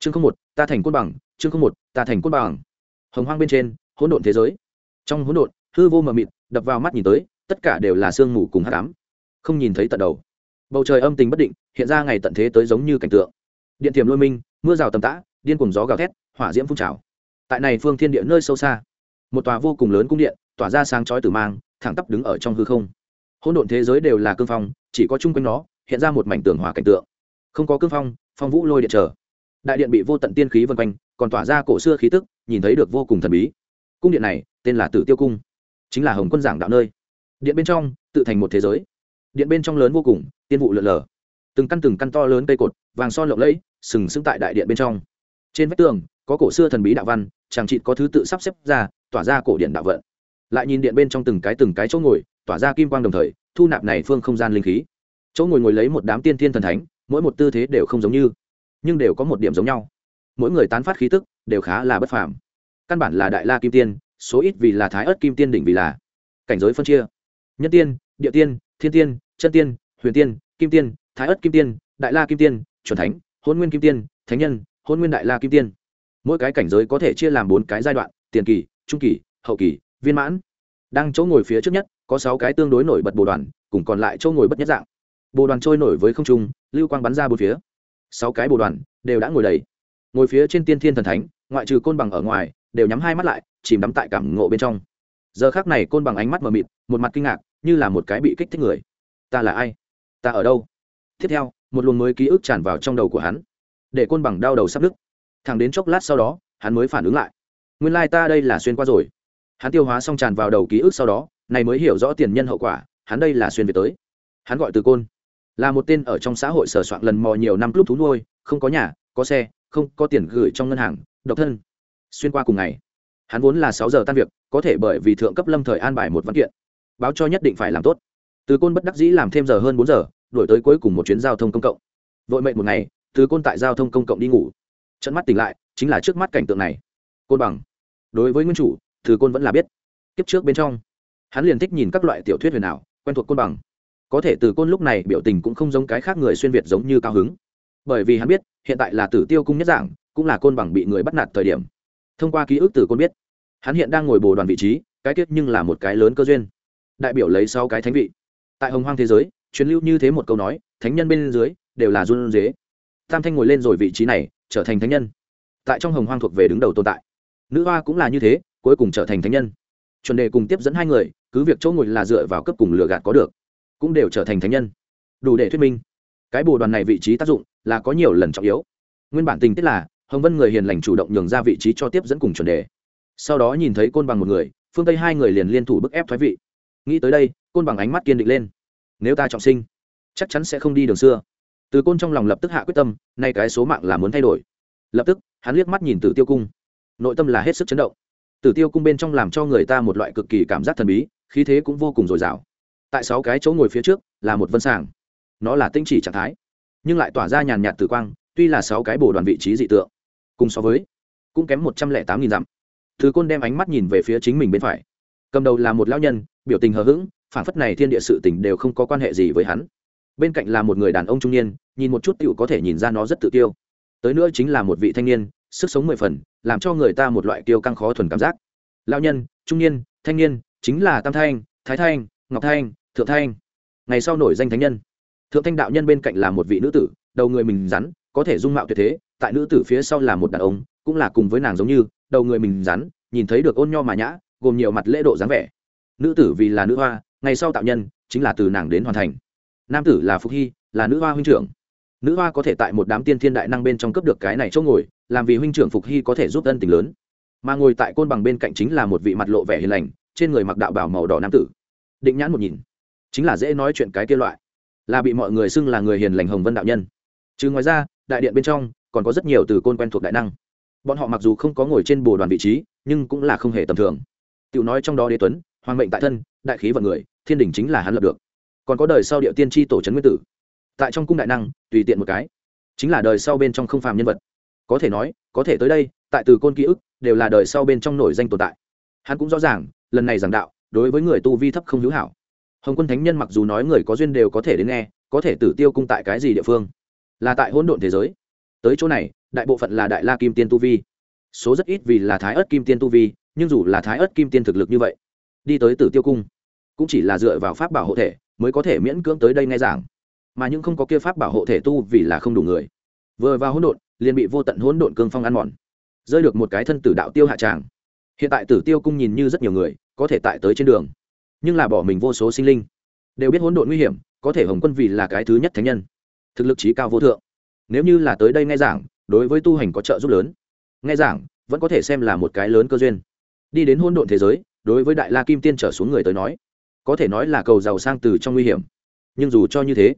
chương không một, ta thành côn bằng, chương không một, ta thành côn bằng. Hồng hoang bên trên, hỗn độn thế giới. Trong hỗn độn, hư vô mờ mịt, đập vào mắt nhìn tới, tất cả đều là sương mù cùng hát cám không nhìn thấy tận đầu. Bầu trời âm tình bất định, hiện ra ngày tận thế tới giống như cảnh tượng. Điện tiềm lôi minh, mưa rào tầm tã, điên cùng gió gào thét, hỏa diễm phun trào. Tại này phương thiên địa nơi sâu xa, một tòa vô cùng lớn cung điện, tỏa ra sáng chói tử mang, thẳng tắp đứng ở trong hư không. Hỗn độn thế giới đều là cương phong, chỉ có chung quanh nó, hiện ra một mảnh tường hòa cảnh tượng. Không có cương phong phong vũ lôi điện trở đại điện bị vô tận tiên khí vân quanh, còn tỏa ra cổ xưa khí tức, nhìn thấy được vô cùng thần bí. Cung điện này, tên là tử tiêu cung, chính là hồng quân giảng đạo nơi. Điện bên trong, tự thành một thế giới. Điện bên trong lớn vô cùng, tiên vụ lượn lờ. Từng căn từng căn to lớn cây cột, vàng son lộng lẫy, sừng sững tại đại điện bên trong. Trên vách tường, có cổ xưa thần bí đạo văn chàng trịt có thứ tự sắp xếp ra, tỏa ra cổ điện đạo vận. Lại nhìn điện bên trong từng cái từng cái chỗ ngồi, tỏa ra kim quang đồng thời, thu nạp này phương không gian linh khí. Chỗ ngồi ngồi lấy một đám tiên thiên thần thánh, mỗi một tư thế đều không giống như nhưng đều có một điểm giống nhau. Mỗi người tán phát khí tức đều khá là bất phàm. Căn bản là đại la kim tiên, số ít vì là thái ớt kim tiên đỉnh vì là cảnh giới phân chia. Nhân tiên, địa tiên, thiên tiên, chân tiên, huyền tiên, kim tiên, thái ớt kim tiên, đại la kim tiên, chuẩn thánh, hôn nguyên kim tiên, thánh nhân, hôn nguyên đại la kim tiên. Mỗi cái cảnh giới có thể chia làm bốn cái giai đoạn, tiền kỳ, trung kỳ, hậu kỳ, viên mãn. Đang chỗ ngồi phía trước nhất, có sáu cái tương đối nổi bật bồ đoàn, cùng còn lại chỗ ngồi bất nhất dạng. Bồ đoàn trôi nổi với không trung, lưu quang bắn ra bốn phía sáu cái bồ đoàn đều đã ngồi đầy. Ngồi phía trên tiên thiên thần thánh, ngoại trừ côn bằng ở ngoài, đều nhắm hai mắt lại, chìm đắm tại cảm ngộ bên trong. Giờ khác này côn bằng ánh mắt mờ mịt, một mặt kinh ngạc, như là một cái bị kích thích người. Ta là ai? Ta ở đâu? Tiếp theo, một luồng mới ký ức tràn vào trong đầu của hắn. Để côn bằng đau đầu sắp nứt. Thẳng đến chốc lát sau đó, hắn mới phản ứng lại. Nguyên lai、like、ta đây là xuyên qua rồi. Hắn tiêu hóa xong tràn vào đầu ký ức sau đó, này mới hiểu rõ tiền nhân hậu quả, hắn đây là xuyên về tới. Hắn gọi từ côn là một tên ở trong xã hội sở soạn lần mò nhiều năm lúc thú nuôi, không có nhà, có xe, không có tiền gửi trong ngân hàng, độc thân. Xuyên qua cùng ngày, hắn vốn là sáu giờ tan việc, có thể bởi vì thượng cấp lâm thời an bài một văn kiện. Báo cho nhất định phải làm tốt. Từ côn bất đắc dĩ làm thêm giờ hơn bốn giờ, đổi tới cuối cùng một chuyến giao thông công cộng. Vội mệnh một ngày, từ côn tại giao thông công cộng đi ngủ. Trận mắt tỉnh lại, chính là trước mắt cảnh tượng này. Côn bằng. Đối với nguyên chủ, từ côn vẫn là biết. Kiếp trước bên trong, hắn liền thích nhìn các loại tiểu thuyết huyền ảo, quen thuộc côn bằng có thể từ côn lúc này biểu tình cũng không giống cái khác người xuyên việt giống như cao hứng. Bởi vì hắn biết, hiện tại là tử tiêu cung nhất giảng cũng là côn bằng bị người bắt nạt thời điểm. Thông qua ký ức từ côn biết, hắn hiện đang ngồi bồ đoàn vị trí, cái tiết nhưng là một cái lớn cơ duyên. Đại biểu lấy sau cái thánh vị. Tại hồng hoang thế giới, truyền lưu như thế một câu nói, thánh nhân bên dưới, đều là run dế tam thanh ngồi lên rồi vị trí này, trở thành thánh nhân. Tại trong hồng hoang thuộc về đứng đầu tồn tại. Nữ hoa cũng là như thế, cuối cùng trở thành thánh nhân. Chuẩn đề cùng tiếp dẫn hai người, cứ việc chỗ ngồi là dựa vào cấp cùng lừa gạt có được cũng đều trở thành thánh nhân. Đủ để thuyết minh, cái bồ đoàn này vị trí tác dụng là có nhiều lần trọng yếu. Nguyên bản tình tiết là, hồng vân người hiền lành chủ động nhường ra vị trí cho tiếp dẫn cùng chuẩn đề. Sau đó nhìn thấy côn bằng một người, phương tây hai người liền liên thủ bức ép thoái vị. Nghĩ tới đây, côn bằng ánh mắt kiên định lên. Nếu ta trọng sinh, chắc chắn sẽ không đi đường xưa. Từ côn trong lòng lập tức hạ quyết tâm, nay cái số mạng là muốn thay đổi. Lập tức, hắn liếc mắt nhìn tử tiêu cung. Nội tâm là hết sức chấn động. Tử tiêu cung bên trong làm cho người ta một loại cực kỳ cảm giác thần bí, khí thế cũng vô cùng dồi dào tại sáu cái chỗ ngồi phía trước là một vân sàng. Nó là tinh chỉ trạng thái, nhưng lại tỏa ra nhàn nhạt tử quang, tuy là sáu cái bồ đoàn vị trí dị tượng, cùng so với, cũng kém một trăm lẻ tám nghìn dặm. Thứ côn đem ánh mắt nhìn về phía chính mình bên phải. Cầm đầu là một lão nhân, biểu tình hờ hững phản phất này thiên địa sự tình đều không có quan hệ gì với hắn. Bên cạnh là một người đàn ông trung niên, nhìn một chút tựu có thể nhìn ra nó rất tự tiêu tới nữa chính là một vị thanh niên, sức sống mười phần, làm cho người ta một loại tiêu căng khó thuần cảm giác. Lão nhân, trung niên, thanh niên, chính là tam thanh, thái thanh, ngọc thanh thượng thanh. Ngày sau nổi danh thánh nhân. Thượng thanh đạo nhân bên cạnh là một vị nữ tử, đầu người mình rắn, có thể dung mạo tuyệt thế, tại nữ tử phía sau là một đàn ông, cũng là cùng với nàng giống như, đầu người mình rắn, nhìn thấy được ôn nho mà nhã, gồm nhiều mặt lễ độ dáng vẻ. Nữ tử vì là nữ hoa, ngày sau tạo nhân, chính là từ nàng đến hoàn thành. Nam tử là phúc hy, là nữ hoa huynh trưởng. Nữ hoa có thể tại một đám tiên thiên đại năng bên trong cấp được cái này chỗ ngồi, làm vì huynh trưởng phục hy có thể giúp ân tình lớn. Mà ngồi tại côn bằng bên cạnh chính là một vị mặt lộ vẻ hiền lành, trên người mặc đạo bảo màu đỏ nam tử. Định nhãn một nhìn chính là dễ nói chuyện cái kia loại, là bị mọi người xưng là người hiền lành hồng vân đạo nhân. Chứ ngoài ra, đại điện bên trong còn có rất nhiều từ côn quen thuộc đại năng. Bọn họ mặc dù không có ngồi trên bồ đoàn vị trí, nhưng cũng là không hề tầm thường. Tiểu nói trong đó đế tuấn, hoàng mệnh tại thân, đại khí vận người, thiên đình chính là hắn lập được. Còn có đời sau địa tiên tri tổ trấn nguyên tử. Tại trong cung đại năng, tùy tiện một cái, chính là đời sau bên trong không phàm nhân vật. Có thể nói, có thể tới đây, tại từ côn ký ức, đều là đời sau bên trong nổi danh tồn tại. Hắn cũng rõ ràng, lần này giảng đạo, đối với người tu vi thấp không hữu hảo hồng quân thánh nhân mặc dù nói người có duyên đều có thể đến nghe, có thể tử tiêu cung tại cái gì địa phương? Là tại hỗn độn thế giới. Tới chỗ này, đại bộ phận là đại la kim tiên tu vi. Số rất ít vì là thái ớt kim tiên tu vi, nhưng dù là thái ớt kim tiên thực lực như vậy, đi tới tử tiêu cung, cũng chỉ là dựa vào pháp bảo hộ thể mới có thể miễn cưỡng tới đây nghe giảng. Mà những không có kia pháp bảo hộ thể tu vì là không đủ người. Vừa vào hỗn độn, liền bị vô tận hỗn độn cương phong ăn mòn, rơi được một cái thân tử đạo tiêu hạ tràng. Hiện tại tử tiêu cung nhìn như rất nhiều người, có thể tại tới trên đường nhưng là bỏ mình vô số sinh linh. Đều biết hỗn độn nguy hiểm, có thể hồng quân vì là cái thứ nhất thánh nhân. Thực lực trí cao vô thượng. Nếu như là tới đây nghe giảng, đối với tu hành có trợ giúp lớn. Nghe giảng, vẫn có thể xem là một cái lớn cơ duyên. Đi đến hỗn độn thế giới, đối với đại la kim tiên trở xuống người tới nói, có thể nói là cầu giàu sang từ trong nguy hiểm. Nhưng dù cho như thế,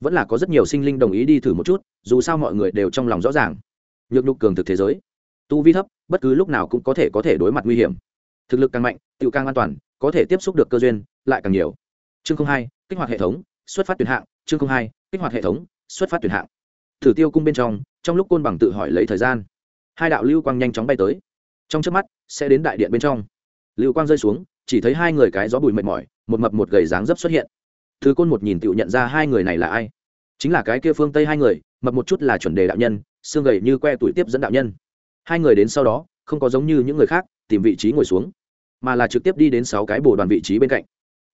vẫn là có rất nhiều sinh linh đồng ý đi thử một chút, dù sao mọi người đều trong lòng rõ ràng. Nhược nhục cường thực thế giới, tu vi thấp, bất cứ lúc nào cũng có thể có thể đối mặt nguy hiểm. Thực lực càng mạnh tự càng an toàn có thể tiếp xúc được cơ duyên, lại càng nhiều. Chương hai, kích hoạt hệ thống, xuất phát tuyển hạng. Chương hai, kích hoạt hệ thống, xuất phát tuyển hạng. Thử tiêu cung bên trong trong lúc côn bằng tự hỏi lấy thời gian, hai đạo lưu quang nhanh chóng bay tới. Trong trước mắt, sẽ đến đại điện bên trong. Lưu quang rơi xuống, chỉ thấy hai người cái gió bùi mệt mỏi, một mập một gầy dáng dấp xuất hiện. Thứ côn một nhìn tựu nhận ra hai người này là ai? Chính là cái kia phương tây hai người, mập một chút là chuẩn đề đạo nhân, xương gầy như que tuổi tiếp dẫn đạo nhân. Hai người đến sau đó, không có giống như những người khác, tìm vị trí ngồi xuống mà là trực tiếp đi đến sáu cái bồ đoàn vị trí bên cạnh.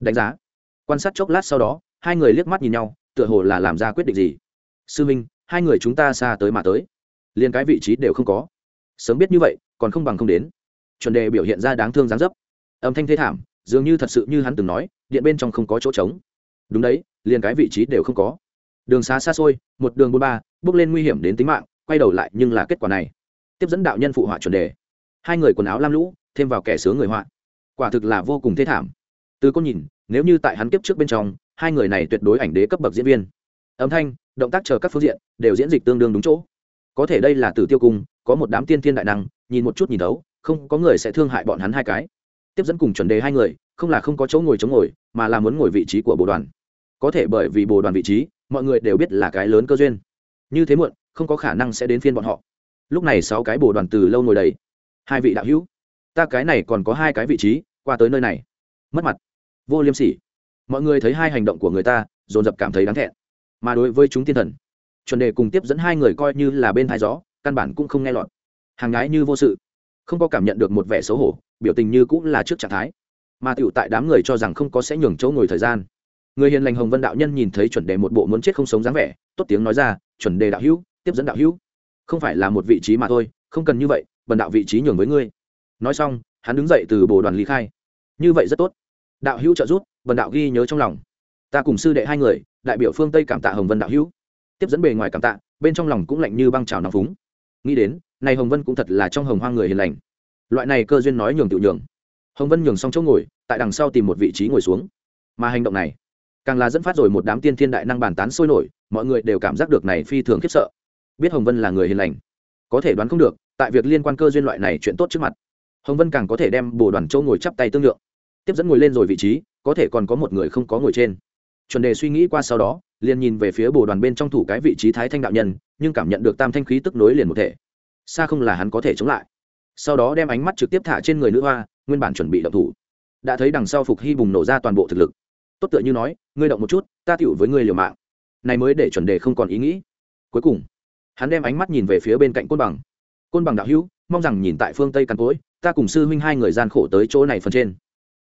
Đánh giá. Quan sát chốc lát sau đó, hai người liếc mắt nhìn nhau, tựa hồ là làm ra quyết định gì. Sư minh, hai người chúng ta xa tới mà tới. Liền cái vị trí đều không có. Sớm biết như vậy, còn không bằng không đến. Chuẩn đề biểu hiện ra đáng thương dáng dấp. Âm thanh thế thảm, dường như thật sự như hắn từng nói, điện bên trong không có chỗ trống. Đúng đấy, liền cái vị trí đều không có. Đường xá xa xôi, một đường bốn ba, bước lên nguy hiểm đến tính mạng, quay đầu lại nhưng là kết quả này. Tiếp dẫn đạo nhân phụ họa chuẩn đề. Hai người quần áo lam lũ, thêm vào kẻ sướng người họa quả thực là vô cùng thê thảm. Từ con nhìn, nếu như tại hắn kiếp trước bên trong, hai người này tuyệt đối ảnh đế cấp bậc diễn viên. Âm thanh, động tác chờ các phương diện, đều diễn dịch tương đương đúng chỗ. Có thể đây là tử tiêu cung, có một đám tiên thiên đại năng, nhìn một chút nhìn đấu, không có người sẽ thương hại bọn hắn hai cái. Tiếp dẫn cùng chuẩn đề hai người, không là không có chỗ ngồi chống ngồi, mà là muốn ngồi vị trí của bồ đoàn. Có thể bởi vì bồ đoàn vị trí, mọi người đều biết là cái lớn cơ duyên. Như thế muộn, không có khả năng sẽ đến phiên bọn họ. Lúc này sáu cái bồ đoàn từ lâu ngồi đầy. Hai vị đạo hữu, ta cái này còn có hai cái vị trí qua tới nơi này. Mất mặt. Vô liêm sỉ. Mọi người thấy hai hành động của người ta, dồn dập cảm thấy đáng thẹn. Mà đối với chúng tiên thần, chuẩn đề cùng tiếp dẫn hai người coi như là bên thái gió, căn bản cũng không nghe lọt. Hàng ngái như vô sự. Không có cảm nhận được một vẻ xấu hổ, biểu tình như cũng là trước trạng thái. Mà tựu tại đám người cho rằng không có sẽ nhường chỗ ngồi thời gian. Người hiền lành hồng vân đạo nhân nhìn thấy chuẩn đề một bộ muốn chết không sống dáng vẻ, tốt tiếng nói ra, chuẩn đề đạo hữu, tiếp dẫn đạo hữu, không phải là một vị trí mà thôi, không cần như vậy, bần đạo vị trí nhường với ngươi. Nói xong hắn đứng dậy từ bồ đoàn lý khai. Như vậy rất tốt. Đạo hữu trợ giúp vần đạo ghi nhớ trong lòng. Ta cùng sư đệ hai người, đại biểu phương tây cảm tạ hồng vân đạo hữu. Tiếp dẫn bề ngoài cảm tạ, bên trong lòng cũng lạnh như băng trào nóng phúng. Nghĩ đến, này hồng vân cũng thật là trong hồng hoang người hiền lành. Loại này cơ duyên nói nhường tự nhường. Hồng vân nhường xong chỗ ngồi, tại đằng sau tìm một vị trí ngồi xuống. Mà hành động này, càng là dẫn phát rồi một đám tiên thiên đại năng bàn tán sôi nổi, mọi người đều cảm giác được này phi thường khiếp sợ. Biết hồng vân là người hiền lành, có thể đoán không được, tại việc liên quan cơ duyên loại này chuyện tốt trước mặt hồng vân càng có thể đem bồ đoàn châu ngồi chắp tay tương lượng. Tiếp dẫn ngồi lên rồi vị trí, có thể còn có một người không có ngồi trên. Chuẩn đề suy nghĩ qua sau đó, liền nhìn về phía bồ đoàn bên trong thủ cái vị trí thái thanh đạo nhân, nhưng cảm nhận được tam thanh khí tức nối liền một thể. Xa không là hắn có thể chống lại. Sau đó đem ánh mắt trực tiếp thả trên người nữ hoa, nguyên bản chuẩn bị động thủ. Đã thấy đằng sau phục hy bùng nổ ra toàn bộ thực lực. Tốt tựa như nói, ngươi động một chút, ta tựu với ngươi liều mạng. Này mới để chuẩn đề không còn ý nghĩ. Cuối cùng, hắn đem ánh mắt nhìn về phía bên cạnh côn bằng côn bằng đạo hữu, mong rằng nhìn tại phương tây càn cối, ta cùng sư huynh hai người gian khổ tới chỗ này phần trên.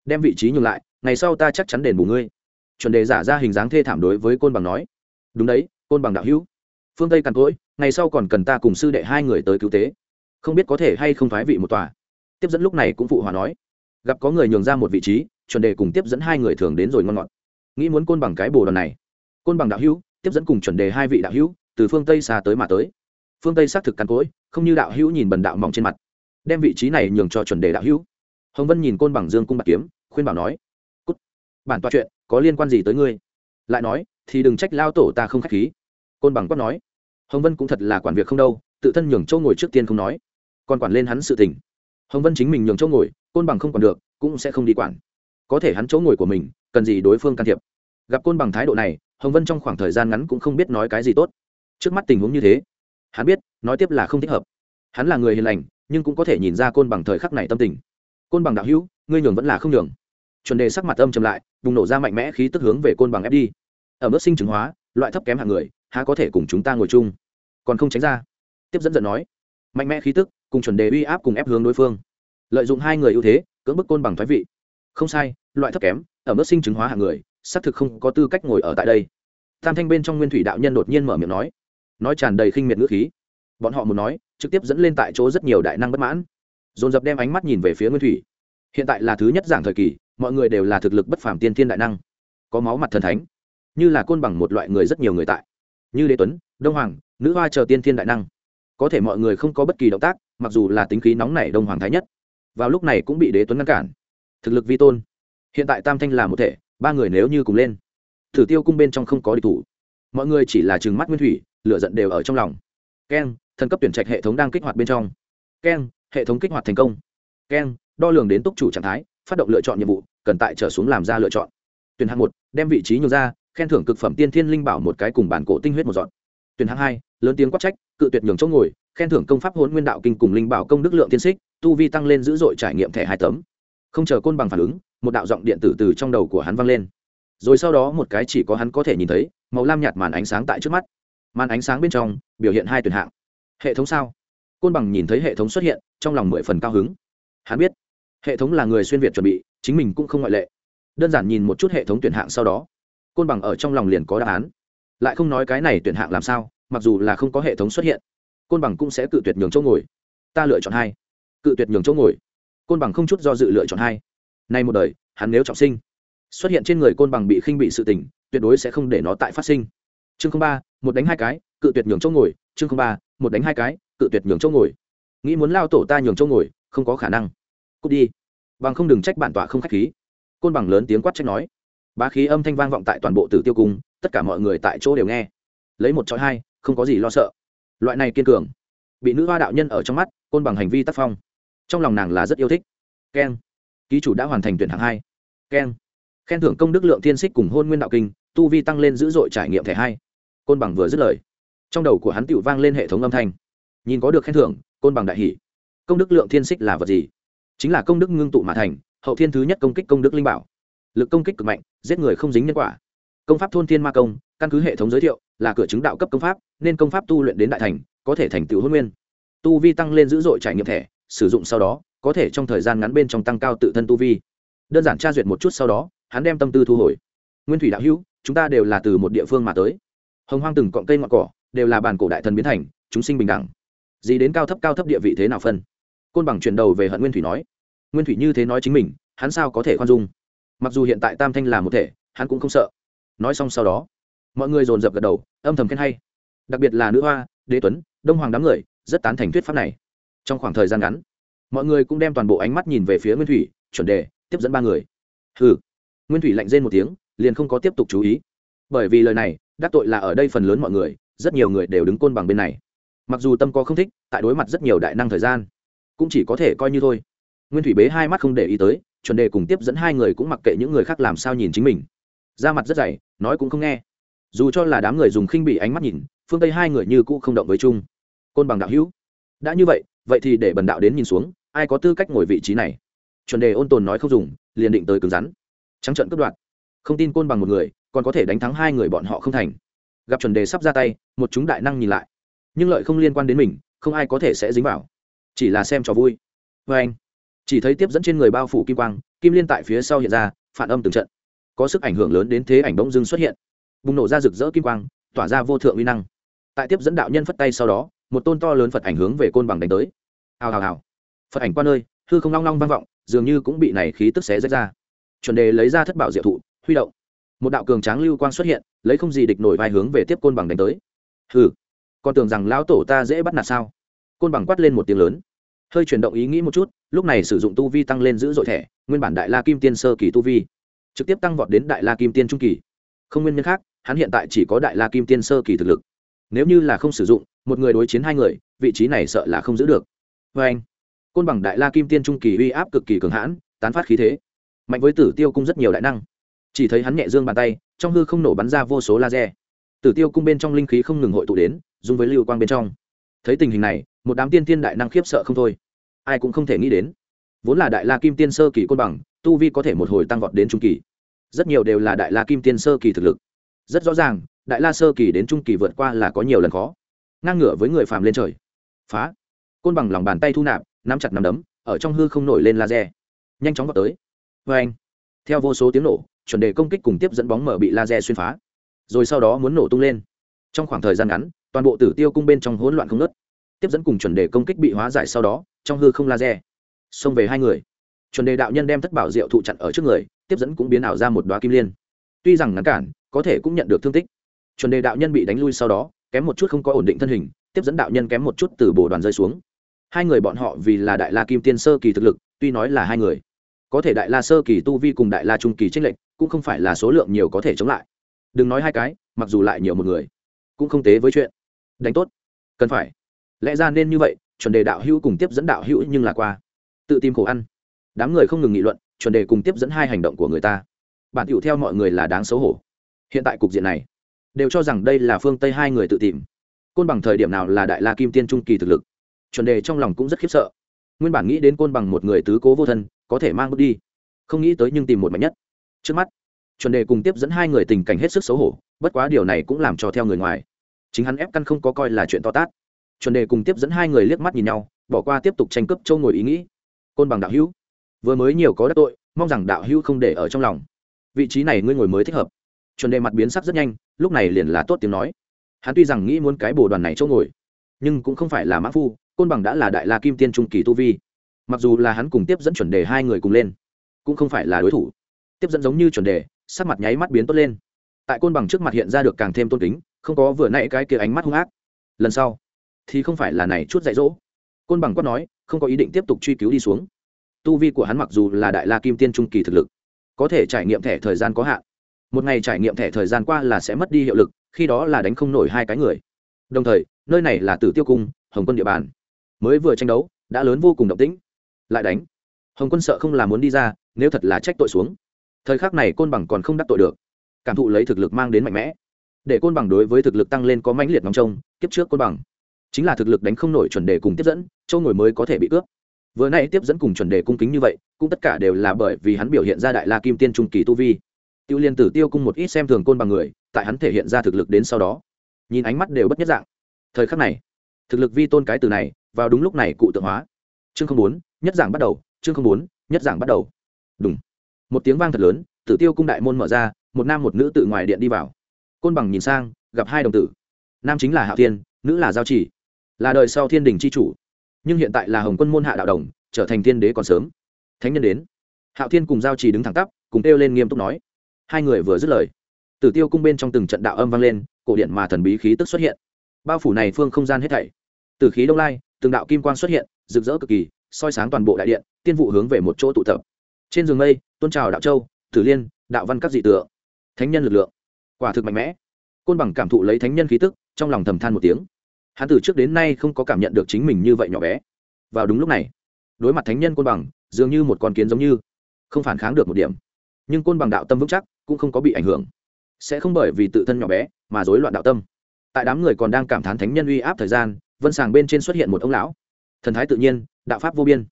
Đem vị trí nhường lại, ngày sau ta chắc chắn đền bù ngươi. Chuẩn đề giả ra hình dáng thê thảm đối với côn bằng nói. Đúng đấy, côn bằng đạo hữu. Phương tây càn cối, ngày sau còn cần ta cùng sư đệ hai người tới cứu tế. Không biết có thể hay không thoái vị một tòa. Tiếp dẫn lúc này cũng phụ hòa nói. Gặp có người nhường ra một vị trí, chuẩn đề cùng tiếp dẫn hai người thường đến rồi ngon ngọt. Nghĩ muốn côn bằng cái bồ đoàn này. Côn bằng đạo hữu, tiếp dẫn cùng chuẩn đề hai vị đạo hữu, từ phương tây xa tới mà tới phương tây xác thực cắn cối, không như đạo hữu nhìn bần đạo mỏng trên mặt. Đem vị trí này nhường cho chuẩn đề đạo hữu. Hồng vân nhìn côn bằng dương cung bạc kiếm, khuyên bảo nói, cút. Bản tọa chuyện, có liên quan gì tới ngươi? Lại nói, thì đừng trách lao tổ ta không k h á c h khí. Côn bằng quát nói, hồng vân cũng thật là quản việc không đâu, tự thân nhường châu ngồi trước tiên không nói, còn quản lên hắn sự tình. Hồng vân chính mình nhường châu ngồi, côn bằng không còn được, cũng sẽ không đi quản. Có thể hắn chỗ ngồi của mình, cần gì đối phương can thiệp. Gặp côn bằng thái độ này, hồng vân trong khoảng thời gian ngắn cũng không biết nói cái gì tốt. Trước mắt tình huống như thế hắn biết, nói tiếp là không thích hợp. Hắn là người hiền lành, nhưng cũng có thể nhìn ra côn bằng thời khắc này tâm tình. Côn bằng đạo hữu, ngươi nhường vẫn là không nhường. Chuẩn đề sắc mặt âm chầm lại, bùng nổ ra mạnh mẽ khí tức hướng về côn bằng ép đi. Ở mức sinh chứng hóa, loại thấp kém hạng người, há có thể cùng chúng ta ngồi chung. Còn không tránh ra. Tiếp dẫn dẫn nói. Mạnh mẽ khí tức, cùng chuẩn đề uy áp cùng ép hướng đối phương. Lợi dụng hai người ưu thế, cưỡng bức côn bằng thoái vị. Không sai, loại thấp kém, ở mức sinh chứng hóa hạng người, xác thực không có tư cách ngồi ở tại đây. Tam thanh bên trong nguyên thủy đạo nhân đột nhiên mở miệng nói nói tràn đầy khinh miệt ngữ khí. Bọn họ muốn nói, trực tiếp dẫn lên tại chỗ rất nhiều đại năng bất mãn. Dồn dập đem ánh mắt nhìn về phía nguyên thủy. Hiện tại là thứ nhất giảng thời kỳ, mọi người đều là thực lực bất phàm tiên thiên đại năng. Có máu mặt thần thánh, như là côn bằng một loại người rất nhiều người tại. Như đế tuấn, đông hoàng, nữ hoa chờ tiên thiên đại năng. Có thể mọi người không có bất kỳ động tác, mặc dù là tính khí nóng nảy đông hoàng thái nhất. Vào lúc này cũng bị đế tuấn ngăn cản. Thực lực vi tôn. Hiện tại tam thanh là một thể, ba người nếu như cùng lên, thử tiêu cung bên trong không có địch thủ. Mọi người chỉ là trừng mắt nguyên thủy lựa giận đều ở trong lòng. Keng thần cấp tuyển trạch hệ thống đang kích hoạt bên trong. Keng hệ thống kích hoạt thành công. Keng đo lường đến túc chủ trạng thái, phát động lựa chọn nhiệm vụ, cần tại trở xuống làm ra lựa chọn. Tuyển hạng một, đem vị trí nhường ra, khen thưởng cực phẩm tiên thiên linh bảo một cái cùng bản cổ tinh huyết một dọn. Tuyển hạng hai, lớn tiếng quát trách, cự tuyệt nhường chỗ ngồi, khen thưởng công pháp hôn nguyên đạo kinh cùng linh bảo công đức lượng tiên xích, tu vi tăng lên dữ dội trải nghiệm thẻ hai tấm. Không chờ côn bằng phản ứng, một đạo giọng điện tử từ trong đầu của hắn vang lên. Rồi sau đó một cái chỉ có hắn có thể nhìn thấy, màu lam nhạt màn ánh sáng tại trước mắt màn ánh sáng bên trong biểu hiện hai tuyển hạng. Hệ thống sao? Côn bằng nhìn thấy hệ thống xuất hiện, trong lòng mười phần cao hứng. Hắn biết, hệ thống là người xuyên việt chuẩn bị, chính mình cũng không ngoại lệ. Đơn giản nhìn một chút hệ thống tuyển hạng sau đó, côn bằng ở trong lòng liền có đáp án. Lại không nói cái này tuyển hạng làm sao, mặc dù là không có hệ thống xuất hiện, côn bằng cũng sẽ cự tuyệt nhường chỗ ngồi. Ta lựa chọn hai. Cự tuyệt nhường chỗ ngồi. Côn bằng không chút do dự lựa chọn hai. Nay một đời, hắn nếu trọng sinh, xuất hiện trên người côn bằng bị khinh bị sự tình, tuyệt đối sẽ không để nó tại phát sinh chương ba, một đánh hai cái, cự tuyệt nhường chỗ ngồi. Chương ba, một đánh hai cái, cự tuyệt nhường chỗ ngồi. Nghĩ muốn lao tổ ta nhường chỗ ngồi, không có khả năng. Cút đi. Bằng không đừng trách bản tọa không khách khí. Côn bằng lớn tiếng quát trách nói. Bá khí âm thanh vang vọng tại toàn bộ tử tiêu cung, tất cả mọi người tại chỗ đều nghe. Lấy một chọi hai, không có gì lo sợ. Loại này kiên cường. Bị nữ hoa đạo nhân ở trong mắt, côn bằng hành vi tác phong. Trong lòng nàng là rất yêu thích. Keng. Ký chủ đã hoàn thành tuyển hạng hai. Keng. Khen thưởng công đức lượng thiên xích cùng hôn nguyên đạo kinh, tu vi tăng lên dữ dội trải nghiệm thẻ hai côn bằng vừa dứt lời. Trong đầu của hắn tựu vang lên hệ thống âm thanh. Nhìn có được khen thưởng, côn bằng đại hỷ công đức lượng thiên xích là vật gì? Chính là công đức ngưng tụ mà thành, hậu thiên thứ nhất công kích công đức linh bảo. Lực công kích cực mạnh, giết người không dính nhân quả. Công pháp thôn thiên ma công, căn cứ hệ thống giới thiệu, là cửa chứng đạo cấp công pháp, nên công pháp tu luyện đến đại thành, có thể thành tựu hôn nguyên. Tu vi tăng lên dữ dội trải nghiệm thẻ, sử dụng sau đó, có thể trong thời gian ngắn bên trong tăng cao tự thân tu vi. Đơn giản tra duyệt một chút sau đó, hắn đem tâm tư thu hồi. Nguyên thủy đạo hữu, chúng ta đều là từ một địa phương mà tới hồng hoang từng cọng cây ngọn cỏ, đều là bàn cổ đại thần biến thành, chúng sinh bình đẳng. Gì đến cao thấp cao thấp địa vị thế nào phân? Côn bằng chuyển đầu về hận nguyên thủy nói. Nguyên thủy như thế nói chính mình, hắn sao có thể khoan dung? Mặc dù hiện tại tam thanh là một thể, hắn cũng không sợ. Nói xong sau đó, mọi người dồn dập gật đầu, âm thầm khen hay. Đặc biệt là nữ hoa, đế tuấn, đông hoàng đám người, rất tán thành thuyết pháp này. Trong khoảng thời gian ngắn, mọi người cũng đem toàn bộ ánh mắt nhìn về phía nguyên thủy, chuẩn đề, tiếp dẫn ba người. Ừ nguyên thủy lạnh rên một tiếng, liền không có tiếp tục chú ý. Bởi vì lời này đắc tội là ở đây phần lớn mọi người, rất nhiều người đều đứng côn bằng bên này. Mặc dù tâm có không thích, tại đối mặt rất nhiều đại năng thời gian, cũng chỉ có thể coi như thôi. Nguyên thủy bế hai mắt không để ý tới, chuẩn đề cùng tiếp dẫn hai người cũng mặc kệ những người khác làm sao nhìn chính mình. Da mặt rất dày, nói cũng không nghe. Dù cho là đám người dùng khinh bị ánh mắt nhìn, phương tây hai người như cũ không động với chung. Côn bằng đạo hữu, đã như vậy vậy thì để bần đạo đến nhìn xuống, ai có tư cách ngồi vị trí này? Chuẩn đề ôn tồn nói không dùng, liền định tới cứng rắn. Trắng trận cướp đoạt. Không tin côn bằng một người còn có thể đánh thắng hai người bọn họ không thành. Gặp chuẩn đề sắp ra tay, một chúng đại năng nhìn lại. Nhưng lợi không liên quan đến mình, không ai có thể sẽ dính vào. Chỉ là xem trò vui. Vê anh, chỉ thấy tiếp dẫn trên người bao phủ kim quang, kim liên tại phía sau hiện ra, phản âm từng trận. Có sức ảnh hưởng lớn đến thế ảnh bỗng dưng xuất hiện. Bùng nổ ra rực rỡ kim quang, tỏa ra vô thượng uy năng. Tại tiếp dẫn đạo nhân phất tay sau đó, một tôn to lớn phật ảnh hướng về côn bằng đánh tới. Hào hào hào. Phật ảnh qua nơi hư không long long vang vọng, dường như cũng bị này khí tức xé rách ra. Chuẩn đề lấy ra thất bảo diệu thụ, huy động một đạo cường tráng lưu quang xuất hiện, lấy không gì địch nổi vai hướng về tiếp côn bằng đánh tới. Hừ còn tưởng rằng lão tổ ta dễ bắt nạt sao? Côn bằng quát lên một tiếng lớn. Hơi chuyển động ý nghĩ một chút, lúc này sử dụng tu vi tăng lên giữ dội thẻ, nguyên bản đại la kim tiên sơ kỳ tu vi, trực tiếp tăng vọt đến đại la kim tiên trung kỳ. Không nguyên nhân khác, hắn hiện tại chỉ có đại la kim tiên sơ kỳ thực lực. Nếu như là không sử dụng, một người đối chiến hai người, vị trí này sợ là không giữ được. Vê anh, côn bằng đại la kim tiên trung kỳ uy áp cực kỳ cường hãn, tán phát khí thế. Mạnh với tử tiêu cung rất nhiều đại năng chỉ thấy hắn nhẹ dương bàn tay, trong hư không nổ bắn ra vô số laser. Tử tiêu cung bên trong linh khí không ngừng hội tụ đến dùng với lưu quang bên trong. Thấy tình hình này, một đám tiên tiên đại năng khiếp sợ không thôi. Ai cũng không thể nghĩ đến. Vốn là đại la kim tiên sơ kỳ côn bằng, tu vi có thể một hồi tăng vọt đến trung kỳ. Rất nhiều đều là đại la kim tiên sơ kỳ thực lực. Rất rõ ràng, đại la sơ kỳ đến trung kỳ vượt qua là có nhiều lần khó. Ngang ngửa với người phàm lên trời. Phá. Côn bằng lòng bàn tay thu nạp, nắm chặt nắm đấm, ở trong hư không nổi lên laser. Nhanh chóng vào tới. Vê anh theo vô số tiếng nổ chuẩn đề công kích cùng tiếp dẫn bóng mở bị laser xuyên phá. Rồi sau đó muốn nổ tung lên. Trong khoảng thời gian ngắn, toàn bộ tử tiêu cung bên trong hỗn loạn không nớt tiếp dẫn cùng chuẩn đề công kích bị hóa giải sau đó, trong hư không laser xông về hai người. Chuẩn đề đạo nhân đem thất bảo diệu thụ chặn ở trước người, tiếp dẫn cũng biến ảo ra một đoá kim liên. Tuy rằng ngắn cản, có thể cũng nhận được thương tích. Chuẩn đề đạo nhân bị đánh lui sau đó, kém một chút không có ổn định thân hình, tiếp dẫn đạo nhân kém một chút từ bồ đoàn rơi xuống. Hai người bọn họ vì là đại la kim tiên sơ kỳ thực lực, tuy nói là hai người, có thể đại la sơ kỳ tu vi cùng đại la trung kỳ tranh lệch cũng không phải là số lượng nhiều có thể chống lại. Đừng nói hai cái, mặc dù lại nhiều một người, cũng không tế với chuyện. Đánh tốt. Cần phải. Lẽ ra nên như vậy, chuẩn đề đạo hữu cùng tiếp dẫn đạo hữu nhưng là qua. Tự tìm khổ ăn. Đám người không ngừng nghị luận, chuẩn đề cùng tiếp dẫn hai hành động của người ta. Bản tựu theo mọi người là đáng xấu hổ. Hiện tại cục diện này, đều cho rằng đây là phương tây hai người tự tìm. Côn bằng thời điểm nào là đại la kim tiên trung kỳ thực lực? Chuẩn đề trong lòng cũng rất khiếp sợ. Nguyên bản nghĩ đến côn bằng một người tứ cố vô thân, có thể mang bước đi. Không nghĩ tới nhưng tìm một mạnh nhất trước mắt, chuẩn đề cùng tiếp dẫn hai người tình cảnh hết sức xấu hổ, bất quá điều này cũng làm cho theo người ngoài. Chính hắn ép căn không có coi là chuyện to tát. Chuẩn đề cùng tiếp dẫn hai người liếc mắt nhìn nhau, bỏ qua tiếp tục tranh cướp châu ngồi ý nghĩ. Côn bằng đạo hữu, vừa mới nhiều có đắc tội, mong rằng đạo hữu không để ở trong lòng. Vị trí này ngươi ngồi mới thích hợp. Chuẩn đề mặt biến sắc rất nhanh, lúc này liền là tốt tiếng nói. Hắn tuy rằng nghĩ muốn cái bồ đoàn này chỗ ngồi, nhưng cũng không phải là mã phu, côn bằng đã là đại la kim tiên trung kỳ tu vi. Mặc dù là hắn cùng tiếp dẫn chuẩn đề hai người cùng lên, cũng không phải là đối thủ tiếp dẫn giống như chuẩn đề, sắc mặt nháy mắt biến tốt lên. Tại côn bằng trước mặt hiện ra được càng thêm tôn kính, không có vừa nãy cái kia ánh mắt hung ác. Lần sau, thì không phải là này chút dạy dỗ. Côn bằng quát nói, không có ý định tiếp tục truy cứu đi xuống. Tu vi của hắn mặc dù là đại la kim tiên trung kỳ thực lực, có thể trải nghiệm thẻ thời gian có hạn. Một ngày trải nghiệm thẻ thời gian qua là sẽ mất đi hiệu lực, khi đó là đánh không nổi hai cái người. Đồng thời, nơi này là tử tiêu cung, hồng quân địa bàn. Mới vừa tranh đấu, đã lớn vô cùng động tĩnh. Lại đánh. Hồng quân sợ không là muốn đi ra, nếu thật là trách tội xuống thời khắc này côn bằng còn không đắc tội được. Cảm thụ lấy thực lực mang đến mạnh mẽ. Để côn bằng đối với thực lực tăng lên có mãnh liệt ngóng trông, kiếp trước côn bằng. Chính là thực lực đánh không nổi chuẩn đề cùng tiếp dẫn châu ngồi mới có thể bị cướp. Vừa nay tiếp dẫn cùng chuẩn đề cung kính như vậy, cũng tất cả đều là bởi vì hắn biểu hiện ra đại la kim tiên trung kỳ tu vi. Tiêu liên tử tiêu cung một ít xem thường côn bằng người, tại hắn thể hiện ra thực lực đến sau đó, nhìn ánh mắt đều bất nhất dạng. Thời khắc này, thực lực vi tôn cái từ này, vào đúng lúc này cụ tượng hóa. Chương không bốn, nhất giảng bắt đầu, chương không bốn, nhất giảng bắt đầu. Đúng một tiếng vang thật lớn, tử tiêu cung đại môn mở ra, một nam một nữ tự ngoài điện đi vào. Côn bằng nhìn sang, gặp hai đồng tử. Nam chính là hạo thiên, nữ là giao chỉ. Là đời sau thiên đình c h i chủ. Nhưng hiện tại là hồng quân môn hạ đạo đồng, trở thành thiên đế còn sớm. Thánh nhân đến. Hạo thiên cùng giao trì đứng thẳng tắp, cùng kêu lên nghiêm túc nói. Hai người vừa dứt lời, tử tiêu cung bên trong từng trận đạo âm vang lên, cổ điện mà thần bí khí tức xuất hiện. Bao phủ này phương không gian hết thảy. Từ khí đông lai, từng đạo kim quan xuất hiện, rực rỡ cực kỳ, soi sáng toàn bộ đại điện, tiên vụ hướng về một chỗ tụ tập. Trên giường mây tôn trào đạo châu, tử liên, đạo văn các dị tượng. Thánh nhân lực lượng. Quả thực mạnh mẽ. Côn bằng cảm thụ lấy thánh nhân khí tức, trong lòng thầm than một tiếng. Hắn từ trước đến nay không có cảm nhận được chính mình như vậy nhỏ bé. Vào đúng lúc này, đối mặt thánh nhân côn bằng, dường như một con kiến giống như, không phản kháng được một điểm. Nhưng côn bằng đạo tâm vững chắc, cũng không có bị ảnh hưởng. Sẽ không bởi vì tự thân nhỏ bé, mà rối loạn đạo tâm. Tại đám người còn đang cảm thán thánh nhân uy áp thời gian, vân sàng bên trên xuất hiện một ông lão. Thần thái tự nhiên, đạo pháp vô biên.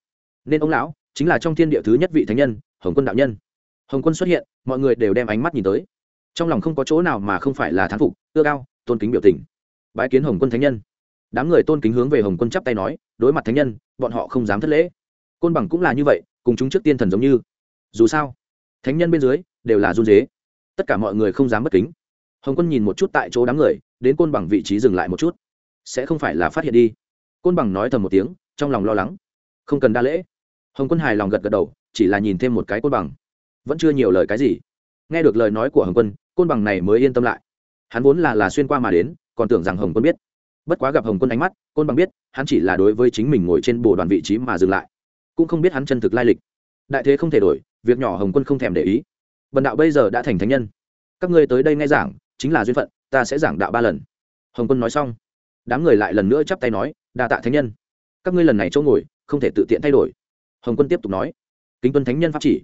Nên ông lão chính là trong thiên địa thứ nhất vị thánh nhân, hồng quân đạo nhân. Hồng quân xuất hiện, mọi người đều đem ánh mắt nhìn tới. Trong lòng không có chỗ nào mà không phải là thán phục, ưa cao, tôn kính biểu tình. Bái kiến hồng quân thánh nhân. Đám người tôn kính hướng về hồng quân chắp tay nói, đối mặt thánh nhân, bọn họ không dám thất lễ. Côn bằng cũng là như vậy, cùng chúng trước tiên thần giống như. Dù sao, thánh nhân bên dưới, đều là run dế tất cả mọi người không dám bất kính. Hồng quân nhìn một chút tại chỗ đám người, đến côn bằng vị trí dừng lại một chút. Sẽ không phải là phát hiện đi. Côn bằng nói thầm một tiếng, trong lòng lo lắng. Không cần đa lễ hồng quân hài lòng gật gật đầu, chỉ là nhìn thêm một cái côn bằng. Vẫn chưa nhiều lời cái gì. Nghe được lời nói của hồng quân, côn bằng này mới yên tâm lại. Hắn vốn là là xuyên qua mà đến, còn tưởng rằng hồng quân biết. Bất quá gặp hồng quân ánh mắt, côn bằng biết, hắn chỉ là đối với chính mình ngồi trên bộ đoàn vị trí mà dừng lại. Cũng không biết hắn chân thực lai lịch. Đại thế không thể đổi, việc nhỏ hồng quân không thèm để ý. Vận đạo bây giờ đã thành thánh nhân. Các ngươi tới đây nghe giảng, chính là duyên phận, ta sẽ giảng đạo ba lần. Hồng quân nói xong, đám người lại lần nữa chắp tay nói, đa tạ thánh nhân. Các ngươi lần này chỗ ngồi, không thể tự tiện thay đổi hồng quân tiếp tục nói, kính tuân thánh nhân pháp chỉ.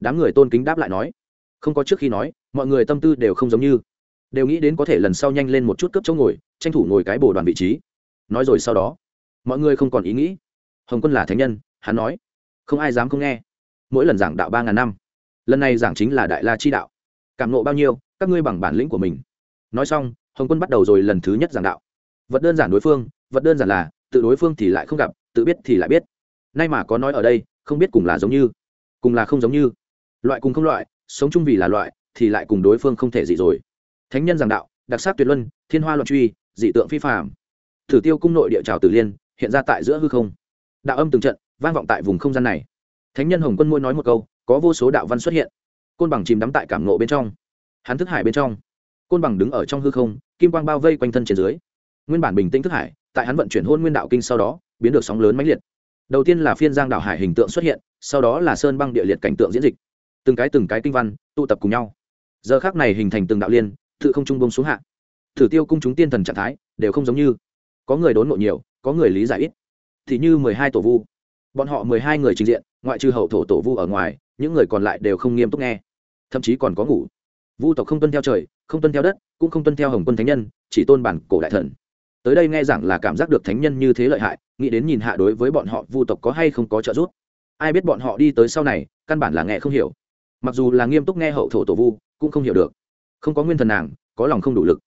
Đám người tôn kính đáp lại nói, không có trước khi nói, mọi người tâm tư đều không giống như. Đều nghĩ đến có thể lần sau nhanh lên một chút cướp chỗ ngồi, tranh thủ ngồi cái bồ đoàn vị trí. Nói rồi sau đó, mọi người không còn ý nghĩ. Hồng quân là thánh nhân, hắn nói, không ai dám không nghe. Mỗi lần giảng đạo ba ngàn năm, lần này giảng chính là đại la chi đạo. Cảm nộ bao nhiêu, các ngươi bằng bản lĩnh của mình. Nói xong, hồng quân bắt đầu rồi lần thứ nhất giảng đạo. Vật đơn giản đối phương, vật đơn giản là, tự đối phương thì lại không gặp, tự biết thì lại biết nay mà có nói ở đây, không biết cùng là giống như, cùng là không giống như. Loại cùng không loại, sống chung vì là loại, thì lại cùng đối phương không thể gì rồi. Thánh nhân giảng đạo, đặc sắc tuyệt luân, thiên hoa luận truy, dị tượng phi phạm thử tiêu cung nội địa trào tử liên, hiện ra tại giữa hư không. Đạo âm từng trận, vang vọng tại vùng không gian này. Thánh nhân hồng quân môi nói một câu, có vô số đạo văn xuất hiện. Côn bằng chìm đắm tại cảm nộ bên trong. Hắn thức hải bên trong. Côn bằng đứng ở trong hư không, kim quang bao vây quanh thân trên dưới. Nguyên bản bình tĩnh thức hải, tại hắn vận chuyển hôn nguyên đạo kinh sau đó, biến được sóng lớn mãnh liệt đầu tiên là phiên giang đảo hải hình tượng xuất hiện, sau đó là sơn băng địa liệt cảnh tượng diễn dịch. Từng cái từng cái kinh văn, tụ tập cùng nhau. Giờ khác này hình thành từng đạo liên, tự không trung bông xuống hạ. Thử tiêu cung chúng tiên thần trạng thái, đều không giống như. Có người đốn ngộ nhiều, có người lý giải ít. Thì như mười hai tổ vu. Bọn họ mười hai người trình diện, ngoại trừ hậu thổ tổ vu ở ngoài, những người còn lại đều không nghiêm túc nghe. Thậm chí còn có ngủ. Vu tộc không tuân theo trời, không tuân theo đất, cũng không tuân theo hồng quân thánh nhân, chỉ tôn bản cổ đại thần tới đây nghe rằng là cảm giác được thánh nhân như thế lợi hại, nghĩ đến nhìn hạ đối với bọn họ vu tộc có hay không có trợ giúp. Ai biết bọn họ đi tới sau này, căn bản là nghe không hiểu. Mặc dù là nghiêm túc nghe hậu thổ tổ vu, cũng không hiểu được. Không có nguyên thần nàng, có lòng không đủ lực.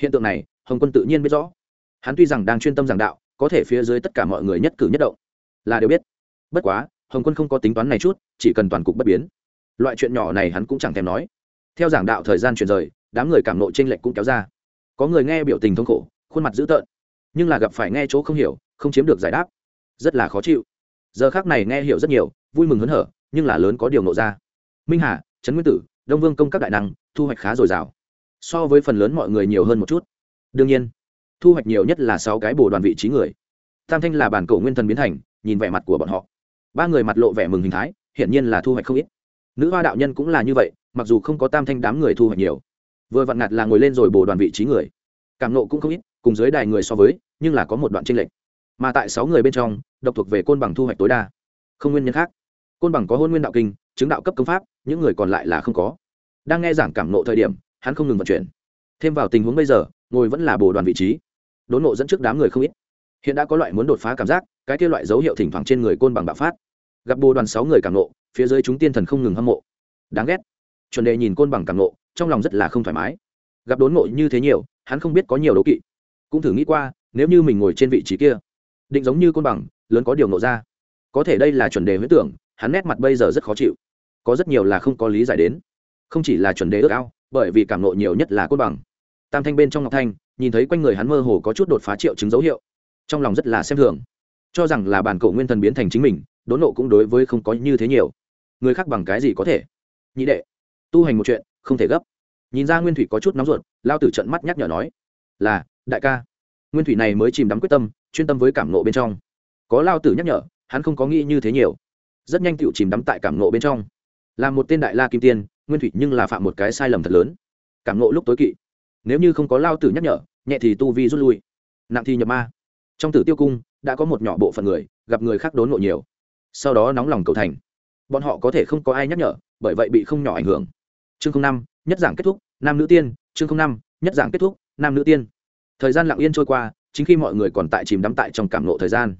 Hiện tượng này, hồng quân tự nhiên biết rõ. Hắn tuy rằng đang chuyên tâm giảng đạo, có thể phía dưới tất cả mọi người nhất cử nhất động. Là đều biết. Bất quá, hồng quân không có tính toán này chút, chỉ cần toàn cục bất biến. Loại chuyện nhỏ này hắn cũng chẳng thèm nói. Theo giảng đạo thời gian chuyển rời, đám người cảm nộ t r ê n lệch cũng kéo ra. Có người nghe biểu tình thống khổ khuôn mặt dữ tợn, nhưng là gặp phải nghe chỗ không hiểu, không chiếm được giải đáp. Rất là khó chịu. Giờ khác này nghe hiểu rất nhiều, vui mừng hớn hở, nhưng là lớn có điều nộ ra. Minh hà, trấn nguyên tử, đông vương công các đại năng, thu hoạch khá dồi dào. So với phần lớn mọi người nhiều hơn một chút. Đương nhiên, thu hoạch nhiều nhất là sáu cái bồ đoàn vị trí người. Tam thanh là bản cổ nguyên thần biến thành, nhìn vẻ mặt của bọn họ. Ba người mặt lộ vẻ mừng hình thái, hiển nhiên là thu hoạch không ít. Nữ hoa đạo nhân cũng là như vậy, mặc dù không có tam thanh đám người thu hoạch nhiều. Vừa vặn ngặt là ngồi lên rồi bồ đoàn vị trí người. Cảm nộ cũng không ít cùng dưới đài người so với, nhưng là có một đoạn tranh lệch. Mà tại sáu người bên trong, độc thuộc về côn bằng thu hoạch tối đa. Không nguyên nhân khác. Côn bằng có hôn nguyên đạo kinh, chứng đạo cấp công pháp, những người còn lại là không có. Đang nghe giảng cảm nộ thời điểm, hắn không ngừng vận chuyển. Thêm vào tình huống bây giờ, ngồi vẫn là bồ đoàn vị trí. Đốn nộ dẫn trước đám người không ít. Hiện đã có loại muốn đột phá cảm giác, cái kia loại dấu hiệu thỉnh thoảng trên người côn bằng bạo phát. Gặp bồ đoàn sáu người cảm nộ, phía dưới chúng tiên thần không ngừng hâm mộ. Đáng ghét. Chuẩn đề nhìn côn bằng cảm nộ, trong lòng rất là không thoải mái. Gặp đốn nộ như thế nhiều, hắn không biết có nhiều đấu kỵ cũng thử nghĩ qua, nếu như mình ngồi trên vị trí kia, định giống như côn bằng, lớn có điều nộ ra. Có thể đây là chuẩn đề huyết tưởng, hắn nét mặt bây giờ rất khó chịu. Có rất nhiều là không có lý giải đến. Không chỉ là chuẩn đề ước ao, bởi vì cảm nộ nhiều nhất là côn bằng. Tam thanh bên trong ngọc thanh, nhìn thấy quanh người hắn mơ hồ có chút đột phá triệu chứng dấu hiệu, trong lòng rất là xem thường. Cho rằng là bản cổ nguyên thần biến thành chính mình, đốn nộ cũng đối với không có như thế nhiều. Người khác bằng cái gì có thể? Nhị đệ, tu hành một chuyện, không thể gấp. Nhìn ra nguyên thủy có chút nóng ruột, lao tử trận mắt nhắc nhở nói, là đại ca. Nguyên thủy này mới chìm đắm quyết tâm, chuyên tâm với cảm nộ bên trong. Có lao tử nhắc nhở, hắn không có nghĩ như thế nhiều. Rất nhanh tựu chìm đắm tại cảm nộ bên trong. Là một tên đại la kim tiên, nguyên thủy nhưng là phạm một cái sai lầm thật lớn. Cảm nộ lúc tối kỵ. Nếu như không có lao tử nhắc nhở, nhẹ thì tu vi rút lui. Nặng thì nhập ma. Trong tử tiêu cung, đã có một nhỏ bộ phận người, gặp người khác đốn ngộ nhiều. Sau đó nóng lòng cầu thành. Bọn họ có thể không có ai nhắc nhở, bởi vậy bị không nhỏ ảnh hưởng. Chương năm, nhất giảng kết thúc, nam nữ tiên. Chương năm, nhất giảng kết thúc, nam nữ tiên thời gian lặng yên trôi qua, chính khi mọi người còn tại chìm đắm tại trong cảm nộ thời gian.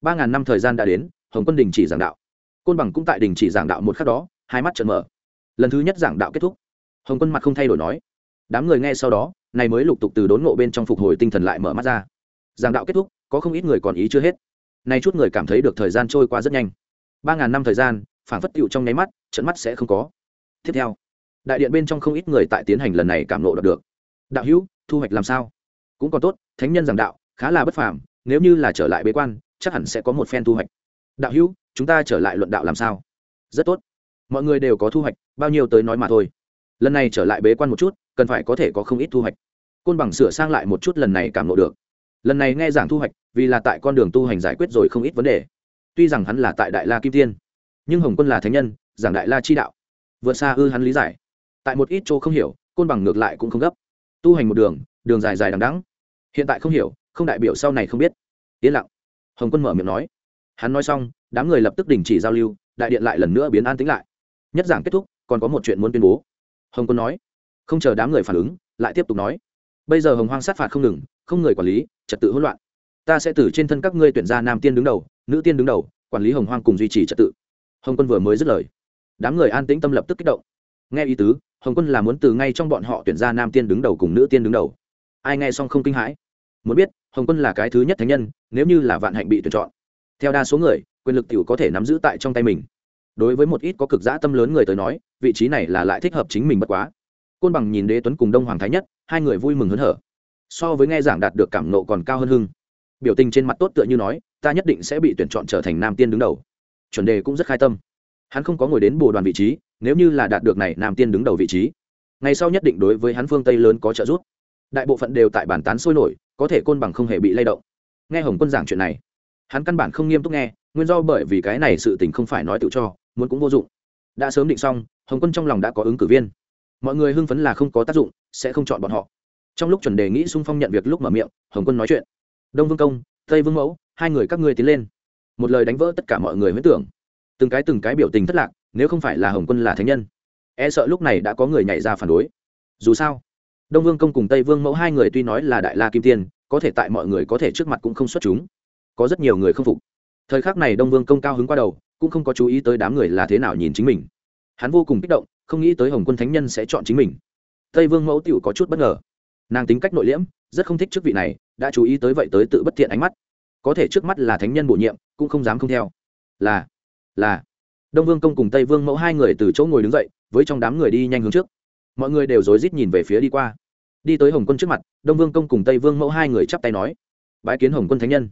Ba ngàn năm thời gian đã đến, hồng quân đình chỉ giảng đạo. Côn bằng cũng tại đình chỉ giảng đạo một khắc đó, hai mắt trợn mở. Lần thứ nhất giảng đạo kết thúc. Hồng quân mặt không thay đổi nói. Đám người nghe sau đó, này mới lục tục từ đốn ngộ bên trong phục hồi tinh thần lại mở mắt ra. Giảng đạo kết thúc, có không ít người còn ý chưa hết. Nay chút người cảm thấy được thời gian trôi qua rất nhanh. Ba ngàn năm thời gian phản phất tựu trong nháy mắt trận mắt sẽ không có. Tiếp theo, đại điện bên trong không ít người tại tiến hành lần này cảm nộ được. Đạo hữu, thu hoạch làm sao? Cũng còn tốt, thánh nhân giảng đạo, khá là bất phàm, nếu như là trở lại bế quan, chắc hẳn sẽ có một phen thu hoạch. Đạo hữu, chúng ta trở lại luận đạo làm sao? Rất tốt. Mọi người đều có thu hoạch, bao nhiêu tới nói mà thôi. Lần này trở lại bế quan một chút, cần phải có thể có không ít thu hoạch. Côn bằng sửa sang lại một chút lần này cảm lộ được. Lần này nghe giảng thu hoạch, vì là tại con đường tu hành giải quyết rồi không ít vấn đề. Tuy rằng hắn là tại đại la kim tiên, nhưng hồng quân là thánh nhân, giảng đại la chi đạo. Vượt xa ư hắn lý giải. Tại một ít chỗ không hiểu, côn bằng ngược lại cũng không gấp. Tu hành một đường đường dài dài đằng đắng hiện tại không hiểu, không đại biểu sau này không biết. Yên lặng. Hồng quân mở miệng nói. Hắn nói xong, đám người lập tức đình chỉ giao lưu, đại điện lại lần nữa biến an tính lại. Nhất giảng kết thúc, còn có một chuyện muốn tuyên bố. Hồng quân nói. Không chờ đám người phản ứng, lại tiếp tục nói. Bây giờ hồng hoang sát phạt không ngừng, không người quản lý, trật tự hỗn loạn. Ta sẽ từ trên thân các ngươi tuyển ra nam tiên đứng đầu, nữ tiên đứng đầu, quản lý hồng hoang cùng duy trì trật tự. Hồng quân vừa mới dứt lời. Đám người an tĩnh tâm lập tức kích động. Nghe ý tứ, hồng quân là muốn từ ngay trong bọn họ tuyển ra nam tiên đứng đầu cùng nữ tiên đứng đầu ai nghe xong không kinh hãi. Muốn biết, hồng quân là cái thứ nhất thánh nhân, nếu như là vạn hạnh bị tuyển chọn. Theo đa số người, quyền lực t i ể u có thể nắm giữ tại trong tay mình. Đối với một ít có cực giã tâm lớn người tới nói, vị trí này là lại thích hợp chính mình bất quá. Côn bằng nhìn đế tuấn cùng đông hoàng thái nhất, hai người vui mừng hớn hở. So với nghe giảng đạt được cảm nộ còn cao hơn hưng. Biểu tình trên mặt tốt tựa như nói, ta nhất định sẽ bị tuyển chọn trở thành nam tiên đứng đầu. Chuẩn đề cũng rất khai tâm. Hắn không có ngồi đến bồ đoàn vị trí, nếu như là đạt được này nam tiên đứng đầu vị trí. Ngày sau nhất định đối với hắn phương tây lớn có trợ giúp đại bộ phận đều tại bản tán sôi nổi, có thể côn bằng không hề bị lay động. Nghe hồng quân giảng chuyện này, hắn căn bản không nghiêm túc nghe, nguyên do bởi vì cái này sự tình không phải nói tự cho, muốn cũng vô dụng. Đã sớm định xong, hồng quân trong lòng đã có ứng cử viên. Mọi người hưng phấn là không có tác dụng, sẽ không chọn bọn họ. Trong lúc chuẩn đề nghĩ xung phong nhận việc lúc mở miệng, hồng quân nói chuyện. Đông vương công, tây vương mẫu, hai người các ngươi tiến lên. Một lời đánh vỡ tất cả mọi người huyết tưởng. Từng cái từng cái biểu tình thất lạc, nếu không phải là hồng quân là thánh nhân e sợ lúc này đã có người nhảy ra phản đối. Dù sao đông vương công cùng tây vương mẫu hai người tuy nói là đại la kim tiên, có thể tại mọi người có thể trước mặt cũng không xuất chúng. Có rất nhiều người không phục. Thời khắc này đông vương công cao hứng qua đầu, cũng không có chú ý tới đám người là thế nào nhìn chính mình. Hắn vô cùng kích động, không nghĩ tới hồng quân thánh nhân sẽ chọn chính mình. Tây vương mẫu t i ể u có chút bất ngờ. Nàng tính cách nội liễm, rất không thích chức vị này, đã chú ý tới vậy tới tự bất thiện ánh mắt. Có thể trước mắt là thánh nhân bổ nhiệm, cũng không dám không theo. Là là. Đông vương công cùng tây vương mẫu hai người từ chỗ ngồi đứng dậy, với trong đám người đi nhanh hướng trước mọi người đều rối rít nhìn về phía đi qua. Đi tới hồng quân trước mặt, đông vương công cùng tây vương mẫu hai người chắp tay nói, bái kiến hồng quân thánh nhân.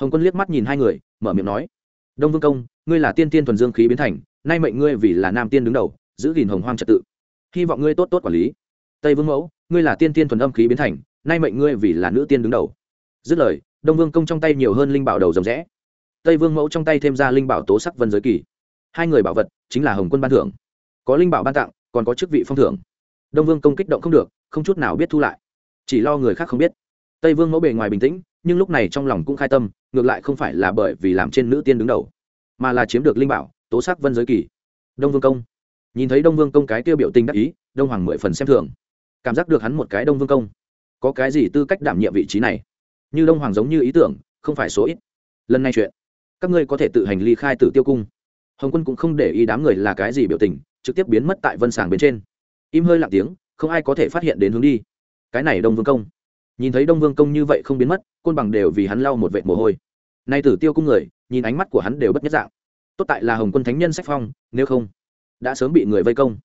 Hồng quân liếc mắt nhìn hai người, mở miệng nói, đông vương công, ngươi là tiên tiên thuần dương khí biến thành, nay mệnh ngươi vì là nam tiên đứng đầu, giữ gìn hồng hoang trật tự. Hy vọng ngươi tốt tốt quản lý. Tây vương mẫu, ngươi là tiên tiên thuần âm khí biến thành, nay mệnh ngươi vì là nữ tiên đứng đầu. Dứt lời, đông vương công trong tay nhiều hơn linh bảo đầu rồng rẽ. Tây vương mẫu trong tay thêm ra linh bảo tố sắc vân giới kỳ. Hai người bảo vật chính là hồng quân ban thưởng. Có linh bảo ban tặng, còn có chức vị phong thưởng đông vương công kích động không được, không chút nào biết thu lại. Chỉ lo người khác không biết. Tây vương mẫu bề ngoài bình tĩnh, nhưng lúc này trong lòng cũng khai tâm, ngược lại không phải là bởi vì làm trên nữ tiên đứng đầu, mà là chiếm được linh bảo, tố sắc vân giới kỳ. Đông vương công. Nhìn thấy đông vương công cái tiêu biểu tình đắc ý, đông hoàng mười phần xem thường. Cảm giác được hắn một cái đông vương công. Có cái gì tư cách đảm nhiệm vị trí này? Như đông hoàng giống như ý tưởng, không phải số ít. Lần này chuyện, các ngươi có thể tự hành ly khai tử tiêu cung. Hồng quân cũng không để ý đám người là cái gì biểu tình, trực tiếp biến mất tại vân sàng bên trên im hơi lặng tiếng, không ai có thể phát hiện đến hướng đi. Cái này đông vương công. Nhìn thấy đông vương công như vậy không biến mất, côn bằng đều vì hắn lau một vệ mồ hôi. Nay tử tiêu cung người, nhìn ánh mắt của hắn đều bất nhất dạng. Tốt tại là hồng quân thánh nhân sách phong, nếu không, đã sớm bị người vây công.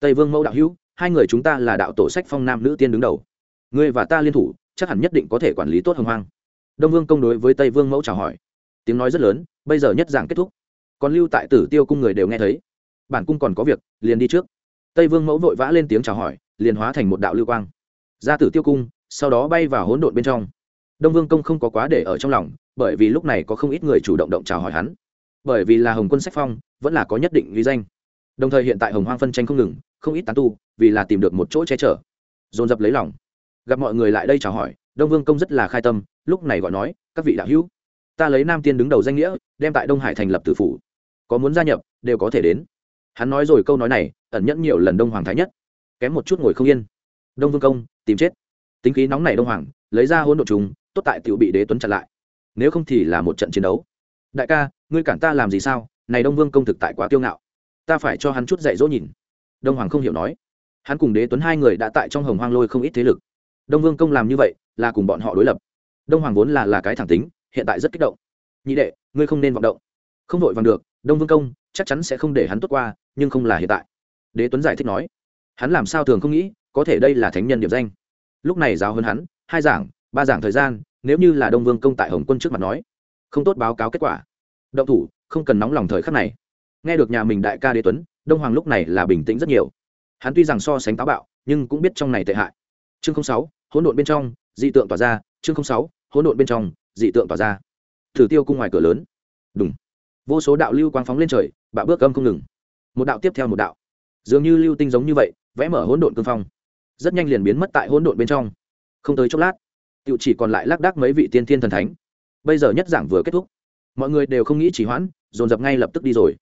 Tây vương mẫu đạo hữu, hai người chúng ta là đạo tổ sách phong nam nữ tiên đứng đầu. Ngươi và ta liên thủ, chắc hẳn nhất định có thể quản lý tốt hồng hoang. Đông vương công đối với tây vương mẫu chào hỏi. Tiếng nói rất lớn, bây giờ nhất giảng kết thúc. Còn lưu tại tử tiêu cung người đều nghe thấy. Bản cung còn có việc, liền đi trước tây vương mẫu vội vã lên tiếng chào hỏi, liền hóa thành một đạo lưu quang. Ra tử tiêu cung, sau đó bay vào hỗn độn bên trong. Đông vương công không có quá để ở trong lòng, bởi vì lúc này có không ít người chủ động động chào hỏi hắn. Bởi vì là hồng quân sách phong, vẫn là có nhất định ghi danh. Đồng thời hiện tại hồng hoang phân tranh không ngừng, không ít tán tu, vì là tìm được một chỗ che chở. Dồn dập lấy lòng. Gặp mọi người lại đây chào hỏi, đông vương công rất là khai tâm, lúc này gọi nói, các vị đạo hữu, ta lấy nam tiên đứng đầu danh nghĩa, đem tại đông hải thành lập tử phủ. Có muốn gia nhập, đều có thể đến hắn nói rồi câu nói này, ẩn nhẫn nhiều lần đông hoàng thái nhất. Kém một chút ngồi không yên. Đông vương công, tìm chết. Tính khí nóng này đông hoàng, lấy ra hỗn độ chúng tốt tại tiểu bị đế tuấn chặn lại. Nếu không thì là một trận chiến đấu. Đại ca, ngươi cản ta làm gì sao? Này đông vương công thực tại quá kiêu ngạo. Ta phải cho hắn chút dạy dỗ nhìn. Đông hoàng không hiểu nói. Hắn cùng đế tuấn hai người đã tại trong hồng hoang lôi không ít thế lực. Đông vương công làm như vậy, là cùng bọn họ đối lập. Đông hoàng vốn là là cái thẳng tính, hiện tại rất kích động. Nhị đệ, ngươi không nên vọng động. Không vội vàng được, đông vương công chắc chắn sẽ không để hắn tốt qua, nhưng không là hiện tại. Đế tuấn giải thích nói, hắn làm sao thường không nghĩ, có thể đây là thánh nhân điểm danh. Lúc này giáo hơn hắn, hai giảng, ba giảng thời gian, nếu như là đông vương công tại hồng quân trước mặt nói, không tốt báo cáo kết quả. Động thủ, không cần nóng lòng thời khắc này. Nghe được nhà mình đại ca đế tuấn, đông hoàng lúc này là bình tĩnh rất nhiều. Hắn tuy rằng so sánh táo bạo, nhưng cũng biết trong này tệ hại. Chương sáu, hỗn độn bên trong, dị tượng tỏa ra. Chương sáu, hỗn độn bên trong, dị tượng tỏa ra. Thử tiêu cung ngoài cửa lớn. Đúng vô số đạo lưu quang phóng lên trời bạo bước âm không ngừng. Một đạo tiếp theo một đạo. Dường như lưu tinh giống như vậy, vẽ mở hỗn độn cương phong. Rất nhanh liền biến mất tại hỗn độn bên trong. Không tới chốc lát tự chỉ còn lại lác đác mấy vị tiên thiên thần thánh. Bây giờ nhất giảng vừa kết thúc. Mọi người đều không nghĩ chỉ hoãn, dồn dập ngay lập tức đi rồi.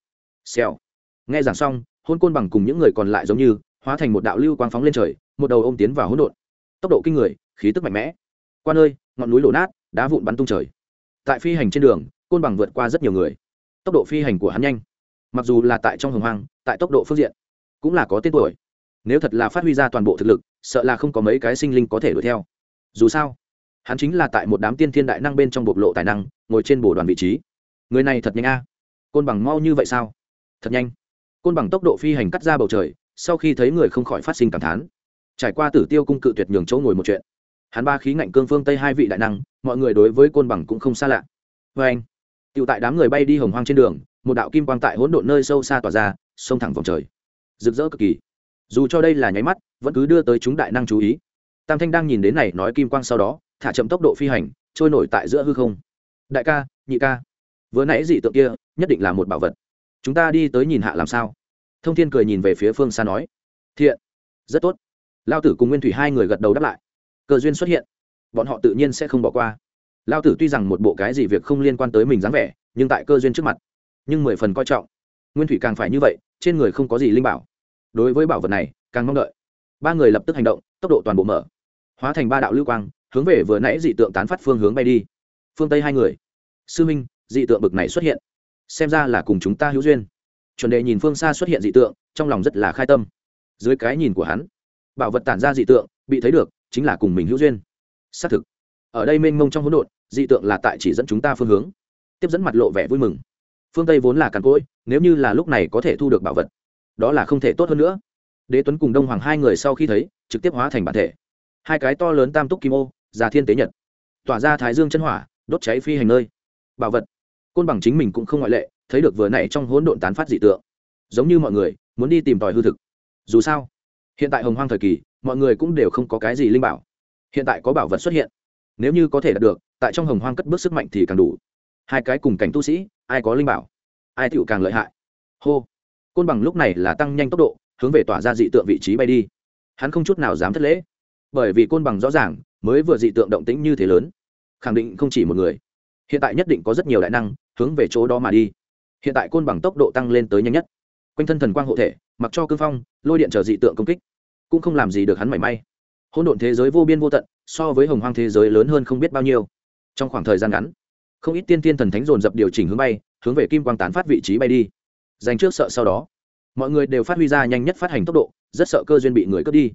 Xèo. Nghe giảng xong, hôn côn bằng cùng những người còn lại giống như, hóa thành một đạo lưu quang phóng lên trời, một đầu ôm tiến vào hỗn độn. Tốc độ kinh người, khí tức mạnh mẽ. Qua nơi ngọn núi đổ nát, đá vụn bắn tung trời. Tại phi hành trên đường, côn bằng vượt qua rất nhiều người. Tốc độ phi hành của hắn nhanh mặc dù là tại trong hồng hoang, tại tốc độ phương diện, cũng là có tên tuổi. Nếu thật là phát huy ra toàn bộ thực lực, sợ là không có mấy cái sinh linh có thể đuổi theo. Dù sao, hắn chính là tại một đám tiên thiên đại năng bên trong bộc lộ tài năng, ngồi trên bổ đoàn vị trí. Người này thật nhanh a. Côn bằng mau như vậy sao? Thật nhanh. Côn bằng tốc độ phi hành cắt ra bầu trời, sau khi thấy người không khỏi phát sinh cảm thán. Trải qua tử tiêu cung cự tuyệt nhường chỗ ngồi một chuyện. Hắn ba khí ngạnh cương phương tây hai vị đại năng, mọi người đối với côn bằng cũng không xa lạ. Vâng. Vê anh tựu tại đám người bay đi hồng hoang trên đường một đạo kim quang tại hỗn độn nơi sâu xa tỏa ra, xông thẳng vòng trời. Rực rỡ cực kỳ. Dù cho đây là nháy mắt, vẫn cứ đưa tới chúng đại năng chú ý. Tam thanh đang nhìn đến này nói kim quang sau đó, thả chậm tốc độ phi hành, trôi nổi tại giữa hư không. Đại ca, nhị ca. Vừa nãy dị tượng kia, nhất định là một bảo vật. Chúng ta đi tới nhìn hạ làm sao? Thông thiên cười nhìn về phía phương xa nói. Thiện. Rất tốt. Lao tử cùng nguyên thủy hai người gật đầu đáp lại. Cơ duyên xuất hiện. Bọn họ tự nhiên sẽ không bỏ qua. Lao tử tuy rằng một bộ cái gì việc không liên quan tới mình dáng vẻ, nhưng tại cơ duyên trước mặt nhưng mười phần coi trọng. Nguyên thủy càng phải như vậy, trên người không có gì linh bảo. Đối với bảo vật này, càng mong đợi. Ba người lập tức hành động, tốc độ toàn bộ mở. Hóa thành ba đạo lưu quang, hướng về vừa nãy dị tượng tán phát phương hướng bay đi. Phương tây hai người. Sư minh, dị tượng bực này xuất hiện. Xem ra là cùng chúng ta hữu duyên. Chuẩn đề nhìn phương xa xuất hiện dị tượng, trong lòng rất là khai tâm. Dưới cái nhìn của hắn, bảo vật tản ra dị tượng, bị thấy được, chính là cùng mình hữu duyên. Xác thực. Ở đây mênh mông trong hỗn độn, dị tượng là tại chỉ dẫn chúng ta phương hướng. Tiếp dẫn mặt lộ vẻ vui mừng phương tây vốn là càn cỗi nếu như là lúc này có thể thu được bảo vật đó là không thể tốt hơn nữa đế tuấn cùng đông hoàng hai người sau khi thấy trực tiếp hóa thành bản thể hai cái to lớn tam túc kim ô già thiên tế nhật tỏa ra thái dương chân hỏa đốt cháy phi hành nơi bảo vật côn bằng chính mình cũng không ngoại lệ thấy được vừa nãy trong hỗn độn tán phát dị tượng giống như mọi người muốn đi tìm tòi hư thực dù sao hiện tại hồng hoang thời kỳ mọi người cũng đều không có cái gì linh bảo hiện tại có bảo vật xuất hiện nếu như có thể đạt được tại trong hồng hoang cất bước sức mạnh thì càng đủ hai cái cùng cảnh tu sĩ, ai có linh bảo, ai tựu càng lợi hại. Hô. Côn bằng lúc này là tăng nhanh tốc độ, hướng về tỏa ra dị tượng vị trí bay đi. Hắn không chút nào dám thất lễ, bởi vì côn bằng rõ ràng, mới vừa dị tượng động tĩnh như thế lớn, khẳng định không chỉ một người. Hiện tại nhất định có rất nhiều đại năng, hướng về chỗ đó mà đi. Hiện tại côn bằng tốc độ tăng lên tới nhanh nhất. Quanh thân thần quang hộ thể, mặc cho cương phong, lôi điện chờ dị tượng công kích, cũng không làm gì được hắn mảy may. Hỗn độn thế giới vô biên vô tận, so với hồng hoang thế giới lớn hơn không biết bao nhiêu. Trong khoảng thời gian ngắn không ít tiên tiên thần thánh dồn dập điều chỉnh hướng bay, hướng về kim quang tán phát vị trí bay đi. Dành trước sợ sau đó, mọi người đều phát huy ra nhanh nhất phát hành tốc độ, rất sợ cơ duyên bị người cướp đi.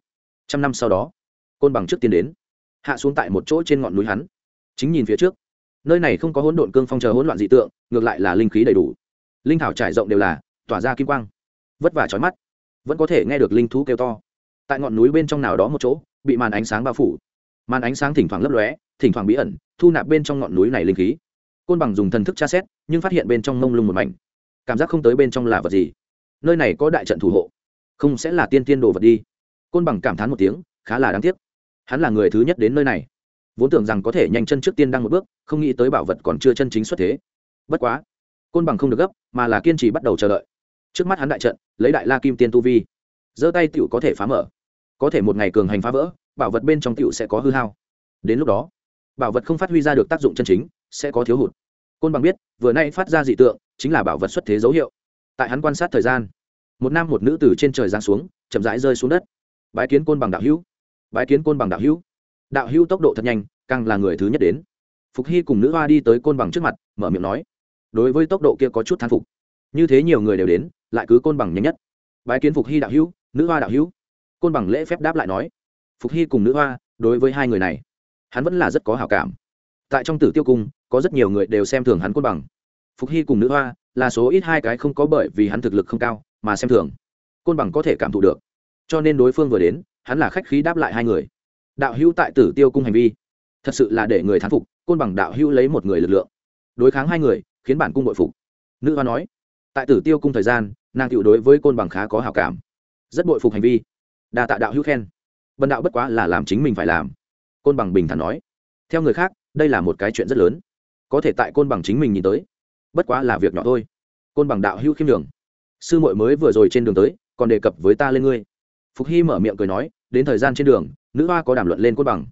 Trăm năm sau đó, côn bằng trước tiên đến, hạ xuống tại một chỗ trên ngọn núi hắn. Chính nhìn phía trước, nơi này không có hỗn độn cương phong chờ hỗn loạn dị tượng, ngược lại là linh khí đầy đủ. Linh thảo trải rộng đều là, tỏa ra kim quang. Vất vả trói mắt, vẫn có thể nghe được linh thú kêu to. Tại ngọn núi bên trong nào đó một chỗ, bị màn ánh sáng bao phủ. Màn ánh sáng thỉnh thoảng lấp lóe, thỉnh thoảng bí ẩn, thu nạp bên trong ngọn núi này linh khí côn bằng dùng thần thức tra xét, nhưng phát hiện bên trong mông lung một mảnh. Cảm giác không tới bên trong là vật gì? Nơi này có đại trận thủ hộ. Không sẽ là tiên tiên đồ vật đi. Côn bằng cảm thán một tiếng, khá là đáng tiếc. Hắn là người thứ nhất đến nơi này. Vốn tưởng rằng có thể nhanh chân trước tiên đăng một bước, không nghĩ tới bảo vật còn chưa chân chính xuất thế. Bất quá, côn bằng không được gấp, mà là kiên trì bắt đầu chờ đợi. Trước mắt hắn đại trận, lấy đại la kim tiên tu vi. Giơ tay tựu có thể phá mở. Có thể một ngày cường hành phá vỡ, bảo vật bên trong tựu sẽ có hư hao. Đến lúc đó, bảo vật không phát huy ra được tác dụng chân chính sẽ có thiếu hụt. Côn bằng biết, vừa nay phát ra dị tượng, chính là bảo vật xuất thế dấu hiệu. Tại hắn quan sát thời gian, một nam một nữ từ trên trời giáng xuống, chậm rãi rơi xuống đất. Bái kiến côn bằng đạo hữu. Bái kiến côn bằng đạo hữu. Đạo hữu tốc độ thật nhanh, càng là người thứ nhất đến. Phục hy cùng nữ hoa đi tới côn bằng trước mặt, mở miệng nói, đối với tốc độ kia có chút thán phục. Như thế nhiều người đều đến, lại cứ côn bằng nhanh nhất. Bái kiến phục hy đạo hữu, nữ hoa đạo hữu. Côn bằng lễ phép đáp lại nói, phục hy cùng nữ hoa, đối với hai người này, hắn vẫn là rất có hào cảm tại trong tử tiêu cung, có rất nhiều người đều xem thường hắn côn bằng. Phục hy cùng nữ hoa là số ít hai cái không có bởi vì hắn thực lực không cao mà xem thường. Côn bằng có thể cảm thụ được. Cho nên đối phương vừa đến, hắn là khách khí đáp lại hai người. Đạo hữu tại tử tiêu cung hành vi. Thật sự là để người thán phục, côn bằng đạo hữu lấy một người lực lượng. Đối kháng hai người, khiến bản cung bội phục. Nữ hoa nói, tại tử tiêu cung thời gian, nàng cựu đối với côn bằng khá có hào cảm. Rất bội phục hành vi. Đa tạ đạo hữu khen. Bần đạo bất quá là làm chính mình phải làm. Côn bằng bình thản nói. Theo người khác đây là một cái chuyện rất lớn. Có thể tại côn bằng chính mình nhìn tới. Bất quá là việc nhỏ thôi. Côn bằng đạo hữu khiêm đường sư muội mới vừa rồi trên đường tới, còn đề cập với ta lên ngươi. Phục hy mở miệng cười nói, đến thời gian trên đường, nữ hoa có đàm luận lên côn bằng.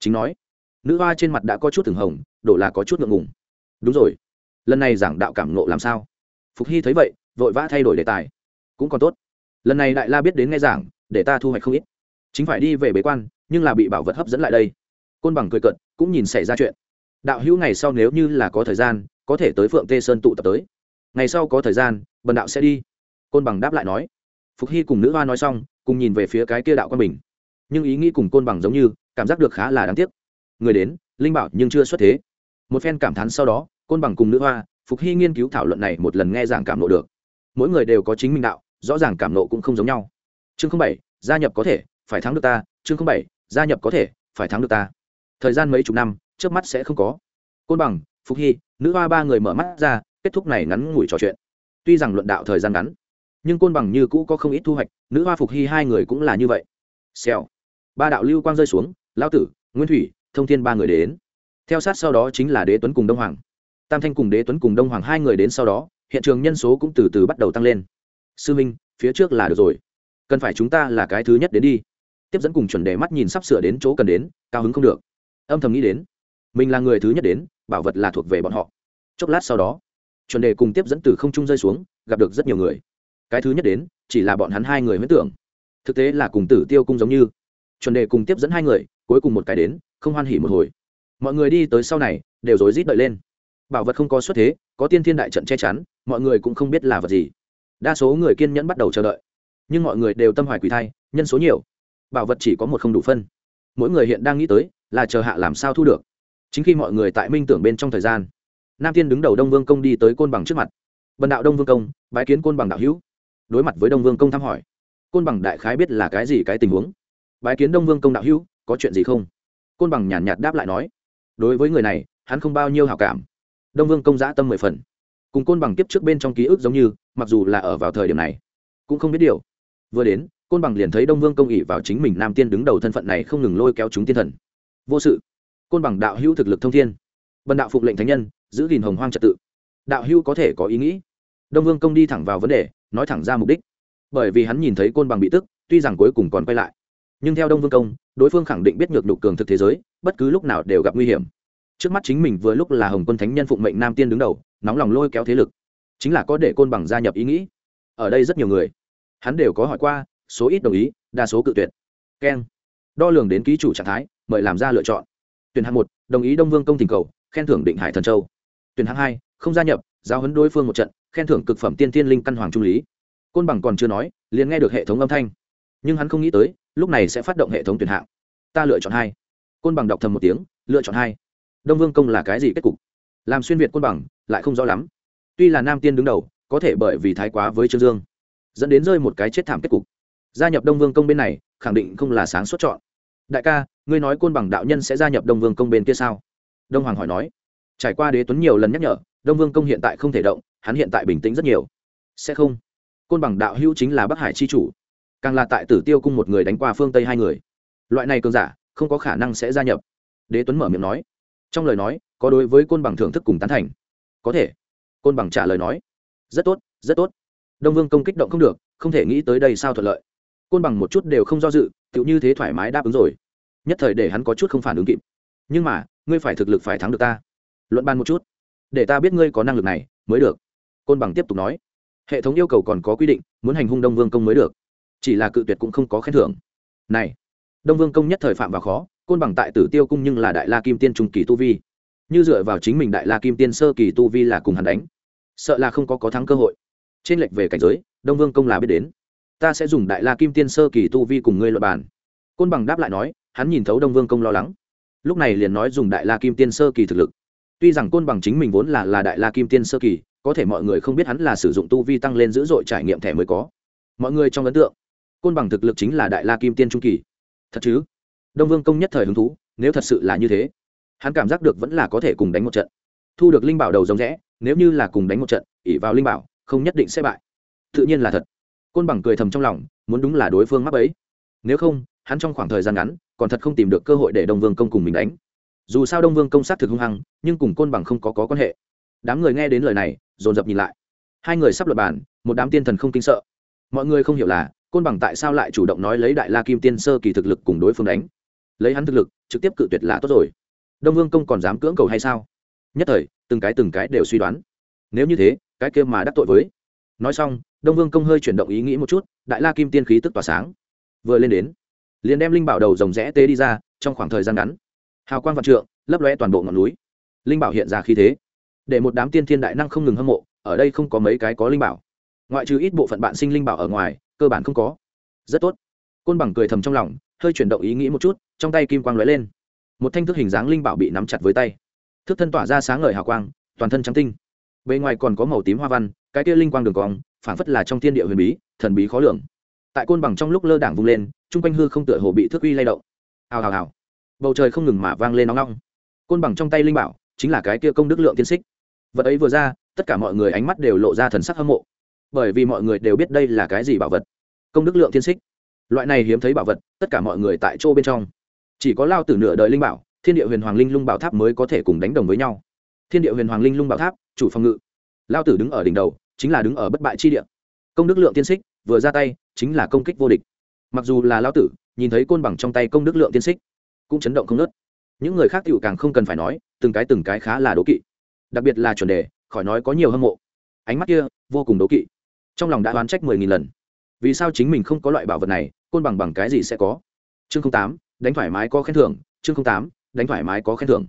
Chính nói, nữ hoa trên mặt đã có chút thường hồng, đổ là có chút ngượng ngùng. Đúng rồi. Lần này giảng đạo cảm nộ làm sao? Phục hy thấy vậy, vội vã thay đổi đề tài. Cũng còn tốt. Lần này đại la biết đến nghe giảng, để ta thu hoạch không ít. Chính phải đi về bế quan, nhưng là bị bảo vật hấp dẫn lại đây côn bằng cười cận cũng nhìn xảy ra chuyện. Đạo hữu ngày sau nếu như là có thời gian, có thể tới phượng tê sơn tụ tập tới. Ngày sau có thời gian, bần đạo sẽ đi. Côn bằng đáp lại nói. Phục hy cùng nữ hoa nói xong, cùng nhìn về phía cái kia đạo quan bình. Nhưng ý nghĩ cùng côn bằng giống như, cảm giác được khá là đáng tiếc. Người đến, linh bảo nhưng chưa xuất thế. Một phen cảm thán sau đó, côn bằng cùng nữ hoa, phục hy nghiên cứu thảo luận này một lần nghe giảng cảm nộ được. Mỗi người đều có chính minh đạo, rõ ràng cảm nộ cũng không giống nhau. Chương bảy, gia nhập có thể, phải thắng được ta. Chương bảy, gia nhập có thể, phải thắng được ta thời gian mấy chục năm, trước mắt sẽ không có. Côn bằng, phục hy, nữ hoa ba người mở mắt ra, kết thúc này ngắn ngủi trò chuyện. Tuy rằng luận đạo thời gian ngắn, nhưng côn bằng như cũ có không ít thu hoạch, nữ hoa phục hy hai người cũng là như vậy. Xèo. Ba đạo lưu quang rơi xuống, lão tử, nguyên thủy, thông thiên ba người đến. Theo sát sau đó chính là đế tuấn cùng đông hoàng. Tam thanh cùng đế tuấn cùng đông hoàng hai người đến sau đó, hiện trường nhân số cũng từ từ bắt đầu tăng lên. Sư minh, phía trước là được rồi. Cần phải chúng ta là cái thứ nhất đến đi. Tiếp dẫn cùng chuẩn đề mắt nhìn sắp sửa đến chỗ cần đến, cao hứng không được âm thầm nghĩ đến. Mình là người thứ nhất đến, bảo vật là thuộc về bọn họ. Chốc lát sau đó, chuẩn đề cùng tiếp dẫn từ không trung rơi xuống, gặp được rất nhiều người. Cái thứ nhất đến, chỉ là bọn hắn hai người huyết tưởng. Thực tế là cùng tử tiêu cung giống như. Chuẩn đề cùng tiếp dẫn hai người, cuối cùng một cái đến, không hoan hỉ một hồi. Mọi người đi tới sau này, đều rối rít đợi lên. Bảo vật không có xuất thế, có tiên thiên đại trận che chắn, mọi người cũng không biết là vật gì. Đa số người kiên nhẫn bắt đầu chờ đợi. Nhưng mọi người đều tâm hoài quỷ thai, nhân số nhiều. Bảo vật chỉ có một không đủ phân mỗi người hiện đang nghĩ tới là chờ hạ làm sao thu được. Chính khi mọi người tại minh tưởng bên trong thời gian nam tiên đứng đầu đông vương công đi tới côn bằng trước mặt. Bần đạo đông vương công bái kiến côn bằng đạo hữu. Đối mặt với đông vương công thăm hỏi côn bằng đại khái biết là cái gì cái tình huống. Bái kiến đông vương công đạo hữu có chuyện gì không? Côn bằng nhàn nhạt, nhạt đáp lại nói đối với người này hắn không bao nhiêu hảo cảm. Đông vương công giã tâm mười phần. Cùng côn bằng tiếp trước bên trong ký ức giống như mặc dù là ở vào thời điểm này cũng không biết điều. Vừa đến côn bằng liền thấy đông vương công ỵ vào chính mình nam tiên đứng đầu thân phận này không ngừng lôi kéo chúng tiên thần. Vô sự. Côn bằng đạo hữu thực lực thông thiên. Bần đạo phục lệnh thánh nhân, giữ gìn hồng hoang trật tự. Đạo hữu có thể có ý nghĩ. Đông vương công đi thẳng vào vấn đề, nói thẳng ra mục đích. Bởi vì hắn nhìn thấy côn bằng bị tức, tuy rằng cuối cùng còn quay lại. Nhưng theo đông vương công, đối phương khẳng định biết ngược nhục cường thực thế giới, bất cứ lúc nào đều gặp nguy hiểm. Trước mắt chính mình vừa lúc là hồng quân thánh nhân phụng mệnh nam tiên đứng đầu, nóng lòng lôi kéo thế lực. Chính là có để côn bằng gia nhập ý nghĩ. Ở đây rất nhiều người. Hắn đều có hỏi qua số ít đồng ý, đa số cự tuyệt. Keng. Đo lường đến ký chủ trạng thái, mời làm ra lựa chọn. Tuyển hạng một, đồng ý đông vương công tình cầu, khen thưởng định hải thần châu. Tuyển hạng hai, không gia nhập giao hấn đối phương một trận, khen thưởng cực phẩm tiên tiên linh căn hoàng trung lý. Côn bằng còn chưa nói, liền nghe được hệ thống âm thanh. Nhưng hắn không nghĩ tới, lúc này sẽ phát động hệ thống tuyển hạng. Ta lựa chọn hai. Côn bằng đọc thầm một tiếng, lựa chọn hai. Đông vương công là cái gì kết cục? Làm xuyên việt côn bằng, lại không rõ lắm. Tuy là nam tiên đứng đầu, có thể bởi vì thái quá với trương dương, dẫn đến rơi một cái chết thảm kết cục gia nhập đông vương công bên này, khẳng định không là sáng suốt chọn. Đại ca, ngươi nói côn bằng đạo nhân sẽ gia nhập đông vương công bên kia sao? Đông hoàng hỏi nói. Trải qua đế tuấn nhiều lần nhắc nhở, đông vương công hiện tại không thể động, hắn hiện tại bình tĩnh rất nhiều. Sẽ không. Côn bằng đạo hữu chính là bắc hải c h i chủ. Càng là tại tử tiêu cung một người đánh qua phương tây hai người. Loại này cường giả, không có khả năng sẽ gia nhập. Đế tuấn mở miệng nói. Trong lời nói, có đối với côn bằng thưởng thức cùng tán thành. Có thể. Côn bằng trả lời nói. Rất tốt rất tốt. Đông vương công kích động không được, không thể nghĩ tới đây sao thuận lợi côn bằng một chút đều không do dự, tựu như thế thoải mái đáp ứng rồi. Nhất thời để hắn có chút không phản ứng kịp. Nhưng mà, ngươi phải thực lực phải thắng được ta. Luận ban một chút. Để ta biết ngươi có năng lực này, mới được. Côn bằng tiếp tục nói. Hệ thống yêu cầu còn có quy định, muốn hành hung đông vương công mới được. Chỉ là cự tuyệt cũng không có khen thưởng. Này, đông vương công nhất thời phạm và khó, côn bằng tại tử tiêu cung nhưng là đại la kim tiên trung kỳ tu vi. Như dựa vào chính mình đại la kim tiên sơ kỳ tu vi là cùng hắn đánh. Sợ là không có có thắng cơ hội. Trên lệch về cảnh giới, đông vương công là biết đến ta sẽ dùng đại la kim tiên sơ kỳ tu vi cùng ngươi luật bàn. Côn bằng đáp lại nói, hắn nhìn thấu đông vương công lo lắng. Lúc này liền nói dùng đại la kim tiên sơ kỳ thực lực. Tuy rằng côn bằng chính mình vốn là là đại la kim tiên sơ kỳ, có thể mọi người không biết hắn là sử dụng tu vi tăng lên dữ dội trải nghiệm thẻ mới có. Mọi người trong ấn tượng, côn bằng thực lực chính là đại la kim tiên trung kỳ. Thật chứ? Đông vương công nhất thời hứng thú, nếu thật sự là như thế, hắn cảm giác được vẫn là có thể cùng đánh một trận. Thu được linh bảo đầu giống rẽ, nếu như là cùng đánh một trận ỉ vào linh bảo, không nhất định sẽ bại. Tự nhiên là thật côn bằng cười thầm trong lòng muốn đúng là đối phương mắc ấy nếu không hắn trong khoảng thời gian ngắn còn thật không tìm được cơ hội để đông vương công cùng mình đánh. Dù sao đông vương công sát thực hung hăng nhưng cùng côn bằng không có, có quan hệ. Đám người nghe đến lời này dồn dập nhìn lại. Hai người sắp luật bàn một đám tiên thần không kinh sợ. Mọi người không hiểu là côn bằng tại sao lại chủ động nói lấy đại la kim tiên sơ kỳ thực lực cùng đối phương đánh. Lấy hắn thực lực trực tiếp cự tuyệt là tốt rồi. Đông vương công còn dám cưỡng cầu hay sao? Nhất thời từng cái từng cái đều suy đoán. Nếu như thế cái kia mà đắc tội với nói xong, đông vương công hơi chuyển động ý nghĩ một chút, đại la kim tiên khí tức tỏa sáng. Vừa lên đến, liền đem linh bảo đầu rồng rẽ tê đi ra, trong khoảng thời gian ngắn, hào quang vạn trượng, lấp lóe toàn bộ ngọn núi. Linh bảo hiện ra khí thế. Để một đám tiên thiên đại năng không ngừng hâm mộ, ở đây không có mấy cái có linh bảo. Ngoại trừ ít bộ phận bạn sinh linh bảo ở ngoài, cơ bản không có. Rất tốt. Côn bằng cười thầm trong lòng, hơi chuyển động ý nghĩ một chút, trong tay kim quang lóe lên. Một thanh thức hình dáng linh bảo bị nắm chặt với tay. Thức thân tỏa ra sáng ngời hào quang, toàn thân trắng tinh bề ngoài còn có màu tím hoa văn, cái kia linh quang đường cong, phảng phất là trong thiên địa huyền bí, thần bí khó lường. Tại côn bằng trong lúc lơ đảng vung lên, chung quanh hư không tựa hồ bị thước uy lay động. Hào hào hào. Bầu trời không ngừng mà vang lên nóng nóng côn bằng trong tay linh bảo, chính là cái kia công đức lượng tiên xích. Vật ấy vừa ra, tất cả mọi người ánh mắt đều lộ ra thần sắc hâm mộ. Bởi vì mọi người đều biết đây là cái gì bảo vật. Công đức lượng tiên xích. Loại này hiếm thấy bảo vật, tất cả mọi người tại chỗ bên trong. Chỉ có lao từ nửa đời linh bảo, thiên địa huyền hoàng linh lung bảo tháp mới có thể cùng đánh đồng với nhau thiên địa huyền hoàng linh lung bảo tháp, chủ phòng ngự. Lao tử đứng ở đỉnh đầu, chính là đứng ở bất bại chi địa. Công đức lượng tiên xích, vừa ra tay, chính là công kích vô địch. Mặc dù là lao tử, nhìn thấy côn bằng trong tay công đức lượng tiên xích, cũng chấn động không nớt những người khác tựu càng không cần phải nói, từng cái từng cái khá là đố kỵ. Đặc biệt là chuẩn đề, khỏi nói có nhiều hâm mộ. Ánh mắt kia, vô cùng đố kỵ. Trong lòng đã đoán trách mười nghìn lần. Vì sao chính mình không có loại bảo vật này, côn bằng bằng cái gì sẽ có? Chương tám, đánh thoải mái có khen thưởng, chương tám, đánh thoải mái có khen thưởng.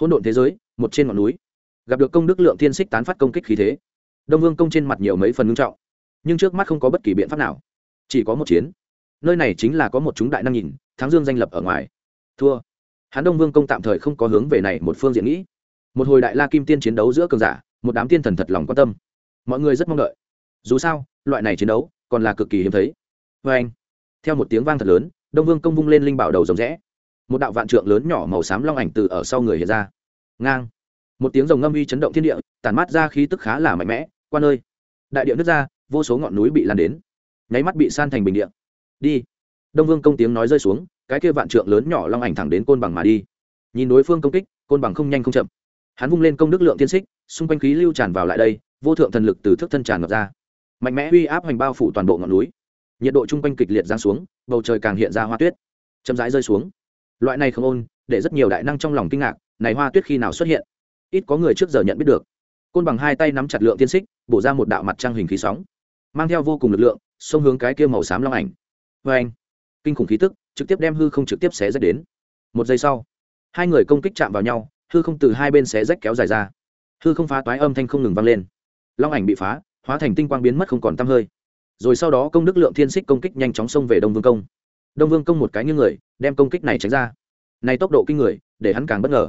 Hỗn độn thế giới một trên ngọn núi. Gặp được công đức lượng thiên xích tán phát công kích khí thế. Đông vương công trên mặt nhiều mấy phần ngưng trọng, nhưng trước mắt không có bất kỳ biện pháp nào, chỉ có một chiến. Nơi này chính là có một chúng đại năng nhìn, thắng dương danh lập ở ngoài. Thua. Hắn đông vương công tạm thời không có hướng về này một phương diện nghĩ. Một hồi đại la kim tiên chiến đấu giữa cường giả, một đám tiên thần thật lòng quan tâm. Mọi người rất mong đợi. Dù sao, loại này chiến đấu còn là cực kỳ hiếm thấy. Vê anh, theo một tiếng vang thật lớn, đông vương công vung lên linh bảo đầu rồng rẽ. Một đạo vạn trượng lớn nhỏ màu xám long ảnh từ ở sau người hiện ra ngang. Một tiếng rồng ngâm uy chấn động thiên địa tàn mát ra khí tức khá là mạnh mẽ. Qua nơi đại địa nước ra, vô số ngọn núi bị lan đến. Nháy mắt bị san thành bình địa. Đi! Đông vương công tiếng nói rơi xuống, cái kia vạn trượng lớn nhỏ long ảnh thẳng đến côn bằng mà đi. Nhìn đối phương công kích, côn bằng không nhanh không chậm. Hắn vung lên công đức lượng tiên xích, xung quanh khí lưu tràn vào lại đây, vô thượng thần lực từ thức thân tràn ngập ra. Mạnh mẽ uy áp hoành bao phủ toàn bộ ngọn núi. Nhiệt độ chung quanh kịch liệt giáng xuống, bầu trời càng hiện ra hoa tuyết. Chậm rãi rơi xuống. Loại này không ôn, để rất nhiều đại năng trong lòng kinh ngạc này hoa tuyết khi nào xuất hiện? Ít có người trước giờ nhận biết được. Côn bằng hai tay nắm chặt lượng tiên xích, bổ ra một đạo mặt trăng hình khí sóng. Mang theo vô cùng lực lượng, xông hướng cái kia màu xám long ảnh. Vê anh, kinh khủng khí tức, trực tiếp đem hư không trực tiếp xé rách đến. Một giây sau, hai người công kích chạm vào nhau, hư không từ hai bên xé rách kéo dài ra. Hư không phá toái âm thanh không ngừng vang lên. Long ảnh bị phá, hóa thành tinh quang biến mất không còn tăm hơi. Rồi sau đó công đức lượng thiên xích công kích nhanh chóng xông về đông vương công. Đông vương công một cái như người, đem công kích này tránh ra. Này tốc độ kinh người, để hắn càng bất ngờ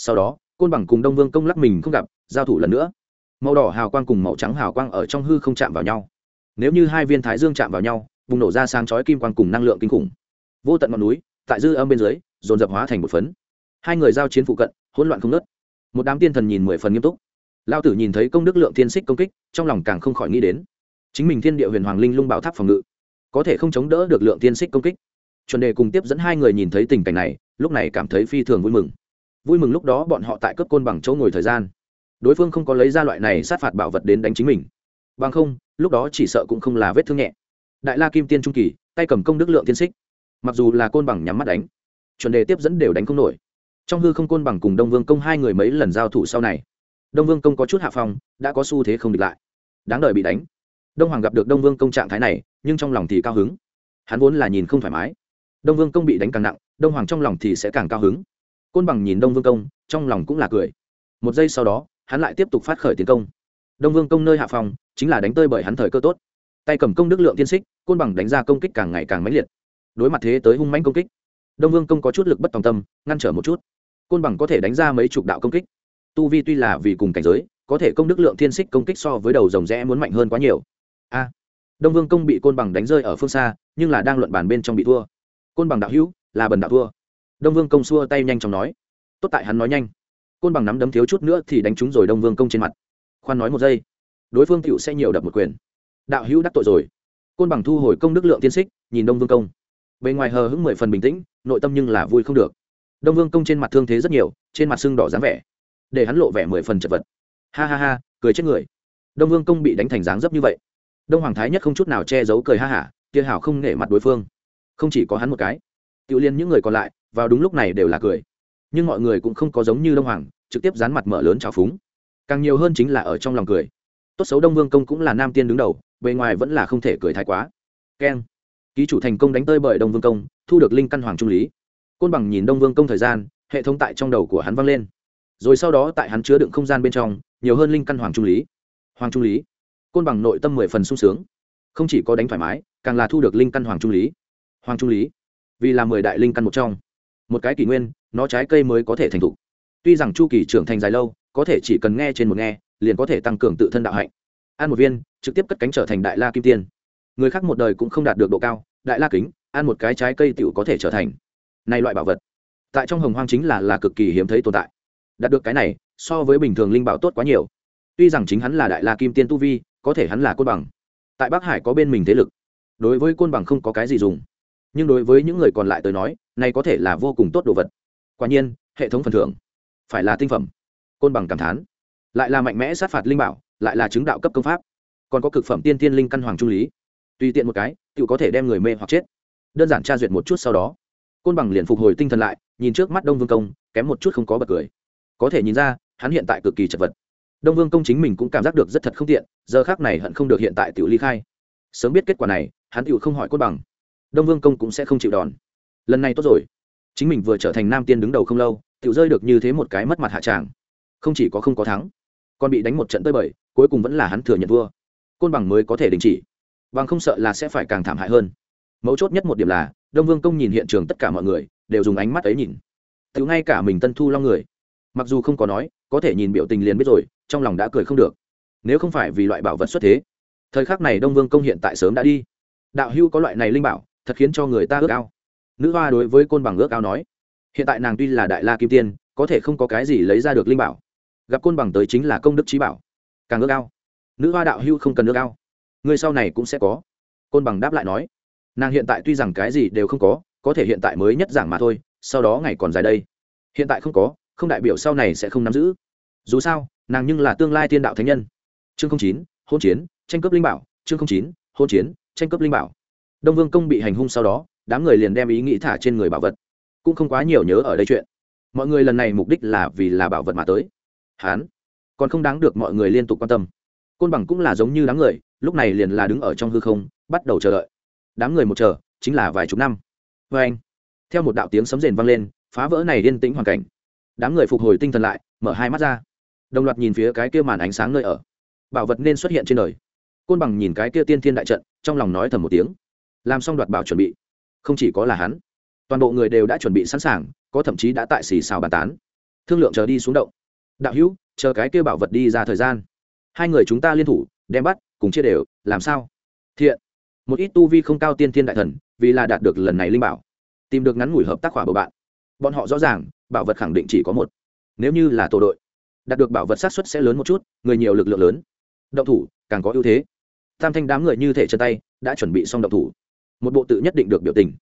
sau đó, côn bằng cùng đông vương công lắc mình không gặp, giao thủ lần nữa. Màu đỏ hào quang cùng màu trắng hào quang ở trong hư không chạm vào nhau. Nếu như hai viên thái dương chạm vào nhau, bùng nổ ra sáng chói kim quang cùng năng lượng kinh khủng. Vô tận ngọn núi, tại dư âm bên dưới, dồn dập hóa thành một phấn. Hai người giao chiến phụ cận, hỗn loạn không nớt một đám tiên thần nhìn mười phần nghiêm túc. Lao tử nhìn thấy công đức lượng tiên xích công kích, trong lòng càng không khỏi nghĩ đến. Chính mình thiên địa huyền hoàng linh lung bảo tháp phòng ngự, có thể không chống đỡ được lượng tiên xích công kích. Chuẩn đề cùng tiếp dẫn hai người nhìn thấy tình cảnh này, lúc này cảm thấy phi thường vui mừng vui mừng lúc đó bọn họ tại cấp côn bằng chỗ ngồi thời gian. Đối phương không có lấy ra loại này sát phạt bảo vật đến đánh chính mình. Bằng không, lúc đó chỉ sợ cũng không là vết thương nhẹ. Đại la kim tiên trung kỳ, tay cầm công đức lượng tiên xích. Mặc dù là côn bằng nhắm mắt đánh, chuẩn đề tiếp dẫn đều đánh không nổi. Trong hư không côn bằng cùng đông vương công hai người mấy lần giao thủ sau này, đông vương công có chút hạ phong, đã có xu thế không địch lại. Đáng đời bị đánh. Đông hoàng gặp được đông vương công trạng thái này, nhưng trong lòng thì cao hứng. Hắn vốn là nhìn không thoải mái. Đông vương công bị đánh càng nặng, đông hoàng trong lòng thì sẽ càng cao hứng côn bằng nhìn đông vương công, trong lòng cũng là cười. Một giây sau đó, hắn lại tiếp tục phát khởi tiến công. Đông vương công nơi hạ phòng, chính là đánh tơi bởi hắn thời cơ tốt. Tay cầm công đức lượng tiên xích, côn bằng đánh ra công kích càng ngày càng mãnh liệt. Đối mặt thế tới hung mãnh công kích, đông vương công có chút lực bất tòng tâm, ngăn trở một chút. Côn bằng có thể đánh ra mấy chục đạo công kích. Tu vi tuy là vì cùng cảnh giới, có thể công đức lượng thiên xích công kích so với đầu rồng rẽ muốn mạnh hơn quá nhiều. A! Đông vương công bị côn bằng đánh rơi ở phương xa, nhưng là đang luận bàn bên trong bị thua. Côn bằng đạo hữu, là bần đạo thua đông vương công xua tay nhanh chóng nói. Tốt tại hắn nói nhanh. Côn bằng nắm đấm thiếu chút nữa thì đánh trúng rồi đông vương công trên mặt. Khoan nói một giây. Đối phương cựu sẽ nhiều đập một quyền. Đạo hữu đắc tội rồi. Côn bằng thu hồi công đức lượng tiên xích, nhìn đông vương công. Bề ngoài hờ hững mười phần bình tĩnh, nội tâm nhưng là vui không được. Đông vương công trên mặt thương thế rất nhiều, trên mặt sưng đỏ dáng vẻ. Để hắn lộ vẻ mười phần chật vật. Ha ha ha, cười chết người. Đông vương công bị đánh thành dáng dấp như vậy. Đông hoàng thái nhất không chút nào che giấu cười ha hả, kia hảo không nể mặt đối phương. Không chỉ có hắn một cái. Tự liên những người còn lại vào đúng lúc này đều là cười. Nhưng mọi người cũng không có giống như đông hoàng, trực tiếp dán mặt mở lớn trào phúng. Càng nhiều hơn chính là ở trong lòng cười. Tốt xấu đông vương công cũng là nam tiên đứng đầu, bề ngoài vẫn là không thể cười thái quá. Keng. Ký chủ thành công đánh tơi bởi đông vương công, thu được linh căn hoàng trung lý. Côn bằng nhìn đông vương công thời gian, hệ thống tại trong đầu của hắn vang lên. Rồi sau đó tại hắn chứa đựng không gian bên trong, nhiều hơn linh căn hoàng trung lý. Hoàng trung lý. Côn bằng nội tâm mười phần sung sướng. Không chỉ có đánh thoải mái, càng là thu được linh căn hoàng trung lý. Hoàng trung lý. Vì là mười đại linh căn một trong một cái kỷ nguyên, nó trái cây mới có thể thành thục. Tuy rằng chu kỳ trưởng thành dài lâu, có thể chỉ cần nghe trên một nghe, liền có thể tăng cường tự thân đạo hạnh. Ăn một viên, trực tiếp cất cánh trở thành đại la kim tiên. Người khác một đời cũng không đạt được độ cao, đại la kính, ăn một cái trái cây tựu có thể trở thành này loại bảo vật. Tại trong hồng hoang chính là là cực kỳ hiếm thấy tồn tại. Đạt được cái này, so với bình thường linh bảo tốt quá nhiều. Tuy rằng chính hắn là đại la kim tiên tu vi, có thể hắn là côn bằng. Tại bắc hải có bên mình thế lực. Đối với côn bằng không có cái gì dùng nhưng đối với những người còn lại tới nói, này có thể là vô cùng tốt đồ vật. Quả nhiên, hệ thống phần thưởng phải là tinh phẩm. Côn bằng cảm thán. Lại là mạnh mẽ sát phạt linh bảo, lại là chứng đạo cấp công pháp. Còn có cực phẩm tiên tiên linh căn hoàng trung lý. Tùy tiện một cái tự có thể đem người mê hoặc chết. Đơn giản tra duyệt một chút sau đó. Côn bằng liền phục hồi tinh thần lại, nhìn trước mắt đông vương công, kém một chút không có bật cười. Có thể nhìn ra, hắn hiện tại cực kỳ chật vật. Đông vương công chính mình cũng cảm giác được rất thật không tiện, giờ khác này hận không được hiện tại tiểu ly khai. Sớm biết kết quả này, hắn tiểu không hỏi côn bằng đông vương công cũng sẽ không chịu đòn. Lần này tốt rồi. Chính mình vừa trở thành nam tiên đứng đầu không lâu, tiểu rơi được như thế một cái mất mặt hạ tràng. Không chỉ có không có thắng, còn bị đánh một trận tơi bời, cuối cùng vẫn là hắn thừa nhận vua. Côn bằng mới có thể đình chỉ. Bằng không sợ là sẽ phải càng thảm hại hơn. Mấu chốt nhất một điểm là, đông vương công nhìn hiện trường tất cả mọi người, đều dùng ánh mắt ấy nhìn. Tự ngay cả mình tân thu long người, mặc dù không có nói, có thể nhìn biểu tình liền biết rồi, trong lòng đã cười không được. Nếu không phải vì loại bảo vật xuất thế, thời khắc này đông vương công hiện tại sớm đã đi. Đạo hưu có loại này linh bảo thật khiến cho người ta ước ao. Nữ hoa đối với côn bằng ước ao nói, hiện tại nàng tuy là đại la kim tiên, có thể không có cái gì lấy ra được linh bảo. Gặp côn bằng tới chính là công đức trí bảo. Càng ước ao, nữ hoa đạo hưu không cần ước ao. Người sau này cũng sẽ có. Côn bằng đáp lại nói, nàng hiện tại tuy rằng cái gì đều không có có thể hiện tại mới nhất giảng mà thôi, sau đó ngày còn dài đây. Hiện tại không có, không đại biểu sau này sẽ không nắm giữ. Dù sao, nàng nhưng là tương lai tiên đạo thánh nhân. Chương chín, hôn chiến, tranh cướp linh bảo. Chương chín, hôn chiến, tranh cướp linh bảo đông vương công bị hành hung sau đó, đám người liền đem ý nghĩ thả trên người bảo vật. Cũng không quá nhiều nhớ ở đây chuyện. Mọi người lần này mục đích là vì là bảo vật mà tới. Hán, còn không đáng được mọi người liên tục quan tâm. Côn bằng cũng là giống như đám người, lúc này liền là đứng ở trong hư không, bắt đầu chờ đợi. Đám người một chờ, chính là vài chục năm. Vê anh, theo một đạo tiếng sấm rền vang lên, phá vỡ này yên tĩnh hoàn cảnh. Đám người phục hồi tinh thần lại, mở hai mắt ra. Đồng loạt nhìn phía cái kia màn ánh sáng nơi ở. Bảo vật nên xuất hiện trên đời. Côn bằng nhìn cái kia tiên thiên đại trận, trong lòng nói thầm một tiếng làm xong đoạt bảo chuẩn bị. Không chỉ có là hắn, toàn bộ người đều đã chuẩn bị sẵn sàng, có thậm chí đã tại xì xào bàn tán. Thương lượng chờ đi xuống động. Đạo hữu, chờ cái kia bảo vật đi ra thời gian. Hai người chúng ta liên thủ, đem bắt, cùng chia đều, làm sao? Thiện. Một ít tu vi không cao tiên thiên đại thần, vì là đạt được lần này linh bảo, tìm được ngắn ngủi hợp tác khỏa bầu bạn. Bọn họ rõ ràng, bảo vật khẳng định chỉ có một. Nếu như là tổ đội, đạt được bảo vật sát xuất sẽ lớn một chút, người nhiều lực lượng lớn. Động thủ, càng có ưu thế. Tam thanh đám người như thể chân tay, đã chuẩn bị xong động thủ một bộ tự nhất định được biểu tình.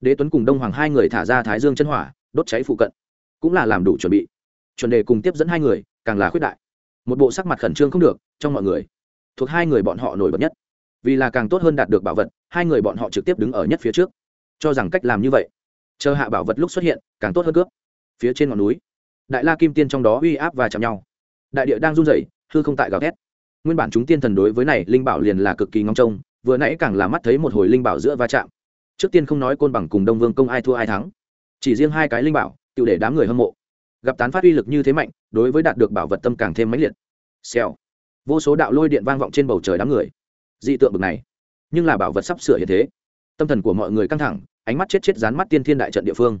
Đế tuấn cùng đông hoàng hai người thả ra thái dương chân hỏa, đốt cháy phụ cận, cũng là làm đủ chuẩn bị. Chuẩn đề cùng tiếp dẫn hai người, càng là khuyết đại. Một bộ sắc mặt khẩn trương không được, trong mọi người, thuộc hai người bọn họ nổi bật nhất. Vì là càng tốt hơn đạt được bảo vật, hai người bọn họ trực tiếp đứng ở nhất phía trước, cho rằng cách làm như vậy. Chờ hạ bảo vật lúc xuất hiện, càng tốt hơn cướp. Phía trên ngọn núi, đại la kim tiên trong đó uy áp và chạm nhau. Đại địa đang run rẩy, hư không tại gào thét. Nguyên bản chúng tiên thần đối với này, linh bảo liền là cực kỳ ngóng trông vừa nãy càng là mắt thấy một hồi linh bảo giữa va chạm. Trước tiên không nói côn bằng cùng đông vương công ai thua ai thắng. Chỉ riêng hai cái linh bảo tự để đám người hâm mộ. Gặp tán phát uy lực như thế mạnh, đối với đạt được bảo vật tâm càng thêm mãnh liệt. Xèo. Vô số đạo lôi điện vang vọng trên bầu trời đám người. Dị tượng bực này. Nhưng là bảo vật sắp sửa hiện thế. Tâm thần của mọi người căng thẳng, ánh mắt chết chết dán mắt tiên thiên đại trận địa phương.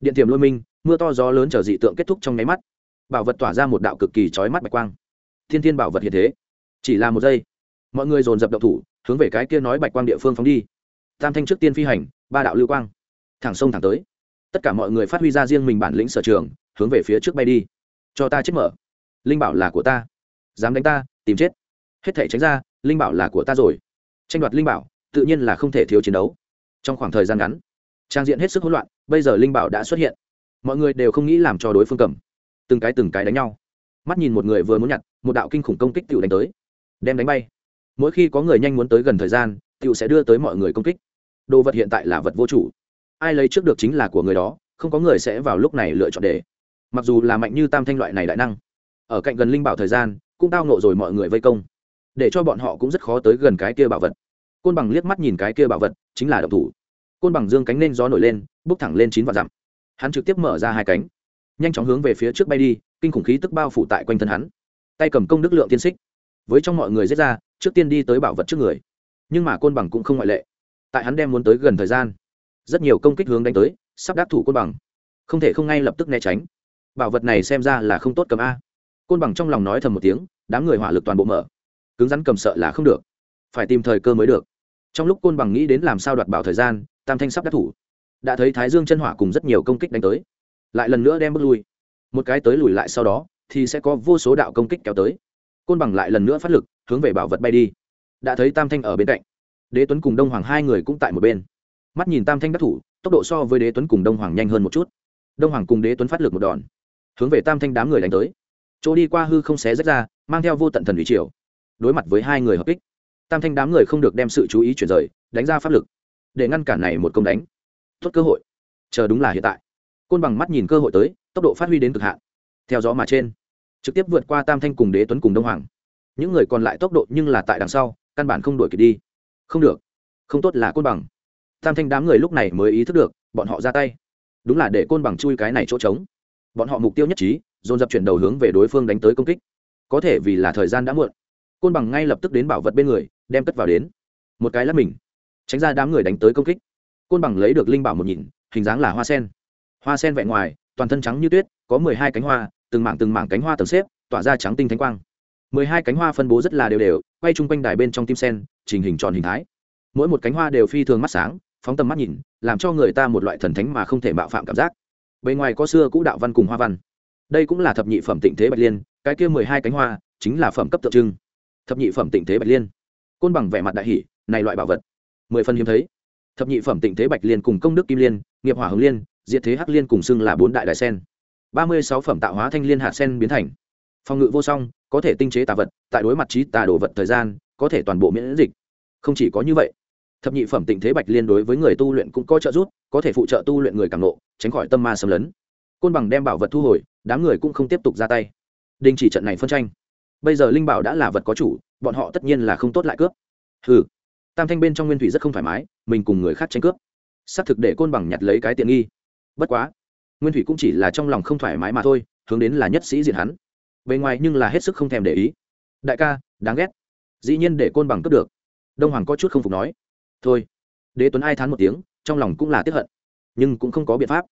Điện tiềm lôi minh, mưa to gió lớn chờ dị tượng kết thúc trong nháy mắt. Bảo vật tỏa ra một đạo cực kỳ trói mắt bạch quang. Thiên thiên bảo vật hiện thế. Chỉ là một giây. Mọi người dồn dập động thủ hướng về cái kia nói bạch quang địa phương phóng đi. Tam thanh trước tiên phi hành, ba đạo lưu quang. Thẳng sông thẳng tới. Tất cả mọi người phát huy ra riêng mình bản lĩnh sở trường, hướng về phía trước bay đi. Cho ta chết mở. Linh bảo là của ta. Dám đánh ta, tìm chết. Hết thể tránh ra, linh bảo là của ta rồi. Tranh đoạt linh bảo, tự nhiên là không thể thiếu chiến đấu. Trong khoảng thời gian ngắn, trang diện hết sức hỗn loạn, bây giờ linh bảo đã xuất hiện. Mọi người đều không nghĩ làm cho đối phương cầm. Từng cái từng cái đánh nhau. Mắt nhìn một người vừa muốn nhặt, một đạo kinh khủng công kích tự đánh tới. Đem đánh bay mỗi khi có người nhanh muốn tới gần thời gian tựu sẽ đưa tới mọi người công kích. Đồ vật hiện tại là vật vô chủ. Ai lấy trước được chính là của người đó, không có người sẽ vào lúc này lựa chọn để. Mặc dù là mạnh như tam thanh loại này đại năng, ở cạnh gần linh bảo thời gian, cũng tao nộ rồi mọi người vây công. Để cho bọn họ cũng rất khó tới gần cái kia bảo vật. Côn bằng liếc mắt nhìn cái kia bảo vật, chính là độc thủ. Côn bằng dương cánh nên gió nổi lên, bước thẳng lên chín vạn dặm. Hắn trực tiếp mở ra hai cánh, nhanh chóng hướng về phía trước bay đi, kinh khủng khí tức bao phủ tại quanh thân hắn. Tay cầm công đức lượng tiên xích. Với trong mọi người giết ra trước tiên đi tới bảo vật trước người. Nhưng mà côn bằng cũng không ngoại lệ. Tại hắn đem muốn tới gần thời gian, rất nhiều công kích hướng đánh tới, sắp đắc thủ côn bằng. Không thể không ngay lập tức né tránh. Bảo vật này xem ra là không tốt cầm a. Côn bằng trong lòng nói thầm một tiếng, đám người hỏa lực toàn bộ mở. Cứng rắn cầm sợ là không được. Phải tìm thời cơ mới được. Trong lúc côn bằng nghĩ đến làm sao đoạt bảo thời gian, tam thanh sắp đắc thủ. Đã thấy thái dương chân hỏa cùng rất nhiều công kích đánh tới. Lại lần nữa đem bước lui. Một cái tới lùi lại sau đó, thì sẽ có vô số đạo công kích kéo tới côn bằng lại lần nữa phát lực, hướng về bảo vật bay đi. Đã thấy tam thanh ở bên cạnh. Đế tuấn cùng đông hoàng hai người cũng tại một bên. Mắt nhìn tam thanh đắc thủ, tốc độ so với đế tuấn cùng đông hoàng nhanh hơn một chút. Đông hoàng cùng đế tuấn phát lực một đòn, hướng về tam thanh đám người đánh tới. Chỗ đi qua hư không xé rách ra, mang theo vô tận thần ủy triều. Đối mặt với hai người hợp kích, tam thanh đám người không được đem sự chú ý chuyển rời, đánh ra pháp lực, để ngăn cản này một công đánh. Tốt cơ hội. Chờ đúng là hiện tại. Côn bằng mắt nhìn cơ hội tới, tốc độ phát huy đến cực hạn. Theo gió mà trên trực tiếp vượt qua tam thanh cùng đế tuấn cùng đông hoàng những người còn lại tốc độ nhưng là tại đằng sau căn bản không đuổi kịp đi không được không tốt là côn bằng tam thanh đám người lúc này mới ý thức được bọn họ ra tay đúng là để côn bằng chui cái này chỗ trống bọn họ mục tiêu nhất trí dồn dập chuyển đầu hướng về đối phương đánh tới công kích có thể vì là thời gian đã muộn côn bằng ngay lập tức đến bảo vật bên người đem cất vào đến một cái lắp mình tránh ra đám người đánh tới công kích côn bằng lấy được linh bảo một nhìn hình dáng là hoa sen hoa sen vẹn ngoài toàn thân trắng như tuyết có mười hai cánh hoa từng mảng từng mảng cánh hoa tầng xếp, tỏa ra trắng tinh thánh quang. Mười hai cánh hoa phân bố rất là đều đều, quay chung quanh đài bên trong tim sen, trình hình tròn hình thái. Mỗi một cánh hoa đều phi thường mắt sáng, phóng tầm mắt nhìn, làm cho người ta một loại thần thánh mà không thể mạo phạm cảm giác. Bề ngoài có xưa cũ đạo văn cùng hoa văn. Đây cũng là thập nhị phẩm tịnh thế bạch liên, cái kia mười hai cánh hoa chính là phẩm cấp tượng trưng. Thập nhị phẩm tịnh thế bạch liên. Côn bằng vẻ mặt đại hỷ, này loại bảo vật, mười phần hiếm thấy. Thập nhị phẩm tịnh thế bạch liên cùng công đức kim liên, nghiệp hỏa hồng liên, diệt thế hắc liên cùng xưng là bốn đại đại sen ba mươi sáu phẩm tạo hóa thanh liên hạ sen biến thành. Phòng ngự vô song, có thể tinh chế tà vật, tại đối mặt trí tà đồ vật thời gian, có thể toàn bộ miễn dịch. Không chỉ có như vậy, thập nhị phẩm tịnh thế bạch liên đối với người tu luyện cũng có trợ giúp, có thể phụ trợ tu luyện người càng nộ tránh khỏi tâm ma xâm lấn. Côn bằng đem bảo vật thu hồi, đám người cũng không tiếp tục ra tay. Đình chỉ trận này phân tranh. Bây giờ linh bảo đã là vật có chủ, bọn họ tất nhiên là không tốt lại cướp. Ừ tam thanh bên trong nguyên thủy rất không thoải mái, mình cùng người khác tranh cướp. Xác thực để côn bằng nhặt lấy cái tiện nghi. Bất quá nguyên thủy cũng chỉ là trong lòng không thoải mái mà thôi, hướng đến là nhất sĩ diện hắn. Bề ngoài nhưng là hết sức không thèm để ý. Đại ca, đáng ghét. Dĩ nhiên để côn bằng cướp được. Đông hoàng có chút không phục nói. Thôi. Đế tuấn ai thán một tiếng, trong lòng cũng là tiếp hận. Nhưng cũng không có biện pháp.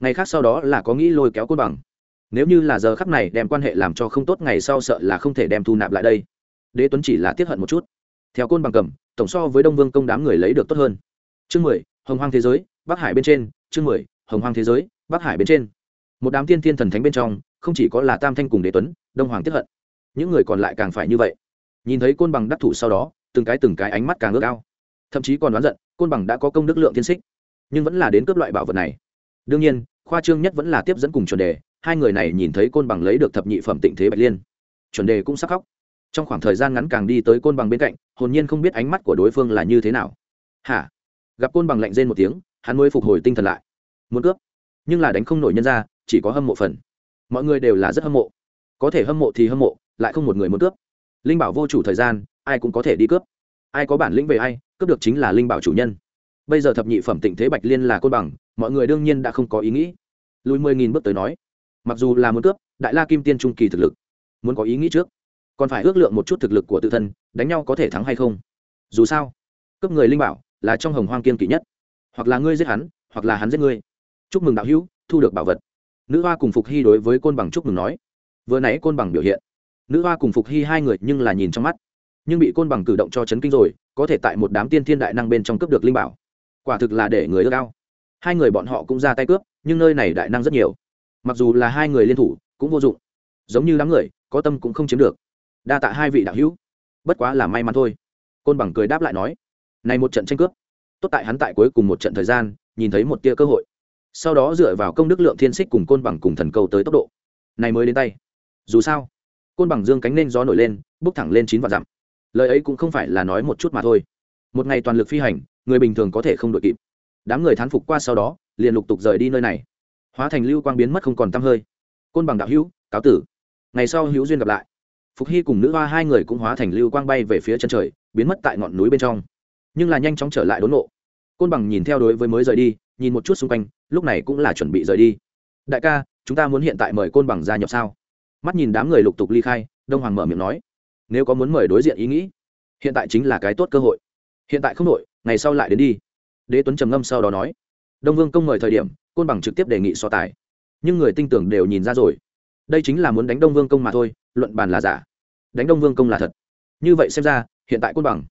Ngày khác sau đó là có nghĩ lôi kéo côn bằng. Nếu như là giờ khắc này đem quan hệ làm cho không tốt, ngày sau sợ là không thể đem thu nạp lại đây. Đế tuấn chỉ là tiếp hận một chút. Theo côn bằng cầm, tổng so với đông vương công đám người lấy được tốt hơn. Chương mười, hồng hoang thế giới, bắc hải bên trên. Chương mười, hồng hoang thế giới bắc hải bên trên, một đám tiên thiên thần thánh bên trong, không chỉ có là tam thanh cùng đế tuấn, đông hoàng tiếp hận, những người còn lại càng phải như vậy. Nhìn thấy côn bằng đắc thủ sau đó, từng cái từng cái ánh mắt càng ước ao. Thậm chí còn đoán giận, côn bằng đã có công đức lượng thiên xích, nhưng vẫn là đến cướp loại bảo vật này. Đương nhiên, khoa trương nhất vẫn là tiếp dẫn cùng chuẩn đề, hai người này nhìn thấy côn bằng lấy được thập nhị phẩm tịnh thế bạch liên, chuẩn đề cũng sắc khóc. Trong khoảng thời gian ngắn càng đi tới côn bằng bên cạnh, hồn nhiên không biết ánh mắt của đối phương là như thế nào. Hả? Gặp côn bằng lạnh rên một tiếng, hắn mới phục hồi tinh thần lại. Muốn cướp? Nhưng là đánh không nổi nhân ra, chỉ có hâm mộ phần. Mọi người đều là rất hâm mộ. Có thể hâm mộ thì hâm mộ, lại không một người muốn cướp. Linh bảo vô chủ thời gian, ai cũng có thể đi cướp. Ai có bản lĩnh về ai, cướp được chính là linh bảo chủ nhân. Bây giờ thập nhị phẩm tịnh thế bạch liên là côn bằng, mọi người đương nhiên đã không có ý nghĩ. Lùi mười nghìn bước tới nói, mặc dù là muốn cướp, đại la kim tiên trung kỳ thực lực, muốn có ý nghĩ trước, còn phải ước lượng một chút thực lực của tự thân, đánh nhau có thể thắng hay không. Dù sao, cướp người linh bảo là trong hồng hoang kiên kỵ nhất. Hoặc là ngươi giết hắn, hoặc là hắn giết ngươi chúc mừng đạo hữu, thu được bảo vật. Nữ hoa cùng phục hy đối với côn bằng chúc mừng nói. Vừa nãy côn bằng biểu hiện, nữ hoa cùng phục hy hai người nhưng là nhìn trong mắt. Nhưng bị côn bằng cử động cho chấn kinh rồi, có thể tại một đám tiên thiên đại năng bên trong cướp được linh bảo. Quả thực là để người ước ao. Hai người bọn họ cũng ra tay cướp, nhưng nơi này đại năng rất nhiều. Mặc dù là hai người liên thủ, cũng vô dụng. Giống như đám người, có tâm cũng không chiếm được. Đa tạ hai vị đạo hữu. Bất quá là may mắn thôi. Côn bằng cười đáp lại nói, này một trận tranh cướp. Tốt tại hắn tại cuối cùng một trận thời gian, nhìn thấy một tia cơ hội sau đó dựa vào công đức lượng thiên xích cùng côn bằng cùng thần cầu tới tốc độ. Này mới đến tay. Dù sao, côn bằng dương cánh nên gió nổi lên, bước thẳng lên chín vạn dặm. Lời ấy cũng không phải là nói một chút mà thôi. Một ngày toàn lực phi hành, người bình thường có thể không đội kịp. Đám người thán phục qua sau đó, liền lục tục rời đi nơi này. Hóa thành lưu quang biến mất không còn t hơi. Côn bằng đạo hữu, cáo tử. Ngày sau hữu duyên gặp lại. Phục hy cùng nữ hoa hai người cũng hóa thành lưu quang bay về phía chân trời, biến mất tại ngọn núi bên trong. Nhưng là nhanh chóng trở lại đốn nộ côn bằng nhìn theo đối với mới rời đi nhìn một chút xung quanh, lúc này cũng là chuẩn bị rời đi. Đại ca, chúng ta muốn hiện tại mời côn bằng gia nhập sao? Mắt nhìn đám người lục tục ly khai, đông hoàng mở miệng nói. Nếu có muốn mời đối diện ý nghĩ, hiện tại chính là cái tốt cơ hội. Hiện tại không đội ngày sau lại đến đi. Đế tuấn trầm ngâm sau đó nói. Đông vương công mời thời điểm, côn bằng trực tiếp đề nghị so tài. Nhưng người tinh tưởng đều nhìn ra rồi. Đây chính là muốn đánh đông vương công mà thôi, luận bàn là giả. Đánh đông vương công là thật. Như vậy xem ra, hiện tại côn bằng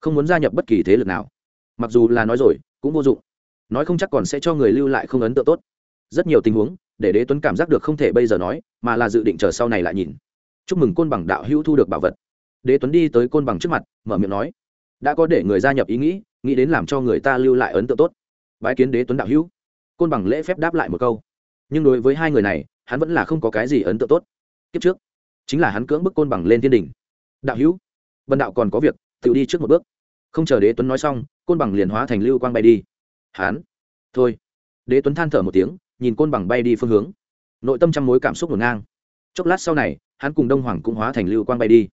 không muốn gia nhập bất kỳ thế lực nào. Mặc dù là nói rồi, cũng vô dụng nói không chắc còn sẽ cho người lưu lại không ấn tượng tốt. Rất nhiều tình huống, để đế tuấn cảm giác được không thể bây giờ nói, mà là dự định chờ sau này lại nhìn. Chúc mừng côn bằng đạo hữu thu được bảo vật. Đế tuấn đi tới côn bằng trước mặt, mở miệng nói, đã có để người gia nhập ý nghĩ nghĩ đến làm cho người ta lưu lại ấn tượng tốt. Bái kiến đế tuấn đạo hữu. Côn bằng lễ phép đáp lại một câu, nhưng đối với hai người này, hắn vẫn là không có cái gì ấn tượng tốt. Kiếp trước, chính là hắn cưỡng bức côn bằng lên thiên đình đạo hữu, vân đạo còn có việc, tự đi trước một bước. Không chờ đế tuấn nói xong, côn bằng liền hóa thành lưu quang bay đi. Hán, thôi. Đế tuấn than thở một tiếng nhìn côn bằng bay đi phương hướng. Nội tâm trăm mối cảm xúc ngổn ngang. Chốc lát sau này hắn cùng đông hoàng cũng hóa thành lưu quang bay đi.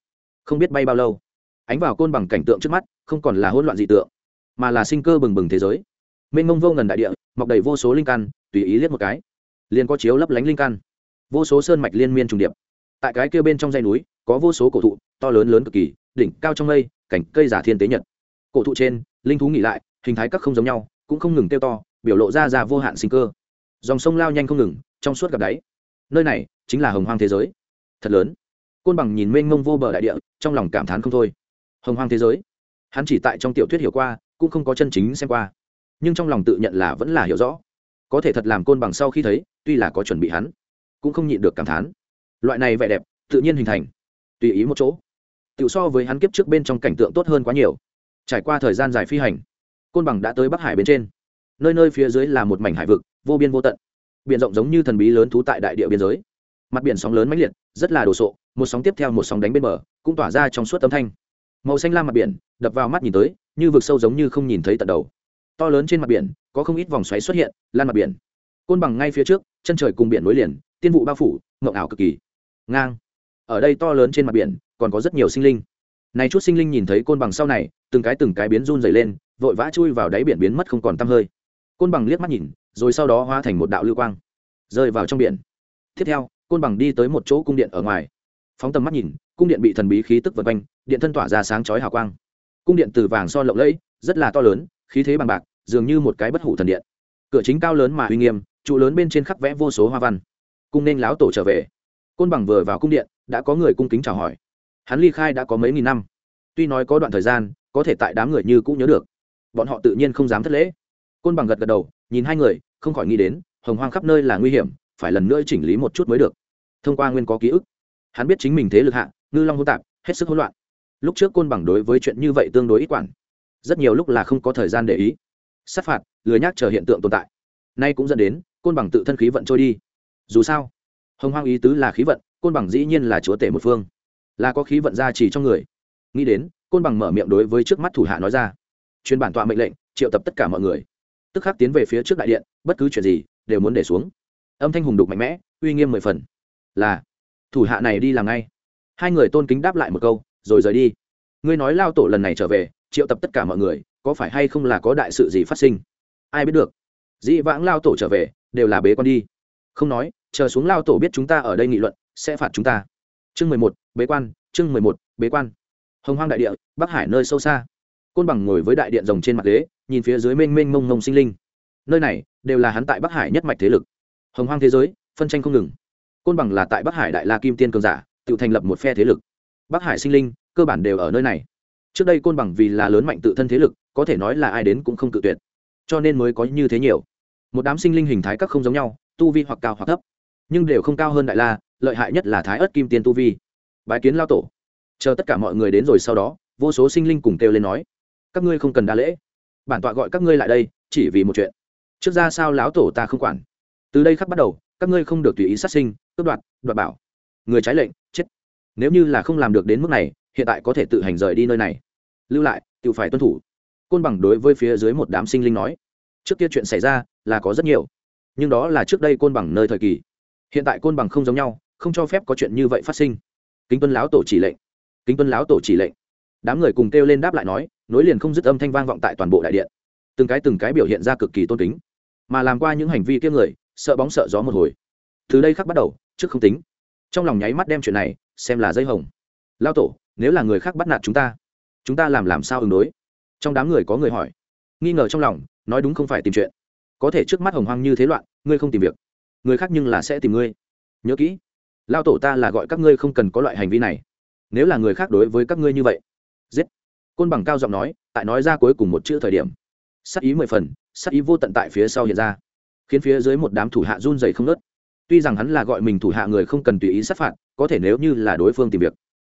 Không biết bay bao lâu ánh vào côn bằng cảnh tượng trước mắt không còn là hỗn loạn dị tượng mà là sinh cơ bừng bừng thế giới. Mênh mông vô ngần đại địa mọc đầy vô số linh căn tùy ý liếc một cái liền có chiếu lấp lánh linh căn. Vô số sơn mạch liên miên trùng điệp. Tại cái kia bên trong dãy núi có vô số cổ thụ to lớn lớn cực kỳ đỉnh cao trong mây cảnh cây giả thiên tế nhật. Cổ thụ trên linh thú nghỉ lại hình thái các không giống nhau cũng không ngừng tiêu to, biểu lộ ra ra vô hạn sinh cơ. Dòng sông lao nhanh không ngừng, trong suốt gặp đáy. Nơi này chính là hồng hoang thế giới. Thật lớn. Côn bằng nhìn mênh mông vô bờ đại địa, trong lòng cảm thán không thôi. Hồng hoang thế giới. Hắn chỉ tại trong tiểu thuyết hiểu qua, cũng không có chân chính xem qua. Nhưng trong lòng tự nhận là vẫn là hiểu rõ. Có thể thật làm côn bằng sau khi thấy, tuy là có chuẩn bị hắn, cũng không nhịn được cảm thán. Loại này vẻ đẹp, tự nhiên hình thành. Tùy ý một chỗ. Tự so với hắn kiếp trước bên trong cảnh tượng tốt hơn quá nhiều. Trải qua thời gian dài phi hành côn bằng đã tới bắc hải bên trên. Nơi nơi phía dưới là một mảnh hải vực, vô biên vô tận. Biển rộng giống như thần bí lớn thú tại đại địa biên giới. Mặt biển sóng lớn mãnh liệt, rất là đồ sộ, một sóng tiếp theo một sóng đánh bên bờ, cũng tỏa ra trong suốt âm thanh. Màu xanh lam mặt biển, đập vào mắt nhìn tới, như vực sâu giống như không nhìn thấy tận đầu. To lớn trên mặt biển, có không ít vòng xoáy xuất hiện, lan mặt biển. Côn bằng ngay phía trước, chân trời cùng biển nối liền, tiên vụ bao phủ ngộng ảo cực kỳ. Ngang. Ở đây to lớn trên mặt biển, còn có rất nhiều sinh linh. Này chút sinh linh nhìn thấy côn bằng sau này, từng cái từng cái biến run dày lên vội vã chui vào đáy biển biến mất không còn tăm hơi. Côn bằng liếc mắt nhìn, rồi sau đó hóa thành một đạo lưu quang, rơi vào trong biển. Tiếp theo, côn bằng đi tới một chỗ cung điện ở ngoài. Phóng tầm mắt nhìn, cung điện bị thần bí khí tức vật quanh, điện thân tỏa ra sáng chói hào quang. Cung điện từ vàng son lộng lẫy, rất là to lớn, khí thế bằng bạc, dường như một cái bất hủ thần điện. Cửa chính cao lớn mà uy nghiêm, trụ lớn bên trên khắc vẽ vô số hoa văn. Cung nên láo tổ trở về. Côn bằng vừa vào cung điện, đã có người cung kính chào hỏi. Hắn ly khai đã có mấy nghìn năm. Tuy nói có đoạn thời gian, có thể tại đám người như cũng nhớ được bọn họ tự nhiên không dám thất lễ. Côn bằng gật gật đầu, nhìn hai người, không khỏi nghĩ đến, hồng hoang khắp nơi là nguy hiểm, phải lần nữa chỉnh lý một chút mới được. Thông qua nguyên có ký ức, hắn biết chính mình thế lực hạ, ngư long hô tạp, hết sức hỗn loạn. Lúc trước côn bằng đối với chuyện như vậy tương đối ít quản. Rất nhiều lúc là không có thời gian để ý. Sát phạt, lười nhác chờ hiện tượng tồn tại. Nay cũng dẫn đến, côn bằng tự thân khí vận trôi đi. Dù sao, hồng hoang ý tứ là khí vận, côn bằng dĩ nhiên là chúa tể một phương. Là có khí vận ra chỉ trong người. Nghĩ đến, côn bằng mở miệng đối với trước mắt thủ hạ nói ra chuyên bản tọa mệnh lệnh, triệu tập tất cả mọi người. Tức khắc tiến về phía trước đại điện, bất cứ chuyện gì đều muốn để xuống. Âm thanh hùng đục mạnh mẽ, uy nghiêm mười phần. Là, thủ hạ này đi làm ngay. Hai người tôn kính đáp lại một câu, rồi rời đi. Ngươi nói lao tổ lần này trở về, triệu tập tất cả mọi người, có phải hay không là có đại sự gì phát sinh? Ai biết được. Dĩ vãng lao tổ trở về, đều là bế con đi. Không nói, chờ xuống lao tổ biết chúng ta ở đây nghị luận, sẽ phạt chúng ta. Chương mười một, bế quan, chương mười một, bế quan. Hồng hoang đại địa, bắc hải nơi sâu xa côn bằng ngồi với đại điện rồng trên mặt ghế, nhìn phía dưới mênh mênh mông mông sinh linh. Nơi này đều là hắn tại bắc hải nhất mạch thế lực. Hồng hoang thế giới, phân tranh không ngừng. Côn bằng là tại bắc hải đại la kim tiên cường giả, tự thành lập một phe thế lực. Bắc hải sinh linh, cơ bản đều ở nơi này. Trước đây côn bằng vì là lớn mạnh tự thân thế lực, có thể nói là ai đến cũng không cự tuyệt. Cho nên mới có như thế nhiều. Một đám sinh linh hình thái các không giống nhau, tu vi hoặc cao hoặc thấp, nhưng đều không cao hơn đại la, lợi hại nhất là thái ớt kim tiên tu vi. Bái kiến lao tổ. Chờ tất cả mọi người đến rồi sau đó, vô số sinh linh cùng kêu lên nói các ngươi không cần đa lễ. Bản tọa gọi các ngươi lại đây, chỉ vì một chuyện. Trước ra sao lão tổ ta không quản. Từ đây khắc bắt đầu, các ngươi không được tùy ý sát sinh, cướp đoạt đoạt bảo. Người trái lệnh, chết. Nếu như là không làm được đến mức này, hiện tại có thể tự hành rời đi nơi này. Lưu lại, tự phải tuân thủ. Côn bằng đối với phía dưới một đám sinh linh nói, trước kia chuyện xảy ra là có rất nhiều, nhưng đó là trước đây côn bằng nơi thời kỳ. Hiện tại côn bằng không giống nhau, không cho phép có chuyện như vậy phát sinh. Kính tuân lão tổ chỉ lệnh. Kính tuân lão tổ chỉ lệnh đám người cùng kêu lên đáp lại nói, nối liền không dứt âm thanh vang vọng tại toàn bộ đại điện. Từng cái từng cái biểu hiện ra cực kỳ tôn kính, mà làm qua những hành vi kiêng người, sợ bóng sợ gió một hồi. Từ đây khắc bắt đầu, trước không tính. Trong lòng nháy mắt đem chuyện này xem là dây hồng. Lao tổ, nếu là người khác bắt nạt chúng ta chúng ta làm làm sao ứng đối? Trong đám người có người hỏi. Nghi ngờ trong lòng, nói đúng không phải tìm chuyện. Có thể trước mắt hồng hoang như thế loạn, ngươi không tìm việc. Người khác nhưng là sẽ tìm ngươi. Nhớ kỹ, lao tổ ta là gọi các ngươi không cần có loại hành vi này. Nếu là người khác đối với các ngươi như vậy giết. Côn bằng cao giọng nói, tại nói ra cuối cùng một chữ thời điểm sắc ý mười phần sắc ý vô tận tại phía sau hiện ra, khiến phía dưới một đám thủ hạ run dày không nớt tuy rằng hắn là gọi mình thủ hạ người không cần tùy ý sát phạt, có thể nếu như là đối phương tìm việc,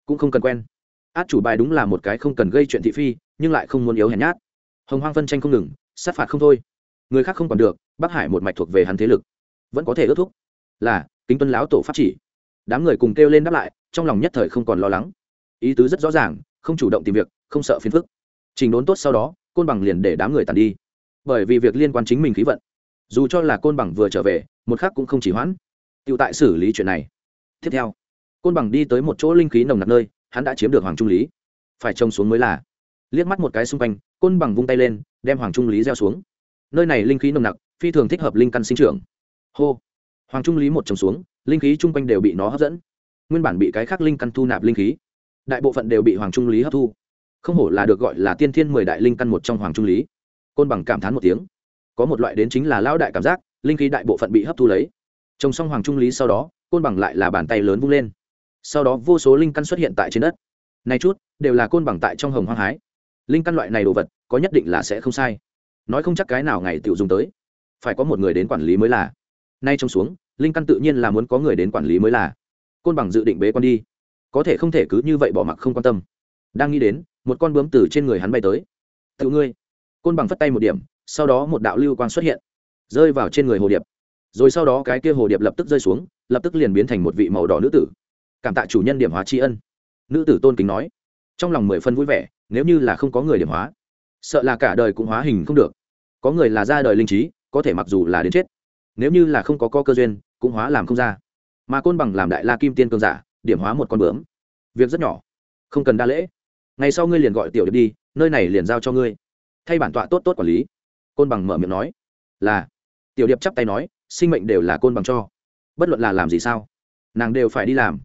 cũng không cần quen. Át chủ bài đúng là một cái không cần gây chuyện thị phi, nhưng lại không muốn yếu hèn nhát. Hồng hoang phân tranh không ngừng, sát phạt không thôi. Người khác không còn được, bắc hải một mạch thuộc về hắn thế lực, vẫn có thể ước thúc. Là, kính tuân láo tổ pháp chỉ. Đám người cùng kêu lên đáp lại, trong lòng nhất thời không còn lo lắng. Ý tứ rất rõ ràng không chủ động tìm việc, không sợ phiền phức. Trình đốn tốt sau đó, côn bằng liền để đám người tàn đi. Bởi vì việc liên quan chính mình khí vận. Dù cho là côn bằng vừa trở về, một khác cũng không chỉ hoãn. Tự tại xử lý chuyện này. Tiếp theo, côn bằng đi tới một chỗ linh khí nồng nặc nơi, hắn đã chiếm được hoàng trung lý. Phải trông xuống mới là. Liếc mắt một cái xung quanh, côn bằng vung tay lên, đem hoàng trung lý gieo xuống. Nơi này linh khí nồng nặc, phi thường thích hợp linh căn sinh trưởng. Hô! Hoàng trung lý một trồng xuống, linh khí chung quanh đều bị nó hấp dẫn. Nguyên bản bị cái khác linh căn thu nạp linh khí đại bộ phận đều bị hoàng trung lý hấp thu. Không hổ là được gọi là tiên thiên mười đại linh căn một trong hoàng trung lý. Côn bằng cảm thán một tiếng. Có một loại đến chính là lão đại cảm giác, linh khí đại bộ phận bị hấp thu lấy. Trồng xong hoàng trung lý sau đó, côn bằng lại là bàn tay lớn vung lên. Sau đó vô số linh căn xuất hiện tại trên đất. Này chút, đều là côn bằng tại trong hồng hoang hái. Linh căn loại này đồ vật, có nhất định là sẽ không sai. Nói không chắc cái nào ngày tự dùng tới. Phải có một người đến quản lý mới là. Nay trông xuống, linh căn tự nhiên là muốn có người đến quản lý mới là. Côn bằng dự định bế con đi có thể không thể cứ như vậy bỏ mặc không quan tâm. Đang nghĩ đến, một con bướm từ trên người hắn bay tới. Tự ngươi. Côn bằng phất tay một điểm, sau đó một đạo lưu quang xuất hiện, rơi vào trên người hồ điệp. Rồi sau đó cái kia hồ điệp lập tức rơi xuống, lập tức liền biến thành một vị màu đỏ nữ tử. Cảm tạ chủ nhân điểm hóa tri ân. Nữ tử tôn kính nói. Trong lòng mười phân vui vẻ, nếu như là không có người điểm hóa, sợ là cả đời cũng hóa hình không được. Có người là ra đời linh trí, có thể mặc dù là đến chết, nếu như là không có co cơ duyên, cũng hóa làm không ra. Mà côn bằng làm đại la kim tiên cương giả điểm hóa một con bướm. Việc rất nhỏ, không cần đa lễ. Ngày sau ngươi liền gọi tiểu điệp đi, nơi này liền giao cho ngươi. Thay bản tọa tốt tốt quản lý. Côn bằng mở miệng nói. Là. Tiểu điệp chắp tay nói, sinh mệnh đều là côn bằng cho. Bất luận là làm gì sao, nàng đều phải đi làm.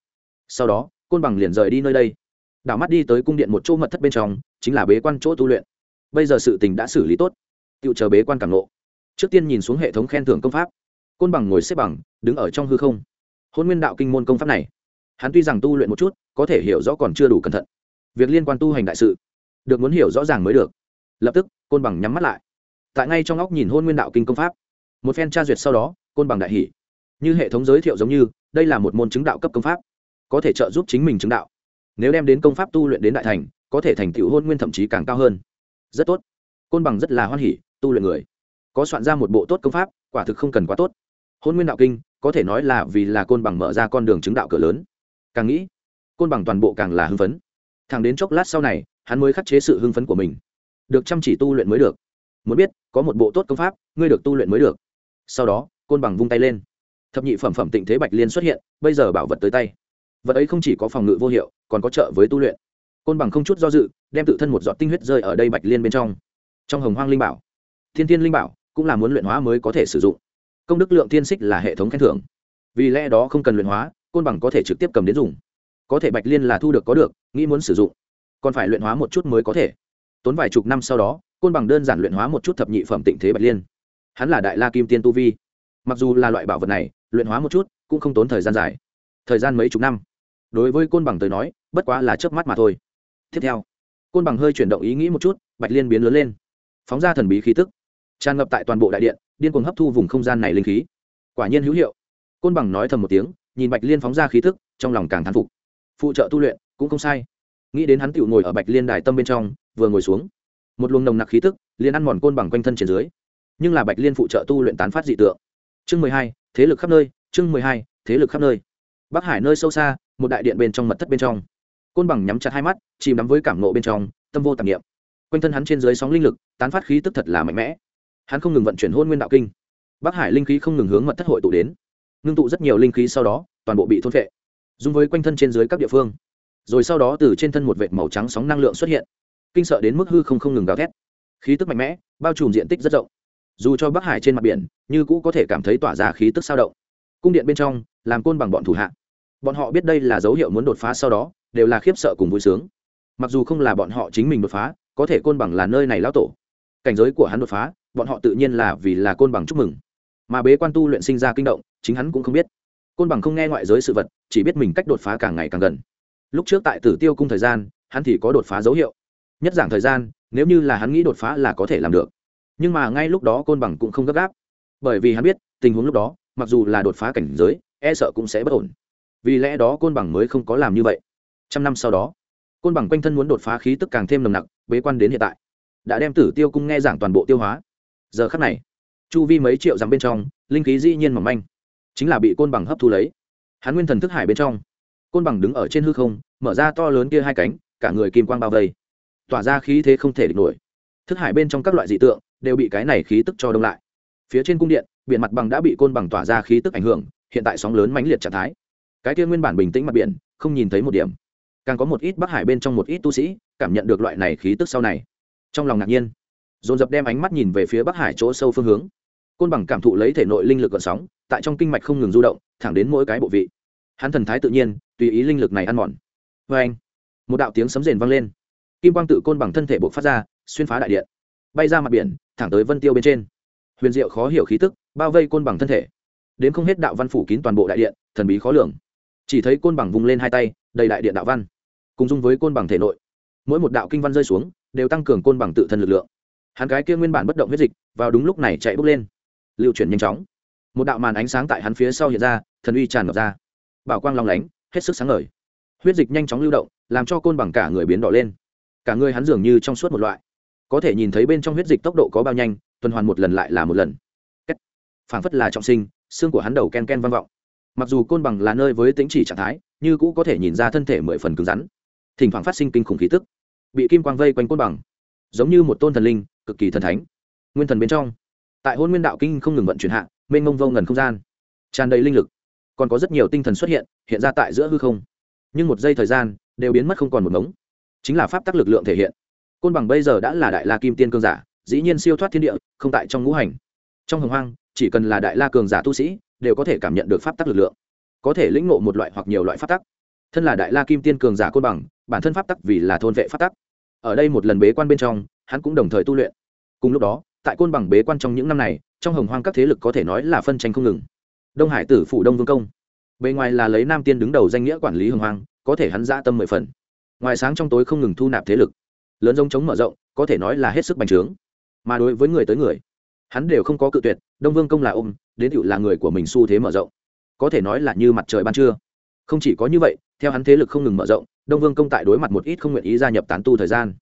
Sau đó, côn bằng liền rời đi nơi đây. Đảo mắt đi tới cung điện một chỗ mật thất bên trong, chính là bế quan chỗ tu luyện. Bây giờ sự tình đã xử lý tốt. Tự chờ bế quan cảm lộ trước tiên nhìn xuống hệ thống khen thưởng công pháp. Côn bằng ngồi xếp bằng, đứng ở trong hư không. Hôn nguyên đạo kinh môn công pháp này hắn tuy rằng tu luyện một chút, có thể hiểu rõ còn chưa đủ cẩn thận. Việc liên quan tu hành đại sự, được muốn hiểu rõ ràng mới được. Lập tức, côn bằng nhắm mắt lại. Tại ngay trong óc nhìn hôn nguyên đạo kinh công pháp, một phen tra duyệt sau đó, côn bằng đại hỷ như hệ thống giới thiệu giống như, đây là một môn chứng đạo cấp công pháp, có thể trợ giúp chính mình chứng đạo. Nếu đem đến công pháp tu luyện đến đại thành, có thể thành tựu hôn nguyên thậm chí càng cao hơn. Rất tốt. Côn bằng rất là hoan hỉ, tu luyện người. Có soạn ra một bộ tốt công pháp, quả thực không cần quá tốt. Hôn nguyên đạo kinh, có thể nói là vì là côn bằng mở ra con đường chứng đạo cửa lớn càng nghĩ, côn bằng toàn bộ càng là hưng phấn. Thẳng đến chốc lát sau này, hắn mới khắc chế sự hưng phấn của mình. Được chăm chỉ tu luyện mới được. Muốn biết, có một bộ tốt công pháp, ngươi được tu luyện mới được. Sau đó, côn bằng vung tay lên. Thập nhị phẩm phẩm tịnh thế bạch liên xuất hiện, bây giờ bảo vật tới tay. Vật ấy không chỉ có phòng ngự vô hiệu, còn có trợ với tu luyện. Côn bằng không chút do dự, đem tự thân một giọt tinh huyết rơi ở đây bạch liên bên trong. Trong hồng hoang linh bảo, thiên thiên linh bảo cũng là muốn luyện hóa mới có thể sử dụng. Công đức lượng thiên xích là hệ thống khen thưởng. Vì lẽ đó không cần luyện hóa côn bằng có thể trực tiếp cầm đến dùng. Có thể bạch liên là thu được có được, nghĩ muốn sử dụng. Còn phải luyện hóa một chút mới có thể. Tốn vài chục năm sau đó, côn bằng đơn giản luyện hóa một chút thập nhị phẩm tịnh thế bạch liên. Hắn là đại la kim tiên tu vi. Mặc dù là loại bảo vật này, luyện hóa một chút cũng không tốn thời gian dài. Thời gian mấy chục năm. Đối với côn bằng tới nói, bất quá là chớp mắt mà thôi. Tiếp theo, côn bằng hơi chuyển động ý nghĩ một chút, bạch liên biến lớn lên. Phóng ra thần bí khí tức. Tràn ngập tại toàn bộ đại điện, điên cuồng hấp thu vùng không gian này linh khí. Quả nhiên hữu hiệu. Côn bằng nói thầm một tiếng nhìn bạch liên phóng ra khí tức trong lòng càng thán phục. Phụ trợ tu luyện cũng không sai. Nghĩ đến hắn tựu ngồi ở bạch liên đài tâm bên trong, vừa ngồi xuống, một luồng nồng nặc khí tức liên ăn mòn côn bằng quanh thân trên dưới. Nhưng là bạch liên phụ trợ tu luyện tán phát dị tượng. Chương mười hai, thế lực khắp nơi, chương mười hai, thế lực khắp nơi. Bắc hải nơi sâu xa, một đại điện bên trong mật thất bên trong. Côn bằng nhắm chặt hai mắt, chìm đắm với cảm nộ bên trong, tâm vô tạp nghiệm quanh thân hắn trên dưới sóng linh lực, tán phát khí tức thật là mạnh mẽ. Hắn không ngừng vận chuyển hôn nguyên đạo kinh. Bắc hải linh khí không ngừng hướng mật thất hội tụ đến ngưng tụ rất nhiều linh khí sau đó, toàn bộ bị thôn vệ dùng với quanh thân trên dưới các địa phương. Rồi sau đó từ trên thân một vệt màu trắng sóng năng lượng xuất hiện, kinh sợ đến mức hư không không ngừng gào thét. Khí tức mạnh mẽ, bao trùm diện tích rất rộng. Dù cho bắc hải trên mặt biển, như cũ có thể cảm thấy tỏa ra khí tức sao động. Cung điện bên trong, làm côn bằng bọn thủ hạ. Bọn họ biết đây là dấu hiệu muốn đột phá sau đó, đều là khiếp sợ cùng vui sướng. Mặc dù không là bọn họ chính mình đột phá, có thể côn bằng là nơi này lão tổ. Cảnh giới của hắn đột phá, bọn họ tự nhiên là vì là côn bằng chúc mừng mà bế quan tu luyện sinh ra kinh động, chính hắn cũng không biết. Côn bằng không nghe ngoại giới sự vật, chỉ biết mình cách đột phá càng ngày càng gần. Lúc trước tại tử tiêu cung thời gian, hắn thì có đột phá dấu hiệu. Nhất giảng thời gian, nếu như là hắn nghĩ đột phá là có thể làm được. Nhưng mà ngay lúc đó côn bằng cũng không gấp gáp. Bởi vì hắn biết, tình huống lúc đó, mặc dù là đột phá cảnh giới e sợ cũng sẽ bất ổn. Vì lẽ đó côn bằng mới không có làm như vậy. Trăm năm sau đó, côn bằng quanh thân muốn đột phá khí tức càng thêm nồng nặc, bế quan đến hiện tại. Đã đem tử tiêu cung nghe giảng toàn bộ tiêu hóa. Giờ khắc này chu vi mấy triệu dặm bên trong, linh khí dĩ nhiên mỏng manh, chính là bị côn bằng hấp thu lấy. Hắn nguyên thần thức hải bên trong, côn bằng đứng ở trên hư không, mở ra to lớn kia hai cánh, cả người kim quang bao vây. Tỏa ra khí thế không thể địch nổi. Thức hải bên trong các loại dị tượng đều bị cái này khí tức cho đông lại. Phía trên cung điện, biển mặt bằng đã bị côn bằng tỏa ra khí tức ảnh hưởng, hiện tại sóng lớn mãnh liệt trạng thái. Cái kia nguyên bản bình tĩnh mặt biển, không nhìn thấy một điểm. Càng có một ít bắc hải bên trong một ít tu sĩ cảm nhận được loại này khí tức sau này. Trong lòng ngạc nhiên dồn dập đem ánh mắt nhìn về phía bắc hải chỗ sâu phương hướng. Côn bằng cảm thụ lấy thể nội linh lực gợn sóng, tại trong kinh mạch không ngừng du động, thẳng đến mỗi cái bộ vị. Hắn thần thái tự nhiên, tùy ý linh lực này ăn mòn. Vê anh, một đạo tiếng sấm rền vang lên. Kim quang tự côn bằng thân thể buộc phát ra, xuyên phá đại điện. Bay ra mặt biển, thẳng tới vân tiêu bên trên. Huyền diệu khó hiểu khí tức, bao vây côn bằng thân thể. Đến không hết đạo văn phủ kín toàn bộ đại điện, thần bí khó lường. Chỉ thấy côn bằng vung lên hai tay, đầy đại điện đạo văn. Cùng dung với côn bằng thể nội, mỗi một đạo kinh văn rơi xuống, đều tăng cường côn bằng tự thân lực lượng hắn cái kia nguyên bản bất động huyết dịch, vào đúng lúc này chạy bốc lên. Lưu chuyển nhanh chóng. Một đạo màn ánh sáng tại hắn phía sau hiện ra, thần uy tràn ngập ra. Bảo quang long lánh, hết sức sáng ngời. Huyết dịch nhanh chóng lưu động, làm cho côn bằng cả người biến đỏ lên. Cả người hắn dường như trong suốt một loại. Có thể nhìn thấy bên trong huyết dịch tốc độ có bao nhanh, tuần hoàn một lần lại là một lần. Phảng phất là trọng sinh, xương của hắn đầu ken ken vang vọng. Mặc dù côn bằng là nơi với tính chỉ trạng thái, như cũ có thể nhìn ra thân thể mười phần cứng rắn. Thỉnh thoảng phát sinh kinh khủng khí tức. Bị kim quang vây quanh côn bằng. Giống như một tôn thần linh cực kỳ thần thánh. Nguyên thần bên trong, tại hôn nguyên đạo kinh không ngừng vận chuyển hạ, mênh mông vô ngần không gian, tràn đầy linh lực. Còn có rất nhiều tinh thần xuất hiện hiện ra tại giữa hư không. Nhưng một giây thời gian, đều biến mất không còn một ngống chính là pháp tắc lực lượng thể hiện. Côn bằng bây giờ đã là đại la kim tiên cương giả, dĩ nhiên siêu thoát thiên địa, không tại trong ngũ hành. Trong hồng hoang, chỉ cần là đại la cường giả tu sĩ, đều có thể cảm nhận được pháp tắc lực lượng. Có thể lĩnh ngộ một loại hoặc nhiều loại pháp tắc. Thân là đại la kim tiên cường giả côn bằng, bản thân pháp tắc vì là thôn vệ pháp tắc. Ở đây một lần bế quan bên trong hắn cũng đồng thời tu luyện. Cùng lúc đó, tại côn bằng bế quan trong những năm này, trong hồng hoang các thế lực có thể nói là phân tranh không ngừng. Đông hải tử phủ đông vương công. Bề ngoài là lấy nam tiên đứng đầu danh nghĩa quản lý hồng hoang, có thể hắn dã tâm mười phần. Ngoài sáng trong tối không ngừng thu nạp thế lực. Lớn giống chống mở rộng, có thể nói là hết sức bành trướng. Mà đối với người tới người, hắn đều không có cự tuyệt, đông vương công là ôm, đến tựu là người của mình xu thế mở rộng. Có thể nói là như mặt trời ban trưa. Không chỉ có như vậy, theo hắn thế lực không ngừng mở rộng, đông vương công tại đối mặt một ít không nguyện ý gia nhập tán tu thời gian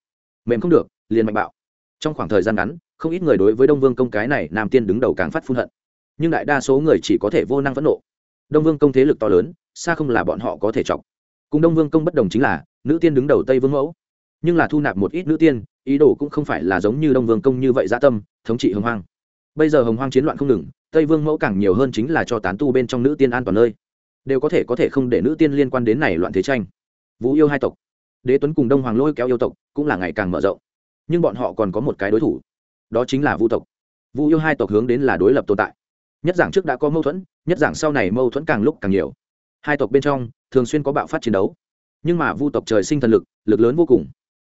mềm không được, liền mạnh bạo. Trong khoảng thời gian ngắn, không ít người đối với đông vương công cái này nam tiên đứng đầu càng phát phun hận. Nhưng đại đa số người chỉ có thể vô năng phẫn nộ. Đông vương công thế lực to lớn, xa không là bọn họ có thể chọc. Cùng đông vương công bất đồng chính là, nữ tiên đứng đầu tây vương mẫu. Nhưng là thu nạp một ít nữ tiên, ý đồ cũng không phải là giống như đông vương công như vậy gia tâm, thống trị hồng hoang. Bây giờ hồng hoang chiến loạn không ngừng, tây vương mẫu càng nhiều hơn chính là cho tán tu bên trong nữ tiên an toàn nơi. Đều có thể có thể không để nữ tiên liên quan đến này loạn thế tranh. Vũ yêu hai tộc đế tuấn cùng đông hoàng lôi kéo yêu tộc cũng là ngày càng mở rộng. Nhưng bọn họ còn có một cái đối thủ, đó chính là vu tộc. Vu yêu hai tộc hướng đến là đối lập tồn tại. Nhất giảng trước đã có mâu thuẫn, nhất giảng sau này mâu thuẫn càng lúc càng nhiều. Hai tộc bên trong thường xuyên có bạo phát chiến đấu. Nhưng mà vu tộc trời sinh thần lực lực lớn vô cùng,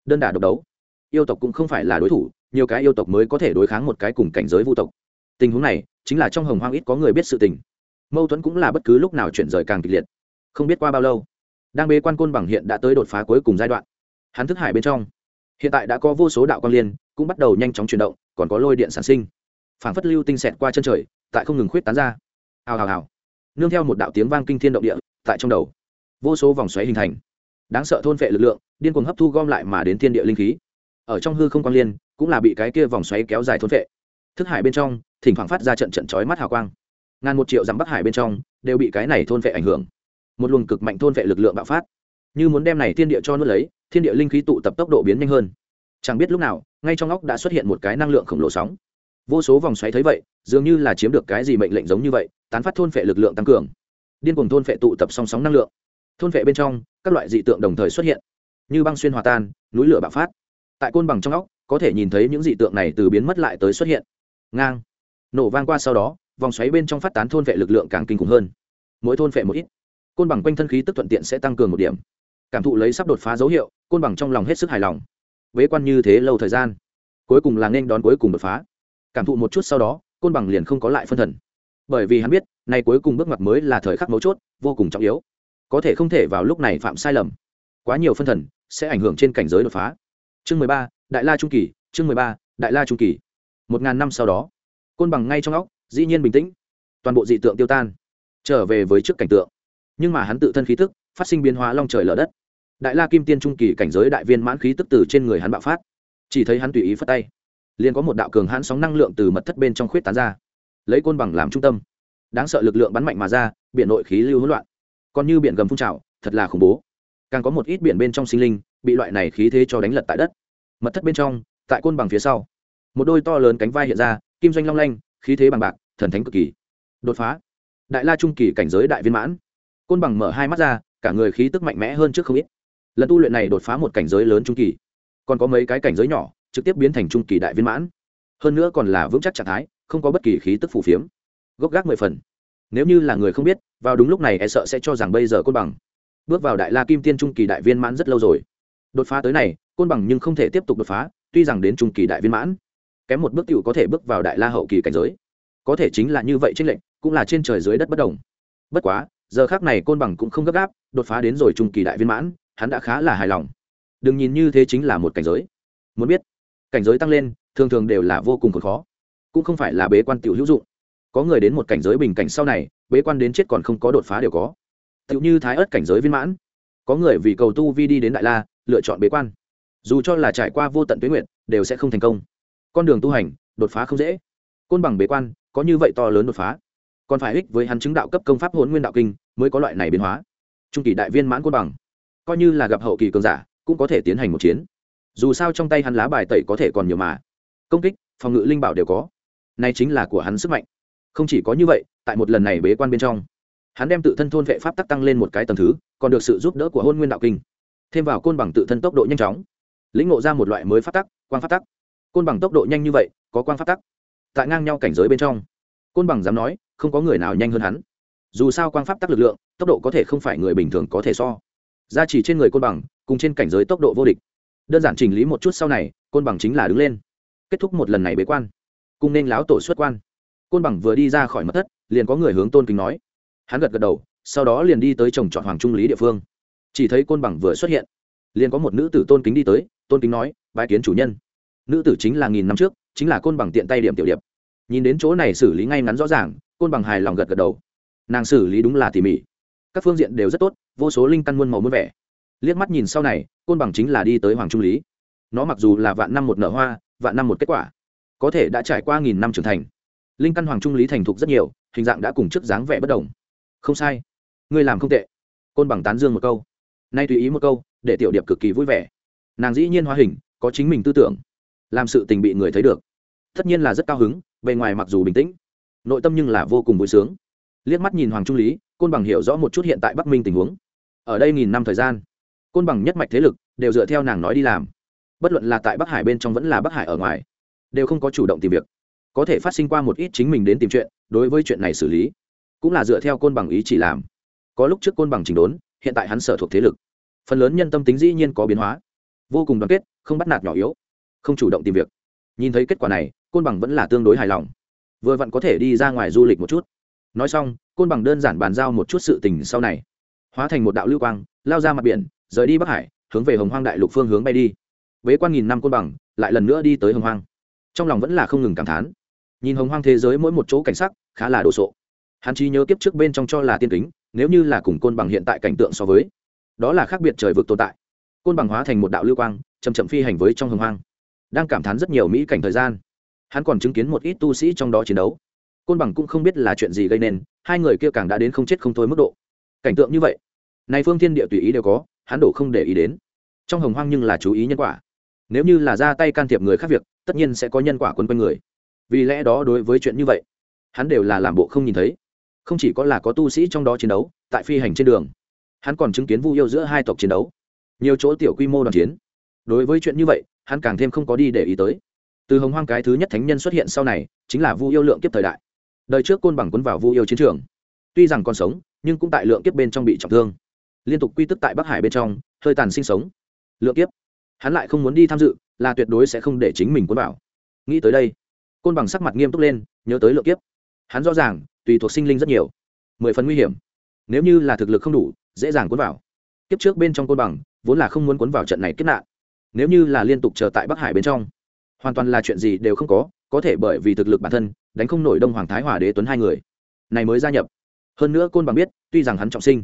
đơn đả độc đấu. Yêu tộc cũng không phải là đối thủ, nhiều cái yêu tộc mới có thể đối kháng một cái cùng cảnh giới vu tộc. Tình huống này chính là trong hồng hoang ít có người biết sự tình. Mâu thuẫn cũng là bất cứ lúc nào chuyển rời càng kịch liệt. Không biết qua bao lâu đang bế quan côn bằng hiện đã tới đột phá cuối cùng giai đoạn. Hắn thức hải bên trong. Hiện tại đã có vô số đạo quan liên, cũng bắt đầu nhanh chóng chuyển động, còn có lôi điện sản sinh. Phảng phất lưu tinh xẹt qua chân trời, tại không ngừng khuyết tán ra. Hào hào hào. Nương theo một đạo tiếng vang kinh thiên động địa, tại trong đầu. Vô số vòng xoáy hình thành. Đáng sợ thôn vệ lực lượng, điên cuồng hấp thu gom lại mà đến thiên địa linh khí. Ở trong hư không quang liên, cũng là bị cái kia vòng xoáy kéo dài thôn vệ. Thức hải bên trong, thỉnh thoảng phát ra trận trận chói mắt hào quang. Ngàn một triệu dặm bắc hải bên trong, đều bị cái này thôn vệ ảnh hưởng một luồng cực mạnh thôn vệ lực lượng bạo phát. Như muốn đem này thiên địa cho nuốt lấy, thiên địa linh khí tụ tập tốc độ biến nhanh hơn. Chẳng biết lúc nào, ngay trong óc đã xuất hiện một cái năng lượng khổng lồ sóng. Vô số vòng xoáy thấy vậy, dường như là chiếm được cái gì mệnh lệnh giống như vậy, tán phát thôn phệ lực lượng tăng cường. Điên cùng thôn phệ tụ tập song sóng năng lượng. Thôn phệ bên trong, các loại dị tượng đồng thời xuất hiện. Như băng xuyên hòa tan, núi lửa bạo phát. Tại côn bằng trong óc, có thể nhìn thấy những dị tượng này từ biến mất lại tới xuất hiện. Ngang. Nổ vang qua sau đó, vòng xoáy bên trong phát tán thôn phệ lực lượng càng kinh khủng hơn. Mỗi thôn phệ một ít côn bằng quanh thân khí tức thuận tiện sẽ tăng cường một điểm. Cảm thụ lấy sắp đột phá dấu hiệu, côn bằng trong lòng hết sức hài lòng. Bế quan như thế lâu thời gian, cuối cùng là nên đón cuối cùng đột phá. Cảm thụ một chút sau đó, côn bằng liền không có lại phân thần. Bởi vì hắn biết, này cuối cùng bước ngoặt mới là thời khắc mấu chốt, vô cùng trọng yếu. Có thể không thể vào lúc này phạm sai lầm. Quá nhiều phân thần sẽ ảnh hưởng trên cảnh giới đột phá. Chương mười ba, đại la trung kỳ, chương mười ba, đại la trung kỳ. Một ngàn năm sau đó, côn bằng ngay trong óc, dĩ nhiên bình tĩnh. Toàn bộ dị tượng tiêu tan, trở về với trước cảnh tượng nhưng mà hắn tự thân khí tức, phát sinh biến hóa long trời lở đất. Đại la kim tiên trung kỳ cảnh giới đại viên mãn khí tức từ trên người hắn bạo phát. Chỉ thấy hắn tùy ý phất tay, liền có một đạo cường hãn sóng năng lượng từ mật thất bên trong khuyết tán ra, lấy côn bằng làm trung tâm. Đáng sợ lực lượng bắn mạnh mà ra, biển nội khí lưu hỗn loạn. Còn như biển gầm phun trào, thật là khủng bố. Càng có một ít biển bên trong sinh linh bị loại này khí thế cho đánh lật tại đất. Mật thất bên trong, tại côn bằng phía sau, một đôi to lớn cánh vai hiện ra, kim doanh long lanh, khí thế bằng bạc, thần thánh cực kỳ. Đột phá. Đại la trung kỳ cảnh giới đại viên mãn côn bằng mở hai mắt ra, cả người khí tức mạnh mẽ hơn trước không ít. Lần tu luyện này đột phá một cảnh giới lớn trung kỳ. Còn có mấy cái cảnh giới nhỏ, trực tiếp biến thành trung kỳ đại viên mãn. Hơn nữa còn là vững chắc trạng thái, không có bất kỳ khí tức phù phiếm. Gốc gác mười phần. Nếu như là người không biết, vào đúng lúc này e sợ sẽ cho rằng bây giờ côn bằng bước vào đại la kim tiên trung kỳ đại viên mãn rất lâu rồi. Đột phá tới này, côn bằng nhưng không thể tiếp tục đột phá, tuy rằng đến trung kỳ đại viên mãn. Kém một bước t có thể bước vào đại la hậu kỳ cảnh giới. Có thể chính là như vậy trên lệnh cũng là trên trời dưới đất bất đồng. Bất quá giờ khác này côn bằng cũng không gấp gáp, đột phá đến rồi trung kỳ đại viên mãn, hắn đã khá là hài lòng. Đừng nhìn như thế chính là một cảnh giới. Muốn biết, cảnh giới tăng lên, thường thường đều là vô cùng còn khó. Cũng không phải là bế quan tiểu hữu dụng. Có người đến một cảnh giới bình cảnh sau này, bế quan đến chết còn không có đột phá đều có. Tựu như thái ớt cảnh giới viên mãn. Có người vì cầu tu vi đi đến đại la, lựa chọn bế quan. Dù cho là trải qua vô tận tuyến nguyện đều sẽ không thành công. Con đường tu hành, đột phá không dễ. Côn bằng bế quan, có như vậy to lớn đột phá còn phải ích với hắn chứng đạo cấp công pháp hôn nguyên đạo kinh mới có loại này biến hóa. Trung kỳ đại viên mãn côn bằng, coi như là gặp hậu kỳ cường giả, cũng có thể tiến hành một chiến. Dù sao trong tay hắn lá bài tẩy có thể còn nhiều mà. Công kích, phòng ngự linh bảo đều có. Nay chính là của hắn sức mạnh. Không chỉ có như vậy, tại một lần này bế quan bên trong, hắn đem tự thân thôn vệ pháp tắc tăng lên một cái tầng thứ, còn được sự giúp đỡ của hôn nguyên đạo kinh. Thêm vào côn bằng tự thân tốc độ nhanh chóng, lĩnh ngộ ra một loại mới pháp tắc, quang pháp tắc. Côn bằng tốc độ nhanh như vậy, có quang pháp tắc. Tại ngang nhau cảnh giới bên trong, côn bằng dám nói không có người nào nhanh hơn hắn. Dù sao quang pháp tắc lực lượng, tốc độ có thể không phải người bình thường có thể so. Gia trì trên người côn bằng, cùng trên cảnh giới tốc độ vô địch. Đơn giản chỉnh lý một chút sau này, côn bằng chính là đứng lên. Kết thúc một lần này bế quan, cùng nên láo tổ xuất quan. Côn bằng vừa đi ra khỏi mật thất, liền có người hướng tôn kính nói. Hắn gật gật đầu, sau đó liền đi tới trồng trọt hoàng trung lý địa phương. Chỉ thấy côn bằng vừa xuất hiện, liền có một nữ tử tôn kính đi tới, tôn kính nói, bái kiến chủ nhân. Nữ tử chính là nghìn năm trước, chính là côn bằng tiện tay điểm tiểu điệp. Nhìn đến chỗ này xử lý ngay ngắn rõ ràng côn bằng hài lòng gật gật đầu. Nàng xử lý đúng là tỉ mỉ. Các phương diện đều rất tốt, vô số linh căn muôn màu muôn vẻ. Liếc mắt nhìn sau này, côn bằng chính là đi tới hoàng trung lý. Nó mặc dù là vạn năm một nở hoa, vạn năm một kết quả, có thể đã trải qua nghìn năm trưởng thành. Linh căn hoàng trung lý thành thục rất nhiều, hình dạng đã cùng trước dáng vẻ bất đồng. Không sai. Ngươi làm không tệ. Côn bằng tán dương một câu. Nay tùy ý một câu, để tiểu điệp cực kỳ vui vẻ. Nàng dĩ nhiên hóa hình, có chính mình tư tưởng. Làm sự tình bị người thấy được. Tất nhiên là rất cao hứng, bề ngoài mặc dù bình tĩnh nội tâm nhưng là vô cùng vui sướng. Liếc mắt nhìn hoàng trung lý, côn bằng hiểu rõ một chút hiện tại bắc minh tình huống. Ở đây nghìn năm thời gian, côn bằng nhất mạch thế lực đều dựa theo nàng nói đi làm. Bất luận là tại bắc hải bên trong vẫn là bắc hải ở ngoài, đều không có chủ động tìm việc. Có thể phát sinh qua một ít chính mình đến tìm chuyện, đối với chuyện này xử lý, cũng là dựa theo côn bằng ý chỉ làm. Có lúc trước côn bằng trình đốn, hiện tại hắn sở thuộc thế lực. Phần lớn nhân tâm tính dĩ nhiên có biến hóa, vô cùng đoàn kết, không bắt nạt nhỏ yếu, không chủ động tìm việc. Nhìn thấy kết quả này, côn bằng vẫn là tương đối hài lòng vừa vặn có thể đi ra ngoài du lịch một chút. Nói xong, côn bằng đơn giản bàn giao một chút sự tình sau này. Hóa thành một đạo lưu quang, lao ra mặt biển, rời đi bắc hải, hướng về hồng hoang đại lục phương hướng bay đi. Bế quan nghìn năm côn bằng, lại lần nữa đi tới hồng hoang. Trong lòng vẫn là không ngừng cảm thán. Nhìn hồng hoang thế giới mỗi một chỗ cảnh sắc, khá là đồ sộ. Hắn chỉ nhớ kiếp trước bên trong cho là tiên kính, nếu như là cùng côn bằng hiện tại cảnh tượng so với, đó là khác biệt trời vực tồn tại. Côn bằng hóa thành một đạo lưu quang chầm chậm phi hành với trong hồng hoang, đang cảm thán rất nhiều mỹ cảnh thời gian hắn còn chứng kiến một ít tu sĩ trong đó chiến đấu. Côn bằng cũng không biết là chuyện gì gây nên, hai người kia càng đã đến không chết không thôi mức độ. Cảnh tượng như vậy, này phương thiên địa tùy ý đều có, hắn đổ không để ý đến. Trong hồng hoang nhưng là chú ý nhân quả. Nếu như là ra tay can thiệp người khác việc, tất nhiên sẽ có nhân quả quấn quanh người. Vì lẽ đó đối với chuyện như vậy, hắn đều là làm bộ không nhìn thấy. Không chỉ có là có tu sĩ trong đó chiến đấu, tại phi hành trên đường, hắn còn chứng kiến vu yêu giữa hai tộc chiến đấu. Nhiều chỗ tiểu quy mô đoàn chiến. Đối với chuyện như vậy, hắn càng thêm không có đi để ý tới từ hồng hoang cái thứ nhất thánh nhân xuất hiện sau này, chính là vu yêu lượng kiếp thời đại. Đời trước côn bằng quấn vào vu yêu chiến trường. Tuy rằng còn sống, nhưng cũng tại lượng kiếp bên trong bị trọng thương. Liên tục quy tức tại bắc hải bên trong, hơi tàn sinh sống. Lượng kiếp. Hắn lại không muốn đi tham dự, là tuyệt đối sẽ không để chính mình cuốn vào. Nghĩ tới đây, côn bằng sắc mặt nghiêm túc lên, nhớ tới lượng kiếp. Hắn rõ ràng, tùy thuộc sinh linh rất nhiều. Mười phần nguy hiểm. Nếu như là thực lực không đủ, dễ dàng cuốn vào. Kiếp trước bên trong côn bằng, vốn là không muốn cuốn vào trận này kết nạn. Nếu như là liên tục chờ tại bắc hải bên trong hoàn toàn là chuyện gì đều không có có thể bởi vì thực lực bản thân, đánh không nổi đông hoàng thái hòa đế tuấn hai người. Này mới gia nhập. Hơn nữa côn bằng biết, tuy rằng hắn trọng sinh,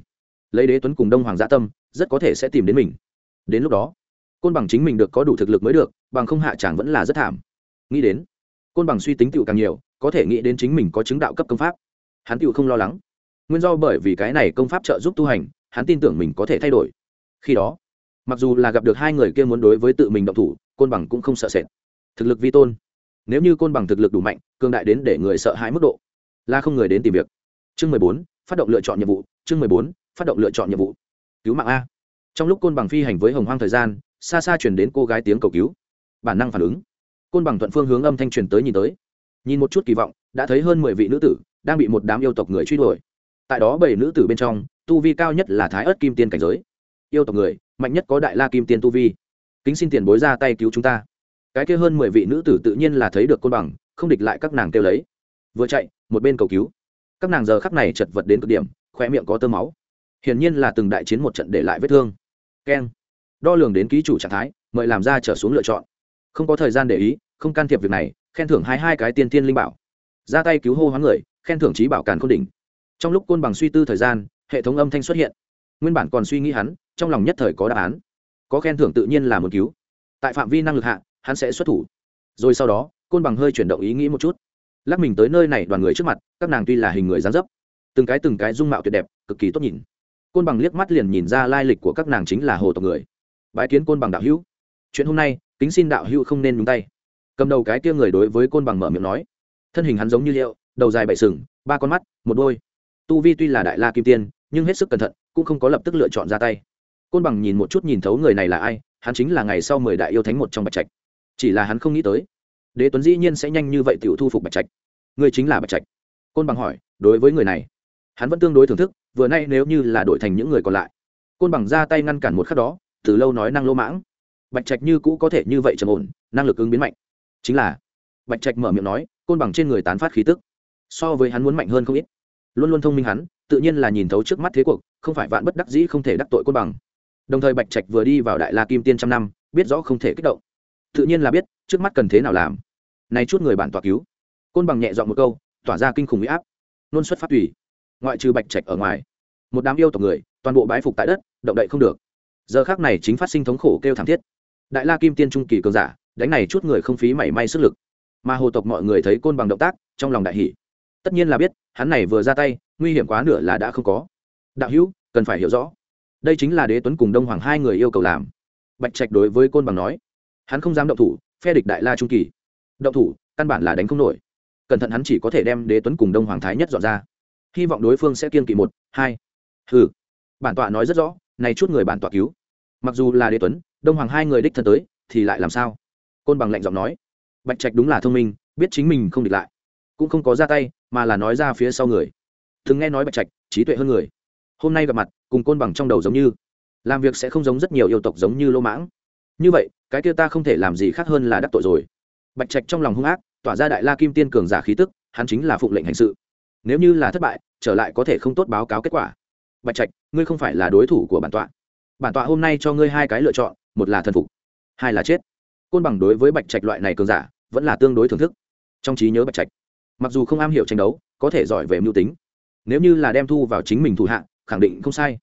lấy đế tuấn cùng đông hoàng gia tâm, rất có thể sẽ tìm đến mình. Đến lúc đó, côn bằng chính mình được có đủ thực lực mới được, bằng không hạ chẳng vẫn là rất thảm. Nghĩ đến, côn bằng suy tính tựu càng nhiều, có thể nghĩ đến chính mình có chứng đạo cấp công pháp. Hắn tựu không lo lắng. Nguyên do bởi vì cái này công pháp trợ giúp tu hành, hắn tin tưởng mình có thể thay đổi. Khi đó, mặc dù là gặp được hai người kia muốn đối với tự mình động thủ, côn bằng cũng không sợ sệt thực lực vi tôn. Nếu như côn bằng thực lực đủ mạnh, cường đại đến để người sợ hãi mức độ, là không người đến tìm việc. Chương mười bốn, phát động lựa chọn nhiệm vụ, chương mười bốn, phát động lựa chọn nhiệm vụ. Cứu mạng a. Trong lúc côn bằng phi hành với hồng hoang thời gian, xa xa chuyển đến cô gái tiếng cầu cứu. Bản năng phản ứng. Côn bằng thuận phương hướng âm thanh truyền tới nhìn tới. Nhìn một chút kỳ vọng, đã thấy hơn mười vị nữ tử đang bị một đám yêu tộc người truy đuổi. Tại đó bảy nữ tử bên trong, tu vi cao nhất là thái ớt kim tiên cảnh giới. Yêu tộc người, mạnh nhất có đại la kim tiên tu vi. Kính xin tiền bối ra tay cứu chúng ta cái kia hơn mười vị nữ tử tự nhiên là thấy được côn bằng, không địch lại các nàng kêu lấy. Vừa chạy, một bên cầu cứu. Các nàng giờ khắc này chật vật đến cực điểm khoe miệng có tơ máu. Hiển nhiên là từng đại chiến một trận để lại vết thương. Keng. Đo lường đến ký chủ trạng thái, mời làm ra trở xuống lựa chọn. Không có thời gian để ý, không can thiệp việc này, khen thưởng hai hai cái tiên tiên linh bảo. Ra tay cứu hô hoán người, khen thưởng trí bảo càn khôn đỉnh. Trong lúc côn bằng suy tư thời gian, hệ thống âm thanh xuất hiện. Nguyên bản còn suy nghĩ hắn, trong lòng nhất thời có đáp án. Có khen thưởng tự nhiên là một cứu. Tại phạm vi năng lực hạ hắn sẽ xuất thủ. Rồi sau đó, côn bằng hơi chuyển động ý nghĩ một chút. Lắc mình tới nơi này đoàn người trước mặt, các nàng tuy là hình người dán dấp, từng cái từng cái dung mạo tuyệt đẹp, cực kỳ tốt nhìn. Côn bằng liếc mắt liền nhìn ra lai lịch của các nàng chính là hồ tộc người. Bái kiến côn bằng đạo hữu. Chuyện hôm nay, kính xin đạo hữu không nên nhúng tay. Cầm đầu cái kia người đối với côn bằng mở miệng nói. Thân hình hắn giống như liệu, đầu dài bảy sừng, ba con mắt, một đôi. Tu vi tuy là đại la kim tiên, nhưng hết sức cẩn thận, cũng không có lập tức lựa chọn ra tay. Côn bằng nhìn một chút nhìn thấu người này là ai, hắn chính là ngày sau mười đại yêu thánh một trong bạch trạch chỉ là hắn không nghĩ tới, đế tuấn dĩ nhiên sẽ nhanh như vậy t thu phục bạch trạch. Người chính là bạch trạch. Côn bằng hỏi, đối với người này, hắn vẫn tương đối thưởng thức, vừa nay nếu như là đổi thành những người còn lại. Côn bằng ra tay ngăn cản một khắc đó, từ lâu nói năng lô mãng. Bạch trạch như cũ có thể như vậy trầm ổn, năng lực ứng biến mạnh. Chính là, bạch trạch mở miệng nói, côn bằng trên người tán phát khí tức. So với hắn muốn mạnh hơn không ít. Luôn luôn thông minh hắn, tự nhiên là nhìn thấu trước mắt thế cuộc, không phải vạn bất đắc dĩ không thể đắc tội côn bằng. Đồng thời bạch trạch vừa đi vào đại la kim tiên trăm năm, biết rõ không thể kích động tự nhiên là biết trước mắt cần thế nào làm. Này chút người bản tọa cứu. Côn bằng nhẹ dọn một câu, tỏa ra kinh khủng huy áp. Nôn xuất phát tùy. Ngoại trừ bạch trạch ở ngoài, một đám yêu tộc người, toàn bộ bái phục tại đất, động đậy không được. Giờ khác này chính phát sinh thống khổ kêu thảm thiết. Đại la kim tiên trung kỳ cường giả, đánh này chút người không phí mảy may sức lực. Mà hồ tộc mọi người thấy côn bằng động tác, trong lòng đại hỷ tất nhiên là biết, hắn này vừa ra tay, nguy hiểm quá nửa là đã không có. Đạo hữu, cần phải hiểu rõ. Đây chính là đế tuấn cùng đông hoàng hai người yêu cầu làm. Bạch trạch đối với côn bằng nói hắn không dám động thủ, phe địch đại la trung kỳ. Động thủ, căn bản là đánh không nổi. Cẩn thận hắn chỉ có thể đem đế tuấn cùng đông hoàng thái nhất dọn ra. Hy vọng đối phương sẽ kiên kỵ một, hai. Hừ. Bản tọa nói rất rõ, này chút người bản tọa cứu. Mặc dù là đế tuấn, đông hoàng hai người đích thân tới, thì lại làm sao? Côn bằng lạnh giọng nói. Bạch trạch đúng là thông minh, biết chính mình không địch lại. Cũng không có ra tay, mà là nói ra phía sau người. Thường nghe nói bạch trạch, trí tuệ hơn người. Hôm nay gặp mặt, cùng côn bằng trong đầu giống như. Làm việc sẽ không giống rất nhiều yêu tộc giống như lô mãng như vậy, cái kia ta không thể làm gì khác hơn là đắc tội rồi. Bạch trạch trong lòng hung ác, tỏa ra đại la kim tiên cường giả khí tức, hắn chính là phụng lệnh hành sự. Nếu như là thất bại, trở lại có thể không tốt báo cáo kết quả. Bạch trạch, ngươi không phải là đối thủ của bản tọa. Bản tọa hôm nay cho ngươi hai cái lựa chọn, một là thần phục, hai là chết. Côn bằng đối với bạch trạch loại này cường giả, vẫn là tương đối thưởng thức. Trong trí nhớ bạch trạch, mặc dù không am hiểu tranh đấu, có thể giỏi về mưu tính. Nếu như là đem thu vào chính mình thủ hạ, khẳng định không sai.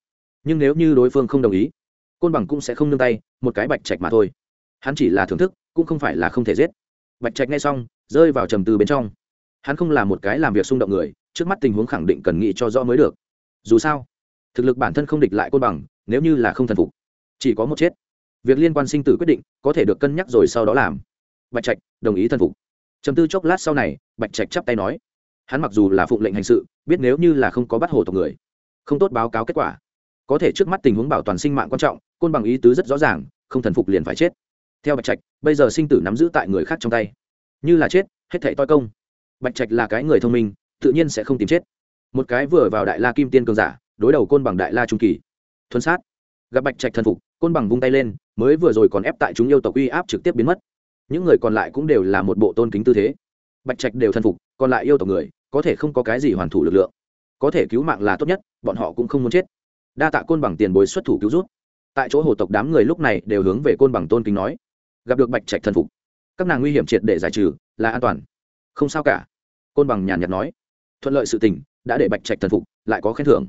Nhưng nếu như đối phương không đồng ý côn bằng cũng sẽ không nương tay, một cái bạch trạch mà thôi. Hắn chỉ là thưởng thức, cũng không phải là không thể giết. Bạch trạch ngay xong, rơi vào trầm tư bên trong. Hắn không là một cái làm việc xung động người, trước mắt tình huống khẳng định cần nghĩ cho rõ mới được. Dù sao, thực lực bản thân không địch lại côn bằng, nếu như là không thần phục, chỉ có một chết. Việc liên quan sinh tử quyết định, có thể được cân nhắc rồi sau đó làm. Bạch trạch, đồng ý thần phục. Chấm tư chốc lát sau này, bạch trạch chắp tay nói. Hắn mặc dù là phụng lệnh hành sự, biết nếu như là không có bắt hồ tộc người, không tốt báo cáo kết quả có thể trước mắt tình huống bảo toàn sinh mạng quan trọng, côn bằng ý tứ rất rõ ràng, không thần phục liền phải chết. Theo bạch trạch, bây giờ sinh tử nắm giữ tại người khác trong tay. Như là chết, hết thảy toi công. Bạch trạch là cái người thông minh, tự nhiên sẽ không tìm chết. Một cái vừa vào đại la kim tiên cường giả, đối đầu côn bằng đại la trung kỳ. Thuần sát. Gặp bạch trạch thần phục, côn bằng vung tay lên, mới vừa rồi còn ép tại chúng yêu tộc uy áp trực tiếp biến mất. Những người còn lại cũng đều là một bộ tôn kính tư thế. Bạch trạch đều thần phục, còn lại yêu tộc người, có thể không có cái gì hoàn thủ lực lượng. Có thể cứu mạng là tốt nhất, bọn họ cũng không muốn chết đa tạ côn bằng tiền bối xuất thủ cứu rút tại chỗ hồ tộc đám người lúc này đều hướng về côn bằng tôn kính nói, gặp được bạch trạch thần phục, các nàng nguy hiểm triệt để giải trừ, là an toàn. Không sao cả, côn bằng nhàn nhạt nói, thuận lợi sự tình, đã để bạch trạch thần phục, lại có khen thưởng.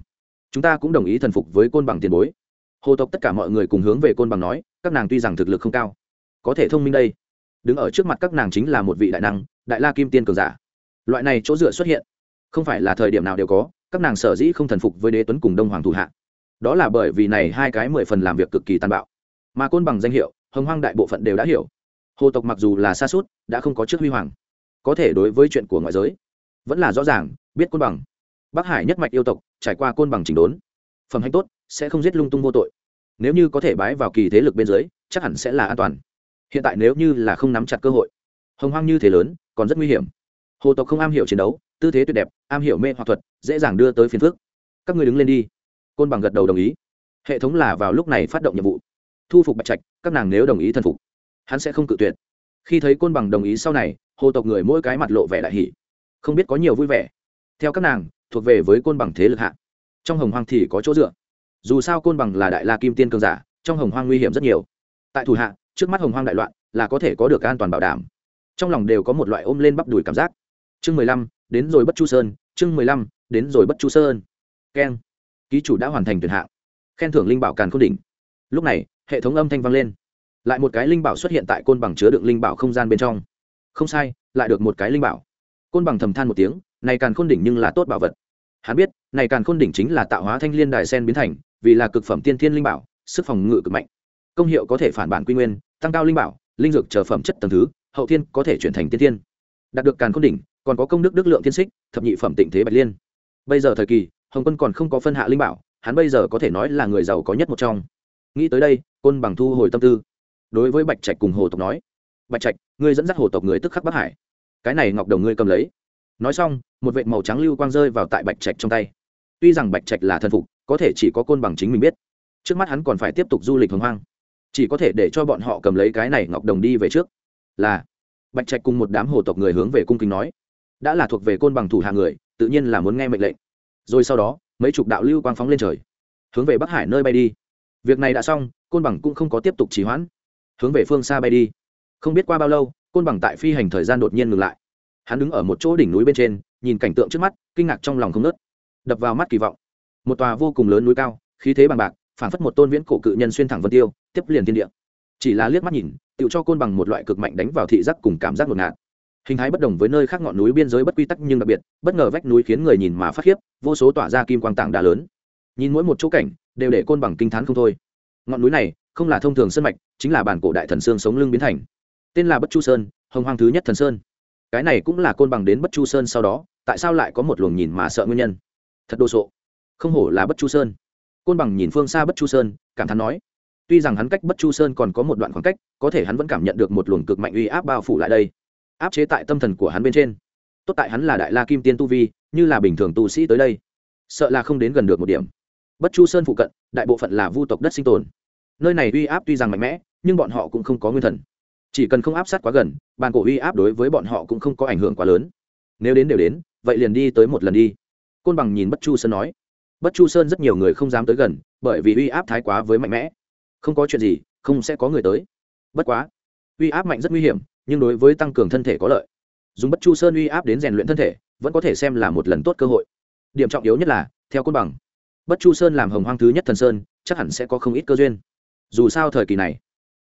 Chúng ta cũng đồng ý thần phục với côn bằng tiền bối. Hồ tộc tất cả mọi người cùng hướng về côn bằng nói, các nàng tuy rằng thực lực không cao, có thể thông minh đây. Đứng ở trước mặt các nàng chính là một vị đại năng, đại la kim tiên cường giả. Loại này chỗ dựa xuất hiện, không phải là thời điểm nào đều có, các nàng sở dĩ không thần phục với đế tuấn cùng đông hoàng thủ hạ đó là bởi vì này hai cái mười phần làm việc cực kỳ tàn bạo. Mà côn bằng danh hiệu, hồng hoang đại bộ phận đều đã hiểu. Hồ tộc mặc dù là xa suốt, đã không có trước huy hoàng. Có thể đối với chuyện của ngoại giới, vẫn là rõ ràng, biết côn bằng. Bắc hải nhất mạch yêu tộc, trải qua côn bằng chỉnh đốn, phẩm hạnh tốt, sẽ không giết lung tung vô tội. Nếu như có thể bái vào kỳ thế lực bên dưới, chắc hẳn sẽ là an toàn. Hiện tại nếu như là không nắm chặt cơ hội, hồng hoang như thế lớn, còn rất nguy hiểm. Hồ tộc không am hiểu chiến đấu, tư thế tuyệt đẹp, am hiểu mê hoặc thuật, dễ dàng đưa tới phiền phước các ngươi đứng lên đi côn bằng gật đầu đồng ý. Hệ thống là vào lúc này phát động nhiệm vụ. Thu phục bạch trạch, các nàng nếu đồng ý thần phục, hắn sẽ không cự tuyệt. Khi thấy côn bằng đồng ý sau này, hồ tộc người mỗi cái mặt lộ vẻ đại hỷ không biết có nhiều vui vẻ. Theo các nàng, thuộc về với côn bằng thế lực hạ. Trong hồng hoang thì có chỗ dựa. Dù sao côn bằng là đại la kim tiên cường giả, trong hồng hoang nguy hiểm rất nhiều. Tại thủ hạ, trước mắt hồng hoang đại loạn, là có thể có được an toàn bảo đảm. Trong lòng đều có một loại ôm lên bắp đùi cảm giác. Chương mười lăm, đến rồi bất chu sơn, chương mười lăm, đến rồi bất chu sơn. Keng ký chủ đã hoàn thành tuyển hạng. Khen thưởng linh bảo càn khôn đỉnh. Lúc này, hệ thống âm thanh vang lên. Lại một cái linh bảo xuất hiện tại côn bằng chứa đựng linh bảo không gian bên trong. Không sai, lại được một cái linh bảo. Côn bằng thầm than một tiếng, này càn khôn đỉnh nhưng là tốt bảo vật. Hắn biết, này càn khôn đỉnh chính là tạo hóa thanh liên đài sen biến thành, vì là cực phẩm tiên thiên linh bảo, sức phòng ngự cực mạnh. Công hiệu có thể phản bản quy nguyên, tăng cao linh bảo, linh dược chờ phẩm chất tầng thứ, hậu thiên có thể chuyển thành tiên thiên. Đạt được càn khôn đỉnh, còn có công đức đức lượng thiên xích, thập nhị phẩm tịnh thế bạch liên. Bây giờ thời kỳ hồng quân còn không có phân hạ linh bảo, hắn bây giờ có thể nói là người giàu có nhất một trong. Nghĩ tới đây, côn bằng thu hồi tâm tư. Đối với bạch trạch cùng hồ tộc nói, bạch trạch, ngươi dẫn dắt hồ tộc người tức khắc bắc hải. Cái này ngọc đồng ngươi cầm lấy. Nói xong, một vệ màu trắng lưu quang rơi vào tại bạch trạch trong tay. Tuy rằng bạch trạch là thân phục, có thể chỉ có côn bằng chính mình biết. Trước mắt hắn còn phải tiếp tục du lịch hồng hoang. Chỉ có thể để cho bọn họ cầm lấy cái này ngọc đồng đi về trước. Là, bạch trạch cùng một đám hồ tộc người hướng về cung kính nói, đã là thuộc về côn bằng thủ hạ người, tự nhiên là muốn nghe mệnh lệnh rồi sau đó, mấy chục đạo lưu quang phóng lên trời, hướng về bắc hải nơi bay đi. Việc này đã xong, côn bằng cũng không có tiếp tục trì hoãn, hướng về phương xa bay đi. Không biết qua bao lâu, côn bằng tại phi hành thời gian đột nhiên ngừng lại. Hắn đứng ở một chỗ đỉnh núi bên trên, nhìn cảnh tượng trước mắt, kinh ngạc trong lòng không nớt đập vào mắt kỳ vọng. Một tòa vô cùng lớn núi cao, khí thế bằng bạc phản phất một tôn viễn cổ cự nhân xuyên thẳng vân tiêu, tiếp liền thiên địa. Chỉ là liếc mắt nhìn tự cho côn bằng một loại cực mạnh đánh vào thị giác cùng cảm giác ngột ngạt hình thái bất đồng với nơi khác ngọn núi biên giới bất quy tắc nhưng đặc biệt, bất ngờ vách núi khiến người nhìn mà phát khiếp, vô số tỏa ra kim quang tảng đá lớn. Nhìn mỗi một chỗ cảnh, đều để côn bằng kinh t h á n không thôi. Ngọn núi này, không là thông thường sân mạch, chính là bản cổ đại thần sương sống lưng biến thành. Tên là bất chu sơn, hồng hoang thứ nhất thần sơn. Cái này cũng là côn bằng đến bất chu sơn sau đó, tại sao lại có một luồng nhìn mà sợ nguyên nhân? Thật đồ sộ. Không hổ là bất chu sơn. Côn bằng nhìn phương xa bất chu sơn, cảm thán nói, tuy rằng hắn cách bất chu sơn còn có một đoạn khoảng cách, có thể hắn vẫn cảm nhận được một luồng cực mạnh uy áp bao phủ lại đây áp chế tại tâm thần của hắn bên trên. Tốt tại hắn là đại la kim tiên tu vi, như là bình thường tu sĩ tới đây. Sợ là không đến gần được một điểm. Bất chu sơn phụ cận, đại bộ phận là vu tộc đất sinh tồn. Nơi này uy áp tuy rằng mạnh mẽ, nhưng bọn họ cũng không có nguyên thần. Chỉ cần không áp sát quá gần, bàn cổ uy áp đối với bọn họ cũng không có ảnh hưởng quá lớn. Nếu đến đều đến, vậy liền đi tới một lần đi. Côn bằng nhìn bất chu sơn nói. Bất chu sơn rất nhiều người không dám tới gần, bởi vì uy áp thái quá với mạnh mẽ. Không có chuyện gì, không sẽ có người tới. Bất quá, uy áp mạnh rất nguy hiểm nhưng đối với tăng cường thân thể có lợi. Dùng bất chu sơn uy áp đến rèn luyện thân thể, vẫn có thể xem là một lần tốt cơ hội. Điểm trọng yếu nhất là, theo côn bằng, bất chu sơn làm hồng hoang thứ nhất thần sơn, chắc hẳn sẽ có không ít cơ duyên. Dù sao thời kỳ này,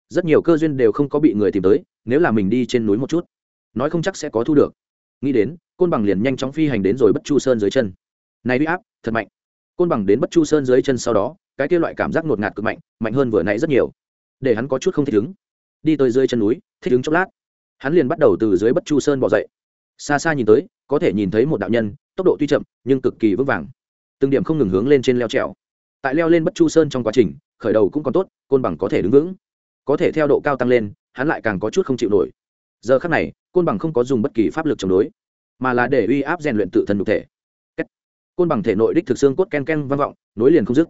rất nhiều cơ duyên đều không có bị người tìm tới, nếu là mình đi trên núi một chút, nói không chắc sẽ có thu được. Nghĩ đến, côn bằng liền nhanh chóng phi hành đến rồi bất chu sơn dưới chân. Này uy áp, thật mạnh. Côn bằng đến bất chu sơn dưới chân sau đó, cái kia loại cảm giác ngột ngạt cực mạnh mạnh hơn vừa nãy rất nhiều. Để hắn có chút không thích ứng. Đi tới dưới chân núi, thích ứng chốc lát hắn liền bắt đầu từ dưới bất chu sơn bỏ dậy. Xa xa nhìn tới, có thể nhìn thấy một đạo nhân, tốc độ tuy chậm, nhưng cực kỳ vững vàng. Từng điểm không ngừng hướng lên trên leo trèo. Tại leo lên bất chu sơn trong quá trình, khởi đầu cũng còn tốt, côn bằng có thể đứng vững. Có thể theo độ cao tăng lên, hắn lại càng có chút không chịu nổi. Giờ khắc này, côn bằng không có dùng bất kỳ pháp lực chống đối, mà là để uy áp rèn luyện tự thân nhục thể. Côn bằng thể nội đích thực xương cốt ken ken vang vọng, nối liền không dứt.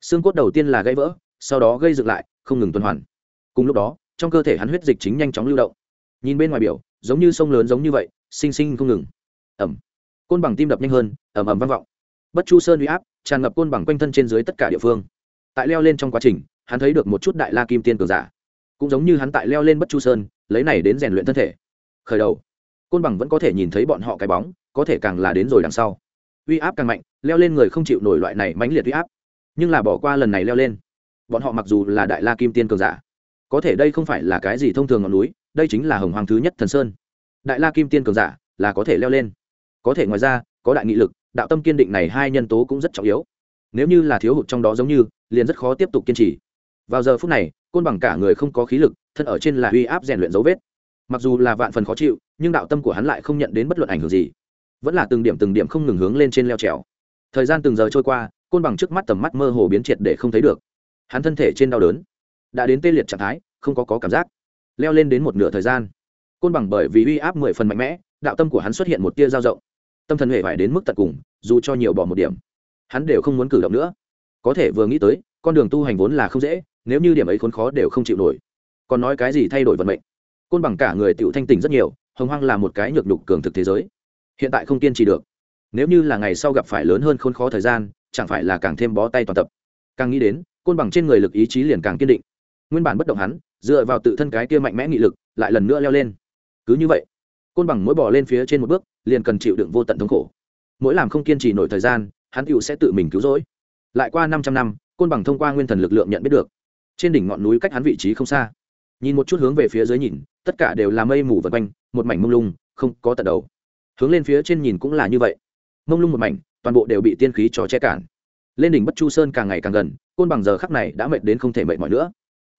Xương cốt đầu tiên là gãy vỡ, sau đó gây dựng lại, không ngừng tuần hoàn. Cùng lúc đó, trong cơ thể hắn huyết dịch chính nhanh chóng lưu động nhìn bên ngoài biểu, giống như sông lớn giống như vậy sinh sinh không ngừng. Ẩm. Côn bằng tim đập nhanh hơn ẩm ẩm vang vọng. Bất chu sơn uy áp, tràn ngập côn bằng quanh thân trên dưới tất cả địa phương. Tại leo lên trong quá trình, hắn thấy được một chút đại la kim tiên cường giả. Cũng giống như hắn tại leo lên bất chu sơn, lấy này đến rèn luyện thân thể. Khởi đầu, côn bằng vẫn có thể nhìn thấy bọn họ cái bóng, có thể càng là đến rồi đằng sau. Uy áp càng mạnh, leo lên người không chịu nổi loại này mãnh liệt uy áp. Nhưng là bỏ qua lần này leo lên. Bọn họ mặc dù là đại la kim tiên cường giả, có thể đây không phải là cái gì thông thường ngọn núi đây chính là hồng hoàng thứ nhất thần sơn. Đại la kim tiên cường giả là có thể leo lên. Có thể ngoài ra có đại nghị lực đạo tâm kiên định này hai nhân tố cũng rất trọng yếu. Nếu như là thiếu hụt trong đó giống như liền rất khó tiếp tục kiên trì. Vào giờ phút này côn bằng cả người không có khí lực thân ở trên là uy áp rèn luyện dấu vết. Mặc dù là vạn phần khó chịu nhưng đạo tâm của hắn lại không nhận đến bất luận ảnh hưởng gì. Vẫn là từng điểm từng điểm không ngừng hướng lên trên leo trèo. Thời gian từng giờ trôi qua côn bằng trước mắt tầm mắt mơ hồ biến triệt để không thấy được. Hắn thân thể trên đau đớn đã đến tê liệt trạng thái không có, có cảm giác leo lên đến một nửa thời gian. Côn bằng bởi vì uy áp mười phần mạnh mẽ, đạo tâm của hắn xuất hiện một tia dao rộng tâm thần hệ phải đến mức tận cùng, dù cho nhiều bỏ một điểm, hắn đều không muốn cử động nữa. Có thể vừa nghĩ tới, con đường tu hành vốn là không dễ, nếu như điểm ấy khốn khó đều không chịu nổi. Còn nói cái gì thay đổi vận mệnh? Côn bằng cả người tựu thanh tỉnh rất nhiều, hồng hoang là một cái nhược nhục cường thực thế giới. Hiện tại không kiên trì được. Nếu như là ngày sau gặp phải lớn hơn khốn khó thời gian, chẳng phải là càng thêm bó tay toàn tập. Càng nghĩ đến, côn bằng trên người lực ý chí liền càng kiên định. Nguyên bản bất động hắn dựa vào tự thân cái kia mạnh mẽ nghị lực, lại lần nữa leo lên. Cứ như vậy, côn bằng mỗi bỏ lên phía trên một bước, liền cần chịu đựng vô tận thống khổ. Mỗi làm không kiên trì nổi thời gian, hắn tựu sẽ tự mình cứu rỗi. Lại qua năm trăm năm, côn bằng thông qua nguyên thần lực lượng nhận biết được, trên đỉnh ngọn núi cách hắn vị trí không xa. Nhìn một chút hướng về phía dưới nhìn, tất cả đều là mây mù vật quanh, một mảnh mông lung, không có tận đầu. Hướng lên phía trên nhìn cũng là như vậy. Mông lung một mảnh, toàn bộ đều bị tiên khí trò che cản. Lên đỉnh bất chu sơn càng ngày càng gần, côn bằng giờ khắc này đã mệt đến không thể mệt mỏi nữa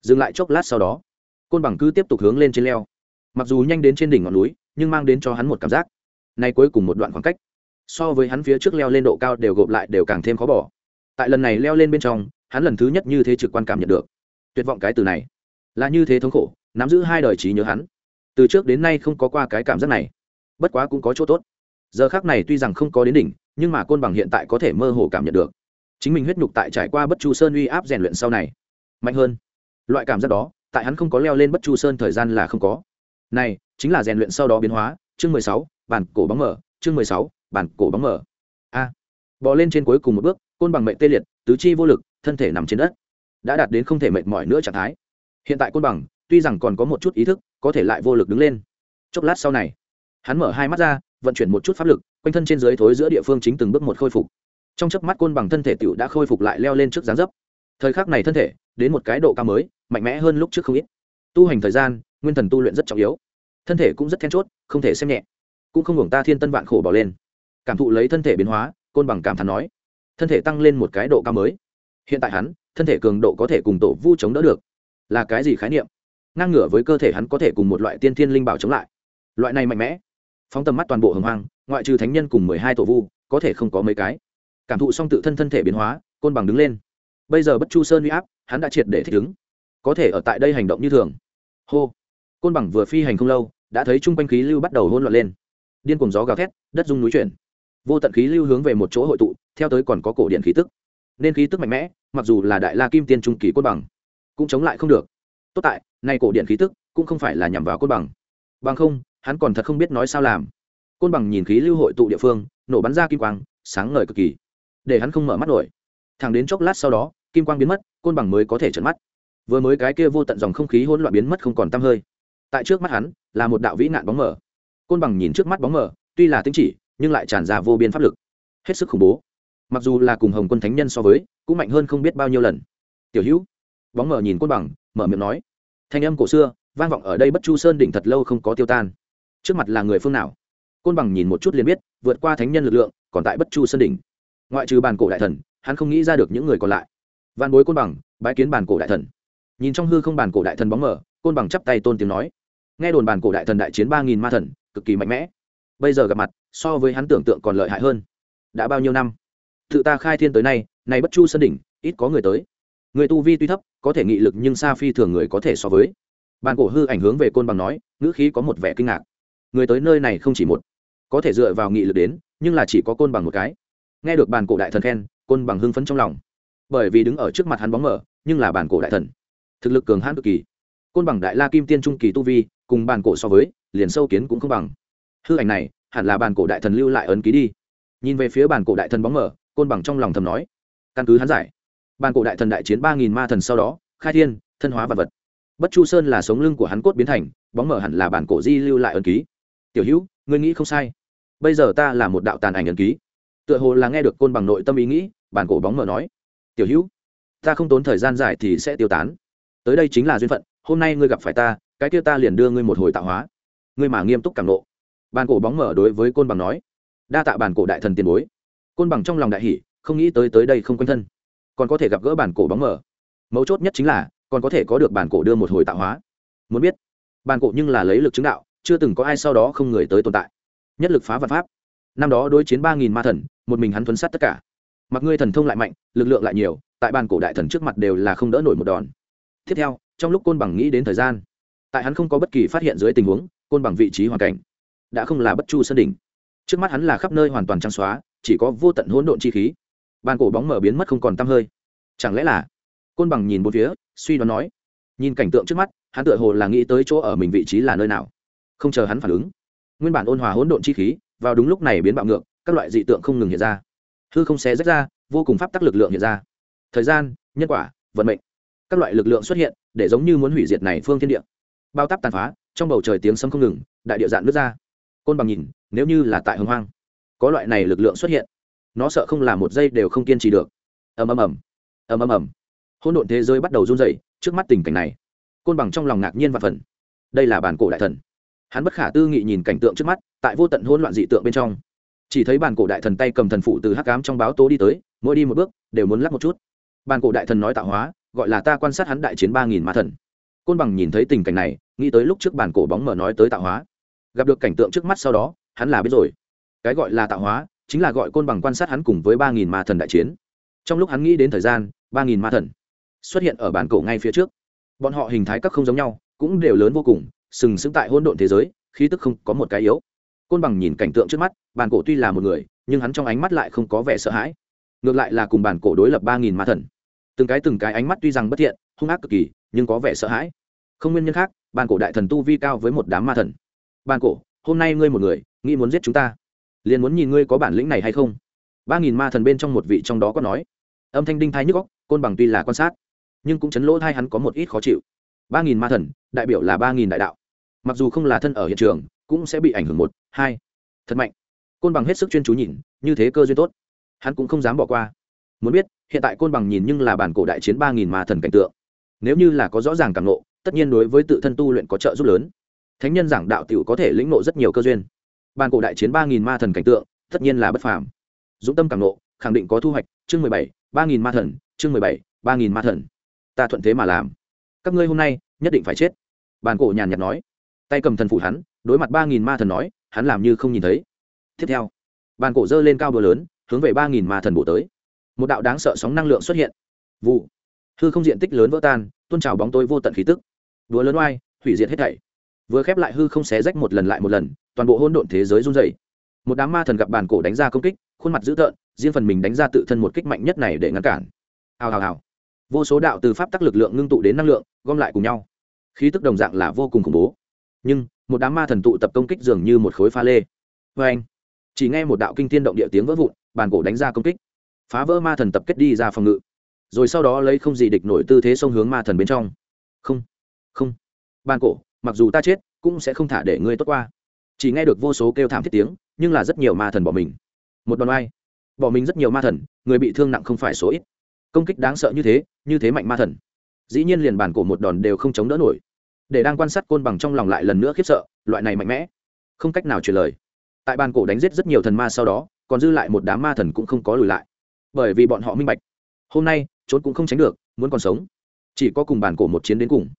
dừng lại chốc lát sau đó, côn bằng cứ tiếp tục hướng lên trên leo. Mặc dù nhanh đến trên đỉnh ngọn núi, nhưng mang đến cho hắn một cảm giác. Nay cuối cùng một đoạn khoảng cách, so với hắn phía trước leo lên độ cao đều gộp lại đều càng thêm khó bỏ. Tại lần này leo lên bên trong, hắn lần thứ nhất như thế trực quan cảm nhận được. Tuyệt vọng cái từ này, là như thế thống khổ, nắm giữ hai đời trí nhớ hắn. Từ trước đến nay không có qua cái cảm giác này, bất quá cũng có chỗ tốt. Giờ khác này tuy rằng không có đến đỉnh, nhưng mà côn bằng hiện tại có thể mơ hồ cảm nhận được. Chính mình huyết nhục tại trải qua bất chu sơn uy áp rèn luyện sau này, mạnh hơn loại cảm giác đó, tại hắn không có leo lên bất chu sơn thời gian là không có. Này, chính là rèn luyện sau đó biến hóa, chương mười sáu, bản cổ bóng mở, chương mười sáu, bản cổ bóng mở. A. Bò lên trên cuối cùng một bước, côn bằng mệnh tê liệt, tứ chi vô lực, thân thể nằm trên đất. Đã đạt đến không thể mệt mỏi nữa trạng thái. Hiện tại côn bằng, tuy rằng còn có một chút ý thức, có thể lại vô lực đứng lên. Chốc lát sau này, hắn mở hai mắt ra, vận chuyển một chút pháp lực, quanh thân trên dưới thối giữa địa phương chính từng bước một khôi phục. Trong chớp mắt côn bằng thân thể tựu đã khôi phục lại leo lên trước dáng dấp. Thời khắc này thân thể, đến một cái độ cao mới mạnh mẽ hơn lúc trước không ít. Tu hành thời gian, nguyên thần tu luyện rất trọng yếu. Thân thể cũng rất then chốt, không thể xem nhẹ. Cũng không hưởng ta thiên tân vạn khổ bỏ lên. Cảm thụ lấy thân thể biến hóa, côn bằng cảm thán nói, thân thể tăng lên một cái độ cao mới. Hiện tại hắn, thân thể cường độ có thể cùng tổ vu chống đỡ được. Là cái gì khái niệm? Ngang ngửa với cơ thể hắn có thể cùng một loại tiên thiên linh bảo chống lại. Loại này mạnh mẽ, phóng tầm mắt toàn bộ hồng hoang, ngoại trừ thánh nhân cùng mười hai tổ vu, có thể không có mấy cái. Cảm thụ xong tự thân thân thể biến hóa, côn bằng đứng lên. Bây giờ bất chu sơn uy áp, hắn đã triệt để thích ứng có thể ở tại đây hành động như thường. Hô. Côn bằng vừa phi hành không lâu, đã thấy chung quanh khí lưu bắt đầu hôn loạn lên. Điên cùng gió gào thét, đất rung núi chuyển. Vô tận khí lưu hướng về một chỗ hội tụ, theo tới còn có cổ điện khí tức. Nên khí tức mạnh mẽ, mặc dù là đại la kim tiên trung kỳ côn bằng, cũng chống lại không được. Tốt tại, nay cổ điện khí tức cũng không phải là nhằm vào côn bằng. Bằng không, hắn còn thật không biết nói sao làm. Côn bằng nhìn khí lưu hội tụ địa phương, nổ bắn ra kim quang, sáng ngời cực kỳ. Để hắn không mở mắt nổi. Thẳng đến chốc lát sau đó, kim quang biến mất, côn bằng mới có thể trợn mắt vừa mới cái kia vô tận dòng không khí hỗn loạn biến mất không còn t hơi. Tại trước mắt hắn, là một đạo vĩ nạn bóng mở côn bằng nhìn trước mắt bóng mở tuy là tính chỉ, nhưng lại tràn ra vô biên pháp lực. Hết sức khủng bố. Mặc dù là cùng hồng quân thánh nhân so với, cũng mạnh hơn không biết bao nhiêu lần. Tiểu hữu. Bóng mở nhìn côn bằng, mở miệng nói. Thanh âm cổ xưa, vang vọng ở đây bất chu sơn đỉnh thật lâu không có tiêu tan. Trước mặt là người phương nào? Côn bằng nhìn một chút liền biết, vượt qua thánh nhân lực lượng, còn tại bất chu sơn đỉnh. Ngoại trừ bàn cổ đại thần, hắn không nghĩ ra được những người còn lại. Văn bối côn bằng, bái kiến bàn cổ đại thần nhìn trong hư không bản cổ đại thần bóng mở côn bằng chắp tay tôn tiếng nói. Nghe đồn bản cổ đại thần đại chiến ba nghìn ma thần, cực kỳ mạnh mẽ. Bây giờ gặp mặt, so với hắn tưởng tượng còn lợi hại hơn. Đã bao nhiêu năm? Tự ta khai thiên tới nay này bất chu sân đỉnh, ít có người tới. Người tu vi tuy thấp, có thể nghị lực nhưng xa phi thường người có thể so với. Bàn cổ hư ảnh hướng về côn bằng nói, ngữ khí có một vẻ kinh ngạc. Người tới nơi này không chỉ một. Có thể dựa vào nghị lực đến, nhưng là chỉ có côn bằng một cái. Nghe được bàn cổ đại thần khen, côn bằng hưng phấn trong lòng. Bởi vì đứng ở trước mặt hắn bóng mở nhưng là bàn cổ đại thần thực lực cường hãn cực kỳ. Côn bằng đại la kim tiên trung kỳ tu vi, cùng bàn cổ so với, liền sâu kiến cũng không bằng. Hư ảnh này, hẳn là bàn cổ đại thần lưu lại ấn ký đi. Nhìn về phía bàn cổ đại thần bóng mở côn bằng trong lòng thầm nói. Căn cứ hắn giải bàn cổ đại thần đại chiến ba nghìn ma thần sau đó, khai thiên, thân hóa vật vật. Bất chu sơn là sống lưng của hắn cốt biến thành, bóng mở hẳn là bản cổ di lưu lại ấn ký. Tiểu hữu, ngươi nghĩ không sai. Bây giờ ta là một đạo tàn ảnh ấn ký. Tựa hồ là nghe được côn bằng nội tâm ý nghĩ, bản cổ bóng mở nói. Tiểu hữu, ta không tốn thời gian dài thì sẽ tiêu tán tới đây chính là duyên phận, hôm nay ngươi gặp phải ta, cái kia ta liền đưa ngươi một hồi tạo hóa. Ngươi mà nghiêm túc cảm nộ bàn cổ bóng mở đối với côn bằng nói. Đa tạ bàn cổ đại thần tiền bối. Côn bằng trong lòng đại hỷ không nghĩ tới tới đây không quanh thân. Còn có thể gặp gỡ bản cổ bóng mở. Mấu chốt nhất chính là, còn có thể có được bản cổ đưa một hồi tạo hóa. Muốn biết bản cổ nhưng là lấy lực chứng đạo, chưa từng có ai sau đó không người tới tồn tại. Nhất lực phá vật pháp. Năm đó đối chiến ba nghìn ma thần, một mình hắn thuấn sát tất cả. Mặc ngươi thần thông lại mạnh, lực lượng lại nhiều, tại bàn cổ đại thần trước mặt đều là không đỡ nổi một đòn tiếp theo, trong lúc côn bằng nghĩ đến thời gian, tại hắn không có bất kỳ phát hiện dưới tình huống, côn bằng vị trí hoàn cảnh đã không là bất chu sân đỉnh. Trước mắt hắn là khắp nơi hoàn toàn trắng xóa, chỉ có vô tận hỗn độn chi khí. Bàn cổ bóng mở biến mất không còn tăm hơi. Chẳng lẽ là? Côn bằng nhìn bốn phía, suy đoán nói. Nhìn cảnh tượng trước mắt, hắn tựa hồ là nghĩ tới chỗ ở mình vị trí là nơi nào. Không chờ hắn phản ứng, nguyên bản ôn hòa hỗn độn chi khí, vào đúng lúc này biến bạo ngược, các loại dị tượng không ngừng hiện ra. Hư không xé rách ra, vô cùng pháp tắc lực lượng hiện ra. Thời gian, nhân quả, vận mệnh các loại lực lượng xuất hiện, để giống như muốn hủy diệt này phương thiên địa. Bao tắp tàn phá, trong bầu trời tiếng sấm không ngừng, đại địa dạn nước ra. Côn bằng nhìn, nếu như là tại hồng hoang, có loại này lực lượng xuất hiện, nó sợ không là một giây đều không kiên trì được. Ầm ầm ầm ầm ầm ầm. Hỗn độn thế giới bắt đầu run rẩy trước mắt tình cảnh này. Côn bằng trong lòng ngạc nhiên và phần đây là bản cổ đại thần. Hắn bất khả tư nghị nhìn cảnh tượng trước mắt, tại vô tận hỗn loạn dị tượng bên trong. Chỉ thấy bản cổ đại thần tay cầm thần phụ từ hắc ám trong báo tố đi tới, mỗi đi một bước, đều muốn lắc một chút. Bản cổ đại thần nói tạo hóa gọi là ta quan sát hắn đại chiến ba nghìn ma thần. Côn bằng nhìn thấy tình cảnh này, nghĩ tới lúc trước bản cổ bóng mở nói tới tạo hóa. Gặp được cảnh tượng trước mắt sau đó, hắn là biết rồi. Cái gọi là tạo hóa, chính là gọi côn bằng quan sát hắn cùng với ba nghìn ma thần đại chiến. Trong lúc hắn nghĩ đến thời gian, ba nghìn ma thần xuất hiện ở bản cổ ngay phía trước. Bọn họ hình thái các không giống nhau, cũng đều lớn vô cùng, sừng sững tại hỗn độn thế giới, khí tức không có một cái yếu. Côn bằng nhìn cảnh tượng trước mắt, bản cổ tuy là một người, nhưng hắn trong ánh mắt lại không có vẻ sợ hãi. Ngược lại là cùng bản cổ đối lập ba nghìn ma thần từng cái từng cái ánh mắt tuy rằng bất thiện, hung ác cực kỳ, nhưng có vẻ sợ hãi. Không nguyên nhân khác, bàn cổ đại thần tu vi cao với một đám ma thần. Bàn cổ, hôm nay ngươi một người, nghĩ muốn giết chúng ta. Liền muốn nhìn ngươi có bản lĩnh này hay không? Ba nghìn ma thần bên trong một vị trong đó có nói. Âm thanh đinh thai nhức góc côn bằng tuy là quan sát, nhưng cũng chấn lỗ thai hắn có một ít khó chịu. Ba nghìn ma thần, đại biểu là ba nghìn đại đạo. Mặc dù không là thân ở hiện trường, cũng sẽ bị ảnh hưởng một, hai. Thật mạnh. Côn bằng hết sức chuyên chú nhìn, như thế cơ duyên tốt. Hắn cũng không dám bỏ qua. Muốn biết hiện tại côn bằng nhìn nhưng là bản cổ đại chiến ba nghìn ma thần cảnh tượng. Nếu như là có rõ ràng càng nộ tất nhiên đối với tự thân tu luyện có trợ giúp lớn. Thánh nhân giảng đạo t i ể u có thể lĩnh nộ rất nhiều cơ duyên. Bản cổ đại chiến ba nghìn ma thần cảnh tượng, tất nhiên là bất phàm. Dũng tâm càng nộ khẳng định có thu hoạch, chương mười bảy, ba nghìn ma thần, chương mười bảy, ba nghìn ma thần. Ta thuận thế mà làm. Các ngươi hôm nay, nhất định phải chết. Bản cổ nhàn nhạt nói. Tay cầm thần phủ hắn, đối mặt ba nghìn ma thần nói, hắn làm như không nhìn thấy. Tiếp theo bàn cổ dơ lên cao đùa lớn, hướng về ba nghìn ma thần bổ tới một đạo đáng sợ sóng năng lượng xuất hiện. Vụ hư không diện tích lớn vỡ tan tôn trào bóng tôi vô tận khí tức. Đúa lớn oai, hủy diệt hết thảy. Vừa khép lại hư không xé rách một lần lại một lần, toàn bộ hôn độn thế giới run dày một đám ma thần gặp bàn cổ đánh ra công kích, khuôn mặt dữ tợn, riêng phần mình đánh ra tự thân một kích mạnh nhất này để ngăn cản. Hào hào hào. Vô số đạo từ pháp tắc lực lượng ngưng tụ đến năng lượng, gom lại cùng nhau. Khí tức đồng dạng là vô cùng khủng bố. Nhưng, một đám ma thần tụ tập công kích dường như một khối pha lê. Vê anh chỉ nghe một đạo kinh tiên động địa tiếng vỡ vụn bàn cổ đánh ra công kích phá vỡ ma thần tập kết đi ra phòng ngự. Rồi sau đó lấy không gì địch nổi tư thế xông hướng ma thần bên trong. Không không. Ban cổ, mặc dù ta chết, cũng sẽ không thả để ngươi tốt qua. Chỉ nghe được vô số kêu thảm thiết tiếng, nhưng là rất nhiều ma thần bỏ mình. Một đòn oai. Bỏ mình rất nhiều ma thần, người bị thương nặng không phải số ít. Công kích đáng sợ như thế như thế mạnh ma thần. Dĩ nhiên liền bản cổ một đòn đều không chống đỡ nổi. Để đang quan sát côn bằng trong lòng lại lần nữa khiếp sợ, loại này mạnh mẽ. Không cách nào truyền lời. Tại bàn cổ đánh giết rất nhiều thần ma sau đó, còn dư lại một đám ma thần cũng không có lùi lại bởi vì bọn họ minh bạch. Hôm nay, trốn cũng không tránh được, muốn còn sống. Chỉ có cùng bàn cổ một chiến đến cùng.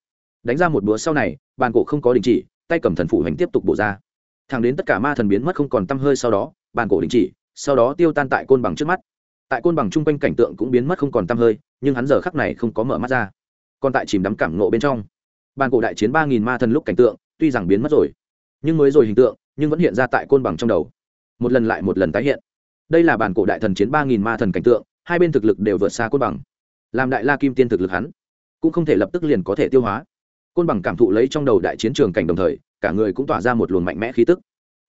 Đánh ra một búa sau này, bàn cổ không có đình chỉ, tay cầm thần phủ hành tiếp tục bổ ra. Thẳng đến tất cả ma thần biến mất không còn t hơi sau đó, bàn cổ đình chỉ, sau đó tiêu tan tại côn bằng trước mắt. Tại côn bằng chung quanh cảnh tượng cũng biến mất không còn t hơi, nhưng hắn giờ khắc này không có mở mắt ra. Còn tại chìm đắm cảm nộ bên trong. Bàn cổ đại chiến ba nghìn ma thần lúc cảnh tượng, tuy rằng biến mất rồi, nhưng mới rồi hình tượng, nhưng vẫn hiện ra tại côn bằng trong đầu. Một lần lại một lần tái hiện đây là bản cổ đại thần chiến ba nghìn ma thần cảnh tượng, hai bên thực lực đều vượt xa côn bằng. Làm đại la kim tiên thực lực hắn, cũng không thể lập tức liền có thể tiêu hóa. Côn bằng cảm thụ lấy trong đầu đại chiến trường cảnh đồng thời, cả người cũng tỏa ra một luồng mạnh mẽ khí tức.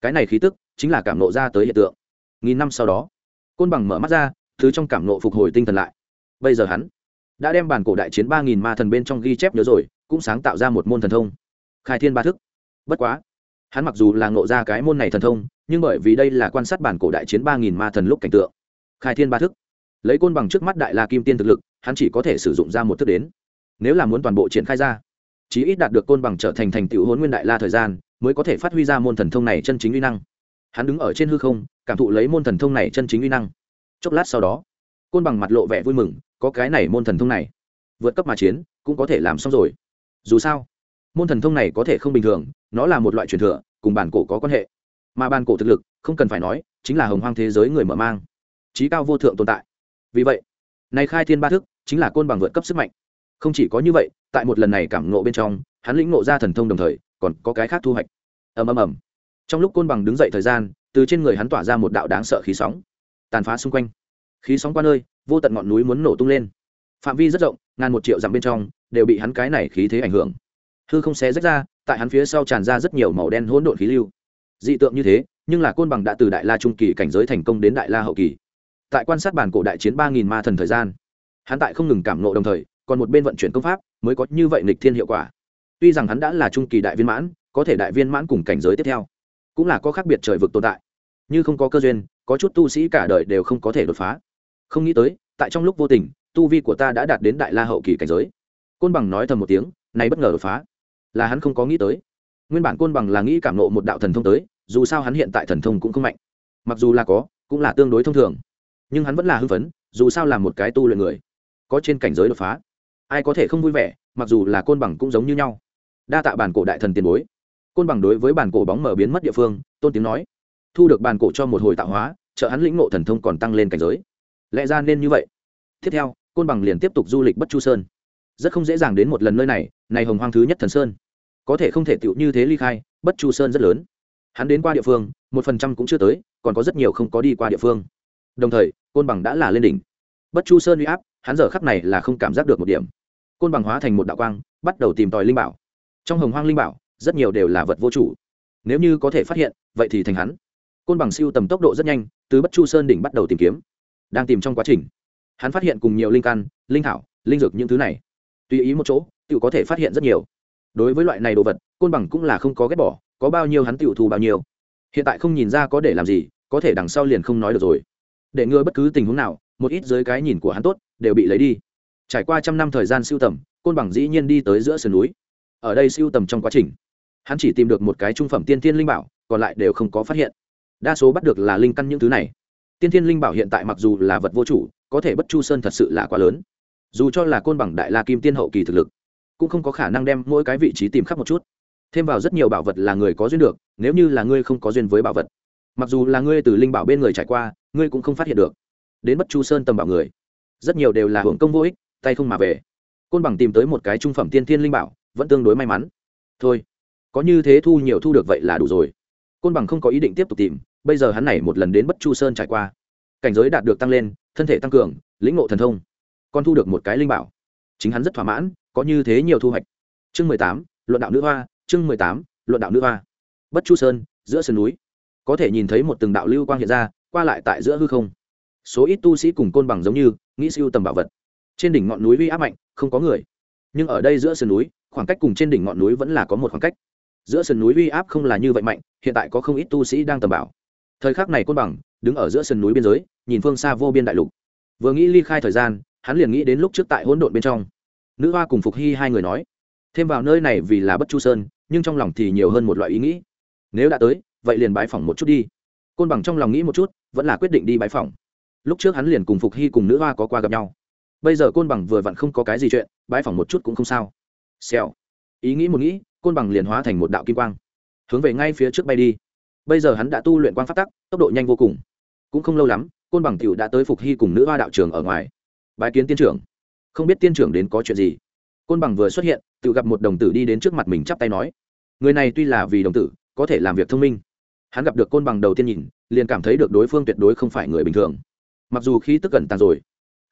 Cái này khí tức chính là cảm nộ ra tới hiện tượng. Nghìn năm sau đó, côn bằng mở mắt ra, thứ trong cảm nộ phục hồi tinh thần lại. Bây giờ hắn đã đem bản cổ đại chiến ba nghìn ma thần bên trong ghi chép nhớ rồi, cũng sáng tạo ra một môn thần thông. Khai thiên ba thức. Bất quá, hắn mặc dù là ngộ ra cái môn này thần thông nhưng bởi vì đây là quan sát bản cổ đại chiến ba nghìn ma thần lúc cảnh tượng. Khai thiên ba thức. Lấy côn bằng trước mắt đại la kim tiên thực lực, hắn chỉ có thể sử dụng ra một thức đến. Nếu là muốn toàn bộ triển khai ra, chí ít đạt được côn bằng trở thành thành tựu hôn nguyên đại la thời gian, mới có thể phát huy ra môn thần thông này chân chính uy năng. Hắn đứng ở trên hư không, cảm thụ lấy môn thần thông này chân chính uy năng. Chốc lát sau đó, côn bằng mặt lộ vẻ vui mừng, có cái này môn thần thông này. Vượt cấp mà chiến, cũng có thể làm xong rồi. Dù sao, môn thần thông này có thể không bình thường, nó là một loại truyền thừa, cùng bản cổ có quan hệ mà bàn cổ thực lực, không cần phải nói, chính là hồng hoang thế giới người mở mang. Trí cao vô thượng tồn tại. Vì vậy, này khai thiên ba thức chính là côn bằng vượt cấp sức mạnh. Không chỉ có như vậy, tại một lần này cảm ngộ bên trong, hắn lĩnh ngộ ra thần thông đồng thời, còn có cái khác thu hoạch. Ầm ầm ầm. Trong lúc côn bằng đứng dậy thời gian, từ trên người hắn tỏa ra một đạo đáng sợ khí sóng, tàn phá xung quanh. Khí sóng qua nơi, vô tận ngọn núi muốn nổ tung lên. Phạm vi rất rộng, ngàn một triệu dặm bên trong, đều bị hắn cái này khí thế ảnh hưởng. Hư không xé rách ra, tại hắn phía sau tràn ra rất nhiều màu đen hỗn độn khí lưu dị tượng như thế, nhưng là côn bằng đã từ đại la trung kỳ cảnh giới thành công đến đại la hậu kỳ. Tại quan sát bản cổ đại chiến ba nghìn ma thần thời gian, hắn tại không ngừng cảm nộ đồng thời, còn một bên vận chuyển công pháp mới có như vậy nịch thiên hiệu quả. Tuy rằng hắn đã là trung kỳ đại viên mãn, có thể đại viên mãn cùng cảnh giới tiếp theo, cũng là có khác biệt trời vực tồn tại. Như không có cơ duyên, có chút tu sĩ cả đời đều không có thể đột phá. Không nghĩ tới, tại trong lúc vô tình, tu vi của ta đã đạt đến đại la hậu kỳ cảnh giới. Côn bằng nói thầm một tiếng, này bất ngờ đột phá, là hắn không có nghĩ tới nguyên bản côn bằng là nghĩ cảm nộ một đạo thần thông tới, dù sao hắn hiện tại thần thông cũng không mạnh. Mặc dù là có, cũng là tương đối thông thường. Nhưng hắn vẫn là hưng phấn, dù sao là một cái tu luyện người. Có trên cảnh giới đột phá. Ai có thể không vui vẻ, mặc dù là côn bằng cũng giống như nhau. Đa tạ bản cổ đại thần tiền bối. Côn bằng đối với bản cổ bóng mở biến mất địa phương, tôn tiếng nói. Thu được bản cổ cho một hồi tạo hóa, trợ hắn lĩnh ngộ thần thông còn tăng lên cảnh giới. Lẽ ra nên như vậy. Tiếp theo, côn bằng liền tiếp tục du lịch bất chu sơn. Rất không dễ dàng đến một lần nơi này này hồng hoang thứ nhất thần sơn có thể không thể tựu như thế ly khai, bất chu sơn rất lớn. Hắn đến qua địa phương, một phần trăm cũng chưa tới, còn có rất nhiều không có đi qua địa phương. Đồng thời, côn bằng đã là lên đỉnh. Bất chu sơn uy áp, hắn giờ khắp này là không cảm giác được một điểm. Côn bằng hóa thành một đạo quang, bắt đầu tìm tòi linh bảo. Trong hồng hoang linh bảo, rất nhiều đều là vật vô chủ. Nếu như có thể phát hiện, vậy thì thành hắn. Côn bằng siêu tầm tốc độ rất nhanh, từ bất chu sơn đỉnh bắt đầu tìm kiếm. Đang tìm trong quá trình, hắn phát hiện cùng nhiều linh căn, linh thảo, linh dược những thứ này. Tùy ý một chỗ tự có thể phát hiện rất nhiều đối với loại này đồ vật, côn bằng cũng là không có ghét bỏ, có bao nhiêu hắn tự thù bao nhiêu. Hiện tại không nhìn ra có để làm gì, có thể đằng sau liền không nói được rồi. Để ngừa bất cứ tình huống nào, một ít dưới cái nhìn của hắn tốt, đều bị lấy đi. Trải qua trăm năm thời gian siêu tầm, côn bằng dĩ nhiên đi tới giữa sườn núi. Ở đây siêu tầm trong quá trình, hắn chỉ tìm được một cái trung phẩm tiên tiên linh bảo, còn lại đều không có phát hiện. Đa số bắt được là linh căn những thứ này. Tiên tiên linh bảo hiện tại mặc dù là vật vô chủ, có thể bất chu sơn thật sự là quá lớn. Dù cho là côn bằng đại la kim tiên hậu kỳ thực lực cũng không có khả năng đem mỗi cái vị trí tìm khắp một chút. Thêm vào rất nhiều bảo vật là người có duyên được, nếu như là ngươi không có duyên với bảo vật. Mặc dù là ngươi từ linh bảo bên người trải qua, ngươi cũng không phát hiện được. Đến bất chu sơn tầm bảo người, rất nhiều đều là hưởng công vô ích, tay không mà về. Côn bằng tìm tới một cái trung phẩm tiên thiên linh bảo, vẫn tương đối may mắn. Thôi, có như thế thu nhiều thu được vậy là đủ rồi. Côn bằng không có ý định tiếp tục tìm, bây giờ hắn này một lần đến bất chu sơn trải qua. Cảnh giới đạt được tăng lên, thân thể tăng cường, lĩnh ngộ thần thông, còn thu được một cái linh bảo. Chính hắn rất thỏa mãn có như thế nhiều thu hoạch. Chương mười tám, luận đạo nữ hoa, chương mười tám, luận đạo nữ hoa. Bất chu sơn, giữa sườn núi. Có thể nhìn thấy một từng đạo lưu quang hiện ra, qua lại tại giữa hư không. Số ít tu sĩ cùng côn bằng giống như, nghĩ siêu tầm bảo vật. Trên đỉnh ngọn núi uy áp mạnh, không có người. Nhưng ở đây giữa sườn núi, khoảng cách cùng trên đỉnh ngọn núi vẫn là có một khoảng cách. Giữa sườn núi uy áp không là như vậy mạnh, hiện tại có không ít tu sĩ đang tầm bảo. Thời khắc này côn bằng, đứng ở giữa sườn núi biên giới, nhìn phương xa vô biên đại lục. Vừa nghĩ ly khai thời gian, hắn liền nghĩ đến lúc trước tại hỗn độn bên trong nữ hoa cùng phục hy hai người nói, thêm vào nơi này vì là bất chu sơn, nhưng trong lòng thì nhiều hơn một loại ý nghĩ. Nếu đã tới, vậy liền bái phỏng một chút đi. Côn bằng trong lòng nghĩ một chút, vẫn là quyết định đi bái phỏng. Lúc trước hắn liền cùng phục hy cùng nữ hoa có qua gặp nhau. Bây giờ côn bằng vừa vặn không có cái gì chuyện bãi phỏng một chút cũng không sao. Xèo. Ý nghĩ một nghĩ, côn bằng liền hóa thành một đạo kim quang, hướng về ngay phía trước bay đi. Bây giờ hắn đã tu luyện quang phát tắc, tốc độ nhanh vô cùng. Cũng không lâu lắm, côn bằng t đã tới phục hy cùng nữ hoa đạo trường ở ngoài. Bãi kiến tiên trưởng không biết tiên trưởng đến có chuyện gì. Côn bằng vừa xuất hiện, tự gặp một đồng tử đi đến trước mặt mình chắp tay nói, người này tuy là vì đồng tử, có thể làm việc thông minh. Hắn gặp được côn bằng đầu tiên nhìn, liền cảm thấy được đối phương tuyệt đối không phải người bình thường. Mặc dù khi tức cẩn tàn rồi,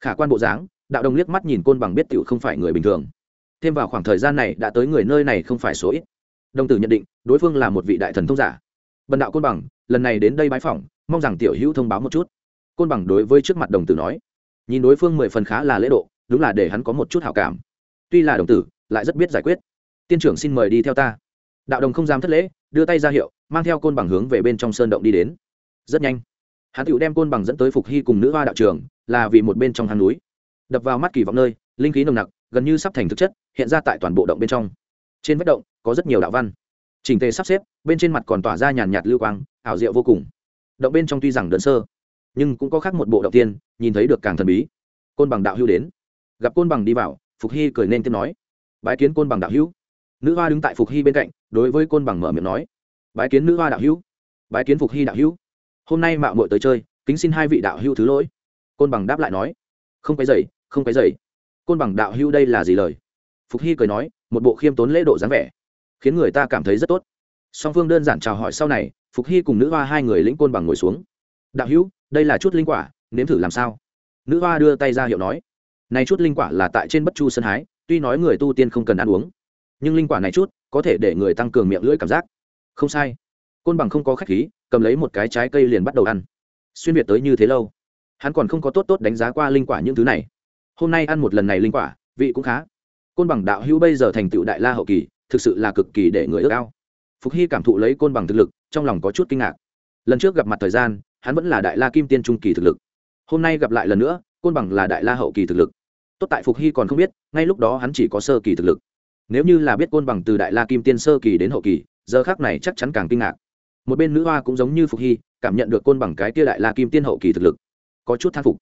khả quan bộ dáng, đạo đồng liếc mắt nhìn côn bằng biết t không phải người bình thường. Thêm vào khoảng thời gian này đã tới người nơi này không phải số ít. Đồng tử nhận định, đối phương là một vị đại thần thông giả. Bần đạo côn bằng, lần này đến đây bãi phỏng, mong rằng tiểu hữu thông báo một chút. Côn bằng đối với trước mặt đồng tử nói, nhìn đối phương mười phần khá là lễ độ đúng là để hắn có một chút hảo cảm. Tuy là đồng tử, lại rất biết giải quyết. Tiên trưởng xin mời đi theo ta. Đạo đồng không dám thất lễ, đưa tay ra hiệu, mang theo côn bằng hướng về bên trong sơn động đi đến. Rất nhanh, hắn tự đem côn bằng dẫn tới phục hy cùng nữ hoa đạo trường, là vì một bên trong hang núi. Đập vào mắt kỳ vọng nơi, linh khí nồng nặc, gần như sắp thành thực chất, hiện ra tại toàn bộ động bên trong. Trên vách động, có rất nhiều đạo văn. Chỉnh tề sắp xếp, bên trên mặt còn tỏa ra nhàn nhạt lưu quang, ảo diệu vô cùng. Động bên trong tuy rằng đơn sơ, nhưng cũng có khác một bộ động tiên, nhìn thấy được càng thần bí. Côn bằng đạo hưu đến gặp côn bằng đi vào, phục hy cười nên tiếp nói, bái kiến côn bằng đạo hữu. Nữ hoa đứng tại phục hy bên cạnh, đối với côn bằng mở miệng nói, bái kiến nữ hoa đạo hữu. Bái kiến phục hy đạo hữu. Hôm nay mạo muội tới chơi, kính xin hai vị đạo hữu thứ lỗi. Côn bằng đáp lại nói, không cái dày không cái dày côn bằng đạo hữu đây là gì lời? Phục hy cười nói, một bộ khiêm tốn lễ độ dáng vẻ, khiến người ta cảm thấy rất tốt. Song phương đơn giản chào hỏi sau này, phục hy cùng nữ hoa hai người lĩnh côn bằng ngồi xuống. Đạo hữu, đây là chút linh quả, nếm thử làm sao? Nữ hoa đưa tay ra hiệu nói này chút linh quả là tại trên bất chu sân hái, tuy nói người tu tiên không cần ăn uống, nhưng linh quả này chút có thể để người tăng cường miệng lưỡi cảm giác. Không sai. Côn bằng không có khách khí, cầm lấy một cái trái cây liền bắt đầu ăn. Xuyên việt tới như thế lâu, hắn còn không có tốt tốt đánh giá qua linh quả những thứ này. Hôm nay ăn một lần này linh quả, vị cũng khá. Côn bằng đạo hữu bây giờ thành tựu đại la hậu kỳ, thực sự là cực kỳ để người ước ao. Phục hy cảm thụ lấy côn bằng thực lực, trong lòng có chút kinh ngạc. Lần trước gặp mặt thời gian, hắn vẫn là đại la kim tiên trung kỳ thực lực. Hôm nay gặp lại lần nữa, côn bằng là đại la hậu kỳ thực lực tốt tại phục hy còn không biết, ngay lúc đó hắn chỉ có sơ kỳ thực lực. Nếu như là biết côn bằng từ đại la kim tiên sơ kỳ đến hậu kỳ, giờ khác này chắc chắn càng kinh ngạc. Một bên nữ hoa cũng giống như phục hy, cảm nhận được côn bằng cái tia đại la kim tiên hậu kỳ thực lực. Có chút thang phục.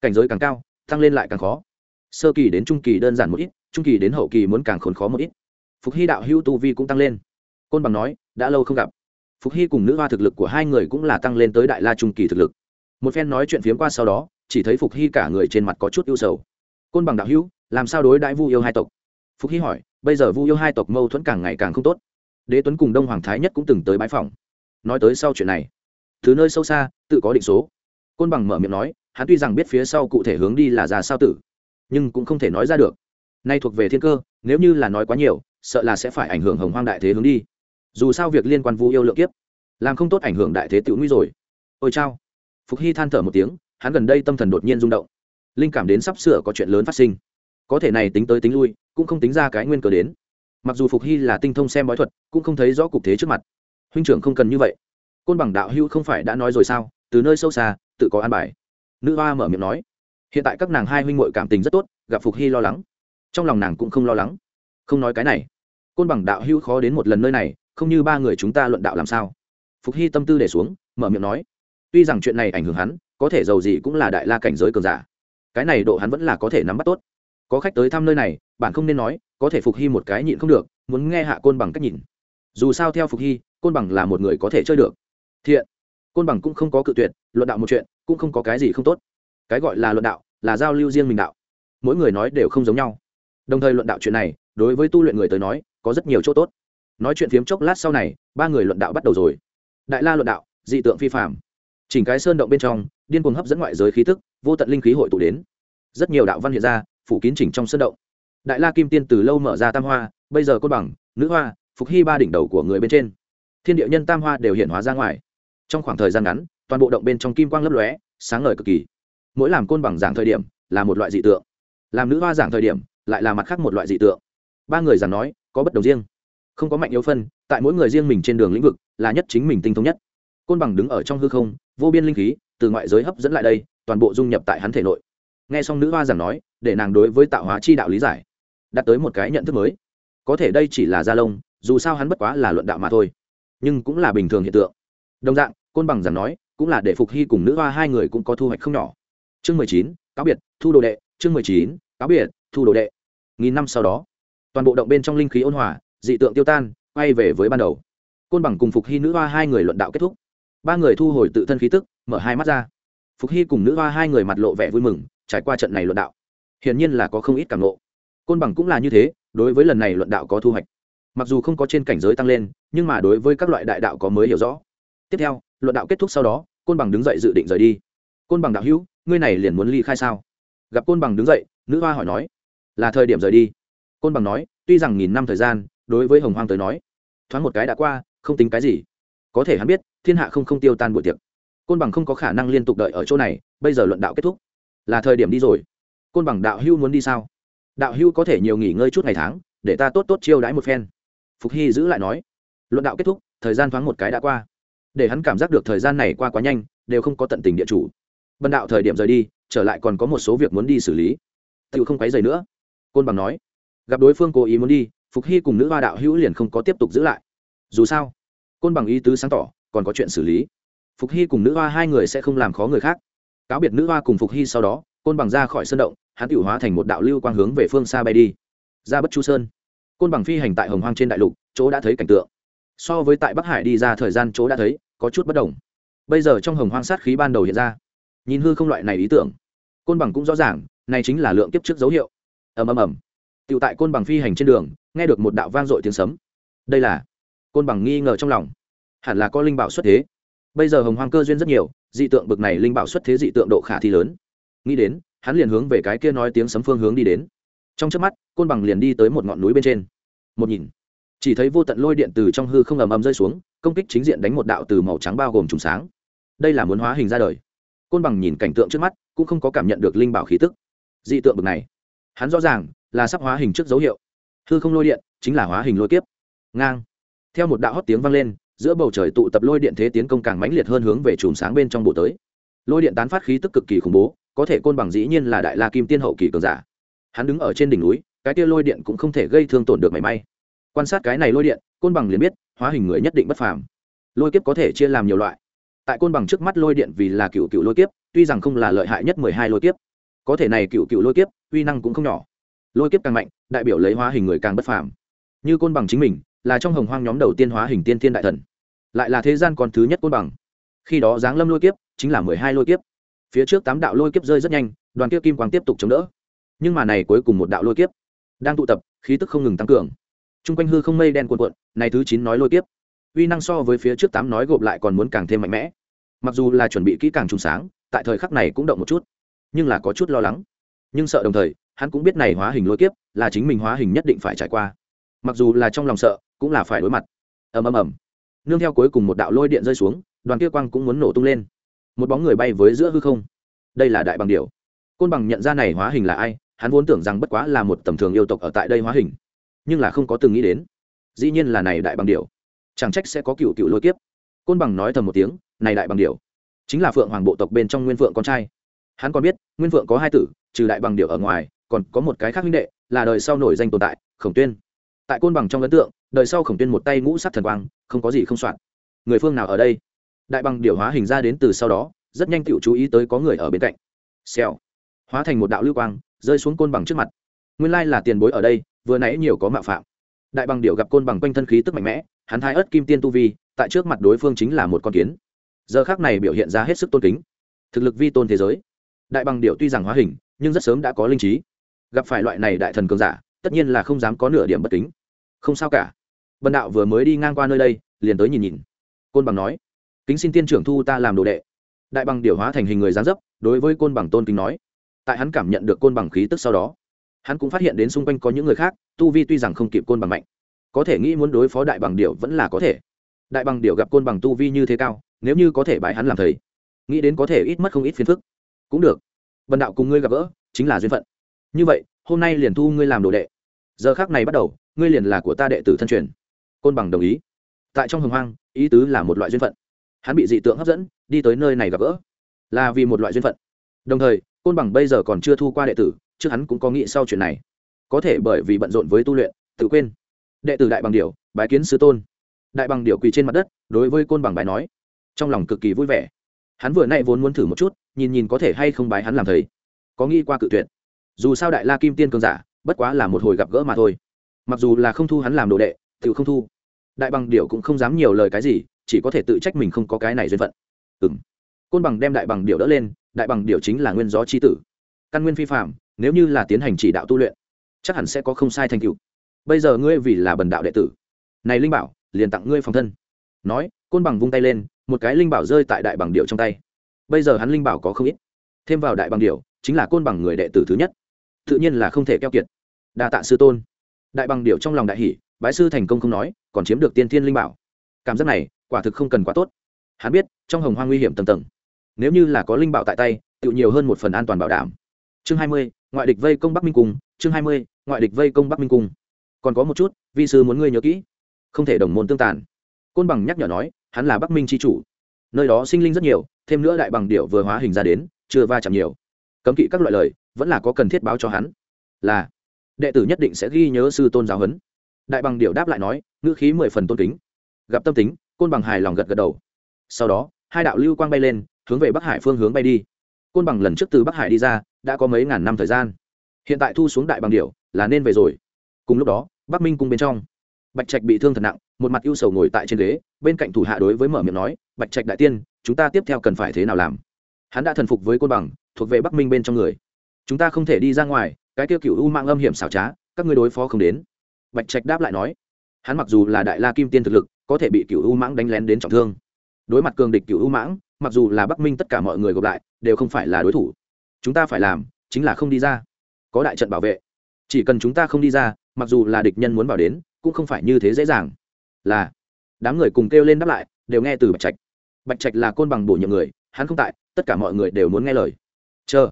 Cảnh giới càng cao, tăng lên lại càng khó. Sơ kỳ đến trung kỳ đơn giản một ít, trung kỳ đến hậu kỳ muốn càng khốn khó một ít. Phục hy đạo hữu tu vi cũng tăng lên. Côn bằng nói, đã lâu không gặp. Phục hy cùng nữ hoa thực lực của hai người cũng là tăng lên tới đại la trung kỳ thực lực. Một phen nói chuyện phiếm qua sau đó, chỉ thấy phục hy cả người trên mặt có chút ưu sầu côn bằng đạo hữu, làm sao đối đãi vu yêu hai tộc? Phục hy hỏi, bây giờ vu yêu hai tộc mâu thuẫn càng ngày càng không tốt. Đế tuấn cùng đông hoàng thái nhất cũng từng tới bãi phòng. Nói tới sau chuyện này thứ nơi sâu xa, tự có định số. Côn bằng mở miệng nói, hắn tuy rằng biết phía sau cụ thể hướng đi là ra sao tử, nhưng cũng không thể nói ra được. Nay thuộc về thiên cơ, nếu như là nói quá nhiều, sợ là sẽ phải ảnh hưởng hồng hoang đại thế hướng đi. Dù sao việc liên quan vu yêu lượng kiếp, làm không tốt ảnh hưởng đại thế tự nguy rồi. Ôi chao. Phục hy than thở một tiếng, hắn gần đây tâm thần đột nhiên rung động linh cảm đến sắp sửa có chuyện lớn phát sinh. Có thể này tính tới tính lui, cũng không tính ra cái nguyên cờ đến. Mặc dù phục hy là tinh thông xem bói thuật, cũng không thấy rõ cục thế trước mặt. Huynh trưởng không cần như vậy. Côn bằng đạo hữu không phải đã nói rồi sao? Từ nơi sâu xa, tự có an bài. Nữ hoa mở miệng nói. Hiện tại các nàng hai huynh muội cảm tình rất tốt, gặp phục hy lo lắng. Trong lòng nàng cũng không lo lắng. Không nói cái này. Côn bằng đạo hữu khó đến một lần nơi này, không như ba người chúng ta luận đạo làm sao? Phục hy tâm tư để xuống, mở miệng nói. Tuy rằng chuyện này ảnh hưởng hắn, có thể giàu gì cũng là đại la cảnh giới cường giả cái này độ hắn vẫn là có thể nắm bắt tốt. Có khách tới thăm nơi này, bạn không nên nói, có thể phục hy một cái nhịn không được, muốn nghe hạ côn bằng cách nhìn. Dù sao theo phục hy, côn bằng là một người có thể chơi được. Thiện. Côn bằng cũng không có cự tuyệt, luận đạo một chuyện, cũng không có cái gì không tốt. Cái gọi là luận đạo, là giao lưu riêng mình đạo. Mỗi người nói đều không giống nhau. Đồng thời luận đạo chuyện này, đối với tu luyện người tới nói, có rất nhiều chỗ tốt. Nói chuyện phiếm chốc lát sau này, ba người luận đạo bắt đầu rồi. Đại la luận đạo, dị tượng phi phạm chỉnh cái sơn động bên trong điên cuồng hấp dẫn ngoại giới khí tức, vô tận linh khí hội tụ đến. Rất nhiều đạo văn hiện ra, phủ kín chỉnh trong sân động. Đại la kim tiên từ lâu mở ra tam hoa, bây giờ côn bằng, nữ hoa, phục hy ba đỉnh đầu của người bên trên. Thiên địa nhân tam hoa đều hiện hóa ra ngoài. Trong khoảng thời gian ngắn, toàn bộ động bên trong kim quang lấp lóe, sáng ngời cực kỳ. Mỗi làm côn bằng giảng thời điểm, là một loại dị tượng. Làm nữ hoa giảng thời điểm, lại là mặt khác một loại dị tượng. Ba người giảng nói, có bất đồng riêng. Không có mạnh yếu phân, tại mỗi người riêng mình trên đường lĩnh vực, là nhất chính mình tinh thống nhất. Côn bằng đứng ở trong hư không, vô biên linh khí từ ngoại giới hấp dẫn lại đây, toàn bộ dung nhập tại hắn thể nội. Nghe xong nữ hoa giảng nói, để nàng đối với tạo hóa chi đạo lý giải, đạt tới một cái nhận thức mới. Có thể đây chỉ là gia lông, dù sao hắn bất quá là luận đạo mà thôi, nhưng cũng là bình thường hiện tượng. Đồng dạng, côn bằng giảng nói, cũng là để phục hy cùng nữ hoa hai người cũng có thu hoạch không nhỏ. Chương mười chín, cáo biệt, thu đồ đệ. Chương mười chín, cáo biệt, thu đồ đệ. Nghìn năm sau đó, toàn bộ động bên trong linh khí ôn hòa, dị tượng tiêu tan, quay về với ban đầu. Côn bằng cùng phục hy nữ hoa hai người luận đạo kết thúc. Ba người thu hồi tự thân khí tức mở hai mắt ra. Phục hy cùng nữ hoa hai người mặt lộ vẻ vui mừng, trải qua trận này luận đạo. Hiển nhiên là có không ít cảm lộ côn bằng cũng là như thế, đối với lần này luận đạo có thu hoạch. Mặc dù không có trên cảnh giới tăng lên, nhưng mà đối với các loại đại đạo có mới hiểu rõ. Tiếp theo, luận đạo kết thúc sau đó, côn bằng đứng dậy dự định rời đi. Côn bằng đạo hữu, ngươi này liền muốn ly khai sao? Gặp côn bằng đứng dậy, nữ hoa hỏi nói, là thời điểm rời đi. Côn bằng nói, tuy rằng nghìn năm thời gian, đối với hồng hoang tới nói, thoáng một cái đã qua, không tính cái gì. Có thể hắn biết, thiên hạ không không tiêu tan buổi tiệc côn bằng không có khả năng liên tục đợi ở chỗ này, bây giờ luận đạo kết thúc. Là thời điểm đi rồi. Côn bằng đạo hưu muốn đi sao? Đạo hưu có thể nhiều nghỉ ngơi chút ngày tháng, để ta tốt tốt chiêu đãi một phen. Phục hy giữ lại nói. Luận đạo kết thúc, thời gian thoáng một cái đã qua. Để hắn cảm giác được thời gian này qua quá nhanh, đều không có tận tình địa chủ. Bần đạo thời điểm rời đi, trở lại còn có một số việc muốn đi xử lý. Tự không quấy dày nữa. Côn bằng nói. Gặp đối phương cố ý muốn đi, phục hy cùng nữ hoa đạo hữu liền không có tiếp tục giữ lại. Dù sao, côn bằng ý tứ sáng tỏ, còn có chuyện xử lý phục hy cùng nữ hoa hai người sẽ không làm khó người khác. Cáo biệt nữ hoa cùng phục hy sau đó, côn bằng ra khỏi sân động, hắn tự hóa thành một đạo lưu quang hướng về phương xa bay đi. Ra bất chu sơn. Côn bằng phi hành tại hồng hoang trên đại lục, chỗ đã thấy cảnh tượng. So với tại bắc hải đi ra thời gian chỗ đã thấy, có chút bất đồng. Bây giờ trong hồng hoang sát khí ban đầu hiện ra. Nhìn hư không loại này ý tưởng, côn bằng cũng rõ ràng, này chính là lượng kiếp trước dấu hiệu. Ầm ầm ầm. Tựu tại côn bằng phi hành trên đường, nghe được một đạo vang dội tiếng sấm. Đây là, côn bằng nghi ngờ trong lòng. Hẳn là có linh bảo xuất thế bây giờ hồng hoang cơ duyên rất nhiều, dị tượng bực này linh bảo xuất thế dị tượng độ khả thi lớn. Nghĩ đến, hắn liền hướng về cái kia nói tiếng sấm phương hướng đi đến. Trong trước mắt, côn bằng liền đi tới một ngọn núi bên trên. Một nhìn, chỉ thấy vô tận lôi điện từ trong hư không ầm ầm rơi xuống, công kích chính diện đánh một đạo từ màu trắng bao gồm trùng sáng. Đây là muốn hóa hình ra đời. Côn bằng nhìn cảnh tượng trước mắt, cũng không có cảm nhận được linh bảo khí tức. Dị tượng bực này, hắn rõ ràng là sắp hóa hình trước dấu hiệu. Hư không lôi điện chính là hóa hình lôi kiếp. Ngang. Theo một đạo hót tiếng vang lên giữa bầu trời tụ tập lôi điện thế tiến công càng mãnh liệt hơn hướng về chùm sáng bên trong bộ tới. Lôi điện tán phát khí tức cực kỳ khủng bố, có thể côn bằng dĩ nhiên là đại la kim tiên hậu kỳ cường giả. Hắn đứng ở trên đỉnh núi, cái tia lôi điện cũng không thể gây thương tổn được mảy may. Quan sát cái này lôi điện, côn bằng liền biết, hóa hình người nhất định bất phàm. Lôi kiếp có thể chia làm nhiều loại. Tại côn bằng trước mắt lôi điện vì là cựu cựu lôi kiếp, tuy rằng không là lợi hại nhất mười hai lôi kiếp, có thể này cựu cựu lôi kiếp, uy năng cũng không nhỏ. Lôi kiếp càng mạnh, đại biểu lấy hóa hình người càng bất phàm. Như côn bằng chính mình, là trong hồng hoang nhóm đầu tiên hóa hình tiên thiên đại thần lại là thế gian còn thứ nhất côn bằng. Khi đó giáng lâm lôi kiếp chính là mười hai lôi kiếp. Phía trước tám đạo lôi kiếp rơi rất nhanh, đoàn kiếp kim quang tiếp tục chống đỡ. Nhưng mà này cuối cùng một đạo lôi kiếp đang tụ tập, khí tức không ngừng tăng cường. T r u n g quanh hư không mây đen cuộn cuộn, này thứ chín nói lôi kiếp, uy năng so với phía trước tám nói gộp lại còn muốn càng thêm mạnh mẽ. Mặc dù là chuẩn bị kỹ càng trùng sáng, tại thời khắc này cũng động một chút, nhưng là có chút lo lắng. Nhưng sợ đồng thời, hắn cũng biết này hóa hình lôi kiếp là chính mình hóa hình nhất định phải trải qua. Mặc dù là trong lòng sợ, cũng là phải đối mặt. Ầm ầm ầm nương theo cuối cùng một đạo lôi điện rơi xuống, đoàn kia quang cũng muốn nổ tung lên. Một bóng người bay với giữa hư không. Đây là đại bằng điểu. Côn bằng nhận ra này hóa hình là ai, hắn vốn tưởng rằng bất quá là một tầm thường yêu tộc ở tại đây hóa hình, nhưng là không có từng nghĩ đến. Dĩ nhiên là này đại bằng điểu. Chẳng trách sẽ có cựu cựu lôi kiếp. Côn bằng nói thầm một tiếng, này đại bằng điểu chính là phượng hoàng bộ tộc bên trong nguyên phượng con trai. Hắn còn biết, nguyên phượng có hai tử, trừ đại bằng điểu ở ngoài, còn có một cái khác huynh đệ, là đời sau nổi danh tồn tại, khổng tuyên. Tại côn bằng trong ấn tượng đời sau khổng tuyên một tay ngũ sắc thần quang, không có gì không soạn. Người phương nào ở đây? Đại bằng điều hóa hình ra đến từ sau đó, rất nhanh tự chú ý tới có người ở bên cạnh. Xèo. Hóa thành một đạo lưu quang, rơi xuống côn bằng trước mặt. Nguyên lai là tiền bối ở đây, vừa nãy nhiều có mạo phạm. Đại bằng điệu gặp côn bằng quanh thân khí tức mạnh mẽ, hắn thái ớt kim tiên tu vi, tại trước mặt đối phương chính là một con kiến. Giờ khác này biểu hiện ra hết sức tôn kính. Thực lực vi tôn thế giới. Đại bằng điệu tuy rằng hóa hình, nhưng rất sớm đã có linh trí. Gặp phải loại này đại thần cường giả, tất nhiên là không dám có nửa điểm bất kính. Không sao cả bần đạo vừa mới đi ngang qua nơi đây, liền tới nhìn nhìn. Côn bằng nói, kính xin tiên trưởng thu ta làm đồ đệ. Đại bằng điều hóa thành hình người gián dấp, đối với côn bằng tôn kính nói. Tại hắn cảm nhận được côn bằng khí tức sau đó, hắn cũng phát hiện đến xung quanh có những người khác, tu vi tuy rằng không kịp côn bằng mạnh, có thể nghĩ muốn đối phó đại bằng điệu vẫn là có thể. Đại bằng điệu gặp côn bằng tu vi như thế cao, nếu như có thể bãi hắn làm thầy, nghĩ đến có thể ít mất không ít phiền phức. Cũng được. Bần đạo cùng ngươi gặp gỡ, chính là duyên phận. Như vậy, hôm nay liền thu ngươi làm đồ đệ. Giờ khác này bắt đầu, ngươi liền là của ta đệ tử thân truyền côn bằng đồng ý. Tại trong hồng hoang, ý tứ là một loại duyên phận. Hắn bị dị tượng hấp dẫn, đi tới nơi này gặp gỡ. Là vì một loại duyên phận. Đồng thời, côn bằng bây giờ còn chưa thu qua đệ tử, trước hắn cũng có nghĩ sau chuyện này. Có thể bởi vì bận rộn với tu luyện, tự quên. Đệ tử đại bằng điều bái kiến sư tôn. Đại bằng điều quỳ trên mặt đất, đối với côn bằng bài nói. Trong lòng cực kỳ vui vẻ. Hắn vừa nay vốn muốn thử một chút, nhìn nhìn có thể hay không bái hắn làm thầy. Có nghĩ qua cự tuyệt. Dù sao đại la kim tiên cường giả, bất quá là một hồi gặp gỡ mà thôi. Mặc dù là không thu hắn làm đồ đệ tự không thu. Đại bằng điệu cũng không dám nhiều lời cái gì, chỉ có thể tự trách mình không có cái này duyên phận. Ừ côn bằng đem đại bằng điệu đỡ lên, đại bằng điệu chính là nguyên gió c h i tử. Căn nguyên phi phạm nếu như là tiến hành chỉ đạo tu luyện, chắc hẳn sẽ có không sai thành cựu bây giờ ngươi vì là bần đạo đệ tử, này linh bảo, liền tặng ngươi phòng thân. Nói, côn bằng vung tay lên, một cái linh bảo rơi tại đại bằng điệu trong tay. Bây giờ hắn linh bảo có không ít. Thêm vào đại bằng điệu chính là côn bằng người đệ tử thứ nhất. Tự nhiên là không thể keo kiệt. Đa tạ sư tôn. Đại bằng điệu trong lòng đại hỷ bái sư thành công không nói, còn chiếm được tiên thiên linh bảo. Cảm giác này, quả thực không cần quá tốt. Hắn biết, trong hồng hoa nguy hiểm tầng tầng. Nếu như là có linh bảo tại tay tự nhiều hơn một phần an toàn bảo đảm. Chương hai mươi, ngoại địch vây công bắc minh cung. Chương hai mươi, ngoại địch vây công bắc minh cung. Còn có một chút, vi sư muốn ngươi nhớ kỹ. Không thể đồng môn tương tàn. Côn bằng nhắc nhở nói, hắn là bắc minh c h i chủ. Nơi đó sinh linh rất nhiều, thêm nữa đại bằng điệu vừa hóa hình ra đến, chưa va chạm nhiều. Cấm kỵ các loại lời, vẫn là có cần thiết báo cho hắn. Là, đệ tử nhất định sẽ ghi nhớ sư tôn giáo huấn đại bằng điệu đáp lại nói, ngữ khí mười phần tôn kính. Gặp tâm tính, côn bằng hài lòng gật gật đầu. Sau đó, hai đạo lưu quang bay lên, hướng về bắc hải phương hướng bay đi. Côn bằng lần trước từ bắc hải đi ra, đã có mấy ngàn năm thời gian. Hiện tại thu xuống đại bằng điệu là nên về rồi. Cùng lúc đó, bắc minh cung bên trong, bạch trạch bị thương thật nặng, một mặt ưu sầu ngồi tại trên ghế, bên cạnh thủ hạ đối với mở miệng nói, bạch trạch đại tiên, chúng ta tiếp theo cần phải thế nào làm? Hắn đã thần phục với côn bằng, thuộc về bắc minh bên trong người. Chúng ta không thể đi ra ngoài, cái tiêu cựu u mạng âm hiểm xảo trá, các ngươi đối phó không đến bạch trạch đáp lại nói, hắn mặc dù là đại la kim tiên thực lực, có thể bị cựu u mãng đánh lén đến trọng thương. Đối mặt cường địch cựu u mãng, mặc dù là bắc minh tất cả mọi người gộp lại, đều không phải là đối thủ. Chúng ta phải làm chính là không đi ra. Có đại trận bảo vệ. Chỉ cần chúng ta không đi ra, mặc dù là địch nhân muốn vào đến, cũng không phải như thế dễ dàng. Là, đám người cùng kêu lên đáp lại, đều nghe từ bạch trạch. Bạch trạch là côn bằng bổ nhiệm người, hắn không tại, tất cả mọi người đều muốn nghe lời. Chờ.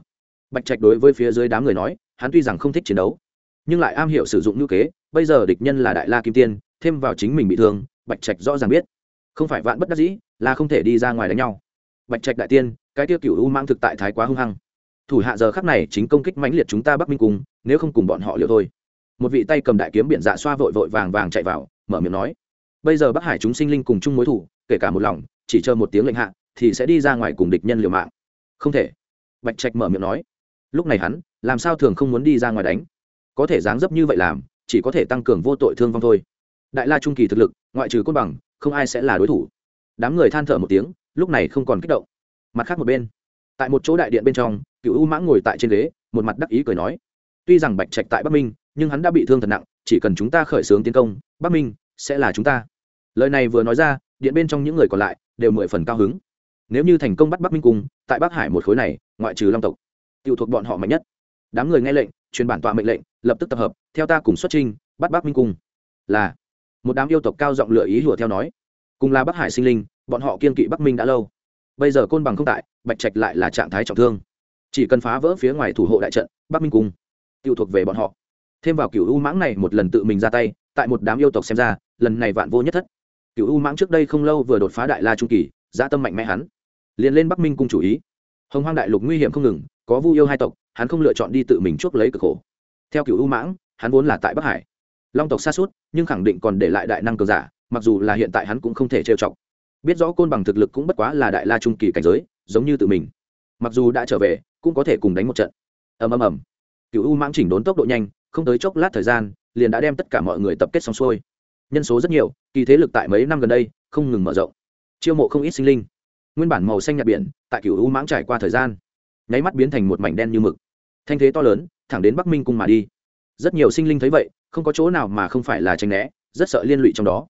Bạch trạch đối với phía dưới đám người nói, hắn tuy rằng không thích chiến đấu nhưng lại am hiểu sử dụng ngữ kế, bây giờ địch nhân là đại la kim tiên, thêm vào chính mình bị thương, bạch trạch rõ ràng biết. Không phải vạn bất đắc dĩ, là không thể đi ra ngoài đánh nhau. Bạch trạch đại tiên, cái tiêu cựu u mang thực tại thái quá hung hăng. Thủ hạ giờ khắc này chính công kích mãnh liệt chúng ta bắc minh cùng, nếu không cùng bọn họ liệu thôi. Một vị tay cầm đại kiếm biển dạ xoa vội vội vàng vàng chạy vào, mở miệng nói, bây giờ bắc hải chúng sinh linh cùng chung mối thủ, kể cả một lòng, chỉ chờ một tiếng lệnh hạ, thì sẽ đi ra ngoài cùng địch nhân liều mạng. Không thể. Bạch trạch mở miệng nói. Lúc này hắn, làm sao thường không muốn đi ra ngoài đánh? Có thể dáng dấp như vậy làm, chỉ có thể tăng cường vô tội thương vong thôi. Đại la trung kỳ thực lực, ngoại trừ côn bằng, không ai sẽ là đối thủ. Đám người than thở một tiếng, lúc này không còn kích động. Mặt khác một bên, tại một chỗ đại điện bên trong cựu u mãng ngồi tại trên ghế, một mặt đắc ý cười nói, tuy rằng bạch trạch tại bắc minh, nhưng hắn đã bị thương thật nặng, chỉ cần chúng ta khởi xướng tiến công, bắc minh sẽ là chúng ta. Lời này vừa nói ra, điện bên trong những người còn lại đều mười phần cao hứng. Nếu như thành công bắt bắc minh cung tại bắc hải một khối này, ngoại trừ long tộc tự thuộc bọn họ mạnh nhất. Đám người nghe lệnh truyền bản tọa mệnh lệnh, lập tức tập hợp, theo ta cùng xuất trinh bắt bắc minh cung. Là, một đám yêu tộc cao giọng lựa ý hùa theo nói. Cùng là bắc hải sinh linh, bọn họ kiên kỵ bắc minh đã lâu. Bây giờ côn bằng không tại, bạch trạch lại là trạng thái trọng thương. Chỉ cần phá vỡ phía ngoài thủ hộ đại trận, bắc minh cung tiêu thuộc về bọn họ. Thêm vào cựu u mãng này một lần tự mình ra tay, tại một đám yêu tộc xem ra, lần này vạn vô nhất thất. Cựu u mãng trước đây không lâu vừa đột phá đại la trung kỳ gia tâm mạnh mẽ hắn. Liền lên bắc minh cung chủ ý. Hồng hoang đại lục nguy hiểm không ngừng, có vu yêu hai tộc hắn không lựa chọn đi tự mình chuốc lấy cực khổ. Theo cựu u mãng, hắn vốn là tại bắc hải. Long tộc xa suốt, nhưng khẳng định còn để lại đại năng cường giả, mặc dù là hiện tại hắn cũng không thể trêu chọc. Biết rõ côn bằng thực lực cũng bất quá là đại la trung kỳ cảnh giới, giống như tự mình. Mặc dù đã trở về, cũng có thể cùng đánh một trận. Ầm ầm ầm. Cựu u mãng chỉnh đốn tốc độ nhanh, không tới chốc lát thời gian, liền đã đem tất cả mọi người tập kết xong xuôi. Nhân số rất nhiều, kỳ thế lực tại mấy năm gần đây, không ngừng mở rộng. Chiêu mộ không ít sinh linh. Nguyên bản màu xanh nhạt biển, tại cựu u mãng trải qua thời gian, nháy mắt biến thành một mảnh đen như mực thanh thế to lớn, thẳng đến bắc minh cung mà đi. Rất nhiều sinh linh thấy vậy, không có chỗ nào mà không phải là tranh né, rất sợ liên lụy trong đó.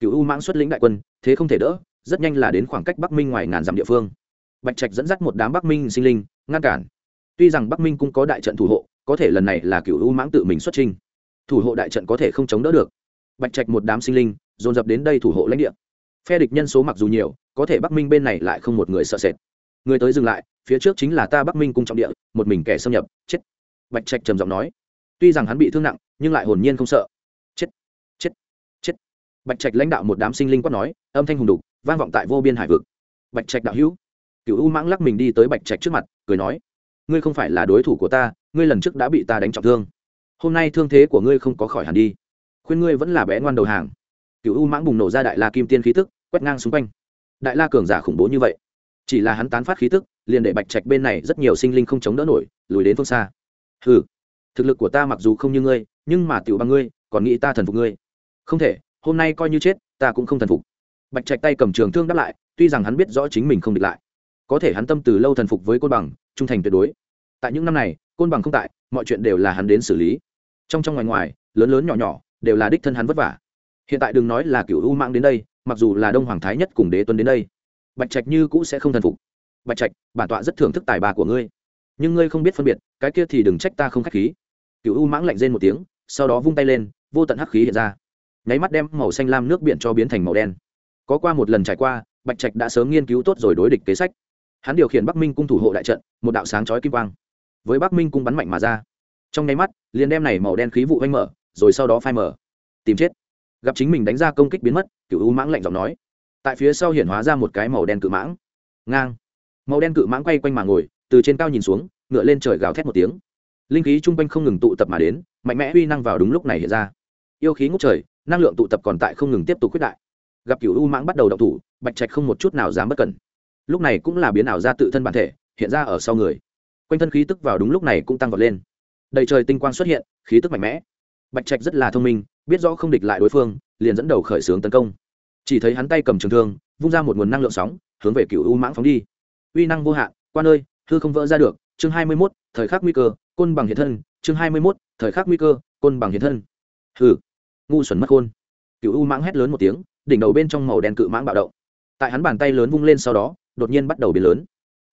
Cựu u mãng xuất lĩnh đại quân, thế không thể đỡ, rất nhanh là đến khoảng cách bắc minh ngoài ngàn dặm địa phương. Bạch trạch dẫn dắt một đám bắc minh sinh linh, ngăn cản. Tuy rằng bắc minh cũng có đại trận thủ hộ, có thể lần này là cựu u mãng tự mình xuất trình thủ hộ đại trận có thể không chống đỡ được. Bạch trạch một đám sinh linh, dồn dập đến đây thủ hộ lãnh địa. Phe địch nhân số mặc dù nhiều, có thể bắc minh bên này lại không một người sợ sệt. Người tới dừng lại phía trước chính là ta bắc minh cung trọng địa, một mình kẻ xâm nhập, chết. Bạch trạch trầm giọng nói. Tuy rằng hắn bị thương nặng, nhưng lại hồn nhiên không sợ. Chết chết chết. Bạch trạch lãnh đạo một đám sinh linh quát nói, âm thanh hùng đục, vang vọng tại vô biên hải vực. Bạch trạch đạo hữu cựu u mãng lắc mình đi tới bạch trạch trước mặt, cười nói, ngươi không phải là đối thủ của ta, ngươi lần trước đã bị ta đánh trọng thương. Hôm nay thương thế của ngươi không có khỏi hẳn đi. Khuyên ngươi vẫn là bé ngoan đầu hàng. Cựu u mãng bùng nổ ra đại la kim tiên khí tức, quét ngang xung quanh. Đại la cường giả khủng bố như vậy chỉ là hắn tán phát khí tức, liền để bạch trạch bên này rất nhiều sinh linh không chống đỡ nổi, lùi đến phương xa. Ừ thực lực của ta mặc dù không như ngươi, nhưng mà tiểu bằng ngươi, còn nghĩ ta thần phục ngươi. Không thể, hôm nay coi như chết, ta cũng không thần phục. Bạch trạch tay cầm trường thương đáp lại, tuy rằng hắn biết rõ chính mình không địch lại, có thể hắn tâm từ lâu thần phục với côn bằng, trung thành tuyệt đối. Tại những năm này, côn bằng không tại, mọi chuyện đều là hắn đến xử lý. Trong trong ngoài ngoài, lớn lớn nhỏ nhỏ, đều là đích thân hắn vất vả. Hiện tại đừng nói là cựu u mạng đến đây, mặc dù là đông hoàng thái nhất cùng đế tuấn đến đây bạch trạch như cũ sẽ không thần phục. Bạch trạch, bản tọa rất thưởng thức tài bà của ngươi. Nhưng ngươi không biết phân biệt, cái kia thì đừng trách ta không k h á c h khí. Cựu u mãng lạnh rên một tiếng, sau đó vung tay lên, vô tận hắc khí hiện ra. Nháy mắt đem màu xanh lam nước biển cho biến thành màu đen. Có qua một lần trải qua, bạch trạch đã sớm nghiên cứu tốt rồi đối địch kế sách. Hắn điều khiển bắc minh cung thủ hộ đại trận, một đạo sáng chói kim quang, với bắc minh cung bắn mạnh mà ra. Trong nháy mắt, liền đem này màu đen khí vụ oanh mở, rồi sau đó phai mở. Tìm chết. Gặp chính mình đánh ra công kích biến mất cựu u mãng lạnh giọng nói tại phía sau hiện hóa ra một cái màu đen cự mãng. Ngang. Màu đen cự mãng quay quanh mà ngồi, từ trên cao nhìn xuống, ngựa lên trời gào thét một tiếng. Linh khí chung quanh không ngừng tụ tập mà đến, mạnh mẽ uy năng vào đúng lúc này hiện ra. Yêu khí ngút trời, năng lượng tụ tập còn tại không ngừng tiếp tục quyết đại. Gặp cựu u mãng bắt đầu động thủ, bạch trạch không một chút nào dám bất cẩn. Lúc này cũng là biến ảo ra tự thân bản thể, hiện ra ở sau người. Quanh thân khí tức vào đúng lúc này cũng tăng vọt lên. Đầy trời tinh quang xuất hiện, khí tức mạnh mẽ. Bạch trạch rất là thông minh, biết rõ không địch lại đối phương, liền dẫn đầu khởi xướng tấn công chỉ thấy hắn tay cầm trường thương vung ra một nguồn năng lượng sóng hướng về cựu u mãng phóng đi. Uy năng vô hạn qua nơi hư không vỡ ra được chương hai mươi mốt thời khắc nguy cơ côn bằng hiện thân chương hai mươi mốt thời khắc nguy cơ côn bằng hiện thân. Hừ, ngu xuẩn mất khôn. Cựu u mãng hét lớn một tiếng đỉnh đầu bên trong màu đen cự mãng bạo động. Tại hắn bàn tay lớn vung lên sau đó đột nhiên bắt đầu biến lớn.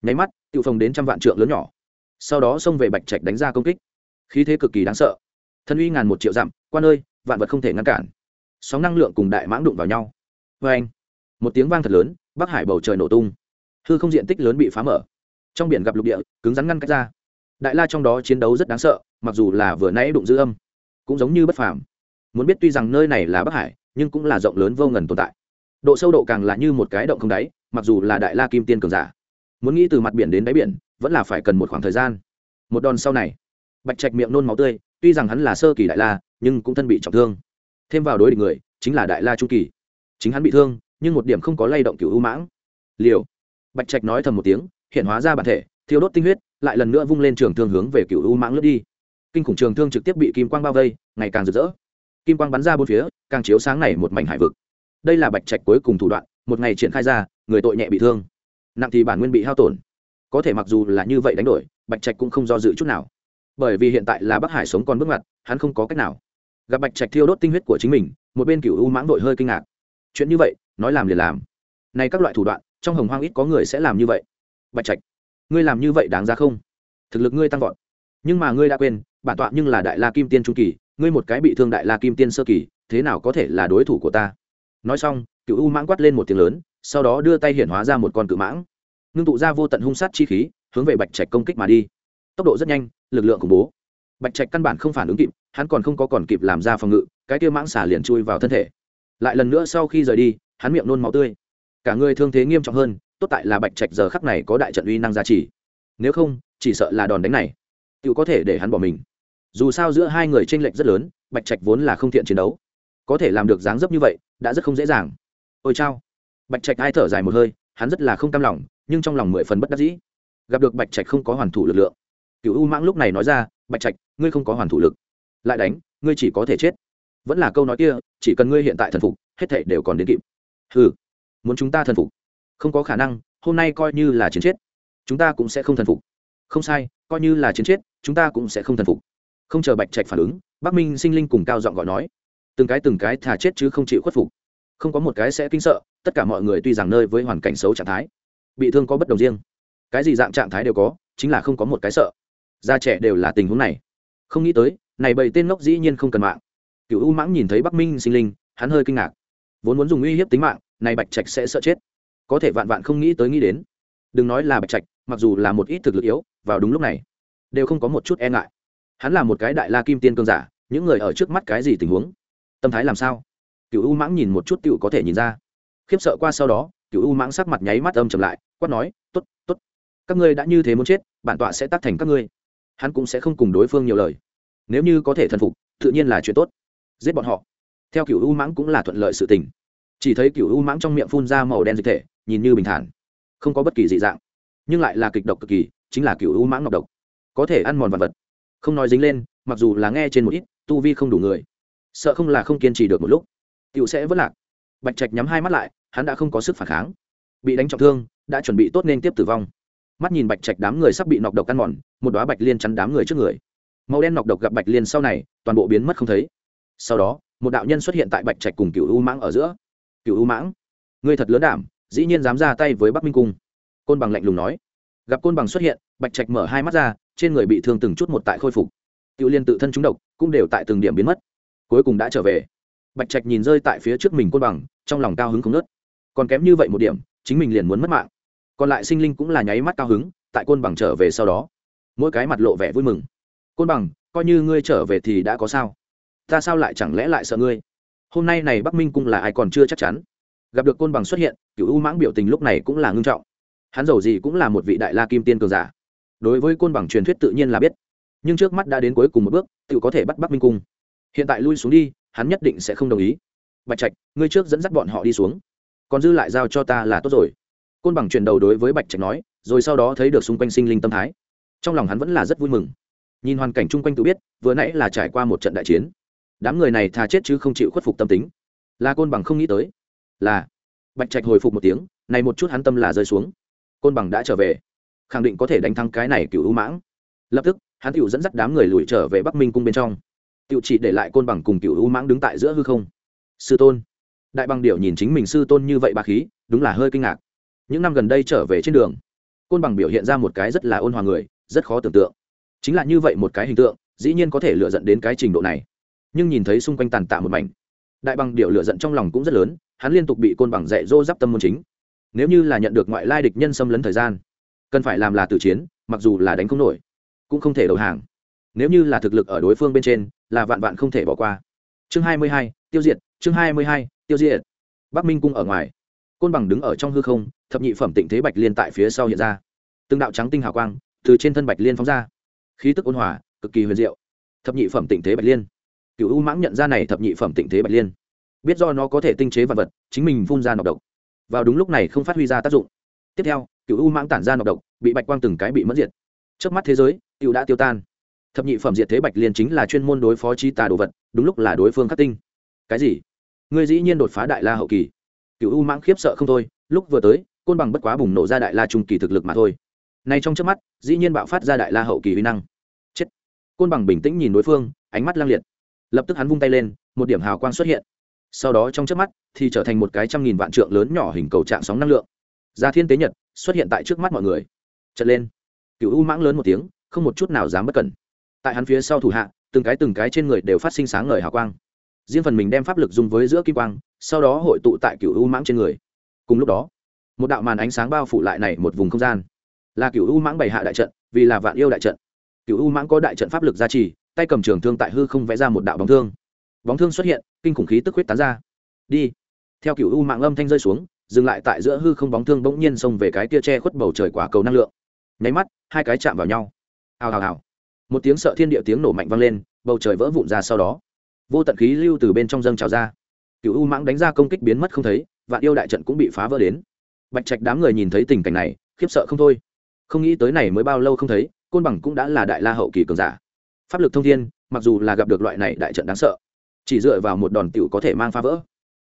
Nháy mắt tự phồng đến trăm vạn trượng lớn nhỏ. Sau đó xông về bạch trạch đánh ra công kích. Khí thế cực kỳ đáng sợ. Thân uy ngàn một triệu dặm qua nơi vạn vật không thể ngăn cản. Sóng năng lượng cùng đại mãng đụng vào nhau vê anh. Một tiếng vang thật lớn, bắc hải bầu trời nổ tung. Hư không diện tích lớn bị phá mở. Trong biển gặp lục địa, cứng rắn ngăn cách ra. Đại la trong đó chiến đấu rất đáng sợ, mặc dù là vừa nãy đụng dư âm, cũng giống như bất phàm. Muốn biết tuy rằng nơi này là bắc hải, nhưng cũng là rộng lớn vô ngần tồn tại. Độ sâu độ càng là như một cái động không đáy, mặc dù là đại la kim tiên cường giả. Muốn nghĩ từ mặt biển đến đáy biển, vẫn là phải cần một khoảng thời gian. Một đòn sau này, bạch trạch miệng nôn máu tươi, tuy rằng hắn là sơ kỳ đại la, nhưng cũng thân bị trọng thương. Thêm vào đối địch người, chính là đại la trung kỳ chính hắn bị thương, nhưng một điểm không có lay động cựu ưu mãng. Liều. Bạch trạch nói thầm một tiếng, hiện hóa ra bản thể, thiêu đốt tinh huyết, lại lần nữa vung lên trường thương hướng về cựu ưu mãng lướt đi. Kinh khủng trường thương trực tiếp bị kim quang bao vây, ngày càng rực rỡ. Kim quang bắn ra bốn phía, càng chiếu sáng này một mảnh hải vực. Đây là bạch trạch cuối cùng thủ đoạn, một ngày triển khai ra, người tội nhẹ bị thương. Nặng thì bản nguyên bị hao tổn. Có thể mặc dù là như vậy đánh đổi, bạch trạch cũng không do dự chút nào. Bởi vì hiện tại là bắc hải sống còn bước ngoặt, hắn không có cách nào. Gặp bạch trạch thiêu đốt tinh huyết của chính mình, một bên cựu u mãng đội hơi kinh ngạc chuyện như vậy, nói làm liền làm. Này các loại thủ đoạn, trong hồng hoang ít có người sẽ làm như vậy. Bạch trạch, ngươi làm như vậy đáng ra không? Thực lực ngươi tăng vọt. Nhưng mà ngươi đã quên, bản tọa nhưng là đại la kim tiên trung kỳ, ngươi một cái bị thương đại la kim tiên sơ kỳ, thế nào có thể là đối thủ của ta? Nói xong cựu u mãng quát lên một tiếng lớn, sau đó đưa tay hiển hóa ra một con cự mãng. Ngưng tụ ra vô tận hung sát chi khí, hướng về bạch trạch công kích mà đi. Tốc độ rất nhanh, lực lượng khủng bố. Bạch trạch căn bản không phản ứng kịp, hắn còn không có còn kịp làm ra phòng ngự, cái kia mãng xả liền chui vào thân thể lại lần nữa sau khi rời đi, hắn miệng nôn máu tươi. Cả người thương thế nghiêm trọng hơn, tốt tại là bạch trạch giờ khắc này có đại trận uy năng gia trì. Nếu không, chỉ sợ là đòn đánh này. Tự có thể để hắn bỏ mình. Dù sao giữa hai người tranh lệch rất lớn, bạch trạch vốn là không thiện chiến đấu. Có thể làm được dáng dấp như vậy, đã rất không dễ dàng. Ôi chao. Bạch trạch ai thở dài một hơi, hắn rất là không cam lòng, nhưng trong lòng mười phần bất đắc dĩ. Gặp được bạch trạch không có hoàn thủ lực lượng. Cựu u mãng lúc này nói ra, bạch trạch, ngươi không có hoàn thủ lực. Lại đánh, ngươi chỉ có thể chết vẫn là câu nói kia, chỉ cần ngươi hiện tại thần phục, hết thể đều còn đến kịp. Ừ muốn chúng ta thần phục? Không có khả năng, hôm nay coi như là chiến chết, chúng ta cũng sẽ không thần phục. Không sai, coi như là chiến chết, chúng ta cũng sẽ không thần phục. Không chờ bạch trạch phản ứng, bắc minh sinh linh cùng cao giọng gọi nói, từng cái từng cái thà chết chứ không chịu khuất phục. Không có một cái sẽ kinh sợ, tất cả mọi người tuy rằng nơi với hoàn cảnh xấu trạng thái, bị thương có bất đồng riêng. Cái gì dạng trạng thái đều có, chính là không có một cái sợ. Da trẻ đều là tình huống này. Không nghĩ tới, này bầy tên ngốc dĩ nhiên không cần mạng cựu u mãng nhìn thấy bắc minh sinh linh, hắn hơi kinh ngạc. Vốn muốn dùng uy hiếp tính mạng, này bạch trạch sẽ sợ chết. Có thể vạn vạn không nghĩ tới nghĩ đến. Đừng nói là bạch trạch, mặc dù là một ít thực lực yếu, vào đúng lúc này, đều không có một chút e ngại. Hắn là một cái đại la kim tiên cương giả, những người ở trước mắt cái gì tình huống? Tâm thái làm sao? Cựu u mãng nhìn một chút tựu có thể nhìn ra. Khiếp sợ qua sau đó cựu u mãng sắc mặt nháy mắt âm chầm lại, quát nói t ố t t ố t các ngươi đã như thế muốn chết, bản tọa sẽ tác thành các ngươi. Hắn cũng sẽ không cùng đối phương nhiều lời. Nếu như có thể thần phục, tự nhiên là chuyện tốt giết bọn họ. Theo cựu u mãng cũng là thuận lợi sự tình. Chỉ thấy cựu u mãng trong miệng phun ra màu đen dịch thể, nhìn như bình thản. Không có bất kỳ dị dạng, nhưng lại là kịch độc cực kỳ, chính là cựu u mãng ngọc độc. Có thể ăn mòn vật vật. Không nói dính lên, mặc dù là nghe trên một ít, tu vi không đủ người. Sợ không là không kiên trì được một lúc. Tựu sẽ vất lạc. Bạch trạch nhắm hai mắt lại, hắn đã không có sức phản kháng. Bị đánh trọng thương, đã chuẩn bị tốt nên tiếp tử vong. Mắt nhìn bạch trạch đám người sắp bị nọc độc ăn mòn, một đoá bạch liên chắn đám người trước người. Màu đen nọc độc gặp bạch liên sau này, toàn bộ biến mất không thấy sau đó, một đạo nhân xuất hiện tại bạch trạch cùng cựu u mãng ở giữa. Cựu u mãng người thật lớn đảm, dĩ nhiên dám ra tay với bắc minh cung. Côn bằng lạnh lùng nói. Gặp côn bằng xuất hiện, bạch trạch mở hai mắt ra, trên người bị thương từng chút một tại khôi phục. Cựu liên tự thân trúng độc, cũng đều tại từng điểm biến mất. Cuối cùng đã trở về. Bạch trạch nhìn rơi tại phía trước mình côn bằng, trong lòng cao hứng không nớt còn kém như vậy một điểm, chính mình liền muốn mất mạng. Còn lại sinh linh cũng là nháy mắt cao hứng, tại côn bằng trở về sau đó. Mỗi cái mặt lộ vẻ vui mừng. Côn bằng, coi như ngươi trở về thì đã có sao? Ta sao lại chẳng lẽ lại sợ ngươi? Hôm nay này bắc minh cung là ai còn chưa chắc chắn. Gặp được côn bằng xuất hiện cựu u mãng biểu tình lúc này cũng là ngưng trọng. Hắn giàu gì cũng là một vị đại la kim tiên cường giả. Đối với côn bằng truyền thuyết tự nhiên là biết. Nhưng trước mắt đã đến cuối cùng một bước, tự có thể bắt bắc minh cung. Hiện tại lui xuống đi, hắn nhất định sẽ không đồng ý. Bạch trạch, ngươi trước dẫn dắt bọn họ đi xuống. Còn dư lại giao cho ta là tốt rồi. Côn bằng chuyển đầu đối với bạch trạch nói, rồi sau đó thấy được xung quanh sinh linh tâm thái. Trong lòng hắn vẫn là rất vui mừng. Nhìn hoàn cảnh chung quanh tự biết, vừa nãy là trải qua một trận đại chiến đám người này thà chết chứ không chịu khuất phục tâm tính. Là côn bằng không nghĩ tới. Là. Bạch trạch hồi phục một tiếng, này một chút hắn tâm là rơi xuống. Côn bằng đã trở về. Khẳng định có thể đánh thắng cái này cựu ưu mãng. Lập tức, hắn tựu dẫn dắt đám người lùi trở về bắc minh cung bên trong. Tựu chỉ để lại côn bằng cùng cựu ưu mãng đứng tại giữa hư không. Sư tôn. Đại bằng điệu nhìn chính mình sư tôn như vậy bà khí, đúng là hơi kinh ngạc. Những năm gần đây trở về trên đường, côn bằng biểu hiện ra một cái rất là ôn hòa người, rất khó tưởng tượng. Chính là như vậy một cái hình tượng, dĩ nhiên có thể lựa dẫn đến cái trình độ này nhưng nhìn thấy xung quanh tàn tạ một mảnh. Đại bằng điệu lựa giận trong lòng cũng rất lớn, hắn liên tục bị côn bằng dạy dỗ giáp tâm môn chính. Nếu như là nhận được ngoại lai địch nhân xâm lấn thời gian, cần phải làm là từ chiến, mặc dù là đánh không nổi, cũng không thể đầu hàng. Nếu như là thực lực ở đối phương bên trên, là vạn vạn không thể bỏ qua. Chương hai mươi hai, tiêu diệt, chương hai mươi hai, tiêu diệt. Bắc minh cung ở ngoài. Côn bằng đứng ở trong hư không, thập nhị phẩm tịnh thế bạch liên tại phía sau hiện ra. Từng đạo trắng tinh hào quang từ trên thân bạch liên phóng ra. Khí tức ôn hòa, cực kỳ huyền diệu. Thập nhị phẩm tịnh thế bạch liên cựu u mãng nhận ra này thập nhị phẩm tịnh thế bạch liên. Biết do nó có thể tinh chế vật vật, chính mình phun ra nọc độc. Vào đúng lúc này không phát huy ra tác dụng. Tiếp theo cựu u mãng tản ra nọc độc, bị bạch quang từng cái bị mất diệt. Trước mắt thế giới, cựu đã tiêu tan. Thập nhị phẩm diệt thế bạch liên chính là chuyên môn đối phó chi tà đồ vật, đúng lúc là đối phương khắc tinh. Cái gì? Ngươi dĩ nhiên đột phá đại la hậu kỳ. Cựu u mãng khiếp sợ không thôi, lúc vừa tới, côn bằng bất quá bùng nổ ra đại la trung kỳ thực lực mà thôi. Nay trong trước mắt, dĩ nhiên bạo phát ra đại la hậu kỳ uy năng. Chết. Côn bằng bình tĩnh nhìn đối phương, ánh mắt lang liệt lập tức hắn vung tay lên, một điểm hào quang xuất hiện. Sau đó trong trước mắt thì trở thành một cái trăm nghìn vạn trượng lớn nhỏ hình cầu trạng sóng năng lượng. Gia thiên tế nhật xuất hiện tại trước mắt mọi người. Chật lên, cựu u mãng lớn một tiếng, không một chút nào dám bất cẩn. Tại hắn phía sau thủ hạ, từng cái từng cái trên người đều phát sinh sáng ngời hào quang. Riêng phần mình đem pháp lực dùng với giữa kim quang, sau đó hội tụ tại cựu u mãng trên người. Cùng lúc đó, một đạo màn ánh sáng bao phủ lại này một vùng không gian. Là cựu u mãng bày hạ đại trận, vì là vạn yêu đại trận. Cựu u mãng có đại trận pháp lực gia trì tay cầm trường thương tại hư không vẽ ra một đạo bóng thương. Bóng thương xuất hiện, kinh khủng khí tức huyết tán ra. Đi. Theo cựu u mạng âm thanh rơi xuống, dừng lại tại giữa hư không bóng thương bỗng nhiên xông về cái tia che khuất bầu trời quả cầu năng lượng. Nháy mắt, hai cái chạm vào nhau. Hào hào hào. Một tiếng sợ thiên địa tiếng nổ mạnh vang lên, bầu trời vỡ vụn ra sau đó. Vô tận khí lưu từ bên trong dâng trào ra. Cựu u mãng đánh ra công kích biến mất không thấy, vạn yêu đại trận cũng bị phá vỡ đến. Bạch trạch đám người nhìn thấy tình cảnh này, khiếp sợ không thôi. Không nghĩ tới này mới bao lâu không thấy, côn bằng cũng đã là đại la hậu kỳ cường giả pháp lực thông thiên, mặc dù là gặp được loại này đại trận đáng sợ, chỉ dựa vào một đòn tiểu có thể mang phá vỡ.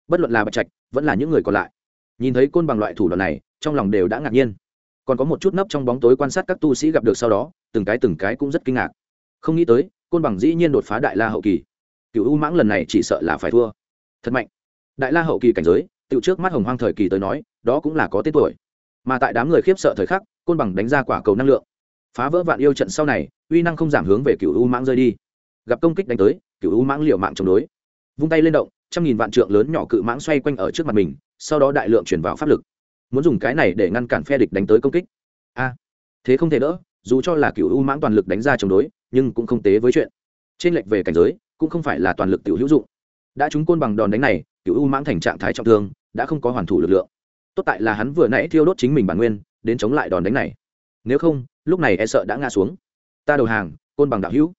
Bất luận là bạch trạch, vẫn là những người còn lại, nhìn thấy côn bằng loại thủ đoạn này, trong lòng đều đã ngạc nhiên. Còn có một chút nấp trong bóng tối quan sát các tu sĩ gặp được sau đó, từng cái từng cái cũng rất kinh ngạc. Không nghĩ tới, côn bằng dĩ nhiên đột phá đại la hậu kỳ. Cựu u mãng lần này chỉ sợ là phải thua. Thật mạnh. Đại la hậu kỳ cảnh giới tự trước mắt hồng hoang thời kỳ tới nói, đó cũng là có tên tuổi. Mà tại đám người khiếp sợ thời khắc, côn bằng đánh ra quả cầu năng lượng. Phá vỡ vạn yêu trận sau này uy năng không giảm hướng về cựu u mãng rơi đi. Gặp công kích đánh tới, cựu u mãng liều mạng chống đối. Vung tay lên động, trăm nghìn vạn trượng lớn nhỏ cự mãng xoay quanh ở trước mặt mình, sau đó đại lượng chuyển vào pháp lực. Muốn dùng cái này để ngăn cản phe địch đánh tới công kích. A, thế không thể đỡ, dù cho là cựu u mãng toàn lực đánh ra chống đối, nhưng cũng không tế với chuyện. Trên lệch về cảnh giới, cũng không phải là toàn lực tiểu hữu dụng. Đã chúng côn bằng đòn đánh này, cựu u mãng thành trạng thái trọng thương, đã không có hoàn thủ lực lượng. Tốt tại là hắn vừa nãy thiêu đốt chính mình bản nguyên, đến chống lại đòn đánh này. Nếu không, lúc này e sợ đã ngã xuống ta đầu hàng, côn bằng đạo hữu.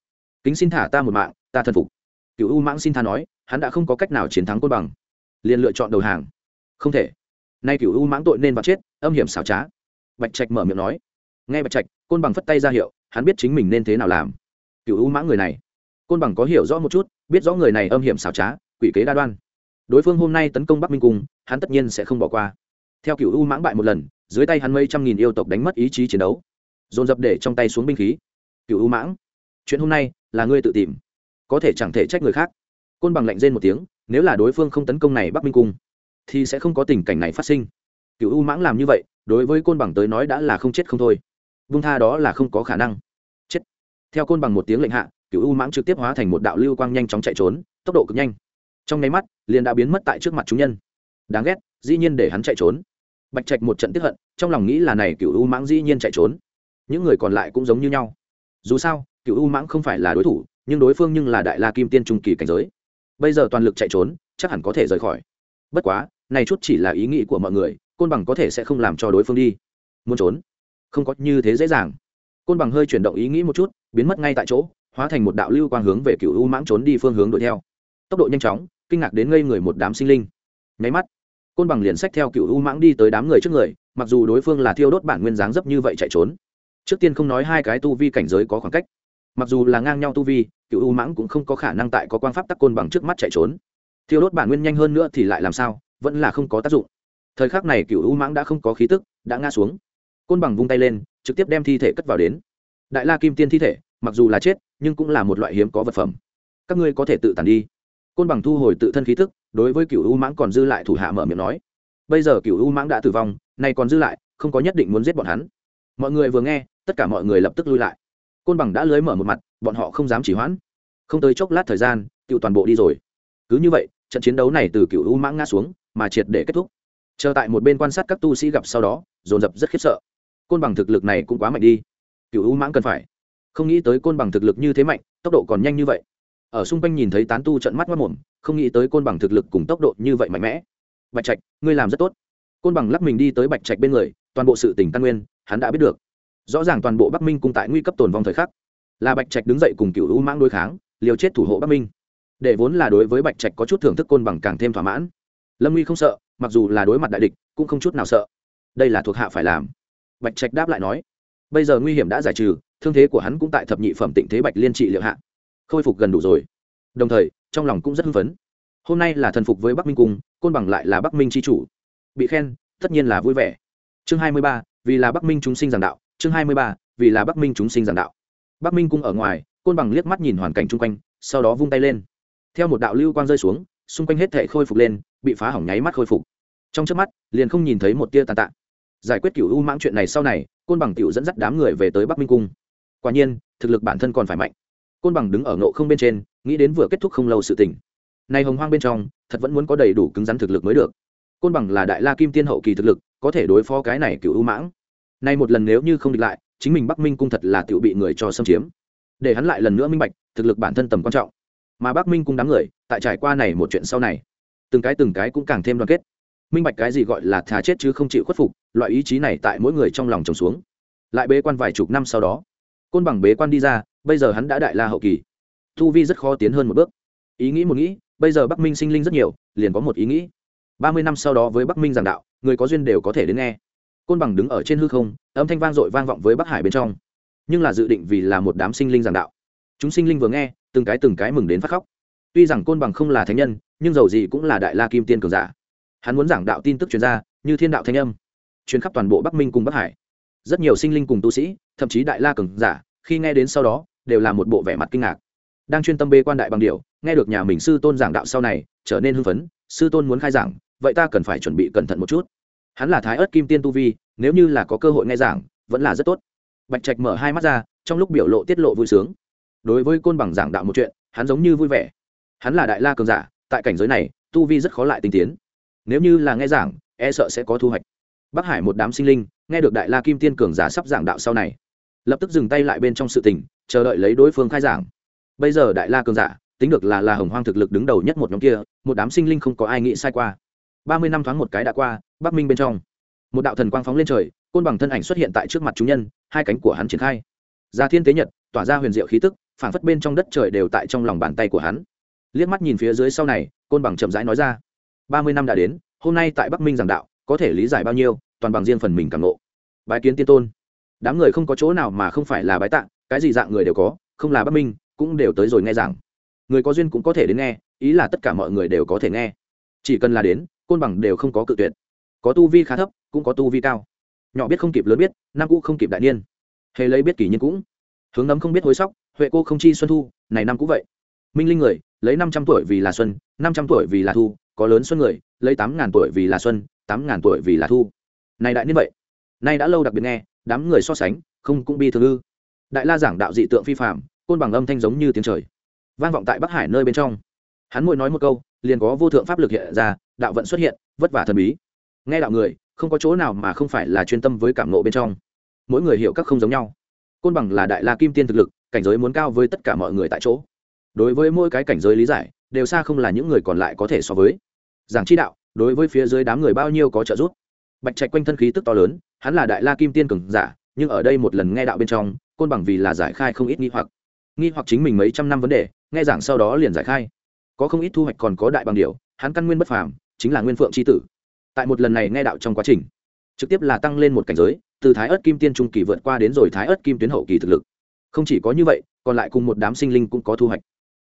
Kính xin thả ta một mạng, ta thân phục. Cựu u mãng xin tha nói, hắn đã không có cách nào chiến thắng côn bằng. Liền lựa chọn đầu hàng. Không thể. Nay cựu u mãng tội nên vào chết, âm hiểm xảo trá. Bạch trạch mở miệng nói. Nghe bạch trạch, côn bằng phất tay ra hiệu, hắn biết chính mình nên thế nào làm. Cựu u mãng người này. Côn bằng có hiểu rõ một chút, biết rõ người này âm hiểm xảo trá, quỷ kế đa đoan. Đối phương hôm nay tấn công bắc minh cung, hắn tất nhiên sẽ không bỏ qua. Theo cựu u mãng bại một lần, dưới tay hắn mấy trăm nghìn yêu tộc đánh mất ý chí chiến đấu. Dồn dập để trong tay xuống binh khí cựu u mãng, chuyện hôm nay là ngươi tự tìm, có thể chẳng thể trách người khác. Côn bằng lạnh rên một tiếng, nếu là đối phương không tấn công này bắc minh cung, thì sẽ không có tình cảnh này phát sinh. Cựu u mãng làm như vậy, đối với côn bằng tới nói đã là không chết không thôi. Vung tha đó là không có khả năng. Chết. Theo côn bằng một tiếng lệnh hạ cựu u mãng trực tiếp hóa thành một đạo lưu quang nhanh chóng chạy trốn, tốc độ cực nhanh. Trong nháy mắt, liền đã biến mất tại trước mặt chúng nhân. Đáng ghét, dĩ nhiên để hắn chạy trốn. Bạch trạch một trận tiếp hận, trong lòng nghĩ là này cựu u mãng dĩ nhiên chạy trốn. Những người còn lại cũng giống như nhau dù sao, cựu u mãng không phải là đối thủ, nhưng đối phương nhưng là đại la kim tiên trung kỳ cảnh giới. Bây giờ toàn lực chạy trốn, chắc hẳn có thể rời khỏi. Bất quá, này chút chỉ là ý nghĩ của mọi người, côn bằng có thể sẽ không làm cho đối phương đi. Muốn trốn? Không có như thế dễ dàng. Côn bằng hơi chuyển động ý nghĩ một chút, biến mất ngay tại chỗ, hóa thành một đạo lưu quang hướng về cựu u mãng trốn đi phương hướng đuổi theo. Tốc độ nhanh chóng, kinh ngạc đến ngây người một đám sinh linh. Nháy mắt, côn bằng liền sách theo cựu u mãng đi tới đám người trước người, mặc dù đối phương là thiêu đốt bản nguyên dáng dấp như vậy chạy trốn trước tiên không nói hai cái tu vi cảnh giới có khoảng cách. Mặc dù là ngang nhau tu vi cựu u mãng cũng không có khả năng tại có quang pháp tắc côn bằng trước mắt chạy trốn. Thiêu đốt bản nguyên nhanh hơn nữa thì lại làm sao, vẫn là không có tác dụng. Thời khắc này cựu u mãng đã không có khí tức, đã ngã xuống. Côn bằng vung tay lên, trực tiếp đem thi thể cất vào đến. Đại la kim tiên thi thể, mặc dù là chết, nhưng cũng là một loại hiếm có vật phẩm. Các ngươi có thể tự tàn đi. Côn bằng thu hồi tự thân khí thức đối với cựu u mãng còn dư lại thủ hạ mở miệng nói. Bây giờ cựu u mãng đã tử vong, nay còn dư lại, không có nhất định muốn giết bọn hắn mọi người vừa nghe, tất cả mọi người lập tức lui lại. Côn bằng đã lưới mở một mặt, bọn họ không dám chỉ hoãn. Không tới chốc lát thời gian cựu toàn bộ đi rồi. Cứ như vậy, trận chiến đấu này từ cựu u mãng ngã xuống, mà triệt để kết thúc. Chờ tại một bên quan sát các tu sĩ gặp sau đó, dồn dập rất khiếp sợ. Côn bằng thực lực này cũng quá mạnh đi. Cựu u mãng cần phải. Không nghĩ tới côn bằng thực lực như thế mạnh, tốc độ còn nhanh như vậy. Ở xung quanh nhìn thấy tán tu trận mắt mất mồm không nghĩ tới côn bằng thực lực cùng tốc độ như vậy mạnh mẽ. Bạch trạch, ngươi làm rất tốt. Côn bằng lắc mình đi tới bạch trạch bên người toàn bộ sự tình căn nguyên, hắn đã biết được. Rõ ràng toàn bộ bắc minh cung tại nguy cấp tồn vong thời khắc, là bạch trạch đứng dậy cùng cựu u mãng đối kháng, liều chết thủ hộ bắc minh. Để vốn là đối với bạch trạch có chút thưởng thức côn bằng càng thêm thỏa mãn. Lâm nguy không sợ, mặc dù là đối mặt đại địch, cũng không chút nào sợ. Đây là thuộc hạ phải làm. Bạch trạch đáp lại nói, bây giờ nguy hiểm đã giải trừ, thương thế của hắn cũng tại thập nhị phẩm tịnh thế bạch liên trị liệu hạ. Khôi phục gần đủ rồi. Đồng thời, trong lòng cũng rất hưng phấn. Hôm nay là thần phục với bắc minh cung, côn bằng lại là bắc minh c h i chủ. Bị khen, tất nhiên là vui vẻ chương hai mươi ba, vì là bắc minh chúng sinh giảng đạo. Chương hai mươi ba, vì là bắc minh chúng sinh giảng đạo. Bắc minh cung ở ngoài, côn bằng liếc mắt nhìn hoàn cảnh chung quanh, sau đó vung tay lên. Theo một đạo lưu quang rơi xuống, xung quanh hết thể khôi phục lên, bị phá hỏng nháy mắt khôi phục. Trong trước mắt, liền không nhìn thấy một tia tàn tạ. Giải quyết cựu u mãng chuyện này sau này, côn bằng cựu dẫn dắt đám người về tới bắc minh cung. Quả nhiên, thực lực bản thân còn phải mạnh. Côn bằng đứng ở ngộ không bên trên, nghĩ đến vừa kết thúc không lâu sự tình. Nay hồng hoang bên trong, thật vẫn muốn có đầy đủ cứng rắn thực lực mới được. Côn bằng là đại la kim tiên hậu kỳ thực lực có thể đối phó cái này cựu ưu mãng. Nay một lần nếu như không địch lại, chính mình bắc minh cung thật là tự bị người cho xâm chiếm. Để hắn lại lần nữa minh bạch, thực lực bản thân tầm quan trọng. Mà bắc minh cung đám người, tại trải qua này một chuyện sau này, từng cái từng cái cũng càng thêm đoàn kết. Minh bạch cái gì gọi là thà chết chứ không chịu khuất phục, loại ý chí này tại mỗi người trong lòng trồng xuống. Lại bế quan vài chục năm sau đó, côn bằng bế quan đi ra, bây giờ hắn đã đại la hậu kỳ. Thu vi rất khó tiến hơn một bước. Ý nghĩ một nghĩ, bây giờ bắc minh sinh linh rất nhiều, liền có một ý nghĩ. Ba mươi năm sau đó với bắc minh giảng đạo người có duyên đều có thể đến nghe. Côn bằng đứng ở trên hư không, âm thanh vang dội vang vọng với bắc hải bên trong. Nhưng là dự định vì là một đám sinh linh giảng đạo. Chúng sinh linh vừa nghe, từng cái từng cái mừng đến phát khóc. Tuy rằng côn bằng không là thánh nhân, nhưng dầu gì cũng là đại la kim tiên cường giả. Hắn muốn giảng đạo tin tức chuyên gia như thiên đạo thanh âm chuyến khắp toàn bộ bắc minh cùng bắc hải. Rất nhiều sinh linh cùng tu sĩ, thậm chí đại la cường giả, khi nghe đến sau đó, đều là một bộ vẻ mặt kinh ngạc. Đang chuyên tâm bê quan đại bằng điều nghe được nhà mình sư tôn giảng đạo sau này, trở nên hưng phấn, sư tôn muốn khai giảng vậy ta cần phải chuẩn bị cẩn thận một chút. Hắn là thái ớt kim tiên tu vi, nếu như là có cơ hội nghe giảng, vẫn là rất tốt. Bạch trạch mở hai mắt ra, trong lúc biểu lộ tiết lộ vui sướng. Đối với côn bằng giảng đạo một chuyện, hắn giống như vui vẻ. Hắn là đại la cường giả, tại cảnh giới này, tu vi rất khó lại tinh tiến. Nếu như là nghe giảng e sợ sẽ có thu hoạch. Bắc hải một đám sinh linh, nghe được đại la kim tiên cường giả sắp giảng đạo sau này, lập tức dừng tay lại bên trong sự tình, chờ đợi lấy đối phương khai giảng. Bây giờ đại la cường giả, tính được là là hồng hoang thực lực đứng đầu nhất một nhóm kia, một đám sinh linh không có ai nghĩ sai qua ba mươi năm thoáng một cái đã qua, bắc minh bên trong. Một đạo thần quang phóng lên trời, côn bằng thân ảnh xuất hiện tại trước mặt chúng nhân, hai cánh của hắn triển khai. Ra thiên tế nhật, tỏa ra huyền diệu khí tức, phảng phất bên trong đất trời đều tại trong lòng bàn tay của hắn. Liếc mắt nhìn phía dưới sau này, côn bằng chậm rãi nói ra, ba mươi năm đã đến, hôm nay tại bắc minh giảng đạo, có thể lý giải bao nhiêu, toàn bằng riêng phần mình cảm nộ bái kiến tiên tôn. Đám người không có chỗ nào mà không phải là bái tạng cái gì dạng người đều có, không là bắc minh, cũng đều tới rồi nghe giảng. Người có duyên cũng có thể đến nghe, ý là tất cả mọi người đều có thể nghe. Chỉ cần là đến côn bằng đều không có cự tuyệt. Có tu vi khá thấp, cũng có tu vi cao. Nhỏ biết không kịp, lớn biết, nam cũ không kịp đại niên. Hề lấy biết kỷ nhiên cũng. Hướng nấm không biết hối sóc, huệ cô không chi xuân thu, này năm cũng vậy. Minh linh người, lấy năm trăm tuổi vì là xuân, năm trăm tuổi vì là thu, có lớn xuân người, lấy tám ngàn tuổi vì là xuân, tám ngàn tuổi vì là thu. Này đại niên vậy. Nay đã lâu đặc biệt nghe, đám người so sánh, không cũng bi thương ư. Đại la giảng đạo dị tượng phi phạm côn bằng âm thanh giống như tiếng trời, vang vọng tại bắc hải nơi bên trong. Hắn mỗi nói một câu, liền có vô thượng pháp lực hiện ra đạo vận xuất hiện, vất vả thần bí. Nghe đạo người, không có chỗ nào mà không phải là chuyên tâm với cảm nộ bên trong. Mỗi người hiểu các không giống nhau. Côn bằng là đại la kim tiên thực lực, cảnh giới muốn cao với tất cả mọi người tại chỗ. Đối với mỗi cái cảnh giới lý giải, đều xa không là những người còn lại có thể so với. Giảng chi đạo, đối với phía dưới đám người bao nhiêu có trợ giúp. Bạch trạch quanh thân khí tức to lớn, hắn là đại la kim tiên cường giả, nhưng ở đây một lần nghe đạo bên trong, côn bằng vì là giải khai không ít nghi hoặc. Nghi hoặc chính mình mấy trăm năm vấn đề, nghe giảng sau đó liền giải khai. Có không ít thu hoạch còn có đại bằng điều, hắn căn nguyên bất phàm chính là nguyên phượng c h i tử. Tại một lần này nghe đạo trong quá trình, trực tiếp là tăng lên một cảnh giới, từ thái ớt kim tiên trung kỳ vượt qua đến rồi thái ớt kim tuyến hậu kỳ thực lực. Không chỉ có như vậy, còn lại cùng một đám sinh linh cũng có thu hoạch.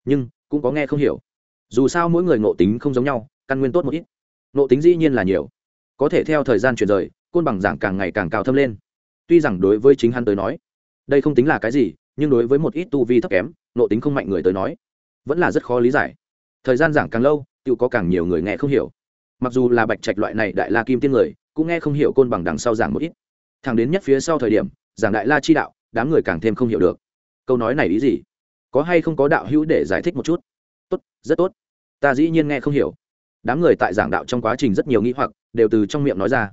Nhưng, cũng có nghe không hiểu. Dù sao mỗi người ngộ tính không giống nhau, căn nguyên tốt một ít. Ngộ tính dĩ nhiên là nhiều. Có thể theo thời gian chuyển rời, côn bằng giảng càng ngày càng cao thâm lên. Tuy rằng đối với chính hắn tới nói, đây không tính là cái gì, nhưng đối với một ít tu vi thấp kém, ngộ tính không mạnh người tới nói, vẫn là rất khó lý giải. Thời gian giảng càng lâu tự có càng nhiều người nghe không hiểu mặc dù là bạch trạch loại này đại la kim tiên người, cũng nghe không hiểu côn bằng đằng sau giảng một ít. Thẳng đến nhất phía sau thời điểm, giảng đại la chi đạo, đám người càng thêm không hiểu được. Câu nói này ý gì? Có hay không có đạo hữu để giải thích một chút? Tốt, rất tốt. Ta dĩ nhiên nghe không hiểu. Đám người tại giảng đạo trong quá trình rất nhiều nghĩ hoặc, đều từ trong miệng nói ra.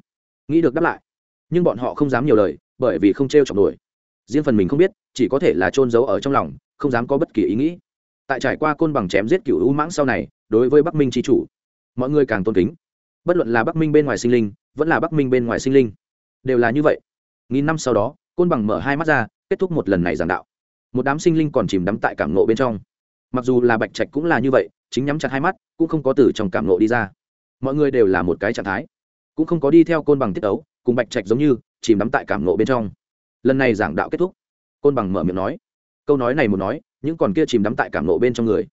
Nghĩ được đáp lại. Nhưng bọn họ không dám nhiều lời, bởi vì không t r e o chọc nổi. Riêng phần mình không biết, chỉ có thể là trôn giấu ở trong lòng, không dám có bất kỳ ý nghĩ. Tại trải qua côn bằng chém giết cựu u mãng sau này, đối với bắc minh tri chủ mọi người càng tôn kính. Bất luận là bắc minh bên ngoài sinh linh, vẫn là bắc minh bên ngoài sinh linh, đều là như vậy. Nghìn năm sau đó, côn bằng mở hai mắt ra, kết thúc một lần này giảng đạo. Một đám sinh linh còn chìm đắm tại cảm nộ bên trong. Mặc dù là bạch trạch cũng là như vậy, chính nhắm chặt hai mắt, cũng không có từ trong cảm nộ đi ra. Mọi người đều là một cái trạng thái, cũng không có đi theo côn bằng tiết ấu cùng bạch trạch giống như, chìm đắm tại cảm nộ bên trong. Lần này giảng đạo kết thúc, côn bằng mở miệng nói, câu nói này một nói, những còn kia chìm đắm tại cảm nộ bên trong người,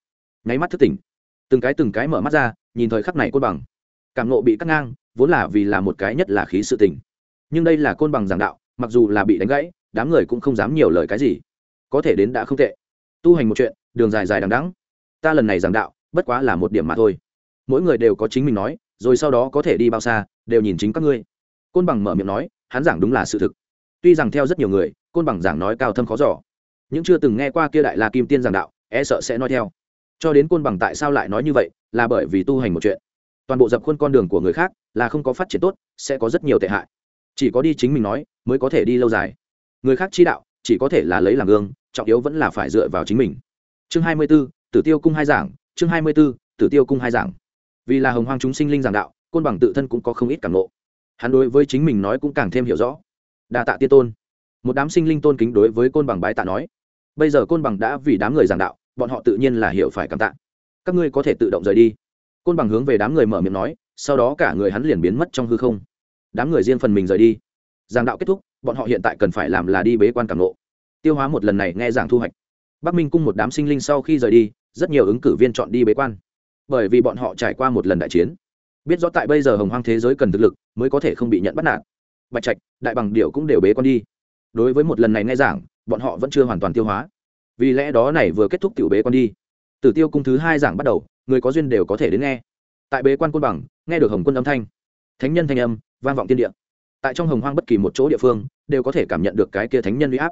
nháy mắt thức tỉnh. Từng cái từng cái mở mắt ra nhìn thời khắc này côn bằng. Cảm nộ bị cắt ngang, vốn là vì là một cái nhất là khí sự tình. Nhưng đây là côn bằng giảng đạo, mặc dù là bị đánh gãy, đám người cũng không dám nhiều lời cái gì. Có thể đến đã không tệ. Tu hành một chuyện, đường dài dài đằng đắng ta lần này giảng đạo, bất quá là một điểm mà thôi. Mỗi người đều có chính mình nói, rồi sau đó có thể đi bao xa, đều nhìn chính các ngươi. Côn bằng mở miệng nói, hắn giảng đúng là sự thực. Tuy rằng theo rất nhiều người, côn bằng giảng nói cao thâm khó giỏ những chưa từng nghe qua kia đại la kim tiên giảng đạo e sợ sẽ nói theo cho đến côn bằng tại sao lại nói như vậy là bởi vì tu hành một chuyện. Toàn bộ dập khuôn con đường của người khác là không có phát triển tốt sẽ có rất nhiều tệ hại. Chỉ có đi chính mình nói mới có thể đi lâu dài. Người khác chi đạo chỉ có thể là lấy làm gương trọng yếu vẫn là phải dựa vào chính mình. Chương hai mươi 24, tử tiêu cung hai giảng chương hai mươi 24, tử tiêu cung hai giảng. Vì là hồng hoang chúng sinh linh giảng đạo côn bằng tự thân cũng có không ít cảm ngộ. Hắn đối với chính mình nói cũng càng thêm hiểu rõ. Đa tạ tiên tôn. Một đám sinh linh tôn kính đối với côn bằng bái tạ nói. Bây giờ côn bằng đã vì đám người giảng đạo bọn họ tự nhiên là hiểu phải cảm tạ. Các ngươi có thể tự động rời đi. Côn bằng hướng về đám người mở miệng nói, sau đó cả người hắn liền biến mất trong hư không. Đám người riêng phần mình rời đi. Giảng đạo kết thúc, bọn họ hiện tại cần phải làm là đi bế quan cảm lộ tiêu hóa một lần này nghe giảng thu hoạch. Bắc minh cung một đám sinh linh sau khi rời đi, rất nhiều ứng cử viên chọn đi bế quan. Bởi vì bọn họ trải qua một lần đại chiến. Biết rõ tại bây giờ hồng hoang thế giới cần thực lực, mới có thể không bị nhận bắt nạt. Bạch trạch, đại bằng điệu cũng đều bế quan đi. Đối với một lần này nghe giảng, bọn họ vẫn chưa hoàn toàn tiêu hóa vì lẽ đó này vừa kết thúc tiểu bế quan đi. Tử tiêu cung thứ hai giảng bắt đầu, người có duyên đều có thể đến nghe. Tại bế quan côn bằng, nghe được hồng quân âm thanh. Thánh nhân thanh âm, vang vọng tiên địa. Tại trong hồng hoang bất kỳ một chỗ địa phương, đều có thể cảm nhận được cái kia thánh nhân uy áp.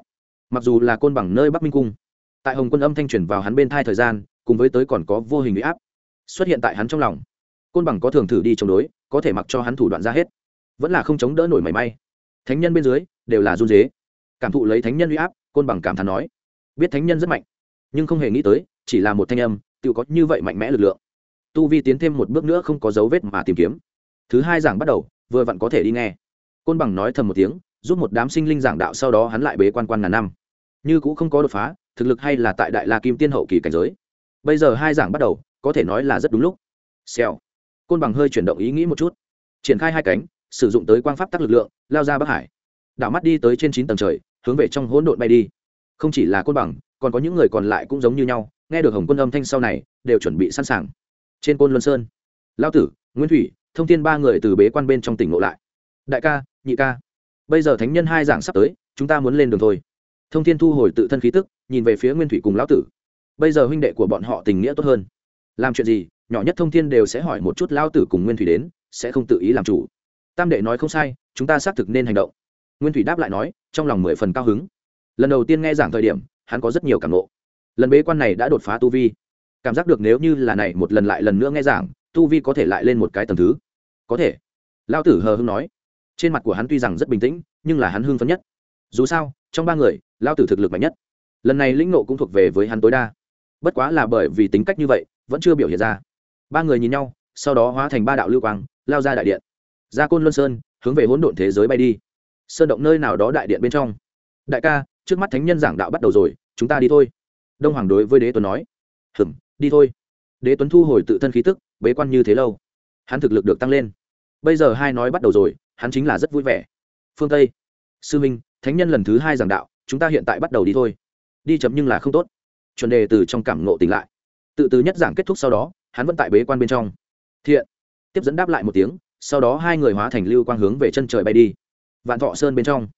Mặc dù là côn bằng nơi bắc minh cung, tại hồng quân âm thanh truyền vào hắn bên thai thời gian, cùng với tới còn có vô hình uy áp, xuất hiện tại hắn trong lòng. Côn bằng có thường thử đi chống đối, có thể mặc cho hắn thủ đoạn ra hết. Vẫn là không chống đỡ nổi mảy may. Thánh nhân bên dưới, đều là run dế cảm thụ lấy thánh nhân uy áp, côn bằng cảm thán nói biết thánh nhân rất mạnh, nhưng không hề nghĩ tới, chỉ là một thanh âm, tự có như vậy mạnh mẽ lực lượng. Tu vi tiến thêm một bước nữa không có dấu vết mà tìm kiếm. Thứ hai giảng bắt đầu, vừa vặn có thể đi nghe. Côn bằng nói thầm một tiếng, giúp một đám sinh linh giảng đạo sau đó hắn lại bế quan quan ngàn năm. Như cũng không có đột phá, thực lực hay là tại đại la kim tiên hậu kỳ cảnh giới. Bây giờ hai giảng bắt đầu, có thể nói là rất đúng lúc. Xèo. Côn bằng hơi chuyển động ý nghĩ một chút. Triển khai hai cánh, sử dụng tới quang pháp tắc lực lượng, lao ra bắc hải. Đảo mắt đi tới trên chín tầng trời, hướng về trong hỗn độn bay đi không chỉ là côn bằng, còn có những người còn lại cũng giống như nhau, nghe được hồng quân âm thanh sau này, đều chuẩn bị sẵn sàng. Trên côn luân sơn lao tử, nguyên thủy, thông tin ba người từ bế quan bên trong tỉnh ngộ lại. Đại ca, nhị ca, bây giờ thánh nhân hai giảng sắp tới, chúng ta muốn lên đường thôi. Thông thiên thu hồi tự thân khí tức, nhìn về phía nguyên thủy cùng lão tử. Bây giờ huynh đệ của bọn họ tình nghĩa tốt hơn. Làm chuyện gì, nhỏ nhất thông thiên đều sẽ hỏi một chút lão tử cùng nguyên thủy đến, sẽ không tự ý làm chủ. Tam đệ nói không sai, chúng ta xác thực nên hành động. Nguyên thủy đáp lại nói, trong lòng mười phần cao hứng lần đầu tiên nghe giảng thời điểm, hắn có rất nhiều cảm ngộ. Lần bế quan này đã đột phá tu vi. Cảm giác được nếu như là này một lần lại lần nữa nghe giảng, tu vi có thể lại lên một cái tầm thứ. Có thể. Lao tử hờ hưng nói. Trên mặt của hắn tuy rằng rất bình tĩnh, nhưng là hắn hưng phấn nhất. Dù sao, trong ba người lao tử thực lực mạnh nhất. Lần này lĩnh nộ cũng thuộc về với hắn tối đa. Bất quá là bởi vì tính cách như vậy, vẫn chưa biểu hiện ra. Ba người nhìn nhau, sau đó hóa thành ba đạo lưu quang, lao ra đại điện. Ra côn luân sơn, hướng về hỗn độn thế giới bay đi. Sơn động nơi nào đó đại điện bên trong. Đại ca trước mắt thánh nhân giảng đạo bắt đầu rồi, chúng ta đi thôi. Đông hoàng đối với đế tuấn nói. Hừm, đi thôi. Đế tuấn thu hồi tự thân khí tức, bế quan như thế lâu. Hắn thực lực được tăng lên. Bây giờ hai nói bắt đầu rồi, hắn chính là rất vui vẻ. Phương tây, sư minh thánh nhân lần thứ hai giảng đạo, chúng ta hiện tại bắt đầu đi thôi. Đi chậm nhưng là không tốt. Chuẩn đề từ trong cảm nộ tỉnh lại. Tự từ nhất giảng kết thúc sau đó, hắn vẫn tại bế quan bên trong. Thiện. Tiếp dẫn đáp lại một tiếng, sau đó hai người hóa thành lưu quang hướng về chân trời bay đi. Vạn thọ sơn bên trong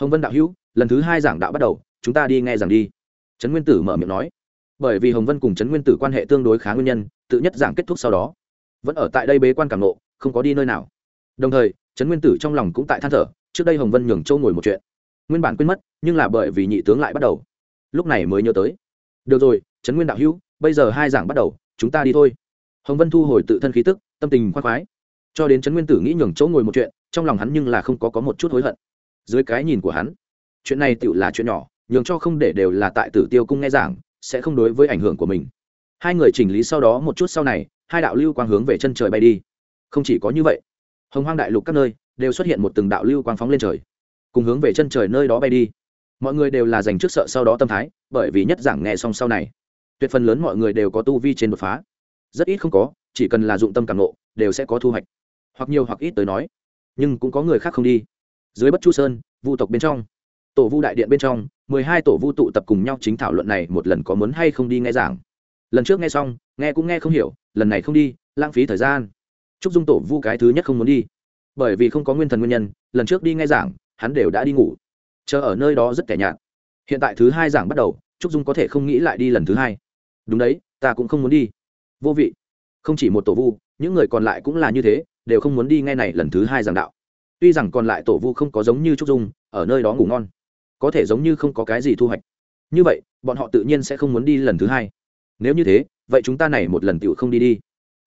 hồng vân đạo hữu, lần thứ hai giảng đạo bắt đầu, chúng ta đi nghe giảng đi. Trấn nguyên tử mở miệng nói. Bởi vì hồng vân cùng trấn nguyên tử quan hệ tương đối khá nguyên nhân, tự nhất giảng kết thúc sau đó. Vẫn ở tại đây bế quan cảm nộ, không có đi nơi nào. Đồng thời, trấn nguyên tử trong lòng cũng tại than thở, trước đây hồng vân nhường châu ngồi một chuyện. Nguyên bản quên mất, nhưng là bởi vì nhị tướng lại bắt đầu. Lúc này mới nhớ tới. Được rồi, trấn nguyên đạo hữu, bây giờ hai giảng bắt đầu, chúng ta đi thôi. Hồng vân thu hồi tự thân khí tức, tâm tình khoác khoái. Cho đến trấn nguyên tử nghĩ nhường chỗ ngồi một chuyện, trong lòng hắn nhưng là không có có một chút hối hận dưới cái nhìn của hắn. Chuyện này tự là chuyện nhỏ, nhường cho không để đều là tại tử tiêu cung nghe giảng, sẽ không đối với ảnh hưởng của mình. Hai người chỉnh lý sau đó một chút sau này, hai đạo lưu quang hướng về chân trời bay đi. Không chỉ có như vậy, hồng hoang đại lục các nơi đều xuất hiện một từng đạo lưu quang phóng lên trời, cùng hướng về chân trời nơi đó bay đi. Mọi người đều là dành trước sợ sau đó tâm thái, bởi vì nhất giảng nghe xong sau này, tuyệt phần lớn mọi người đều có tu vi trên đột phá. Rất ít không có, chỉ cần là dụng tâm càng ngộ, đều sẽ có thu hoạch, hoặc nhiều hoặc ít tới nói, nhưng cũng có người khác không đi dưới bất chu sơn, vu tộc bên trong. Tổ vu đại điện bên trong, mười hai tổ vu tụ tập cùng nhau chính thảo luận này một lần có muốn hay không đi nghe giảng. Lần trước nghe xong, nghe cũng nghe không hiểu, lần này không đi, lãng phí thời gian. Trúc dung tổ vu cái thứ nhất không muốn đi. Bởi vì không có nguyên thần nguyên nhân, lần trước đi nghe giảng, hắn đều đã đi ngủ. Chờ ở nơi đó rất kẻ nhạt. Hiện tại thứ hai giảng bắt đầu trúc dung có thể không nghĩ lại đi lần thứ hai. Đúng đấy, ta cũng không muốn đi. Vô vị. Không chỉ một tổ vu, những người còn lại cũng là như thế, đều không muốn đi ngay này lần thứ hai giảng đạo tuy rằng còn lại tổ vu không có giống như trúc dung, ở nơi đó ngủ ngon, có thể giống như không có cái gì thu hoạch. Như vậy, bọn họ tự nhiên sẽ không muốn đi lần thứ hai. Nếu như thế, vậy chúng ta này một lần tựu không đi đi.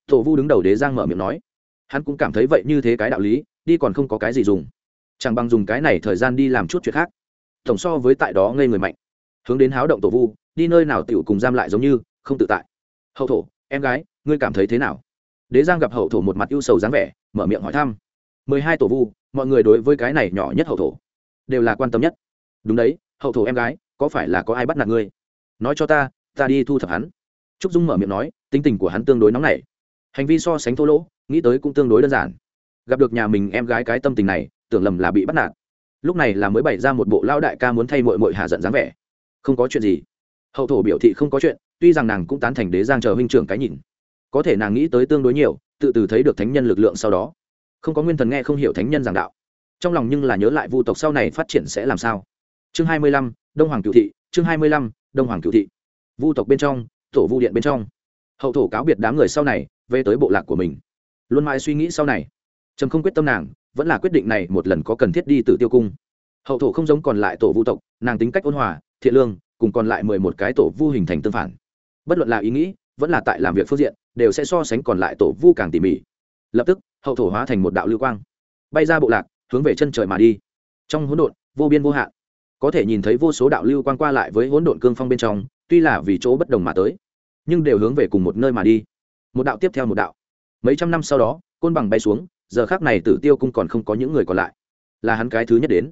Tổ vu đứng đầu đế giang mở miệng nói. Hắn cũng cảm thấy vậy như thế cái đạo lý, đi còn không có cái gì dùng. Chẳng bằng dùng cái này thời gian đi làm chút chuyện khác. Tổng so với tại đó ngây người mạnh. Hướng đến háo động tổ vu, đi nơi nào tựu cùng giam lại giống như, không tự tại. Hậu thổ, em gái, ngươi cảm thấy thế nào? Đế giang gặp hậu thổ một mặt ưu sầu dáng vẻ, mở miệng hỏi thăm. Mười hai tổ vu mọi người đối với cái này nhỏ nhất hậu thổ đều là quan tâm nhất. Đúng đấy, hậu thổ em gái, có phải là có ai bắt nạt ngươi? Nói cho ta ta đi thu thập hắn. Trúc dung mở miệng nói, tính tình của hắn tương đối nóng nảy. Hành vi so sánh thô lỗ, nghĩ tới cũng tương đối đơn giản. Gặp được nhà mình em gái cái tâm tình này, tưởng lầm là bị bắt nạt. Lúc này là mới bày ra một bộ lao đại ca muốn thay mội mội hạ giận dáng vẻ. Không có chuyện gì. Hậu thổ biểu thị không có chuyện, tuy rằng nàng cũng tán thành đế giang chờ huynh trưởng cái nhìn. Có thể nàng nghĩ tới tương đối nhiều, tự từ thấy được thánh nhân lực lượng sau đó không có nguyên thần nghe không hiểu thánh nhân giảng đạo. Trong lòng nhưng là nhớ lại vu tộc sau này phát triển sẽ làm sao? Chương hai mươi lăm, đông hoàng cựu thị, chương hai mươi lăm, đông hoàng cựu thị. Vu tộc bên trong, tổ vu điện bên trong. Hậu thổ cáo biệt đám người sau này, về tới bộ lạc của mình. Luôn mãi suy nghĩ sau này. Trầm không quyết tâm nàng, vẫn là quyết định này một lần có cần thiết đi từ tiêu cung. Hậu thổ không giống còn lại tổ vu tộc, nàng tính cách ôn hòa, thiện lương, cùng còn lại mười một cái tổ vu hình thành tương phản. Bất luận là ý nghĩ, vẫn là tại làm việc phương diện, đều sẽ so sánh còn lại tổ vu càng tỉ mỉ. Lập tức hậu thổ hóa thành một đạo lưu quang, bay ra bộ lạc, hướng về chân trời mà đi. Trong hỗn độn, vô biên vô hạn, có thể nhìn thấy vô số đạo lưu quang qua lại với hỗn độn cương phong bên trong, tuy là vì chỗ bất đồng mà tới, nhưng đều hướng về cùng một nơi mà đi. Một đạo tiếp theo một đạo. Mấy trăm năm sau đó, côn bằng bay xuống, giờ khác này tử tiêu cung còn không có những người còn lại. Là hắn cái thứ nhất đến.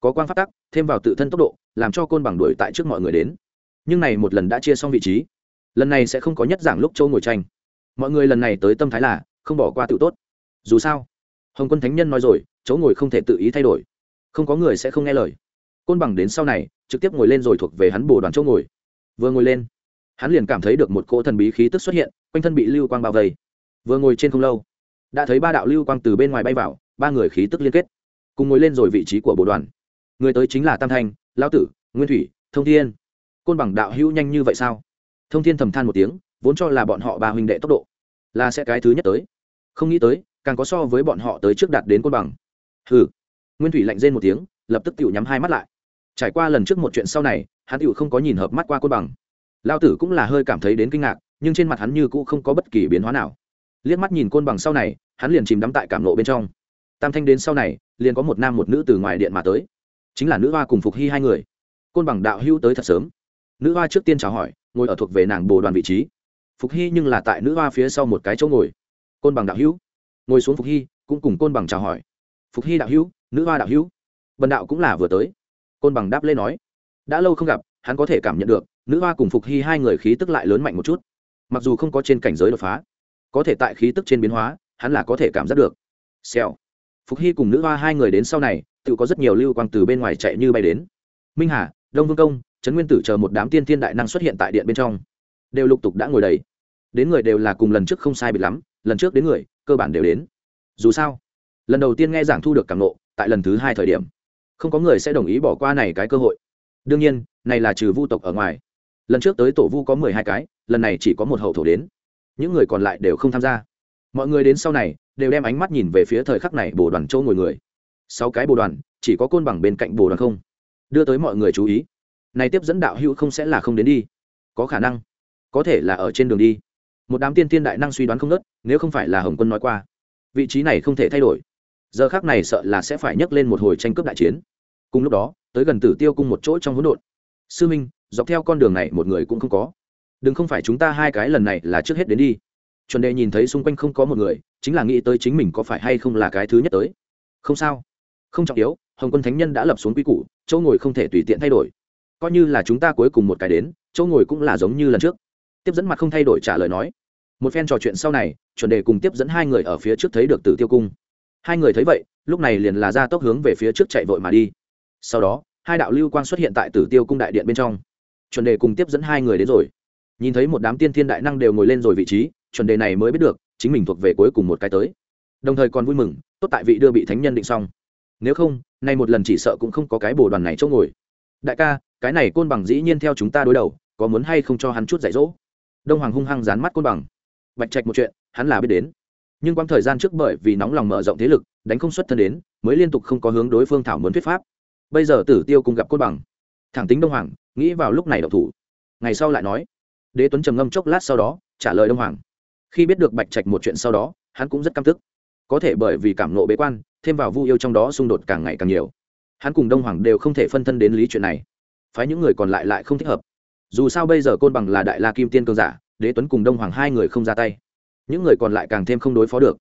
Có quang phát tắc, thêm vào tự thân tốc độ, làm cho côn bằng đuổi tại trước mọi người đến. Nhưng này một lần đã chia xong vị trí. Lần này sẽ không có nhất giảng lúc châu ngồi tranh. Mọi người lần này tới tâm thái là, không bỏ qua tự tốt dù sao, hồng quân thánh nhân nói rồi, chỗ ngồi không thể tự ý thay đổi. Không có người sẽ không nghe lời. Côn bằng đến sau này, trực tiếp ngồi lên rồi thuộc về hắn bồ đoàn chỗ ngồi. Vừa ngồi lên, hắn liền cảm thấy được một cỗ thần bí khí tức xuất hiện, quanh thân bị lưu quang bao vây. Vừa ngồi trên không lâu, đã thấy ba đạo lưu quang từ bên ngoài bay vào, ba người khí tức liên kết. Cùng ngồi lên rồi vị trí của bộ đoàn. Người tới chính là tam thanh, lão tử, nguyên thủy, thông thiên. Côn bằng đạo hữu nhanh như vậy sao? Thông thiên thầm than một tiếng, vốn cho là bọn họ ba huynh đệ tốc độ là sẽ cái thứ nhất tới. Không nghĩ tới càng có so với bọn họ tới trước đạt đến côn bằng. Hừ. Nguyên thủy lạnh rên một tiếng, lập tức tự nhắm hai mắt lại. Trải qua lần trước một chuyện sau này, hắn tự không có nhìn hợp mắt qua côn bằng. Lao tử cũng là hơi cảm thấy đến kinh ngạc, nhưng trên mặt hắn như cũ không có bất kỳ biến hóa nào. Liếc mắt nhìn côn bằng sau này, hắn liền chìm đắm tại cảm lộ bên trong. Tam thanh đến sau này, liền có một nam một nữ từ ngoài điện mà tới. Chính là nữ hoa cùng phục hy hai người. Côn bằng đạo hữu tới thật sớm. Nữ hoa trước tiên chào hỏi, ngồi ở thuộc về nàng bồ đoàn vị trí. Phục hy nhưng là tại nữ hoa phía sau một cái chỗ ngồi. Côn bằng đạo hữu ngồi xuống phục hy, cũng cùng côn bằng chào hỏi. Phục hy đạo hữu, nữ hoa đạo hữu. Bần đạo cũng là vừa tới. Côn bằng đáp lê nói, đã lâu không gặp, hắn có thể cảm nhận được, nữ hoa cùng phục hy hai người khí tức lại lớn mạnh một chút. Mặc dù không có trên cảnh giới đột phá, có thể tại khí tức trên biến hóa, hắn là có thể cảm giác được. Xèo. Phục hy cùng nữ hoa hai người đến sau này, tự có rất nhiều lưu quang từ bên ngoài chạy như bay đến. Minh hà, đông vương công, trấn nguyên tử chờ một đám tiên thiên đại năng xuất hiện tại điện bên trong. Đều lục tục đã ngồi đầy. Đến người đều là cùng lần trước không sai biệt lắm, lần trước đến người cơ bản đều đến. Dù sao, lần đầu tiên nghe giảng thu được cảm nộ, tại lần thứ hai thời điểm, không có người sẽ đồng ý bỏ qua này cái cơ hội. Đương nhiên, này là trừ vu tộc ở ngoài. Lần trước tới tổ vu có mười hai cái, lần này chỉ có một hậu thổ đến. Những người còn lại đều không tham gia. Mọi người đến sau này, đều đem ánh mắt nhìn về phía thời khắc này bồ đoàn châu ngồi người. Sáu cái bồ đoàn, chỉ có côn bằng bên cạnh bồ đoàn không. Đưa tới mọi người chú ý. Này tiếp dẫn đạo hữu không sẽ là không đến đi. Có khả năng. Có thể là ở trên đường đi một đám tiên tiên đại năng suy đoán không nớt, nếu không phải là hồng quân nói qua, vị trí này không thể thay đổi. Giờ khác này sợ là sẽ phải nhấc lên một hồi tranh cướp đại chiến. Cùng lúc đó, tới gần tử tiêu cung một chỗ trong hỗn độn. Sư minh, dọc theo con đường này một người cũng không có. Đừng không phải chúng ta hai cái lần này là trước hết đến đi. Chuẩn đề nhìn thấy xung quanh không có một người, chính là nghĩ tới chính mình có phải hay không là cái thứ nhất tới. Không sao. Không trọng yếu, hồng quân thánh nhân đã lập xuống quy củ, chỗ ngồi không thể tùy tiện thay đổi. Coi như là chúng ta cuối cùng một cái đến, chỗ ngồi cũng là giống như lần trước. Tiếp dẫn mặt không thay đổi trả lời nói một phen trò chuyện sau này, chuẩn đề cùng tiếp dẫn hai người ở phía trước thấy được tử tiêu cung. Hai người thấy vậy, lúc này liền là ra tốc hướng về phía trước chạy vội mà đi. Sau đó, hai đạo lưu quang xuất hiện tại tử tiêu cung đại điện bên trong. Chuẩn đề cùng tiếp dẫn hai người đến rồi. Nhìn thấy một đám tiên thiên đại năng đều ngồi lên rồi vị trí, chuẩn đề này mới biết được, chính mình thuộc về cuối cùng một cái tới. Đồng thời còn vui mừng, tốt tại vị đưa bị thánh nhân định xong. Nếu không, nay một lần chỉ sợ cũng không có cái bồ đoàn này chỗ ngồi. Đại ca, cái này côn bằng dĩ nhiên theo chúng ta đối đầu, có muốn hay không cho hắn chút dạy dỗ? Đông hoàng hung hăng dán mắt côn bằng bạch trạch một chuyện, hắn là biết đến. Nhưng quãng thời gian trước bởi vì nóng lòng mở rộng thế lực, đánh không xuất thân đến, mới liên tục không có hướng đối phương thảo muốn thuyết pháp. Bây giờ tử tiêu cùng gặp côn bằng. Thẳng tính đông hoàng, nghĩ vào lúc này đậu thủ. Ngày sau lại nói. Đế tuấn trầm ngâm chốc lát sau đó, trả lời đông hoàng. Khi biết được bạch trạch một chuyện sau đó, hắn cũng rất căm tức. Có thể bởi vì cảm nộ bế quan, thêm vào vu yêu trong đó xung đột càng ngày càng nhiều. Hắn cùng đông hoàng đều không thể phân thân đến lý chuyện này. Phái những người còn lại lại không thích hợp. Dù sao bây giờ côn bằng là đại la kim tiên cương giả đế tuấn cùng đông hoàng hai người không ra tay. Những người còn lại càng thêm không đối phó được.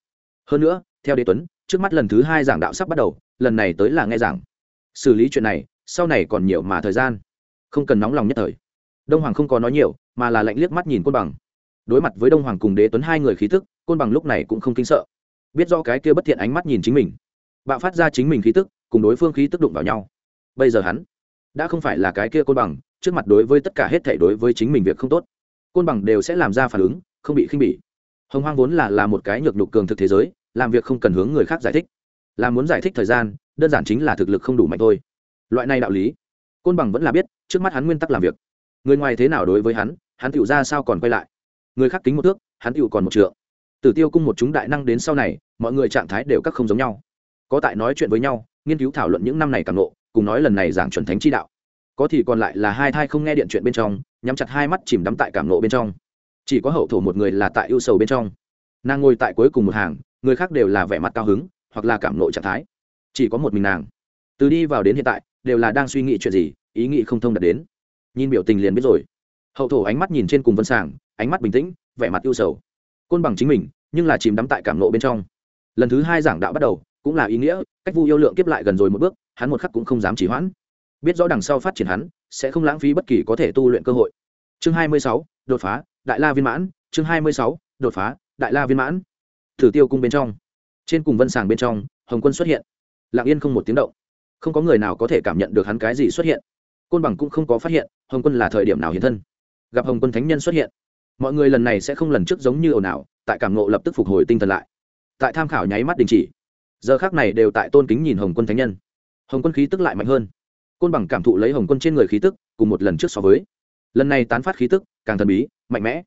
Hơn nữa, theo đế tuấn, trước mắt lần thứ hai giảng đạo sắp bắt đầu, lần này tới là nghe giảng. Xử lý chuyện này, sau này còn nhiều mà thời gian. Không cần nóng lòng nhất thời. Đông hoàng không có nói nhiều, mà là lạnh liếc mắt nhìn côn bằng. Đối mặt với đông hoàng cùng đế tuấn hai người khí tức, côn bằng lúc này cũng không kinh sợ. Biết do cái kia bất thiện ánh mắt nhìn chính mình. Bạo phát ra chính mình khí tức, cùng đối phương khí tức đụng vào nhau. Bây giờ hắn đã không phải là cái kia côn bằng, trước mặt đối với tất cả hết thể đối với chính mình việc không tốt côn bằng đều sẽ làm ra phản ứng, không bị khinh bỉ. Hồng hoang vốn là là một cái nhược nhục cường thực thế giới, làm việc không cần hướng người khác giải thích. Là muốn giải thích thời gian, đơn giản chính là thực lực không đủ mạnh thôi. Loại này đạo lý, côn bằng vẫn là biết, trước mắt hắn nguyên tắc làm việc. Người ngoài thế nào đối với hắn hắn tựu ra sao còn quay lại. Người khác kính một thước, hắn tựu còn một trượng. Tử tiêu cung một chúng đại năng đến sau này, mọi người trạng thái đều các không giống nhau. Có tại nói chuyện với nhau, nghiên cứu thảo luận những năm này càng lộ cùng nói lần này giảng chuẩn thánh chi đạo. Có thì còn lại là hai thai không nghe điện chuyện bên trong nhắm chặt hai mắt chìm đắm tại cảm nộ bên trong. Chỉ có hậu thổ một người là tại ưu sầu bên trong. Nàng ngồi tại cuối cùng một hàng, người khác đều là vẻ mặt cao hứng, hoặc là cảm nộ trạng thái. Chỉ có một mình nàng. Từ đi vào đến hiện tại, đều là đang suy nghĩ chuyện gì, ý nghĩ không thông đạt đến. Nhìn biểu tình liền biết rồi. Hậu thổ ánh mắt nhìn trên cùng vân sàng, ánh mắt bình tĩnh, vẻ mặt ưu sầu. Côn bằng chính mình, nhưng là chìm đắm tại cảm nộ bên trong. Lần thứ hai giảng đạo bắt đầu, cũng là ý nghĩa, cách vu yêu lượng kiếp lại gần rồi một bước, hắn một khắc cũng không dám chỉ hoãn biết rõ đằng sau phát triển hắn, sẽ không lãng phí bất kỳ có thể tu luyện cơ hội. Chương hai mươi sáu, đột phá, đại la viên mãn. Chương hai mươi sáu, đột phá, đại la viên mãn. Thử tiêu cung bên trong. Trên cùng vân sàng bên trong, hồng quân xuất hiện. Lặng yên không một tiếng động. Không có người nào có thể cảm nhận được hắn cái gì xuất hiện. Côn bằng cũng không có phát hiện hồng quân là thời điểm nào hiện thân. Gặp hồng quân thánh nhân xuất hiện, mọi người lần này sẽ không lần trước giống như ồn ào, tại cảm nộ lập tức phục hồi tinh thần lại. Tại tham khảo nháy mắt đình chỉ. Giờ khác này đều tại tôn kính nhìn hồng quân thánh nhân. Hồng quân khí tức lại mạnh hơn côn bằng cảm thụ lấy hồng quân trên người khí tức, cùng một lần trước so với. Lần này tán phát khí tức, càng thần bí, mạnh mẽ.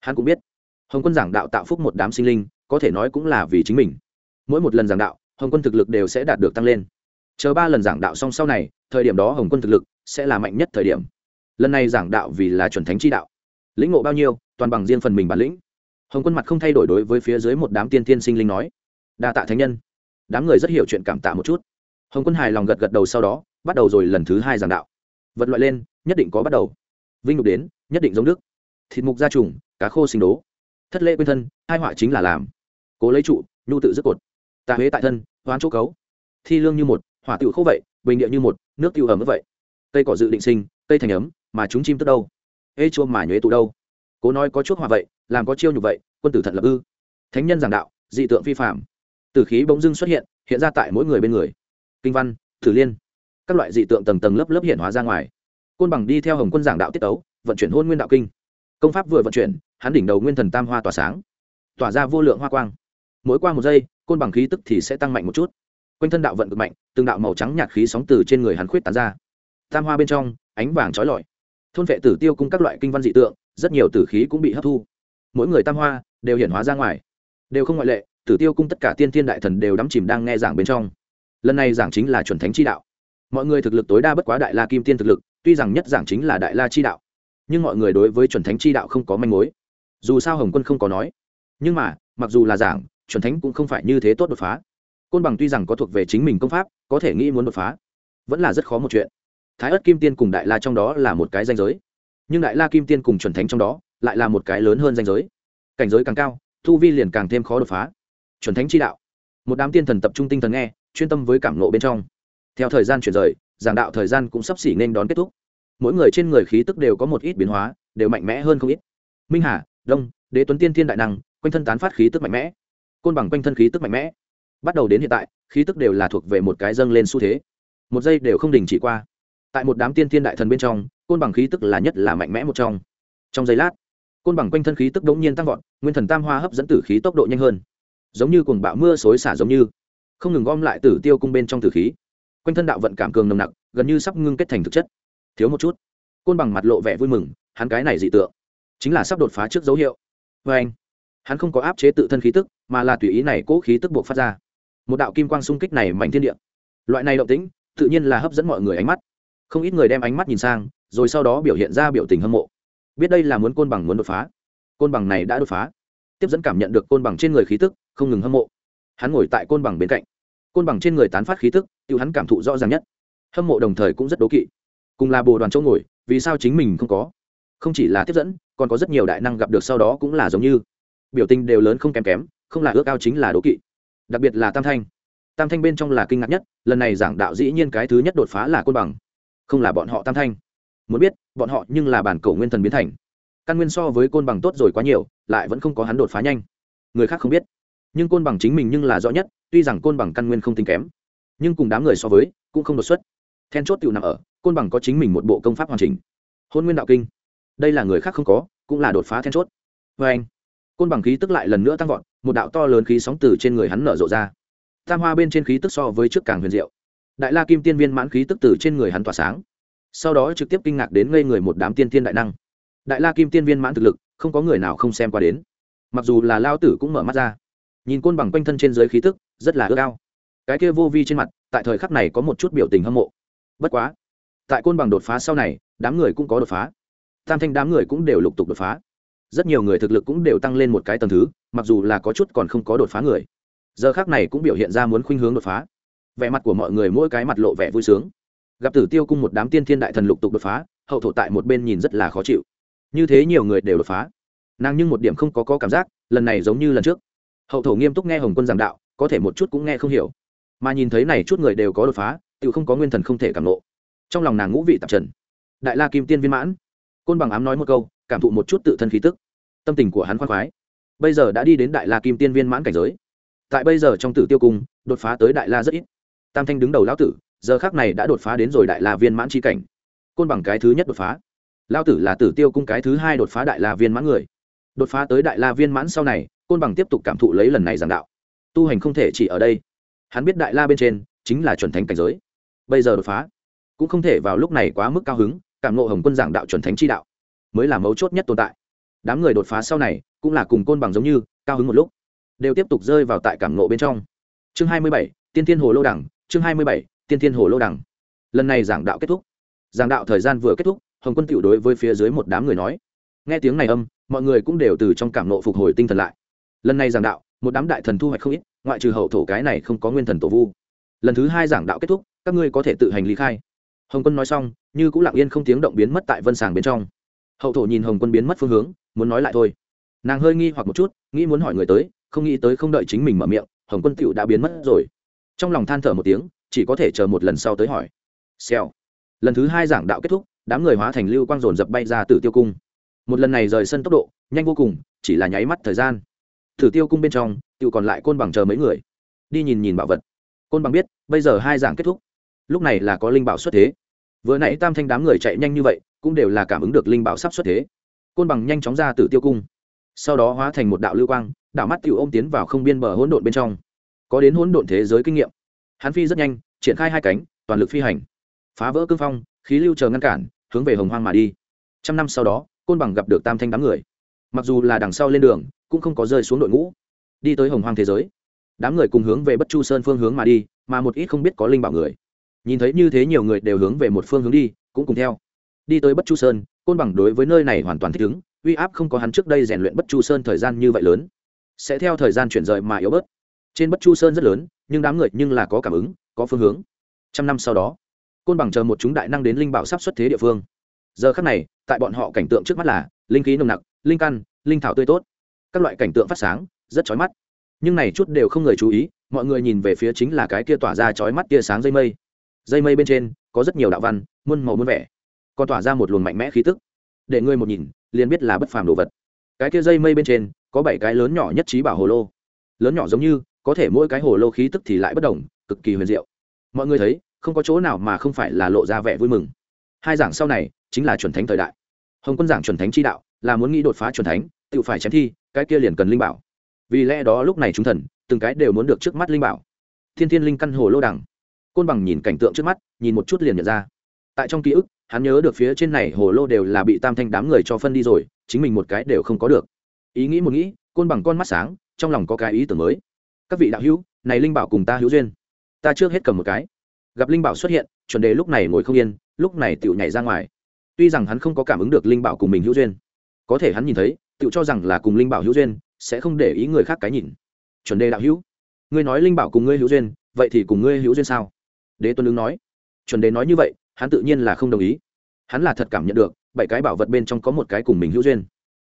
Hắn cũng biết, hồng quân giảng đạo tạo phúc một đám sinh linh, có thể nói cũng là vì chính mình. Mỗi một lần giảng đạo, hồng quân thực lực đều sẽ đạt được tăng lên. Chờ ba lần giảng đạo xong sau này, thời điểm đó hồng quân thực lực sẽ là mạnh nhất thời điểm. Lần này giảng đạo vì là chuẩn thánh chi đạo. Lĩnh ngộ bao nhiêu, toàn bằng riêng phần mình bản lĩnh. Hồng quân mặt không thay đổi đối với phía dưới một đám tiên tiên sinh linh nói, đa tạ thánh nhân. Đám người rất hiểu chuyện cảm tạ một chút hồng quân hài lòng gật gật đầu sau đó, bắt đầu rồi lần thứ hai giảng đạo. Vật loại lên, nhất định có bắt đầu. Vinh nhục đến, nhất định giống đức. Thịt mục gia trùng, cá khô sinh đố. Thất lễ quên thân, hai họa chính là làm. Cố lấy trụ, nhu tự dứt cột. Tạ huế tại thân, hoán chỗ cấu. Thi lương như một, hỏa tựu khô vậy, bình địa như một, nước tựu ẩm vậy. Cây cỏ dự định sinh, cây thành ấm, mà chúng chim tức đâu? Ê chua mà nhuế tụ đâu? Cố nói có chuốc hòa vậy, làm có chiêu nhục vậy, quân tử thật lập ư. Thánh nhân giảng đạo, dị tượng vi phạm tử khí bỗng dưng xuất hiện hiện ra tại mỗi người bên người kinh văn, thử liên, các loại dị tượng tầng tầng lớp lớp hiện hóa ra ngoài. Côn bằng đi theo hồng quân giảng đạo tiết tấu, vận chuyển hôn nguyên đạo kinh. Công pháp vừa vận chuyển, hắn đỉnh đầu nguyên thần tam hoa tỏa sáng, tỏa ra vô lượng hoa quang. Mỗi qua một giây, côn bằng khí tức thì sẽ tăng mạnh một chút. Quanh thân đạo vận cực mạnh, từng đạo màu trắng nhạt khí sóng từ trên người hắn khuyết tán ra. Tam hoa bên trong, ánh vàng trói lọi. Thôn vệ tử tiêu cung các loại kinh văn dị tượng, rất nhiều tử khí cũng bị hấp thu. Mỗi người tam hoa đều hiển hóa ra ngoài. Đều không ngoại lệ, tử tiêu cung tất cả tiên thiên đại thần đều đắm chìm đang nghe giảng bên trong lần này giảng chính là chuẩn thánh chi đạo. Mọi người thực lực tối đa bất quá đại la kim tiên thực lực, tuy rằng nhất giảng chính là đại la chi đạo, nhưng mọi người đối với chuẩn thánh chi đạo không có manh mối. Dù sao hồng quân không có nói, nhưng mà, mặc dù là giảng, chuẩn thánh cũng không phải như thế tốt đột phá. Côn bằng tuy rằng có thuộc về chính mình công pháp, có thể nghĩ muốn đột phá, vẫn là rất khó một chuyện. Thái ất kim tiên cùng đại la trong đó là một cái danh giới, nhưng đại la kim tiên cùng chuẩn thánh trong đó lại là một cái lớn hơn danh giới. Cảnh giới càng cao thu vi liền càng thêm khó đột phá. Chuẩn thánh chi đạo. Một đám tiên thần tập trung tinh thần nghe chuyên tâm với cảm nộ bên trong. Theo thời gian chuyển rời, giảng đạo thời gian cũng sắp xỉ nên đón kết thúc. Mỗi người trên người khí tức đều có một ít biến hóa, đều mạnh mẽ hơn không ít. Minh hà, đông, đế tuấn tiên thiên đại năng, quanh thân tán phát khí tức mạnh mẽ. Côn bằng quanh thân khí tức mạnh mẽ. Bắt đầu đến hiện tại, khí tức đều là thuộc về một cái dâng lên xu thế. Một giây đều không đình chỉ qua. Tại một đám tiên thiên đại thần bên trong, côn bằng khí tức là nhất là mạnh mẽ một trong. Trong giây lát, côn bằng quanh thân khí tức đống nhiên tăng vọt, nguyên thần tam hoa hấp dẫn tử khí tốc độ nhanh hơn. Giống như cuồng bão mưa xối xả giống như không ngừng gom lại tử tiêu cung bên trong tử khí. Quanh thân đạo vận cảm cường nồng nặc, gần như sắp ngưng kết thành thực chất. Thiếu một chút. Côn bằng mặt lộ vẻ vui mừng, hắn cái này dị tượng, chính là sắp đột phá trước dấu hiệu. Vê anh, hắn không có áp chế tự thân khí tức, mà là tùy ý này cố khí tức buộc phát ra. Một đạo kim quang xung kích này mạnh thiên địa. Loại này động tĩnh, tự nhiên là hấp dẫn mọi người ánh mắt. Không ít người đem ánh mắt nhìn sang, rồi sau đó biểu hiện ra biểu tình hâm mộ. Biết đây là muốn côn bằng muốn đột phá. Côn bằng này đã đột phá. Tiếp dẫn cảm nhận được côn bằng trên người khí tức, không ngừng hâm mộ hắn ngồi tại côn bằng bên cạnh. Côn bằng trên người tán phát khí tức tự hắn cảm thụ rõ ràng nhất. Hâm mộ đồng thời cũng rất đố kỵ. Cùng là bồ đoàn chỗ ngồi, vì sao chính mình không có? Không chỉ là tiếp dẫn, còn có rất nhiều đại năng gặp được sau đó cũng là giống như. Biểu tình đều lớn không kém kém, không là ước ao chính là đố kỵ. Đặc biệt là tam thanh. Tam thanh bên trong là kinh ngạc nhất, lần này giảng đạo dĩ nhiên cái thứ nhất đột phá là côn bằng. Không là bọn họ tam thanh. Muốn biết, bọn họ nhưng là bản cầu nguyên thần biến thành. Căn nguyên so với côn bằng tốt rồi quá nhiều, lại vẫn không có hắn đột phá nhanh. Người khác không biết nhưng côn bằng chính mình nhưng là rõ nhất, tuy rằng côn bằng căn nguyên không tính kém, nhưng cùng đám người so với cũng không đột xuất. Then chốt tự nằm ở, côn bằng có chính mình một bộ công pháp hoàn chỉnh. Hôn nguyên đạo kinh. Đây là người khác không có, cũng là đột phá then chốt. Vê anh, côn bằng khí tức lại lần nữa tăng vọt, một đạo to lớn khí sóng từ trên người hắn nở rộ ra. Tam hoa bên trên khí tức so với trước càng huyền diệu. Đại la kim tiên viên mãn khí tức từ trên người hắn tỏa sáng. Sau đó trực tiếp kinh ngạc đến ngây người một đám tiên tiên đại năng. Đại la kim tiên viên mãn thực lực, không có người nào không xem qua đến. Mặc dù là lao tử cũng mở mắt ra nhìn côn bằng quanh thân trên dưới khí tức rất là ước ao. Cái kia vô vi trên mặt tại thời khắc này có một chút biểu tình hâm mộ. Bất quá tại côn bằng đột phá sau này đám người cũng có đột phá. Tam thanh đám người cũng đều lục tục đột phá. Rất nhiều người thực lực cũng đều tăng lên một cái tầng thứ mặc dù là có chút còn không có đột phá người. Giờ khác này cũng biểu hiện ra muốn khuynh hướng đột phá. Vẻ mặt của mọi người mỗi cái mặt lộ vẻ vui sướng. Gặp tử tiêu cung một đám tiên thiên đại thần lục tục đột phá hậu thổ tại một bên nhìn rất là khó chịu. Như thế nhiều người đều đột phá. Nàng nhưng một điểm không có, có cảm giác lần này giống như lần trước hậu thổ nghiêm túc nghe hồng quân giảng đạo, có thể một chút cũng nghe không hiểu. Mà nhìn thấy này chút người đều có đột phá tự không có nguyên thần không thể cảm lộ. trong lòng nàng ngũ vị tạp trần. Đại la kim tiên viên mãn. Côn bằng ám nói một câu, cảm thụ một chút tự thân khí tức. Tâm tình của hắn khoan khoái. Bây giờ đã đi đến đại la kim tiên viên mãn cảnh giới. Tại bây giờ trong tử tiêu cung, đột phá tới đại la rất ít. Tam thanh đứng đầu lão tử, giờ khác này đã đột phá đến rồi đại la viên mãn tri cảnh. Côn bằng cái thứ nhất đột phá. Lao tử là tử tiêu cung cái thứ hai đột phá đại la viên mãn người đột phá tới đại la viên mãn sau này, côn bằng tiếp tục cảm thụ lấy lần này giảng đạo. Tu hành không thể chỉ ở đây. Hắn biết đại la bên trên chính là chuẩn thánh cảnh giới. Bây giờ đột phá, cũng không thể vào lúc này quá mức cao hứng, cảm ngộ hồng quân giảng đạo chuẩn thánh chi đạo mới là mấu chốt nhất tồn tại. Đám người đột phá sau này cũng là cùng côn bằng giống như, cao hứng một lúc, đều tiếp tục rơi vào tại cảm ngộ bên trong. Chương hai mươi bảy, tiên thiên hồ lô đẳng chương hai mươi bảy, tiên thiên hồ lô đẳng lần này giảng đạo kết thúc. Giảng đạo thời gian vừa kết thúc, hồng quân tiểu đối với phía dưới một đám người nói, nghe tiếng này âm mọi người cũng đều từ trong cảm nộ phục hồi tinh thần lại. Lần này giảng đạo, một đám đại thần thu hoạch không ít, ngoại trừ hậu thổ cái này không có nguyên thần tổ vu. Lần thứ hai giảng đạo kết thúc, các ngươi có thể tự hành lý khai. Hồng quân nói xong, như cũng lặng yên không tiếng động biến mất tại vân sàng bên trong. Hậu thổ nhìn hồng quân biến mất phương hướng, muốn nói lại thôi. Nàng hơi nghi hoặc một chút, nghĩ muốn hỏi người tới, không nghĩ tới không đợi chính mình mở miệng, hồng quân tựu đã biến mất rồi. Trong lòng than thở một tiếng, chỉ có thể chờ một lần sau tới hỏi. Xèo. Lần thứ hai giảng đạo kết thúc, đám người hóa thành lưu quang dồn dập bay ra từ tiêu cung một lần này rời sân tốc độ, nhanh vô cùng, chỉ là nháy mắt thời gian. Thử tiêu cung bên trong tự còn lại côn bằng chờ mấy người. Đi nhìn nhìn bảo vật. Côn bằng biết, bây giờ hai giảng kết thúc. Lúc này là có linh bảo xuất thế. Vừa nãy tam thanh đám người chạy nhanh như vậy, cũng đều là cảm ứng được linh bảo sắp xuất thế. Côn bằng nhanh chóng ra từ tiêu cung. Sau đó hóa thành một đạo lưu quang, đạo mắt tiểu ôm tiến vào không biên bờ hỗn độn bên trong. Có đến hỗn độn thế giới kinh nghiệm. Hắn phi rất nhanh, triển khai hai cánh, toàn lực phi hành. Phá vỡ cương phong, khí lưu chờ ngăn cản, hướng về hồng hoang mà đi. Trăm năm sau đó côn bằng gặp được tam thanh đám người. Mặc dù là đằng sau lên đường, cũng không có rơi xuống đội ngũ. Đi tới hồng hoang thế giới, đám người cùng hướng về bất chu sơn phương hướng mà đi, mà một ít không biết có linh bảo người. Nhìn thấy như thế nhiều người đều hướng về một phương hướng đi, cũng cùng theo. Đi tới bất chu sơn, côn bằng đối với nơi này hoàn toàn thích ứng, uy áp không có hắn trước đây rèn luyện bất chu sơn thời gian như vậy lớn. Sẽ theo thời gian chuyển rời mà yếu bớt. Trên bất chu sơn rất lớn, nhưng đám người nhưng là có cảm ứng, có phương hướng. Trăm năm sau đó, côn bằng chờ một chúng đại năng đến linh bảo sắp xuất thế địa phương giờ khắc này, tại bọn họ cảnh tượng trước mắt là linh khí nồng nặc, linh căn, linh thảo tươi tốt. Các loại cảnh tượng phát sáng, rất chói mắt. Nhưng này chút đều không người chú ý, mọi người nhìn về phía chính là cái kia tỏa ra chói mắt tia sáng dây mây. Dây mây bên trên, có rất nhiều đạo văn, muôn màu muôn vẻ. Còn tỏa ra một luồng mạnh mẽ khí tức. Để ngươi một nhìn, liền biết là bất phàm đồ vật. Cái kia dây mây bên trên, có bảy cái lớn nhỏ nhất trí bảo hồ lô. Lớn nhỏ giống như, có thể mỗi cái hồ lô khí tức thì lại bất đồng, cực kỳ huyền diệu. Mọi người thấy, không có chỗ nào mà không phải là lộ ra vẻ vui mừng. Hai giảng sau này chính là chuẩn thánh thời đại. Hồng quân giảng chuẩn thánh chi đạo, là muốn nghĩ đột phá chuẩn thánh, tự phải chém thi, cái kia liền cần linh bảo. Vì lẽ đó lúc này chúng thần, từng cái đều muốn được trước mắt linh bảo. Thiên thiên linh căn hồ lô đằng. Côn bằng nhìn cảnh tượng trước mắt, nhìn một chút liền nhận ra. Tại trong ký ức, hắn nhớ được phía trên này hồ lô đều là bị tam thanh đám người cho phân đi rồi, chính mình một cái đều không có được. Ý nghĩ một nghĩ, côn bằng con mắt sáng, trong lòng có cái ý tưởng mới. Các vị đạo hữu, này linh bảo cùng ta hữu duyên. Ta trước hết cầm một cái. Gặp linh bảo xuất hiện, chuẩn đề lúc này ngồi không yên, lúc này tựu nhảy ra ngoài tuy rằng hắn không có cảm ứng được linh bảo cùng mình hữu duyên, có thể hắn nhìn thấy, tự cho rằng là cùng linh bảo hữu duyên, sẽ không để ý người khác cái nhìn. Chuẩn đề đạo hữu, ngươi nói linh bảo cùng ngươi hữu duyên, vậy thì cùng ngươi hữu duyên sao? Đế tuân ứng nói. Chuẩn đề nói như vậy, hắn tự nhiên là không đồng ý. Hắn là thật cảm nhận được, bảy cái bảo vật bên trong có một cái cùng mình hữu duyên.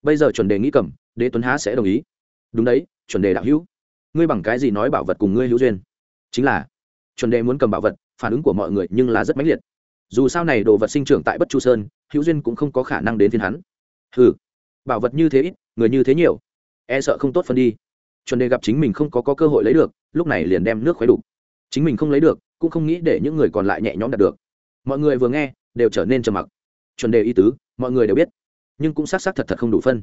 Bây giờ chuẩn đề nghĩ cầm, đế tuấn há sẽ đồng ý. Đúng đấy, chuẩn đề đạo hữu, ngươi bằng cái gì nói bảo vật cùng ngươi hữu duyên? Chính là, chuẩn đề muốn cầm bảo vật, phản ứng của mọi người nhưng là rất mãnh liệt dù sao này đồ vật sinh trưởng tại bất chu sơn hữu duyên cũng không có khả năng đến thiên hắn. Ừ bảo vật như thế ít người như thế nhiều e sợ không tốt phân đi. Chuẩn đề gặp chính mình không có, có cơ hội lấy được lúc này liền đem nước khuấy đủ chính mình không lấy được cũng không nghĩ để những người còn lại nhẹ nhõm đạt được. Mọi người vừa nghe đều trở nên trầm mặc. Chuẩn đề ý tứ mọi người đều biết nhưng cũng xác xác thật thật không đủ phân.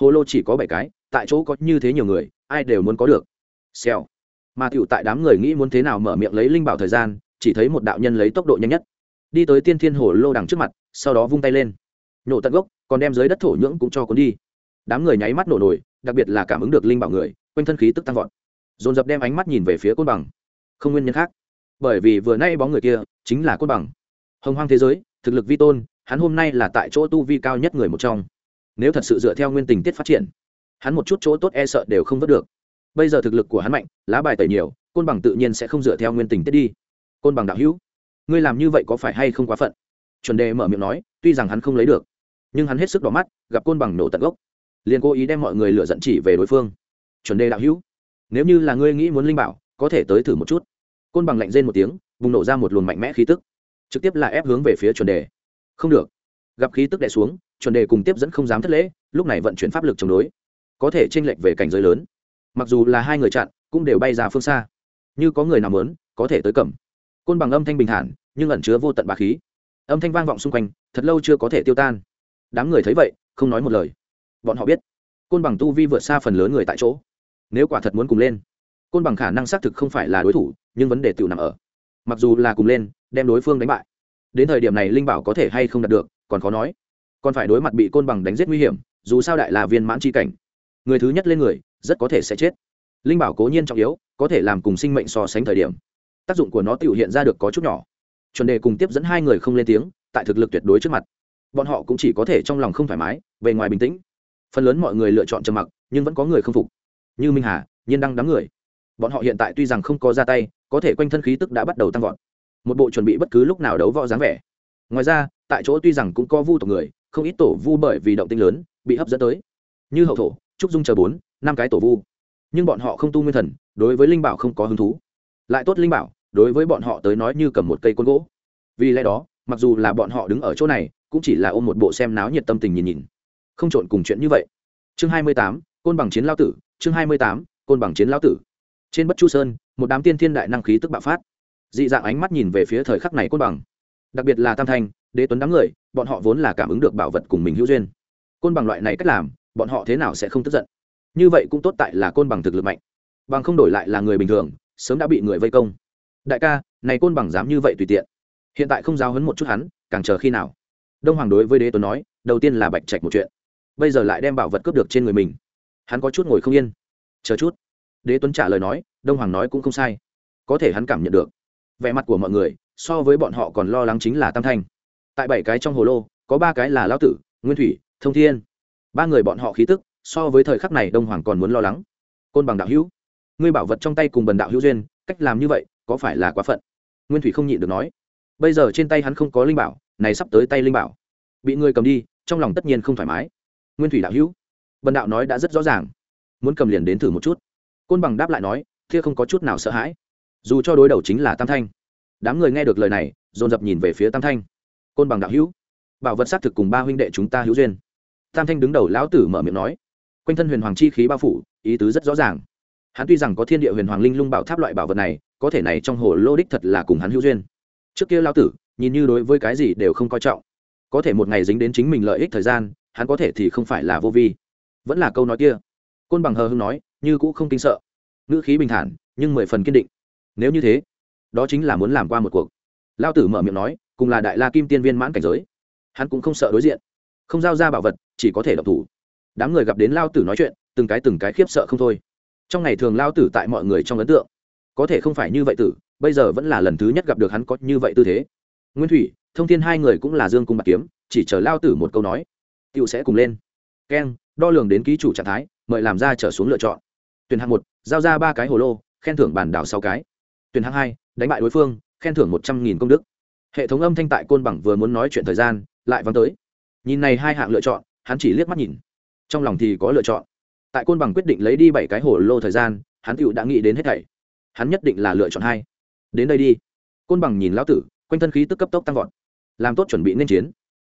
Hồ lô chỉ có bảy cái tại chỗ có như thế nhiều người ai đều muốn có được. Xèo. Mà tựu tại đám người nghĩ muốn thế nào mở miệng lấy linh bảo thời gian chỉ thấy một đạo nhân lấy tốc độ nhanh nhất đi tới tiên thiên hồ lô đằng trước mặt, sau đó vung tay lên. Nổ tận gốc, còn đem dưới đất thổ nhưỡng cũng cho cuốn đi. Đám người nháy mắt nổ nổi, đặc biệt là cảm ứng được linh bảo người, quanh thân khí tức tăng vọt. Dồn dập đem ánh mắt nhìn về phía côn bằng. Không nguyên nhân khác, bởi vì vừa nay bóng người kia chính là côn bằng. Hồng hoang thế giới, thực lực vi tôn, hắn hôm nay là tại chỗ tu vi cao nhất người một trong. Nếu thật sự dựa theo nguyên tình tiết phát triển, hắn một chút chỗ tốt e sợ đều không vớt được. Bây giờ thực lực của hắn mạnh, lá bài tẩy nhiều, côn bằng tự nhiên sẽ không dựa theo nguyên tình tiết đi. Côn bằng đạo hữu ngươi làm như vậy có phải hay không quá phận? Chuẩn đề mở miệng nói, tuy rằng hắn không lấy được, nhưng hắn hết sức đỏ mắt, gặp côn bằng nổ tận gốc. Liền cố ý đem mọi người lựa dẫn chỉ về đối phương. Chuẩn đề đạo hữu, nếu như là ngươi nghĩ muốn linh bảo, có thể tới thử một chút. Côn bằng lạnh rên một tiếng, bùng nổ ra một luồng mạnh mẽ khí tức, trực tiếp là ép hướng về phía chuẩn đề. Không được. Gặp khí tức đè xuống, chuẩn đề cùng tiếp dẫn không dám thất lễ, lúc này vận chuyển pháp lực chống đối, có thể tranh lệch về cảnh giới lớn. Mặc dù là hai người chặn, cũng đều bay ra phương xa. Như có người nào mớn có thể tới cầm côn bằng âm thanh bình thản, nhưng ẩn chứa vô tận bà khí. Âm thanh vang vọng xung quanh, thật lâu chưa có thể tiêu tan. Đám người thấy vậy, không nói một lời. Bọn họ biết, côn bằng tu vi vượt xa phần lớn người tại chỗ. Nếu quả thật muốn cùng lên, côn bằng khả năng xác thực không phải là đối thủ, nhưng vấn đề tự nằm ở. Mặc dù là cùng lên, đem đối phương đánh bại, đến thời điểm này linh bảo có thể hay không đạt được, còn khó nói. Còn phải đối mặt bị côn bằng đánh giết nguy hiểm, dù sao đại là viên mãn c h i cảnh. Người thứ nhất lên người, rất có thể sẽ chết. Linh bảo cố nhiên trọng yếu, có thể làm cùng sinh mệnh so sánh thời điểm tác dụng của nó tự hiện ra được có chút nhỏ. Chuẩn đề cùng tiếp dẫn hai người không lên tiếng, tại thực lực tuyệt đối trước mặt. Bọn họ cũng chỉ có thể trong lòng không thoải mái về ngoài bình tĩnh. Phần lớn mọi người lựa chọn trầm mặc, nhưng vẫn có người không phục. Như minh hà, nhiên đăng đám người. Bọn họ hiện tại tuy rằng không có ra tay, có thể quanh thân khí tức đã bắt đầu tăng vọt. Một bộ chuẩn bị bất cứ lúc nào đấu võ dáng vẻ. Ngoài ra, tại chỗ tuy rằng cũng có vu tộc người, không ít tổ vu bởi vì động tinh lớn, bị hấp dẫn tới. Như hậu thổ, trúc dung chờ bốn, năm cái tổ vu. Nhưng bọn họ không tu nguyên thần, đối với linh bảo không có hứng thú. Lại tốt linh bảo đối với bọn họ tới nói như cầm một cây côn gỗ. Vì lẽ đó, mặc dù là bọn họ đứng ở chỗ này, cũng chỉ là ôm một bộ xem náo nhiệt tâm tình nhìn nhìn. Không trộn cùng chuyện như vậy. Chương hai mươi tám, côn bằng chiến lao tử, chương hai mươi tám, côn bằng chiến lao tử. Trên bất chu sơn, một đám tiên thiên đại năng khí tức bạo phát. Dị dạng ánh mắt nhìn về phía thời khắc này côn bằng. Đặc biệt là tam thanh, đế tuấn đám người, bọn họ vốn là cảm ứng được bảo vật cùng mình hữu duyên. Côn bằng loại này cách làm, bọn họ thế nào sẽ không tức giận? Như vậy cũng tốt tại là côn bằng thực lực mạnh. Bằng không đổi lại là người bình thường, sớm đã bị người vây công đại ca, này côn bằng dám như vậy tùy tiện. Hiện tại không giáo hấn một chút hắn, càng chờ khi nào? Đông hoàng đối với đế tuấn nói, đầu tiên là bạch trạch một chuyện. Bây giờ lại đem bảo vật cướp được trên người mình. Hắn có chút ngồi không yên. Chờ chút. Đế tuấn trả lời nói, đông hoàng nói cũng không sai. Có thể hắn cảm nhận được. Vẻ mặt của mọi người, so với bọn họ còn lo lắng chính là tam thanh. Tại bảy cái trong hồ lô, có ba cái là lao tử, nguyên thủy, thông thiên. Ba người bọn họ khí tức, so với thời khắc này đông hoàng còn muốn lo lắng. Côn bằng đạo hữu, ngươi bảo vật trong tay cùng bần đạo hữu duyên, cách làm như vậy có phải là quá phận? Nguyên thủy không nhịn được nói. Bây giờ trên tay hắn không có linh bảo, này sắp tới tay linh bảo. Bị người cầm đi, trong lòng tất nhiên không thoải mái. Nguyên thủy đạo hữu, bần đạo nói đã rất rõ ràng. Muốn cầm liền đến thử một chút. Côn bằng đáp lại nói thia không có chút nào sợ hãi. Dù cho đối đầu chính là tam thanh. Đám người nghe được lời này, dồn dập nhìn về phía tam thanh. Côn bằng đạo hữu, bảo vật xác thực cùng ba huynh đệ chúng ta hữu duyên. Tam thanh đứng đầu lão tử mở miệng nói. Quanh thân huyền hoàng chi khí bao phủ, ý tứ rất rõ ràng hắn tuy rằng có thiên địa huyền hoàng linh lung bảo tháp loại bảo vật này, có thể này trong hồ lô đích thật là cùng hắn hữu duyên. Trước kia lão tử, nhìn như đối với cái gì đều không coi trọng. Có thể một ngày dính đến chính mình lợi ích thời gian, hắn có thể thì không phải là vô vi. Vẫn là câu nói kia. Côn bằng hờ hưng nói, như cũ không kinh sợ. Ngữ khí bình thản, nhưng mười phần kiên định. Nếu như thế, đó chính là muốn làm qua một cuộc. Lao tử mở miệng nói, cùng là đại la kim tiên viên mãn cảnh giới. Hắn cũng không sợ đối diện. Không giao ra bảo vật, chỉ có thể độc thủ. Đám người gặp đến lao tử nói chuyện, từng cái từng cái khiếp sợ không thôi trong ngày thường lao tử tại mọi người trong ấn tượng. Có thể không phải như vậy tử, bây giờ vẫn là lần thứ nhất gặp được hắn có như vậy tư thế. Nguyên thủy, thông thiên hai người cũng là dương cung bạc kiếm, chỉ chờ lao tử một câu nói tựu sẽ cùng lên. Keng, đo lường đến ký chủ trạng thái, mời làm ra trở xuống lựa chọn. Tuyển hạng một, giao ra ba cái hồ lô, khen thưởng bản đảo sáu cái. Tuyển hạng hai, đánh bại đối phương, khen thưởng một trăm nghìn công đức. Hệ thống âm thanh tại côn bằng vừa muốn nói chuyện thời gian, lại vắng tới. Nhìn này hai hạng lựa chọn, hắn chỉ liếc mắt nhìn. Trong lòng thì có lựa chọn tại côn bằng quyết định lấy đi bảy cái hồ lô thời gian, hắn tựu đã nghĩ đến hết thảy. Hắn nhất định là lựa chọn hai. Đến đây đi. Côn bằng nhìn lão tử, quanh thân khí tức cấp tốc tăng vọt. Làm tốt chuẩn bị nên chiến.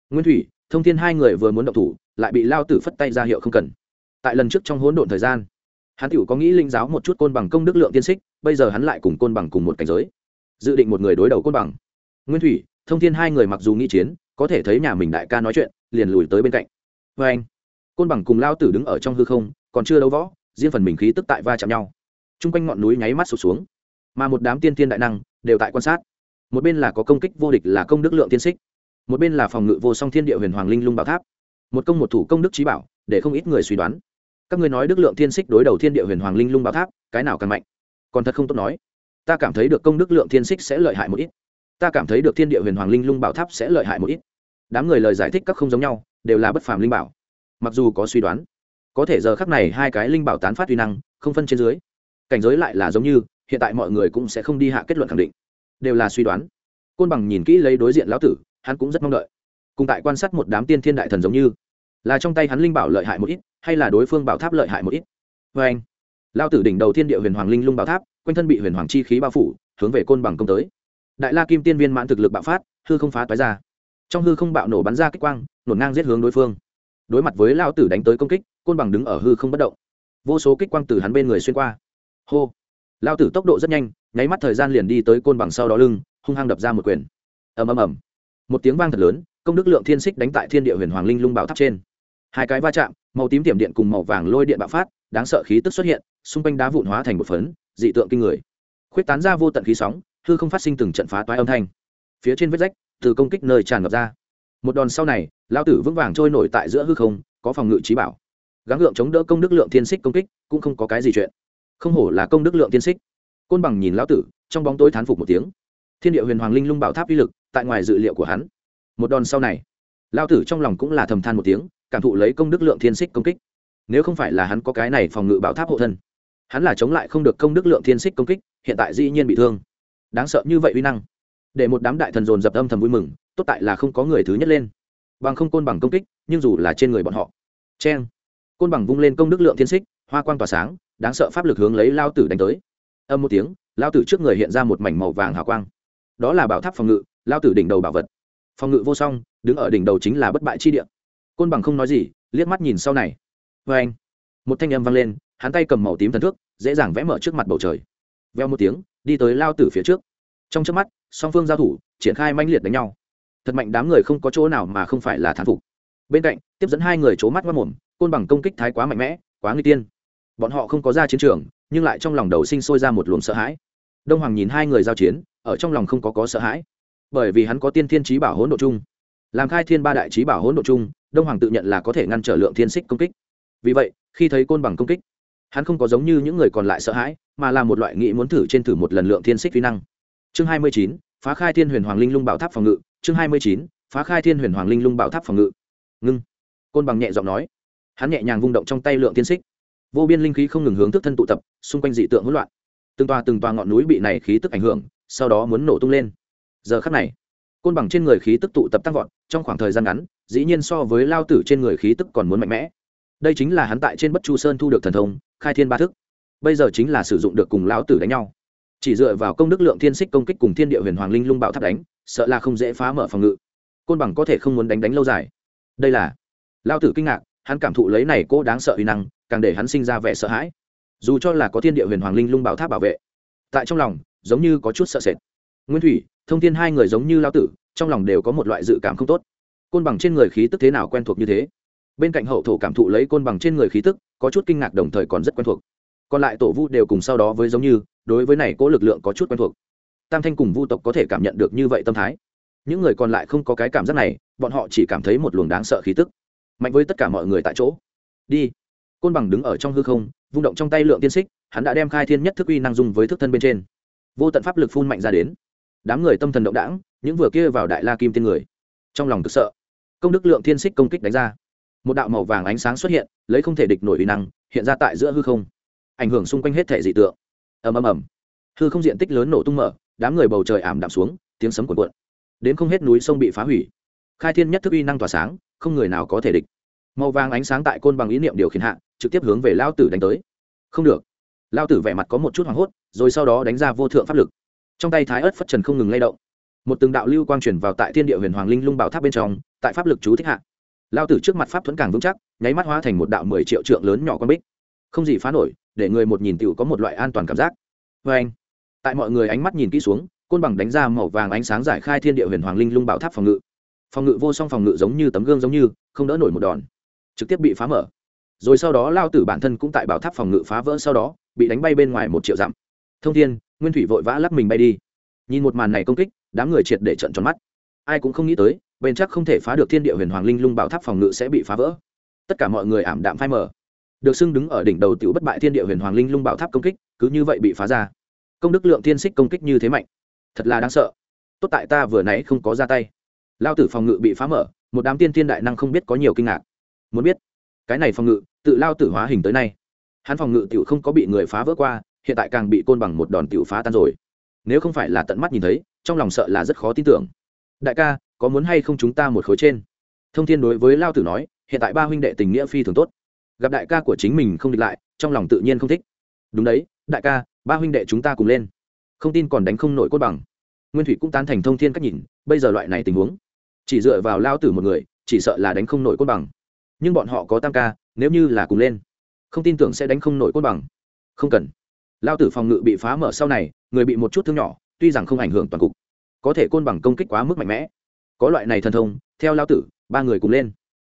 Nguyên thủy, thông thiên hai người vừa muốn động thủ, lại bị lao tử phất tay ra hiệu không cần. Tại lần trước trong hỗn độn thời gian, hắn tựu có nghĩ linh giáo một chút côn bằng công đức lượng tiên xích, bây giờ hắn lại cùng côn bằng cùng một cảnh giới. Dự định một người đối đầu côn bằng. Nguyên thủy, thông thiên hai người mặc dù nghĩ chiến, có thể thấy nhà mình đại ca nói chuyện, liền lùi tới bên cạnh. Vê anh côn bằng cùng lao tử đứng ở trong hư không còn chưa đấu võ, riêng phần mình khí tức tại va chạm nhau. T r u n g quanh ngọn núi nháy mắt sụt xuống, mà một đám tiên tiên đại năng đều tại quan sát. Một bên là có công kích vô địch là công đức lượng tiên xích, một bên là phòng ngự vô song thiên địa huyền hoàng linh lung bảo tháp. Một công một thủ công đức trí bảo, để không ít người suy đoán. Các ngươi nói đức lượng thiên xích đối đầu thiên địa huyền hoàng linh lung bảo tháp, cái nào càng mạnh? Còn thật không tốt nói. Ta cảm thấy được công đức lượng thiên xích sẽ lợi hại một ít. Ta cảm thấy được thiên địa huyền hoàng linh lung bảo tháp sẽ lợi hại một ít. Đám người lời giải thích các không giống nhau, đều là bất phàm linh bảo. Mặc dù có suy đoán có thể giờ khắc này hai cái linh bảo tán phát uy năng, không phân trên dưới. Cảnh giới lại là giống như, hiện tại mọi người cũng sẽ không đi hạ kết luận khẳng định. Đều là suy đoán. Côn bằng nhìn kỹ lấy đối diện lão tử, hắn cũng rất mong đợi. Cùng tại quan sát một đám tiên thiên đại thần giống như, là trong tay hắn linh bảo lợi hại một ít, hay là đối phương bảo tháp lợi hại một ít. Vê anh lao tử đỉnh đầu thiên địa huyền hoàng linh lung bảo tháp, quanh thân bị huyền hoàng chi khí bao phủ, hướng về côn bằng công tới. Đại la kim tiên viên mãn thực lực bạo phát, hư không phá toái ra. Trong hư không bạo nổ bắn ra kích quang, nổ ngang giết hướng đối phương đối mặt với lao tử đánh tới công kích, côn bằng đứng ở hư không bất động. Vô số kích quang từ hắn bên người xuyên qua. Hô! Lao tử tốc độ rất nhanh, nháy mắt thời gian liền đi tới côn bằng sau đó lưng, hung hăng đập ra một quyền. Ầm ầm ầm. Một tiếng vang thật lớn, công đức lượng thiên xích đánh tại thiên địa huyền hoàng linh lung bảo tháp trên. Hai cái va chạm, màu tím tiệm điện cùng màu vàng lôi điện bạo phát, đáng sợ khí tức xuất hiện, xung quanh đá vụn hóa thành một phấn, dị tượng kinh người. Khuyết tán ra vô tận khí sóng, hư không phát sinh từng trận phá toái âm thanh. Phía trên vết rách, từ công kích nơi tràn ngập ra một đòn sau này lao tử vững vàng trôi nổi tại giữa hư không, có phòng ngự trí bảo. Gắng gượng chống đỡ công đức lượng thiên xích công kích, cũng không có cái gì chuyện. Không hổ là công đức lượng thiên xích. Côn bằng nhìn lão tử, trong bóng tối thán phục một tiếng. Thiên địa huyền hoàng linh lung bảo tháp uy lực, tại ngoài dự liệu của hắn. Một đòn sau này lao tử trong lòng cũng là thầm than một tiếng, cảm thụ lấy công đức lượng thiên xích công kích. Nếu không phải là hắn có cái này phòng ngự bảo tháp hộ thân, hắn là chống lại không được công đức lượng thiên xích công kích, hiện tại dĩ nhiên bị thương. Đáng sợ như vậy uy năng để một đám đại thần dồn dập âm thầm vui mừng, tốt tại là không có người thứ nhất lên. Bằng không côn bằng công kích, nhưng dù là trên người bọn họ. C h e n côn bằng vung lên công đức lượng thiên xích, hoa quang tỏa sáng, đáng sợ pháp lực hướng lấy lao tử đánh tới. Âm một tiếng, lao tử trước người hiện ra một mảnh màu vàng hào quang. Đó là bảo tháp phòng ngự, lao tử đỉnh đầu bảo vật. Phòng ngự vô song, đứng ở đỉnh đầu chính là bất bại chi địa. Côn bằng không nói gì, liếc mắt nhìn sau này. Vê anh, một thanh âm vang lên, hắn tay cầm màu tím thần thước, dễ dàng vẽ mở trước mặt bầu trời. Veo một tiếng, đi tới lao tử phía trước trong trước mắt, song phương giao thủ, triển khai manh liệt đánh nhau. Thật mạnh đám người không có chỗ nào mà không phải là thán phục. Bên cạnh, tiếp dẫn hai người c mắt mất mồm, côn bằng công kích thái quá mạnh mẽ, quá nguy tiên. Bọn họ không có ra chiến trường, nhưng lại trong lòng đầu sinh sôi ra một luồng sợ hãi. Đông hoàng nhìn hai người giao chiến, ở trong lòng không có có sợ hãi. Bởi vì hắn có tiên thiên trí bảo hỗn độ chung. Làm khai thiên ba đại trí bảo hỗn độ chung, đông hoàng tự nhận là có thể ngăn trở lượng thiên xích công kích. Vì vậy, khi thấy côn bằng công kích, hắn không có giống như những người còn lại sợ hãi, mà là một loại nghĩ muốn thử trên thử một lần lượng thiên xích vi năng chương hai mươi chín, phá khai thiên huyền hoàng linh lung bảo tháp phòng ngự. Chương hai mươi chín, phá khai thiên huyền hoàng linh lung bảo tháp phòng ngự. Ngưng. Côn bằng nhẹ giọng nói. Hắn nhẹ nhàng vung động trong tay lượng tiên xích. Vô biên linh khí không ngừng hướng thức thân tụ tập, xung quanh dị tượng hỗn loạn. Từng tòa từng tòa ngọn núi bị này khí tức ảnh hưởng, sau đó muốn nổ tung lên. Giờ khắc này, côn bằng trên người khí tức tụ tập tăng vọt, trong khoảng thời gian ngắn, dĩ nhiên so với lao tử trên người khí tức còn muốn mạnh mẽ. Đây chính là hắn tại trên bất chu sơn thu được thần thông, khai thiên ba thức. Bây giờ chính là sử dụng được cùng lão tử đánh nhau chỉ dựa vào công đức lượng thiên xích công kích cùng thiên địa huyền hoàng linh lung bạo tháp đánh, sợ là không dễ phá mở phòng ngự. Côn bằng có thể không muốn đánh đánh lâu dài. Đây là lao tử kinh ngạc, hắn cảm thụ lấy này cô đáng sợ uy năng, càng để hắn sinh ra vẻ sợ hãi. Dù cho là có thiên địa huyền hoàng linh lung bảo tháp bảo vệ, tại trong lòng, giống như có chút sợ sệt. Nguyên thủy, thông thiên hai người giống như lao tử, trong lòng đều có một loại dự cảm không tốt. Côn bằng trên người khí tức thế nào quen thuộc như thế? Bên cạnh hậu thổ cảm thụ lấy côn bằng trên người khí tức, có chút kinh ngạc đồng thời còn rất quen thuộc còn lại tổ vu đều cùng sau đó với giống như, đối với này cố lực lượng có chút quen thuộc. Tam thanh cùng vu tộc có thể cảm nhận được như vậy tâm thái. Những người còn lại không có cái cảm giác này, bọn họ chỉ cảm thấy một luồng đáng sợ khí tức. Mạnh với tất cả mọi người tại chỗ. Đi. Côn bằng đứng ở trong hư không, vung động trong tay lượng tiên xích, hắn đã đem khai thiên nhất thức uy năng dung với thức thân bên trên. Vô tận pháp lực phun mạnh ra đến. Đám người tâm thần động đảng những vừa kia vào đại la kim tiên người. Trong lòng cực sợ. Công đức lượng thiên xích công kích đánh ra. Một đạo màu vàng ánh sáng xuất hiện, lấy không thể địch nổi uy năng, hiện ra tại giữa hư không ảnh hưởng xung quanh hết thể dị tượng. Ầm ầm ầm. Hư không diện tích lớn nổ tung mở, đám người bầu trời ảm đạm xuống, tiếng sấm cuộn cuộn. Đến không hết núi sông bị phá hủy. Khai thiên nhất thức uy năng tỏa sáng, không người nào có thể địch. Màu vàng ánh sáng tại côn bằng ý niệm điều khiển hạ, trực tiếp hướng về lao tử đánh tới. Không được. Lao tử vẻ mặt có một chút hoảng hốt, rồi sau đó đánh ra vô thượng pháp lực. Trong tay thái ớt phất trần không ngừng lay động. Một từng đạo lưu quang truyền vào tại thiên địa huyền hoàng linh lung bảo tháp bên trong, tại pháp lực chú thích hạ. Lao tử trước mặt pháp thuẫn càng vững chắc, nháy mắt hóa thành một đạo mười triệu trượng lớn nhỏ con bích không gì phá nổi, để người một nhìn tựu có một loại an toàn cảm giác. Vê anh, tại mọi người ánh mắt nhìn kỹ xuống, côn bằng đánh ra màu vàng ánh sáng giải khai thiên địa huyền hoàng linh lung bảo tháp phòng ngự. Phòng ngự vô song phòng ngự giống như tấm gương giống như, không đỡ nổi một đòn. Trực tiếp bị phá mở. Rồi sau đó lao tử bản thân cũng tại bảo tháp phòng ngự phá vỡ sau đó, bị đánh bay bên ngoài một triệu dặm. Thông thiên, nguyên thủy vội vã lắc mình bay đi. Nhìn một màn này công kích, đám người triệt để trận tròn mắt. Ai cũng không nghĩ tới bền chắc không thể phá được thiên địa huyền hoàng linh lung bảo tháp phòng ngự sẽ bị phá vỡ. Tất cả mọi người ảm đạm phai mở được xưng đứng ở đỉnh đầu tiểu bất bại thiên địa huyền hoàng linh lung bảo tháp công kích, cứ như vậy bị phá ra. Công đức lượng tiên xích công kích như thế mạnh. Thật là đáng sợ. Tốt tại ta vừa nãy không có ra tay. Lao tử phòng ngự bị phá mở, một đám tiên thiên đại năng không biết có nhiều kinh ngạc. Muốn biết, cái này phòng ngự, tự lao tử hóa hình tới nay. Hắn phòng ngự tiểu không có bị người phá vỡ qua, hiện tại càng bị côn bằng một đòn tiểu phá tan rồi. Nếu không phải là tận mắt nhìn thấy, trong lòng sợ là rất khó tin tưởng. Đại ca, có muốn hay không chúng ta một khối trên? Thông thiên đối với lao tử nói, hiện tại ba huynh đệ tình nghĩa phi thường tốt gặp đại ca của chính mình không địch lại, trong lòng tự nhiên không thích. Đúng đấy, đại ca, ba huynh đệ chúng ta cùng lên. Không tin còn đánh không nổi cốt bằng. Nguyên thủy cũng tán thành thông thiên cách nhìn, bây giờ loại này tình huống, chỉ dựa vào lao tử một người, chỉ sợ là đánh không nổi cốt bằng. Nhưng bọn họ có tam ca, nếu như là cùng lên, không tin tưởng sẽ đánh không nổi cốt bằng. Không cần. Lao tử phòng ngự bị phá mở sau này, người bị một chút thương nhỏ, tuy rằng không ảnh hưởng toàn cục, có thể côn bằng công kích quá mức mạnh mẽ. Có loại này thần thông, theo lao tử, ba người cùng lên.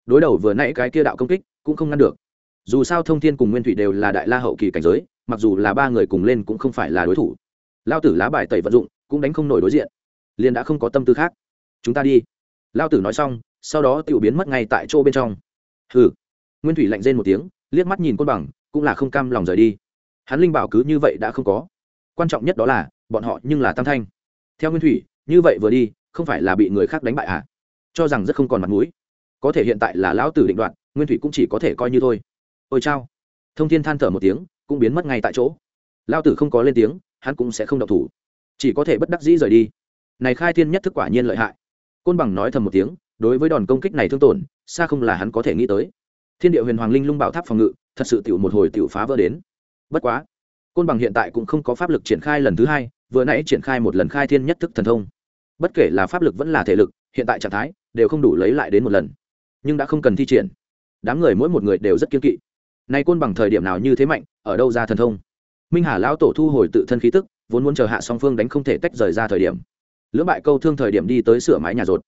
Đối đầu vừa nãy cái kia đạo công kích, cũng không ngăn được dù sao thông thiên cùng nguyên thủy đều là đại la hậu kỳ cảnh giới, mặc dù là ba người cùng lên cũng không phải là đối thủ. Lao tử lá bài tẩy vận dụng, cũng đánh không nổi đối diện. Liền đã không có tâm tư khác. Chúng ta đi. Lao tử nói xong, sau đó tự biến mất ngay tại chỗ bên trong. Hừ. Nguyên thủy lạnh rên một tiếng, liếc mắt nhìn côn bằng, cũng là không cam lòng rời đi. Hắn linh bảo cứ như vậy đã không có. Quan trọng nhất đó là, bọn họ nhưng là tam thanh. Theo nguyên thủy, như vậy vừa đi, không phải là bị người khác đánh bại à? Cho rằng rất không còn mặt mũi. Có thể hiện tại là lão tử định đoạn nguyên thủy cũng chỉ có thể coi như thôi ôi chao. Thông thiên than thở một tiếng, cũng biến mất ngay tại chỗ. Lao tử không có lên tiếng, hắn cũng sẽ không đọc thủ. Chỉ có thể bất đắc dĩ rời đi. Này khai thiên nhất thức quả nhiên lợi hại. Côn bằng nói thầm một tiếng, đối với đòn công kích này thương tổn, xa không là hắn có thể nghĩ tới. Thiên địa huyền hoàng linh lung bảo tháp phòng ngự, thật sự tiểu một hồi tiểu phá vỡ đến. Bất quá, côn bằng hiện tại cũng không có pháp lực triển khai lần thứ hai, vừa nãy triển khai một lần khai thiên nhất thức thần thông. Bất kể là pháp lực vẫn là thể lực, hiện tại trạng thái đều không đủ lấy lại đến một lần. Nhưng đã không cần thi triển. Đám người mỗi một người đều rất kiên kỵ nay côn bằng thời điểm nào như thế mạnh, ở đâu ra thần thông? Minh hà lão tổ thu hồi tự thân khí tức, vốn muốn chờ hạ song phương đánh không thể tách rời ra thời điểm. Lưỡng bại câu thương thời điểm đi tới sửa mái nhà rột.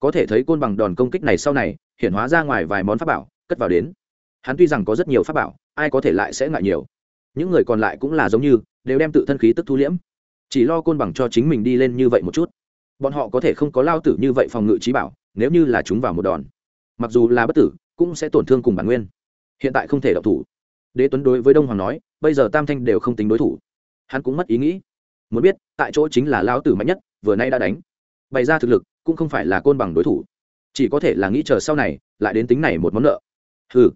Có thể thấy côn bằng đòn công kích này sau này hiện hóa ra ngoài vài món pháp bảo, cất vào đến. Hắn tuy rằng có rất nhiều pháp bảo, ai có thể lại sẽ ngại nhiều. Những người còn lại cũng là giống như, đều đem tự thân khí tức thu liễm. Chỉ lo côn bằng cho chính mình đi lên như vậy một chút. Bọn họ có thể không có lao tử như vậy phòng ngự trí bảo, nếu như là chúng vào một đòn. Mặc dù là bất tử, cũng sẽ tổn thương cùng bản nguyên hiện tại không thể độc thủ. Đế tuấn đối với đông hoàng nói, bây giờ tam thanh đều không tính đối thủ. Hắn cũng mất ý nghĩ. Muốn biết, tại chỗ chính là lao tử mạnh nhất, vừa nay đã đánh. Bày ra thực lực, cũng không phải là côn bằng đối thủ. Chỉ có thể là nghĩ chờ sau này, lại đến tính này một món nợ. Ừ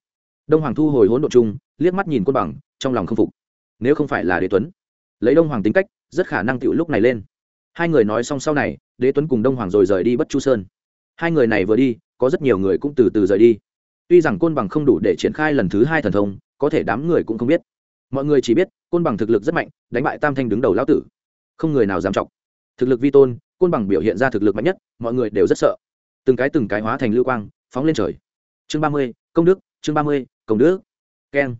đông hoàng thu hồi hỗn độ chung, liếc mắt nhìn côn bằng, trong lòng không phục. Nếu không phải là đế tuấn, lấy đông hoàng tính cách, rất khả năng tựu lúc này lên. Hai người nói xong sau này, đế tuấn cùng đông hoàng rồi rời đi bất chu sơn. Hai người này vừa đi, có rất nhiều người cũng từ từ rời đi tuy rằng côn bằng không đủ để triển khai lần thứ hai thần thông, có thể đám người cũng không biết. Mọi người chỉ biết, côn bằng thực lực rất mạnh, đánh bại tam thanh đứng đầu lão tử. Không người nào dám trọng thực lực vi tôn, côn bằng biểu hiện ra thực lực mạnh nhất, mọi người đều rất sợ. Từng cái từng cái hóa thành lưu quang, phóng lên trời. Chương ba mươi, công đức, chương ba mươi, công đức. Keng.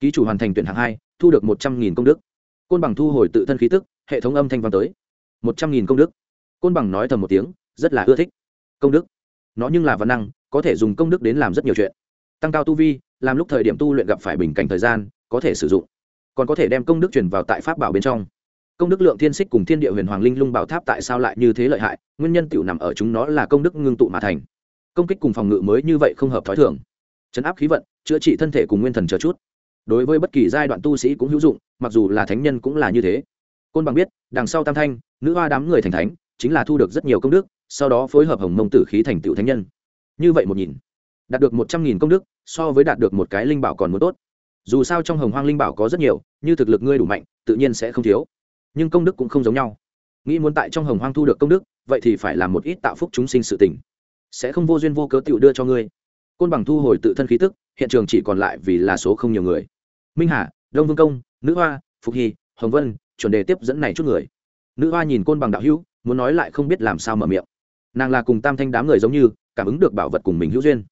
Ký chủ hoàn thành tuyển hạng hai, thu được một trăm nghìn công đức. Côn bằng thu hồi tự thân khí tức, hệ thống âm thanh vang tới. một trăm nghìn công đức. Côn bằng nói thầm một tiếng, rất là ưa thích. Công đức nó nhưng là văn năng, có thể dùng công đức đến làm rất nhiều chuyện. Tăng cao tu vi, làm lúc thời điểm tu luyện gặp phải bình cảnh thời gian, có thể sử dụng. Còn có thể đem công đức truyền vào tại pháp bảo bên trong. Công đức lượng thiên xích cùng thiên địa huyền hoàng linh lung bảo tháp tại sao lại như thế lợi hại, nguyên nhân tiểu nằm ở chúng nó là công đức ngưng tụ mà thành. Công kích cùng phòng ngự mới như vậy không hợp thói thường. Chấn áp khí vận, chữa trị thân thể cùng nguyên thần chờ chút. Đối với bất kỳ giai đoạn tu sĩ cũng hữu dụng, mặc dù là thánh nhân cũng là như thế. Côn bằng biết, đằng sau tam thanh, nữ hoa đám người thành thánh, chính là thu được rất nhiều công đức sau đó phối hợp hồng mông tử khí thành tựu thánh nhân. Như vậy một nhìn, đạt được một trăm nghìn công đức, so với đạt được một cái linh bảo còn muốn tốt. Dù sao trong hồng hoang linh bảo có rất nhiều, như thực lực ngươi đủ mạnh, tự nhiên sẽ không thiếu. Nhưng công đức cũng không giống nhau. Nghĩ muốn tại trong hồng hoang thu được công đức, vậy thì phải làm một ít tạo phúc chúng sinh sự tình. Sẽ không vô duyên vô cớ tựu đưa cho ngươi. Côn bằng thu hồi tự thân khí tức, hiện trường chỉ còn lại vì là số không nhiều người. Minh hà, đông vương công, nữ hoa, phục hy, hồng vân, chuẩn đề tiếp dẫn này chút người. Nữ hoa nhìn côn bằng đạo hữu, muốn nói lại không biết làm sao mở miệng nàng là cùng tam thanh đám người giống như, cảm ứng được bảo vật cùng mình hữu duyên.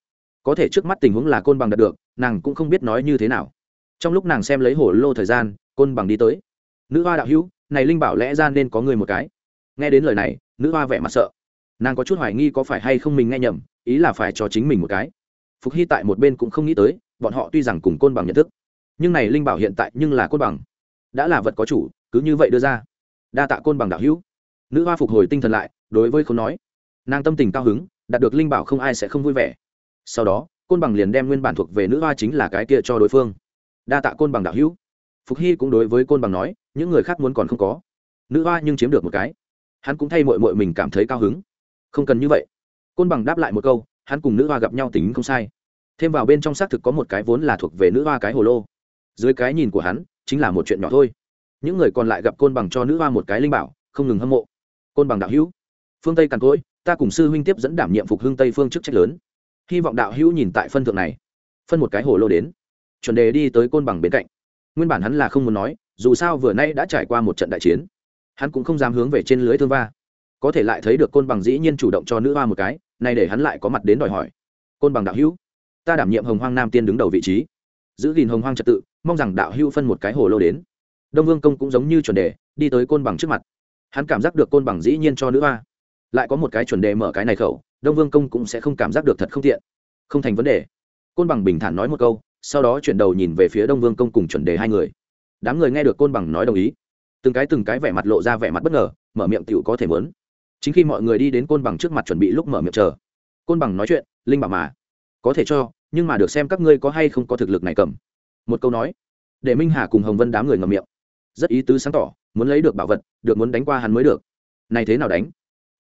Có thể trước mắt tình huống là côn bằng đạt được, nàng cũng không biết nói như thế nào. Trong lúc nàng xem lấy hồ lô thời gian, côn bằng đi tới. Nữ hoa đạo hữu, này linh bảo lẽ ra nên có người một cái. Nghe đến lời này, nữ hoa vẻ mặt sợ. Nàng có chút hoài nghi có phải hay không mình nghe nhầm, ý là phải cho chính mình một cái. Phục hy tại một bên cũng không nghĩ tới, bọn họ tuy rằng cùng côn bằng nhận thức, nhưng này linh bảo hiện tại nhưng là côn bằng. Đã là vật có chủ, cứ như vậy đưa ra. Đa tạ côn bằng đạo hữu. Nữ hoa phục hồi tinh thần lại, đối với không nói nàng tâm tình cao hứng, đạt được linh bảo không ai sẽ không vui vẻ. Sau đó, côn bằng liền đem nguyên bản thuộc về nữ hoa chính là cái kia cho đối phương. Đa tạ côn bằng đạo hữu. Phục hy cũng đối với côn bằng nói, những người khác muốn còn không có. Nữ hoa nhưng chiếm được một cái. Hắn cũng thay mội mội mình cảm thấy cao hứng. Không cần như vậy. Côn bằng đáp lại một câu, hắn cùng nữ hoa gặp nhau tính không sai. Thêm vào bên trong xác thực có một cái vốn là thuộc về nữ hoa cái hồ lô. Dưới cái nhìn của hắn, chính là một chuyện nhỏ thôi. Những người còn lại gặp côn bằng cho nữ hoa một cái linh bảo, không ngừng hâm mộ. Côn bằng đạo hữu, phương tây càn cỗi ta cùng sư huynh tiếp dẫn đảm nhiệm phục hưng tây phương chức trách lớn. Hy vọng đạo hữu nhìn tại phân thượng này. Phân một cái hồ lô đến. Chuẩn đề đi tới côn bằng bên cạnh. Nguyên bản hắn là không muốn nói, dù sao vừa nay đã trải qua một trận đại chiến. Hắn cũng không dám hướng về trên lưới thương va. Có thể lại thấy được côn bằng dĩ nhiên chủ động cho nữ hoa một cái này để hắn lại có mặt đến đòi hỏi. Côn bằng đạo hữu, ta đảm nhiệm hồng hoang nam tiên đứng đầu vị trí. Giữ gìn hồng hoang trật tự, mong rằng đạo hữu phân một cái hồ lô đến. Đông vương công cũng giống như chuẩn đề, đi tới côn bằng trước mặt. Hắn cảm giác được côn bằng dĩ nhiên cho nữ hoa lại có một cái chuẩn đề mở cái này khẩu, đông vương công cũng sẽ không cảm giác được thật không tiện. Không thành vấn đề. Côn bằng bình thản nói một câu, sau đó chuyển đầu nhìn về phía đông vương công cùng chuẩn đề hai người. Đám người nghe được côn bằng nói đồng ý. Từng cái từng cái vẻ mặt lộ ra vẻ mặt bất ngờ, mở miệng t i ể u có thể mớn chính khi mọi người đi đến côn bằng trước mặt chuẩn bị lúc mở miệng chờ, côn bằng nói chuyện, linh bảo mà, có thể cho, nhưng mà được xem các ngươi có hay không có thực lực này cầm. Một câu nói, để minh hà cùng hồng vân đám người ngầm miệng. Rất ý tứ sáng tỏ, muốn lấy được bảo vật, được muốn đánh qua hắn mới được. Này thế nào đánh?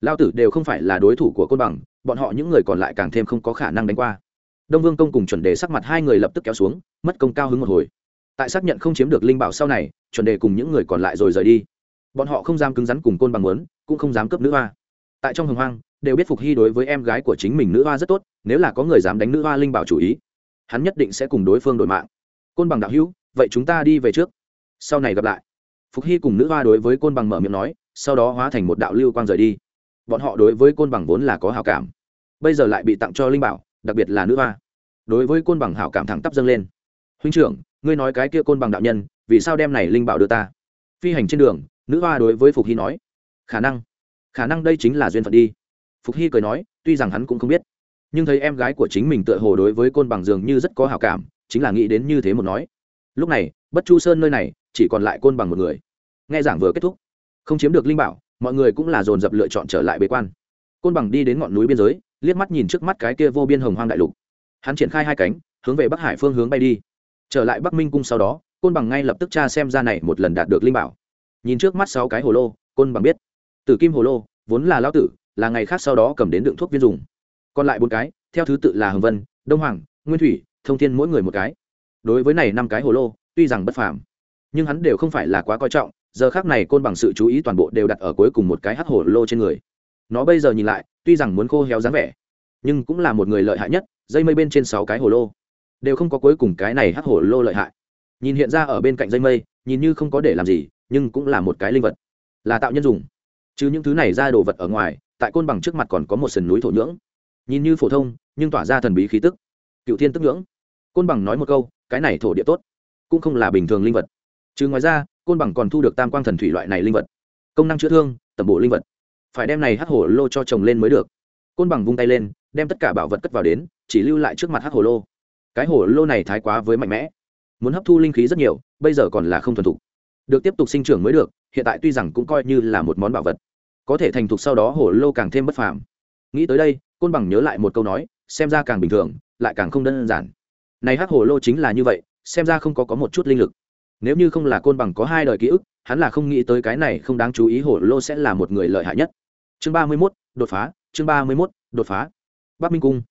Lao tử đều không phải là đối thủ của côn bằng, bọn họ những người còn lại càng thêm không có khả năng đánh qua. Đông vương công cùng chuẩn đề sắc mặt hai người lập tức kéo xuống, mất công cao hứng một hồi. Tại xác nhận không chiếm được linh bảo sau này, chuẩn đề cùng những người còn lại rồi rời đi. Bọn họ không dám cứng rắn cùng côn bằng muốn, cũng không dám cướp nữ hoa. Tại trong hồng hoang, đều biết phục hy đối với em gái của chính mình nữ hoa rất tốt, nếu là có người dám đánh nữ hoa linh bảo chủ ý, hắn nhất định sẽ cùng đối phương đổi mạng. Côn bằng đạo hữu, vậy chúng ta đi về trước. Sau này gặp lại. Phục hy cùng nữ hoa đối với côn bằng mở miệng nói, sau đó hóa thành một đạo lưu quang rời đi bọn họ đối với côn bằng vốn là có hào cảm. Bây giờ lại bị tặng cho linh bảo, đặc biệt là nữ hoa. Đối với côn bằng hảo cảm thẳng tắp dâng lên. Huynh trưởng, ngươi nói cái kia côn bằng đạo nhân, vì sao đem này linh bảo đưa ta? Phi hành trên đường, nữ hoa đối với phục hy nói. Khả năng. Khả năng đây chính là duyên phận đi. Phục hy cười nói, tuy rằng hắn cũng không biết, nhưng thấy em gái của chính mình tựa hồ đối với côn bằng dường như rất có hảo cảm, chính là nghĩ đến như thế một nói. Lúc này, bất chu sơn nơi này, chỉ còn lại côn bằng một người. Nghe giảng vừa kết thúc, không chiếm được linh bảo mọi người cũng là dồn dập lựa chọn trở lại bế quan. Côn bằng đi đến ngọn núi biên giới, liếc mắt nhìn trước mắt cái kia vô biên hồng hoang đại lục. Hắn triển khai hai cánh, hướng về bắc hải phương hướng bay đi. Trở lại bắc minh cung sau đó, côn bằng ngay lập tức tra xem ra này một lần đạt được linh bảo. Nhìn trước mắt sáu cái hồ lô, côn bằng biết, tử kim hồ lô vốn là lao tử, là ngày khác sau đó cầm đến đựng thuốc viên dùng. Còn lại bốn cái, theo thứ tự là hồng vân, đông hoàng, nguyên thủy, thông thiên mỗi người một cái. Đối với này năm cái hồ lô, tuy rằng bất phàm, nhưng hắn đều không phải là quá coi trọng giờ khác này côn bằng sự chú ý toàn bộ đều đặt ở cuối cùng một cái hắc hổ lô trên người. Nó bây giờ nhìn lại, tuy rằng muốn khô héo dáng vẻ, nhưng cũng là một người lợi hại nhất, dây mây bên trên sáu cái hồ lô. Đều không có cuối cùng cái này hắc hổ lô lợi hại. Nhìn hiện ra ở bên cạnh dây mây, nhìn như không có để làm gì, nhưng cũng là một cái linh vật, là tạo nhân dùng. Chứ những thứ này ra đồ vật ở ngoài, tại côn bằng trước mặt còn có một sườn núi thổ nhưỡng. Nhìn như phổ thông, nhưng tỏa ra thần bí khí tức. Cựu thiên tức nhưỡng. Côn bằng nói một câu, cái này thổ địa tốt, cũng không là bình thường linh vật. Chứ ngoài ra côn bằng còn thu được tam quang thần thủy loại này linh vật. Công năng chữa thương, tẩm bộ linh vật. Phải đem này hắc hổ lô cho chồng lên mới được. Côn bằng vung tay lên, đem tất cả bảo vật cất vào đến, chỉ lưu lại trước mặt hắc hổ lô. Cái hổ lô này thái quá với mạnh mẽ. Muốn hấp thu linh khí rất nhiều, bây giờ còn là không thuần thục. Được tiếp tục sinh trưởng mới được, hiện tại tuy rằng cũng coi như là một món bảo vật. Có thể thành thục sau đó hổ lô càng thêm bất phàm. Nghĩ tới đây, côn bằng nhớ lại một câu nói, xem ra càng bình thường, lại càng không đơn giản. Này hắc hổ lô chính là như vậy, xem ra không có có một chút linh lực nếu như không là côn bằng có hai đời ký ức, hắn là không nghĩ tới cái này không đáng chú ý hổ lô sẽ là một người lợi hại nhất. Chương ba mươi mốt, đột phá, chương ba mươi mốt, đột phá. Bắc minh cung.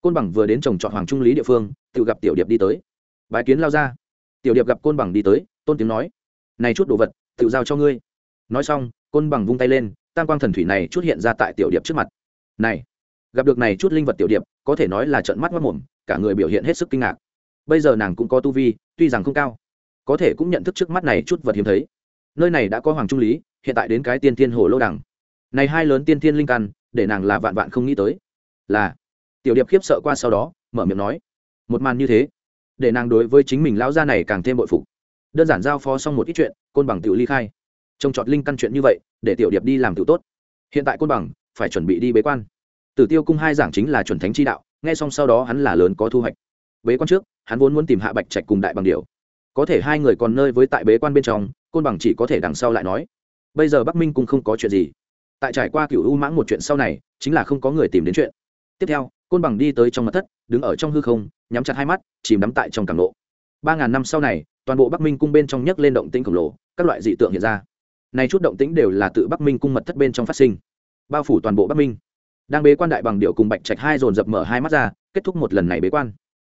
Côn bằng vừa đến trồng trọt hoàng trung lý địa phương, tự gặp tiểu điệp đi tới. Bái kiến lao ra. Tiểu điệp gặp côn bằng đi tới, tôn tiếng nói, này chút đồ vật, tự giao cho ngươi. Nói xong, côn bằng vung tay lên, tam quang thần thủy này chút hiện ra tại tiểu điệp trước mặt. Này, gặp được này chút linh vật tiểu điệp, có thể nói là trận mắt mất mồm, cả người biểu hiện hết sức kinh ngạc. Bây giờ nàng cũng có tu vi, tuy rằng không cao có thể cũng nhận thức trước mắt này chút vật hiếm thấy. Nơi này đã có hoàng trung lý, hiện tại đến cái tiên thiên hồ lô đằng. Này hai lớn tiên thiên linh căn, để nàng là vạn vạn không nghĩ tới. Là. Tiểu điệp khiếp sợ qua sau đó, mở miệng nói. Một màn như thế, để nàng đối với chính mình lão gia này càng thêm bội phục. Đơn giản giao phó xong một ít chuyện, côn bằng tiểu ly khai. Trông chọt linh căn chuyện như vậy, để tiểu điệp đi làm tiểu tốt. Hiện tại côn bằng phải chuẩn bị đi bế quan. Tử tiêu cung hai giảng chính là chuẩn thánh chi đạo, nghe xong sau đó hắn là lớn có thu hoạch. Bế quan trước, hắn vốn muốn tìm hạ bạch trạch cùng đại bằng điều có thể hai người còn nơi với tại bế quan bên trong, côn bằng chỉ có thể đằng sau lại nói. Bây giờ bắc minh cũng không có chuyện gì. Tại trải qua cựu u mãng một chuyện sau này, chính là không có người tìm đến chuyện. Tiếp theo, côn bằng đi tới trong mặt thất, đứng ở trong hư không, nhắm chặt hai mắt, chìm đắm tại trong cảng lộ ba ngàn năm sau này, toàn bộ bắc minh cung bên trong nhấc lên động tĩnh khổng lồ, các loại dị tượng hiện ra. Nay chút động tĩnh đều là tự bắc minh cung mật thất bên trong phát sinh. Bao phủ toàn bộ bắc minh. Đang bế quan đại bằng điệu cùng bạch trạch hai dồn dập mở hai mắt ra, kết thúc một lần này bế quan.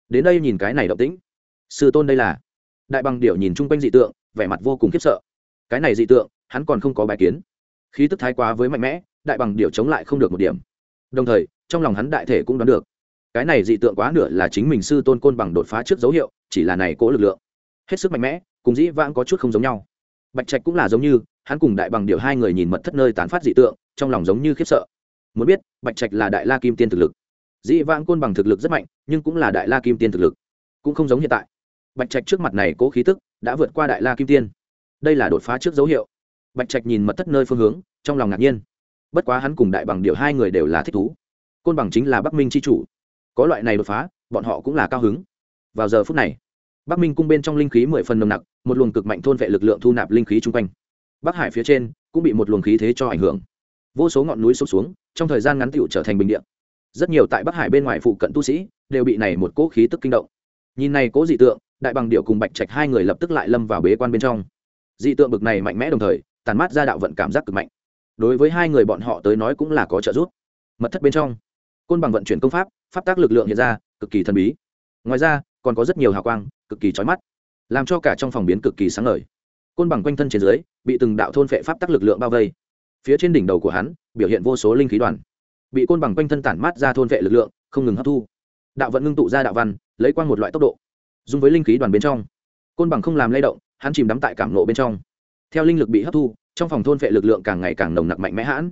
Đến đây nhìn cái này động tĩnh. Sư tôn đây là đại bằng điệu nhìn chung quanh dị tượng, vẻ mặt vô cùng khiếp sợ. Cái này dị tượng, hắn còn không có bài kiến. Khí tức thái quá với mạnh mẽ, đại bằng điệu chống lại không được một điểm. Đồng thời, trong lòng hắn đại thể cũng đoán được. Cái này dị tượng quá nửa là chính mình sư tôn côn bằng đột phá trước dấu hiệu, chỉ là này cố lực lượng. Hết sức mạnh mẽ, cùng dĩ vãng có chút không giống nhau. Bạch trạch cũng là giống như, hắn cùng đại bằng điệu hai người nhìn mật thất nơi tán phát dị tượng, trong lòng giống như khiếp sợ. Muốn biết, bạch trạch là đại la kim tiên thực lực. Dĩ vãng côn bằng thực lực rất mạnh, nhưng cũng là đại la kim tiên thực lực. Cũng không giống hiện tại bạch trạch trước mặt này cố khí tức đã vượt qua đại la kim tiên. Đây là đột phá trước dấu hiệu. Bạch trạch nhìn mật thất nơi phương hướng, trong lòng ngạc nhiên. Bất quá hắn cùng đại bằng điệu hai người đều là thích thú. Côn bằng chính là bắc minh c h i chủ. Có loại này đột phá, bọn họ cũng là cao hứng. Vào giờ phút này, bắc minh cung bên trong linh khí mười phần nồng nặc, một luồng cực mạnh thôn vệ lực lượng thu nạp linh khí chung quanh. Bắc hải phía trên cũng bị một luồng khí thế cho ảnh hưởng. Vô số ngọn núi sụp xuống, trong thời gian ngắn tựu trở thành bình điện rất nhiều tại bắc hải bên ngoài phụ cận tu sĩ đều bị này một cỗ khí tức kinh động. Nhìn này cố dị tượng đại bằng điệu cùng bạch trạch hai người lập tức lại lâm vào bế quan bên trong. Dị tượng bực này mạnh mẽ đồng thời, tàn mát ra đạo vận cảm giác cực mạnh. Đối với hai người bọn họ tới nói cũng là có trợ giúp. Mật thất bên trong, côn bằng vận chuyển công pháp pháp tác lực lượng hiện ra, cực kỳ thần bí. Ngoài ra, còn có rất nhiều hào quang, cực kỳ trói mắt, làm cho cả trong phòng biến cực kỳ sáng ngời. Côn bằng quanh thân trên dưới, bị từng đạo thôn phệ pháp tác lực lượng bao vây. Phía trên đỉnh đầu của hắn, biểu hiện vô số linh khí đoàn. Bị côn bằng quanh thân tản mát ra thôn vệ lực lượng, không ngừng hấp thu. Đạo vận ngưng tụ ra đạo văn, lấy quang một loại tốc độ dùng với linh khí đoàn bên trong. Côn bằng không làm lay động, hắn chìm đắm tại cảm nộ bên trong. Theo linh lực bị hấp thu, trong phòng thôn vệ lực lượng càng ngày càng nồng nặc mạnh mẽ hãn.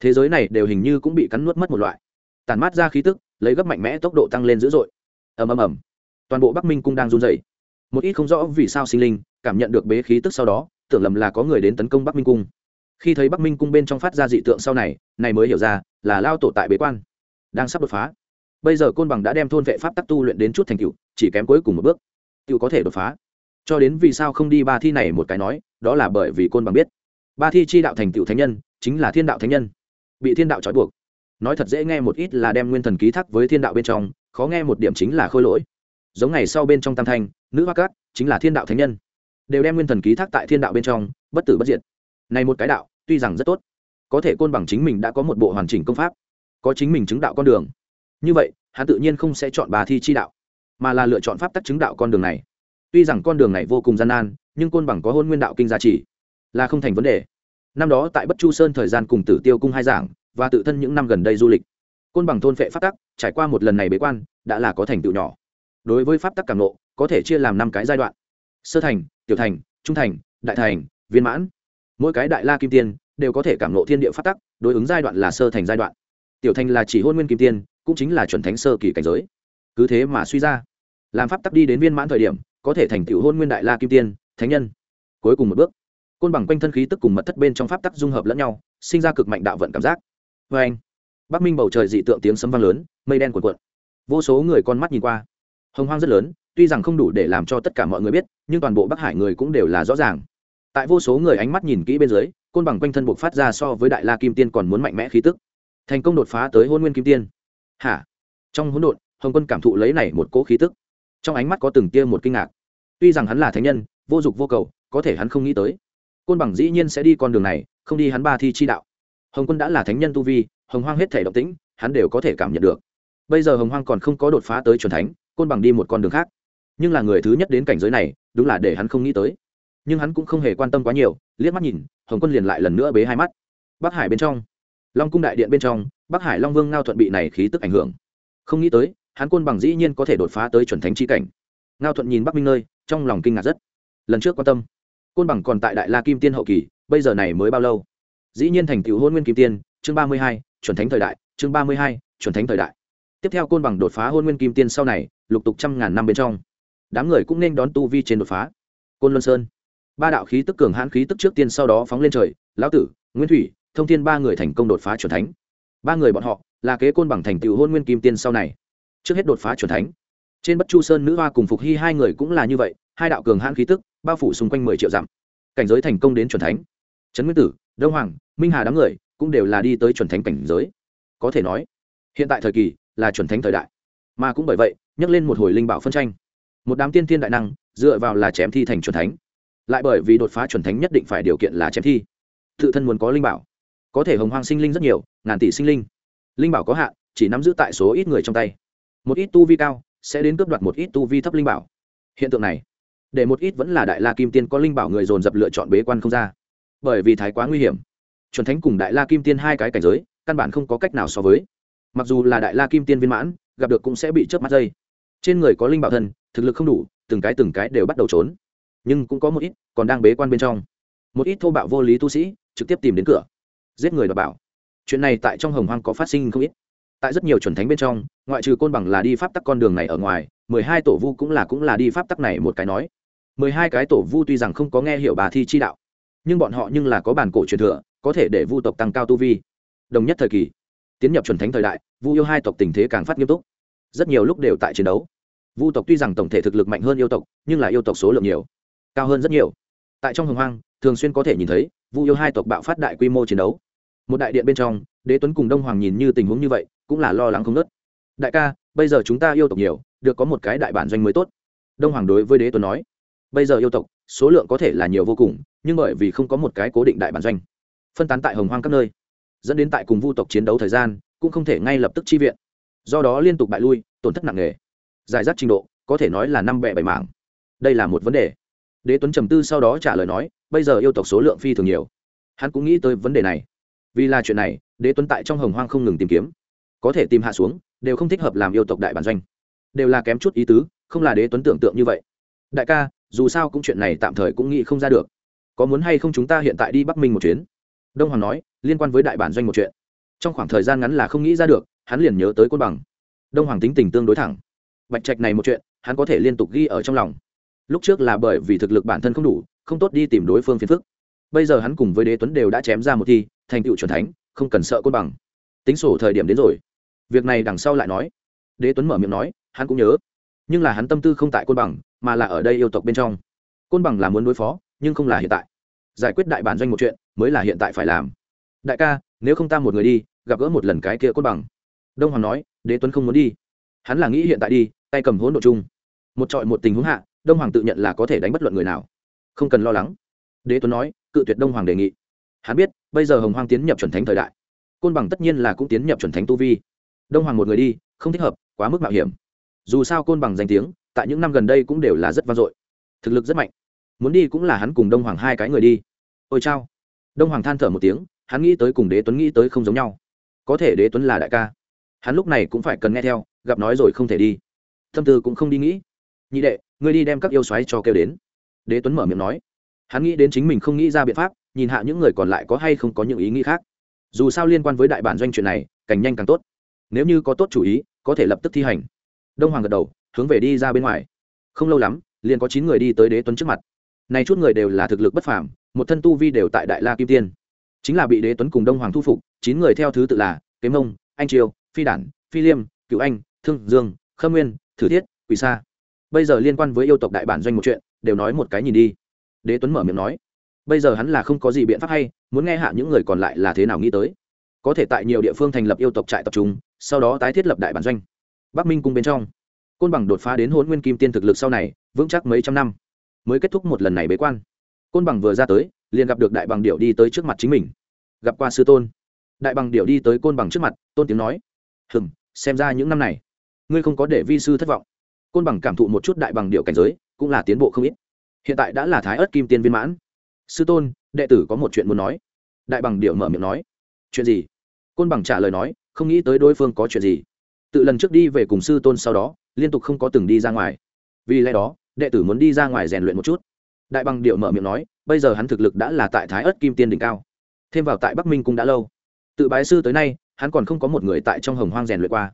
Thế giới này đều hình như cũng bị cắn nuốt mất một loại. Tàn mát ra khí tức, lấy gấp mạnh mẽ tốc độ tăng lên dữ dội. Ầm ầm ầm. Toàn bộ bắc minh cũng đang run dày một ít không rõ vì sao sinh linh cảm nhận được bế khí tức sau đó, tưởng lầm là có người đến tấn công bắc minh cung. Khi thấy bắc minh cung bên trong phát ra dị tượng sau này này mới hiểu ra là lao tổ tại bế quan, đang sắp đột phá bây giờ côn bằng đã đem thôn vệ pháp tắc tu luyện đến chút thành tựu, chỉ kém cuối cùng một bước. Tựu có thể đột phá. Cho đến vì sao không đi ba thi này một cái nói, đó là bởi vì côn bằng biết. Ba thi chi đạo thành tựu thánh nhân, chính là thiên đạo thánh nhân. Bị thiên đạo trói buộc. Nói thật dễ nghe một ít là đem nguyên thần ký thác với thiên đạo bên trong, khó nghe một điểm chính là khôi lỗi. Giống ngày sau bên trong tam thanh, nữ hoa cát, chính là thiên đạo thánh nhân. Đều đem nguyên thần ký thác tại thiên đạo bên trong, bất tử bất diệt. Này một cái đạo, tuy rằng rất tốt, có thể côn bằng chính mình đã có một bộ hoàn chỉnh công pháp, có chính mình chứng đạo con đường như vậy, hắn tự nhiên không sẽ chọn bà thi chi đạo, mà là lựa chọn pháp tắc chứng đạo con đường này. Tuy rằng con đường này vô cùng gian nan, nhưng côn bằng có hôn nguyên đạo kinh giá trị là không thành vấn đề. Năm đó tại bất chu sơn thời gian cùng tử tiêu cung hai giảng, và tự thân những năm gần đây du lịch, côn bằng thôn phệ pháp tắc, trải qua một lần này bế quan, đã là có thành tựu nhỏ. Đối với pháp tắc cảm nộ có thể chia làm năm cái giai đoạn. Sơ thành, tiểu thành, trung thành, đại thành, viên mãn. Mỗi cái đại la kim tiên, đều có thể cảm nộ thiên địa pháp tắc, đối ứng giai đoạn là sơ thành giai đoạn. Tiểu thành là chỉ hôn nguyên kim tiên cũng chính là chuẩn thánh sơ kỳ cảnh giới. Cứ thế mà suy ra, làm pháp tắc đi đến viên mãn thời điểm, có thể thành tựu hôn nguyên đại la kim tiên, thánh nhân. Cuối cùng một bước, côn bằng quanh thân khí tức cùng mật thất bên trong pháp tắc dung hợp lẫn nhau, sinh ra cực mạnh đạo vận cảm giác. Vê anh, bắc minh bầu trời dị tượng tiếng sấm vang lớn, mây đen cuộn cuộn. Vô số người con mắt nhìn qua. Hồng hoang rất lớn, tuy rằng không đủ để làm cho tất cả mọi người biết, nhưng toàn bộ bắc hải người cũng đều là rõ ràng. Tại vô số người ánh mắt nhìn kỹ bên dưới, côn bằng quanh thân buộc phát ra so với đại la kim tiên còn muốn mạnh mẽ khí tức. Thành công đột phá tới hôn nguyên kim tiên hả? Trong hỗn độn, hồng quân cảm thụ lấy này một cỗ khí tức. Trong ánh mắt có từng tia một kinh ngạc. Tuy rằng hắn là thánh nhân, vô dụng vô cầu, có thể hắn không nghĩ tới. Côn bằng dĩ nhiên sẽ đi con đường này, không đi hắn ba thi chi đạo. Hồng quân đã là thánh nhân tu vi, hồng hoang hết thể động tĩnh, hắn đều có thể cảm nhận được. Bây giờ hồng hoang còn không có đột phá tới c thánh, côn bằng đi một con đường khác. Nhưng là người thứ nhất đến cảnh giới này, đúng là để hắn không nghĩ tới. Nhưng hắn cũng không hề quan tâm quá nhiều, liếc mắt nhìn, hồng quân liền lại lần nữa bế hai mắt. Bắc hải bên trong long cung đại điện bên trong, bắc hải long vương ngao thuận bị này khí tức ảnh hưởng. Không nghĩ tới hắn côn bằng dĩ nhiên có thể đột phá tới chuẩn thánh chi cảnh. Ngao thuận nhìn bắc minh nơi, trong lòng kinh ngạc rất. Lần trước quan tâm, côn bằng còn tại đại la kim tiên hậu kỳ, bây giờ này mới bao lâu? Dĩ nhiên thành tựu hôn nguyên kim tiên, chương ba mươi hai, chuẩn thánh thời đại, chương ba mươi hai, chuẩn thánh thời đại. Tiếp theo côn bằng đột phá hôn nguyên kim tiên sau này, lục tục trăm ngàn năm bên trong, đám người cũng nên đón tu vi trên đột phá. Côn luân sơn. Ba đạo khí tức cường hãn khí tức trước tiên sau đó phóng lên trời, lão tử, nguyên thủy thông thiên ba người thành công đột phá chuẩn thánh. Ba người bọn họ là kế côn bằng thành tựu hôn nguyên kim tiên sau này. Trước hết đột phá chuẩn thánh. Trên bất chu sơn nữ hoa cùng phục hy hai người cũng là như vậy, hai đạo cường hãn khí tức bao phủ xung quanh mười triệu dặm. Cảnh giới thành công đến chuẩn thánh. Trấn nguyên tử, đông hoàng, minh hà đám người cũng đều là đi tới chuẩn thánh cảnh giới. Có thể nói, hiện tại thời kỳ là chuẩn thánh thời đại. Mà cũng bởi vậy, nhắc lên một hồi linh bảo phân tranh. Một đám tiên thiên đại năng dựa vào là chém thi thành chuẩn thánh. Lại bởi vì đột phá chuẩn thánh nhất định phải điều kiện là chém thi. Tự thân muốn có linh bảo có thể hồng hoang sinh linh rất nhiều, ngàn tỷ sinh linh. Linh bảo có hạn, chỉ nắm giữ tại số ít người trong tay. Một ít tu vi cao, sẽ đến cướp đoạt một ít tu vi thấp linh bảo. Hiện tượng này, để một ít vẫn là đại la kim tiên có linh bảo người dồn dập lựa chọn bế quan không ra. Bởi vì thái quá nguy hiểm. Chuẩn thánh cùng đại la kim tiên hai cái cảnh giới, căn bản không có cách nào so với. Mặc dù là đại la kim tiên viên mãn, gặp được cũng sẽ bị chớp mắt dây. Trên người có linh bảo thân, thực lực không đủ, từng cái từng cái đều bắt đầu trốn. Nhưng cũng có một ít còn đang bế quan bên trong. Một ít thô bạo vô lý tu sĩ trực tiếp tìm đến cửa giết người đ bảo. Chuyện này tại trong hồng hoang có phát sinh không ít. Tại rất nhiều chuẩn thánh bên trong, ngoại trừ côn bằng là đi pháp tắc con đường này ở ngoài, mười hai tổ vu cũng là cũng là đi pháp tắc này một cái nói. mười hai cái tổ vu tuy rằng không có nghe hiểu bà thi chi đạo, nhưng bọn họ nhưng là có bản cổ truyền thừa, có thể để vu tộc tăng cao tu vi. Đồng nhất thời kỳ, tiến nhập chuẩn thánh thời đại, vu yêu hai tộc tình thế càng phát nghiêm túc. Rất nhiều lúc đều tại chiến đấu. Vu tộc tuy rằng tổng thể thực lực mạnh hơn yêu tộc, nhưng là yêu tộc số lượng nhiều, cao hơn rất nhiều. Tại trong hồng hoang, thường xuyên có thể nhìn thấy, vu yêu hai tộc bạo phát đại quy mô chiến đấu một đại điện bên trong, đế tuấn cùng đông hoàng nhìn như tình huống như vậy, cũng là lo lắng không nớt đại ca, bây giờ chúng ta yêu tộc nhiều, được có một cái đại bản doanh mới tốt. Đông hoàng đối với đế tuấn nói, bây giờ yêu tộc, số lượng có thể là nhiều vô cùng, nhưng bởi vì không có một cái cố định đại bản doanh, phân tán tại hồng hoang các nơi, dẫn đến tại cùng vu tộc chiến đấu thời gian, cũng không thể ngay lập tức chi viện. Do đó liên tục bại lui, tổn thất nặng nề. Giải rác trình độ, có thể nói là năm bẹ bảy mảng. Đây là một vấn đề. Đế tuấn trầm tư sau đó trả lời nói, bây giờ yêu tộc số lượng phi thường nhiều. Hắn cũng nghĩ tới vấn đề này vì là chuyện này, đế tuấn tại trong hồng hoang không ngừng tìm kiếm. Có thể tìm hạ xuống, đều không thích hợp làm yêu tộc đại bản doanh. Đều là kém chút ý tứ, không là đế tuấn tưởng tượng như vậy. Đại ca, dù sao cũng chuyện này tạm thời cũng nghĩ không ra được. Có muốn hay không chúng ta hiện tại đi bắc minh một chuyến? Đông hoàng nói, liên quan với đại bản doanh một chuyện. Trong khoảng thời gian ngắn là không nghĩ ra được, hắn liền nhớ tới côn bằng. Đông hoàng tính tình tương đối thẳng. Bạch trạch này một chuyện, hắn có thể liên tục ghi ở trong lòng. Lúc trước là bởi vì thực lực bản thân không đủ, không tốt đi tìm đối phương phiền phức. Bây giờ hắn cùng với đế tuấn đều đã chém ra một thi thành tựu truyền thánh, không cần sợ côn bằng. Tính sổ thời điểm đến rồi. Việc này đằng sau lại nói. Đế tuấn mở miệng nói, hắn cũng nhớ. Nhưng là hắn tâm tư không tại côn bằng, mà là ở đây yêu tộc bên trong. Côn bằng là muốn đối phó, nhưng không là hiện tại. Giải quyết đại bản doanh một chuyện, mới là hiện tại phải làm. Đại ca, nếu không ta một người đi, gặp gỡ một lần cái kia côn bằng. Đông hoàng nói, đế tuấn không muốn đi. Hắn là nghĩ hiện tại đi, tay cầm hỗn độ chung. Một trọi một tình huống hạ, đông hoàng tự nhận là có thể đánh bất luận người nào. Không cần lo lắng. Đế tuấn nói, cự tuyệt đông hoàng đề nghị. Hắn biết bây giờ hồng hoang tiến nhập chuẩn thánh thời đại. Côn bằng tất nhiên là cũng tiến nhập chuẩn thánh tu vi. Đông hoàng một người đi, không thích hợp, quá mức mạo hiểm. Dù sao côn bằng danh tiếng, tại những năm gần đây cũng đều là rất vang dội. Thực lực rất mạnh. Muốn đi cũng là hắn cùng đông hoàng hai cái người đi. Ôi chao. Đông hoàng than thở một tiếng, hắn nghĩ tới cùng đế tuấn nghĩ tới không giống nhau. Có thể đế tuấn là đại ca. Hắn lúc này cũng phải cần nghe theo, gặp nói rồi không thể đi. Thâm tư cũng không đi nghĩ. Nhị đệ, ngươi đi đem các yêu xoáy cho kêu đến. Đế tuấn mở miệng nói. Hắn nghĩ đến chính mình không nghĩ ra biện pháp nhìn hạ những người còn lại có hay không có những ý nghĩ khác. Dù sao liên quan với đại bản doanh chuyện này, càng nhanh càng tốt. Nếu như có tốt chủ ý, có thể lập tức thi hành. Đông hoàng gật đầu, hướng về đi ra bên ngoài. Không lâu lắm, liền có chín người đi tới đế tuấn trước mặt. Này chút người đều là thực lực bất phàm, một thân tu vi đều tại đại la kim tiên. Chính là bị đế tuấn cùng đông hoàng thu phục, chín người theo thứ tự là kế mông, anh triều, phi đản, phi liêm cựu anh, thương dương, khâm nguyên, thử thiết, quỷ sa. Bây giờ liên quan với yêu tộc đại bản doanh một chuyện, đều nói một cái nhìn đi. Đế tuấn mở miệng nói bây giờ hắn là không có gì biện pháp hay, muốn nghe hạ những người còn lại là thế nào nghĩ tới. Có thể tại nhiều địa phương thành lập yêu tộc trại tập trung, sau đó tái thiết lập đại bản doanh. Bắc minh cung bên trong, côn bằng đột phá đến hôn nguyên kim tiên thực lực sau này, vững chắc mấy trăm năm, mới kết thúc một lần này bế quan. Côn bằng vừa ra tới, liền gặp được đại bằng điệu đi tới trước mặt chính mình. Gặp qua sư tôn. Đại bằng điệu đi tới côn bằng trước mặt, tôn tiếng nói, hừm, xem ra những năm này, ngươi không có để vi sư thất vọng. Côn bằng cảm thụ một chút đại bằng điệu cảnh giới, cũng là tiến bộ không ít. Hiện tại đã là thái ớt kim tiên viên mãn sư tôn, đệ tử có một chuyện muốn nói. Đại bằng điệu mở miệng nói. Chuyện gì? Côn bằng trả lời nói, không nghĩ tới đối phương có chuyện gì. Tự lần trước đi về cùng sư tôn sau đó, liên tục không có từng đi ra ngoài. Vì lẽ đó, đệ tử muốn đi ra ngoài rèn luyện một chút. Đại bằng điệu mở miệng nói, bây giờ hắn thực lực đã là tại thái ớt kim tiên đỉnh cao. Thêm vào tại bắc minh cũng đã lâu. Tự bái sư tới nay, hắn còn không có một người tại trong hồng hoang rèn luyện qua.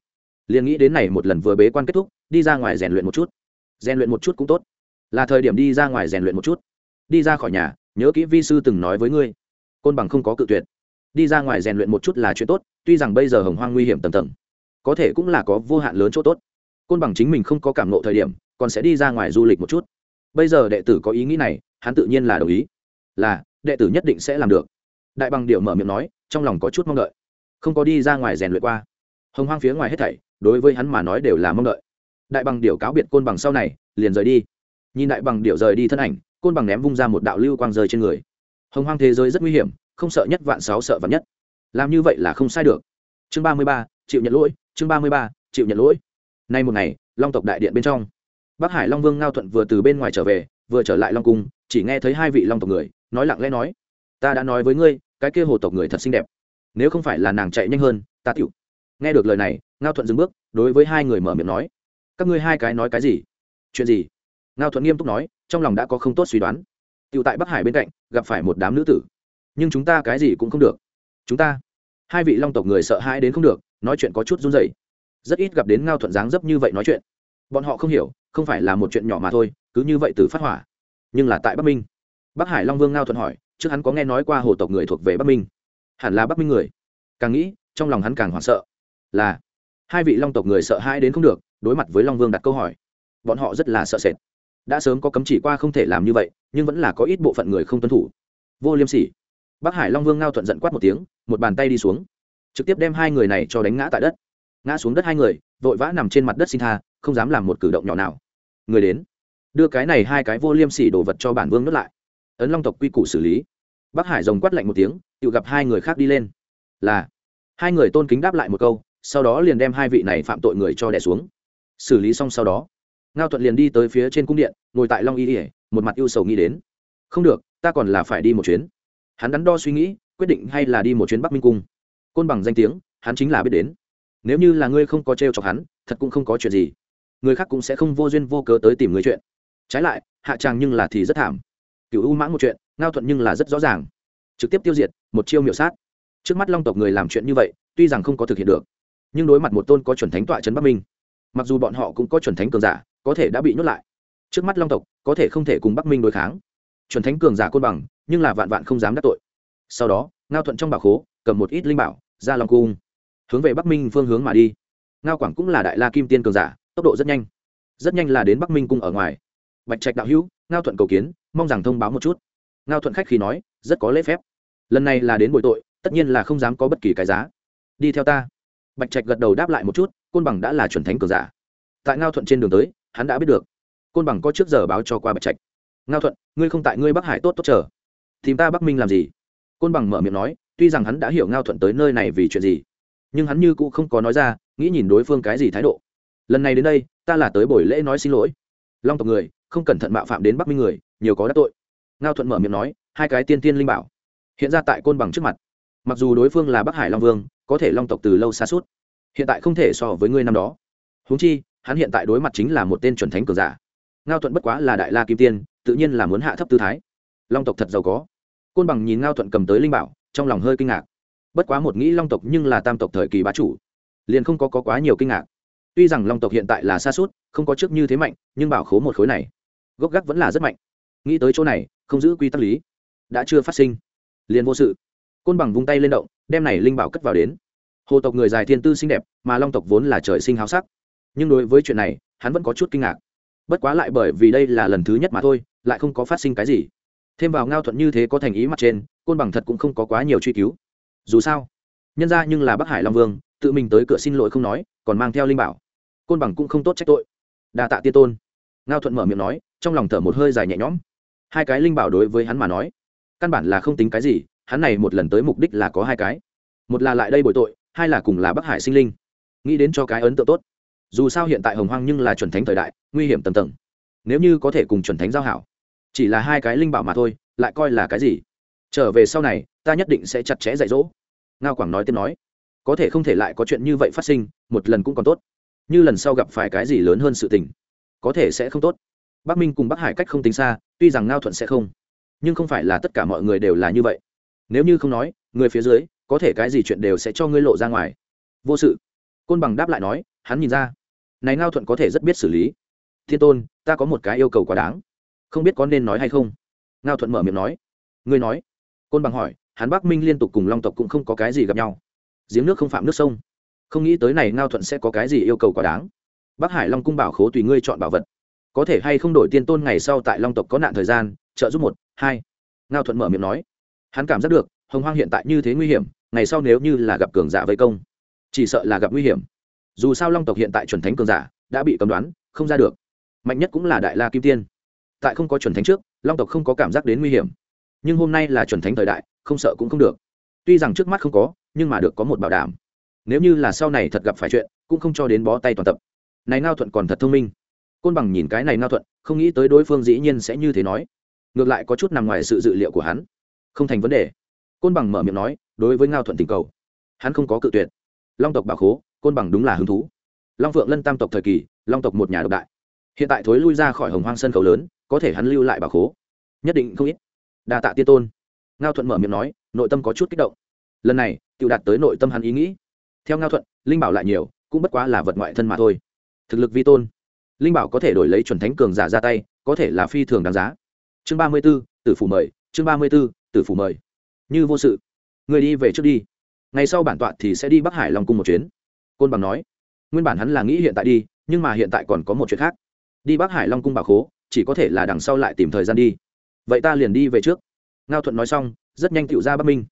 Liền nghĩ đến này một lần vừa bế quan kết thúc, đi ra ngoài rèn luyện một chút. Rèn luyện một chút cũng tốt. Là thời điểm đi ra ngoài rèn luyện một chút. Đi ra khỏi nhà nhớ kỹ vi sư từng nói với ngươi, côn bằng không có cự tuyệt. Đi ra ngoài rèn luyện một chút là chuyện tốt, tuy rằng bây giờ hồng hoang nguy hiểm tầm tầng, có thể cũng là có vô hạn lớn chỗ tốt. Côn bằng chính mình không có cảm nộ thời điểm, còn sẽ đi ra ngoài du lịch một chút. Bây giờ đệ tử có ý nghĩ này, hắn tự nhiên là đồng ý. Là, đệ tử nhất định sẽ làm được. Đại bằng điệu mở miệng nói, trong lòng có chút mong đợi. Không có đi ra ngoài rèn luyện qua. Hồng hoang phía ngoài hết thảy, đối với hắn mà nói đều là mong đợi. Đại bằng điệu cáo biệt côn bằng sau này, liền rời đi. Nhìn đại bằng điệu rời đi thân ảnh côn bằng ném vung ra một đạo lưu quang rơi trên người. Hồng hoang thế giới rất nguy hiểm, không sợ nhất vạn sáu sợ vạn nhất. Làm như vậy là không sai được. Chương ba mươi ba, chịu nhận lỗi, chương ba mươi ba, chịu nhận lỗi. Nay một ngày, long tộc đại điện bên trong. Bắc hải long vương ngao thuận vừa từ bên ngoài trở về, vừa trở lại long cung, chỉ nghe thấy hai vị long tộc người, nói lặng lẽ nói, ta đã nói với ngươi, cái kia hồ tộc người thật xinh đẹp. Nếu không phải là nàng chạy nhanh hơn, ta tiểu. Nghe được lời này, ngao thuận dừng bước, đối với hai người mở miệng nói, các ngươi hai cái nói cái gì? Chuyện gì? Ngao thuận nghiêm túc nói trong lòng đã có không tốt suy đoán. Tiểu tại bắc hải bên cạnh, gặp phải một đám nữ tử. Nhưng chúng ta cái gì cũng không được. Chúng ta, hai vị long tộc người sợ hãi đến không được, nói chuyện có chút run rẩy. Rất ít gặp đến ngao thuận dáng dấp như vậy nói chuyện. Bọn họ không hiểu, không phải là một chuyện nhỏ mà thôi, cứ như vậy từ phát hỏa. Nhưng là tại bắc minh. Bắc hải long vương ngao thuận hỏi, trước hắn có nghe nói qua hồ tộc người thuộc về bắc minh? Hẳn là bắc minh người. Càng nghĩ, trong lòng hắn càng hoảng sợ. Là, hai vị long tộc người sợ hãi đến không được, đối mặt với long vương đặt câu hỏi. Bọn họ rất là sợ sệt đã sớm có cấm chỉ qua không thể làm như vậy, nhưng vẫn là có ít bộ phận người không tuân thủ. Vô liêm sỉ. Bắc hải long vương ngao thuận giận quát một tiếng, một bàn tay đi xuống. Trực tiếp đem hai người này cho đánh ngã tại đất. Ngã xuống đất hai người, vội vã nằm trên mặt đất xin tha, không dám làm một cử động nhỏ nào. Người đến. Đưa cái này hai cái vô liêm sỉ đồ vật cho bản vương nuốt lại. Ấn long tộc quy củ xử lý. Bắc hải rồng quát lạnh một tiếng, tự gặp hai người khác đi lên. Là. Hai người tôn kính đáp lại một câu, sau đó liền đem hai vị này phạm tội người cho đẻ xuống. Xử lý xong sau đó ngao thuận liền đi tới phía trên cung điện, ngồi tại long y ỉa một mặt ưu sầu nghĩ đến. Không được, ta còn là phải đi một chuyến. Hắn đắn đo suy nghĩ, quyết định hay là đi một chuyến bắc minh cung. Côn bằng danh tiếng, hắn chính là biết đến. Nếu như là ngươi không có t r e o chọc hắn, thật cũng không có chuyện gì. Người khác cũng sẽ không vô duyên vô cớ tới tìm người chuyện. Trái lại, hạ tràng nhưng là thì rất thảm. Cựu u mãn một chuyện, ngao thuận nhưng là rất rõ ràng. Trực tiếp tiêu diệt, một chiêu miểu sát. Trước mắt long tộc người làm chuyện như vậy, tuy rằng không có thực hiện được, nhưng đối mặt một tôn có chuẩn thánh tọa trấn bắc minh, mặc dù bọn họ cũng có chuẩn thánh cường giả có thể đã bị nhốt lại. Trước mắt long tộc, có thể không thể cùng bắc minh đối kháng. Chuẩn thánh cường giả côn bằng, nhưng là vạn vạn không dám đắc tội. Sau đó, ngao thuận trong bảo khố, cầm một ít linh bảo, ra long cung, hướng về bắc minh phương hướng mà đi. Ngao quảng cũng là đại la kim tiên cường giả, tốc độ rất nhanh. Rất nhanh là đến bắc minh cung ở ngoài. Bạch trạch đạo hữu, ngao thuận cầu kiến, mong rằng thông báo một chút. Ngao thuận khách khi nói, rất có lễ phép. Lần này là đến bội tội, tất nhiên là không dám có bất kỳ cái giá. Đi theo ta. Bạch trạch gật đầu đáp lại một chút, côn bằng đã là chuẩn thánh cường giả. Tại ngao thuận trên đường tới hắn đã biết được. Côn bằng có trước giờ báo cho qua bạch trạch. Ngao thuận, ngươi không tại ngươi bắc hải tốt tốt chờ. Tìm ta bắc minh làm gì? Côn bằng mở miệng nói, tuy rằng hắn đã hiểu ngao thuận tới nơi này vì chuyện gì, nhưng hắn như cũ không có nói ra, nghĩ nhìn đối phương cái gì thái độ. Lần này đến đây, ta là tới buổi lễ nói xin lỗi. Long tộc người, không cẩn thận mạo phạm đến bắc minh người, nhiều có đắc tội. Ngao thuận mở miệng nói, hai cái tiên tiên linh bảo. Hiện ra tại côn bằng trước mặt. Mặc dù đối phương là bắc hải long vương, có thể long tộc từ lâu xa suốt, hiện tại không thể so với ngươi năm đó. Huống chi hắn hiện tại đối mặt chính là một tên chuẩn thánh cường giả. Ngao thuận bất quá là đại la kim tiên tự nhiên là muốn hạ thấp tư thái. Long tộc thật giàu có. Côn bằng nhìn ngao thuận cầm tới linh bảo trong lòng hơi kinh ngạc. Bất quá một nghĩ long tộc nhưng là tam tộc thời kỳ bá chủ liền không có, có quá nhiều kinh ngạc. Tuy rằng long tộc hiện tại là xa suốt không có trước như thế mạnh nhưng bảo khố một khối này gốc gác vẫn là rất mạnh. Nghĩ tới chỗ này không giữ quy tắc lý đã chưa phát sinh. Liền vô sự. Côn bằng vung tay lên động đem này linh bảo cất vào đến. Hồ tộc người dài thiên tư xinh đẹp mà long tộc vốn là trời sinh háo sắc nhưng đối với chuyện này, hắn vẫn có chút kinh ngạc. Bất quá lại bởi vì đây là lần thứ nhất mà thôi, lại không có phát sinh cái gì. Thêm vào ngao thuận như thế có thành ý mặt trên, côn bằng thật cũng không có quá nhiều truy cứu. Dù sao, nhân ra nhưng là bắc hải long vương, tự mình tới cửa xin lỗi không nói, còn mang theo linh bảo. Côn bằng cũng không tốt trách tội. Đa tạ tiên tôn. Ngao thuận mở miệng nói, trong lòng thở một hơi dài nhẹ nhõm. Hai cái linh bảo đối với hắn mà nói, căn bản là không tính cái gì, hắn này một lần tới mục đích là có hai cái. Một là lại đây bội tội, hai là cùng là bắc hải sinh linh. Nghĩ đến cho cái ấn tượng tốt dù sao hiện tại hồng hoang nhưng là chuẩn thánh thời đại, nguy hiểm tầm tầng. Nếu như có thể cùng chuẩn thánh giao hảo, chỉ là hai cái linh bảo mà thôi, lại coi là cái gì? Trở về sau này, ta nhất định sẽ chặt chẽ dạy dỗ. Ngao quảng nói tiếp nói. Có thể không thể lại có chuyện như vậy phát sinh, một lần cũng còn tốt. Như lần sau gặp phải cái gì lớn hơn sự tình, có thể sẽ không tốt. Bắc minh cùng bắc hải cách không tính xa, tuy rằng ngao thuận sẽ không, nhưng không phải là tất cả mọi người đều là như vậy. Nếu như không nói, người phía dưới, có thể cái gì chuyện đều sẽ cho ngươi lộ ra ngoài. Vô sự. Côn bằng đáp lại nói, hắn nhìn ra này ngao thuận có thể rất biết xử lý. Thiên tôn, ta có một cái yêu cầu quá đáng. Không biết có nên nói hay không? Ngao thuận mở miệng nói. Ngươi nói. Côn bằng hỏi, hắn bắc minh liên tục cùng long tộc cũng không có cái gì gặp nhau. Giếng nước không phạm nước sông. Không nghĩ tới này ngao thuận sẽ có cái gì yêu cầu quá đáng. Bắc hải long cung bảo khố tùy ngươi chọn bảo vật. Có thể hay không đổi tiên tôn ngày sau tại long tộc có nạn thời gian, trợ giúp một, hai. Ngao thuận mở miệng nói. Hắn cảm giác được, hồng hoang hiện tại như thế nguy hiểm, ngày sau nếu như là gặp cường giả vây công, chỉ sợ là gặp nguy hiểm dù sao long tộc hiện tại chuẩn thánh cường giả, đã bị cấm đoán, không ra được. Mạnh nhất cũng là đại la kim tiên. Tại không có chuẩn thánh trước, long tộc không có cảm giác đến nguy hiểm. Nhưng hôm nay là chuẩn thánh thời đại, không sợ cũng không được. Tuy rằng trước mắt không có, nhưng mà được có một bảo đảm. Nếu như là sau này thật gặp phải chuyện, cũng không cho đến bó tay toàn tập. Này ngao thuận còn thật thông minh. Côn bằng nhìn cái này ngao thuận, không nghĩ tới đối phương dĩ nhiên sẽ như thế nói. Ngược lại có chút nằm ngoài sự dự liệu của hắn. Không thành vấn đề. Côn bằng mở miệng nói, đối với ngao thuận tình cầu. Hắn không có cự tuyệt. Long tộc bảo khố côn bằng đúng là hứng thú. Long phượng lân tam tộc thời kỳ, long tộc một nhà độc đại. Hiện tại thối lui ra khỏi hồng hoang sân khấu lớn, có thể hắn lưu lại bảo khố. Nhất định không ít. Đa tạ tiên tôn. Ngao thuận mở miệng nói, nội tâm có chút kích động. Lần này tự đạt tới nội tâm hắn ý nghĩ. Theo ngao thuận, linh bảo lại nhiều, cũng bất quá là vật ngoại thân mà thôi. Thực lực vi tôn. Linh bảo có thể đổi lấy chuẩn thánh cường giả ra tay, có thể là phi thường đáng giá. Chương ba mươi b ố tử phủ mời, chương ba mươi b ố tử phủ mời. Như vô sự. Người đi về trước đi. Ngày sau bản tọa thì sẽ đi bắc hải long cung một chuyến côn bằng nói, nguyên bản hắn là nghĩ hiện tại đi, nhưng mà hiện tại còn có một chuyện khác. Đi bắc hải long cung bảo khố, chỉ có thể là đằng sau lại tìm thời gian đi. Vậy ta liền đi về trước. Ngao thuận nói xong, rất nhanh tựu ra bắc minh.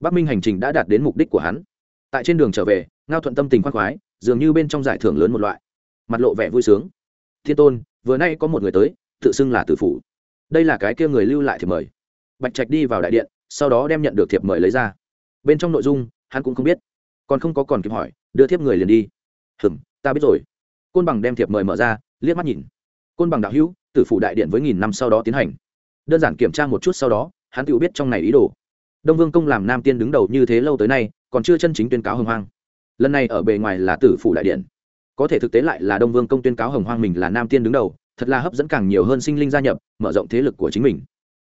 Bắc minh hành trình đã đạt đến mục đích của hắn. Tại trên đường trở về, ngao thuận tâm tình khoác khoái, dường như bên trong giải thưởng lớn một loại. Mặt lộ vẻ vui sướng. Thiên tôn, vừa nay có một người tới, tự xưng là tử phủ. Đây là cái kia người lưu lại thiệp mời. Bạch trạch đi vào đại điện, sau đó đem nhận được thiệp mời lấy ra. Bên trong nội dung, hắn cũng không biết. Còn không có còn kịp hỏi đưa thiếp người liền đi. Hừm, ta biết rồi. Côn bằng đem thiệp mời mở ra, liếc mắt nhìn. Côn bằng đạo hữu, tử phủ đại điện với nghìn năm sau đó tiến hành. Đơn giản kiểm tra một chút sau đó, hắn tự biết trong này ý đồ. Đông vương công làm nam tiên đứng đầu như thế lâu tới nay, còn chưa chân chính tuyên cáo hồng hoang. Lần này ở bề ngoài là tử phủ đại điện. Có thể thực tế lại là đông vương công tuyên cáo hồng hoang mình là nam tiên đứng đầu, thật là hấp dẫn càng nhiều hơn sinh linh gia nhập, mở rộng thế lực của chính mình.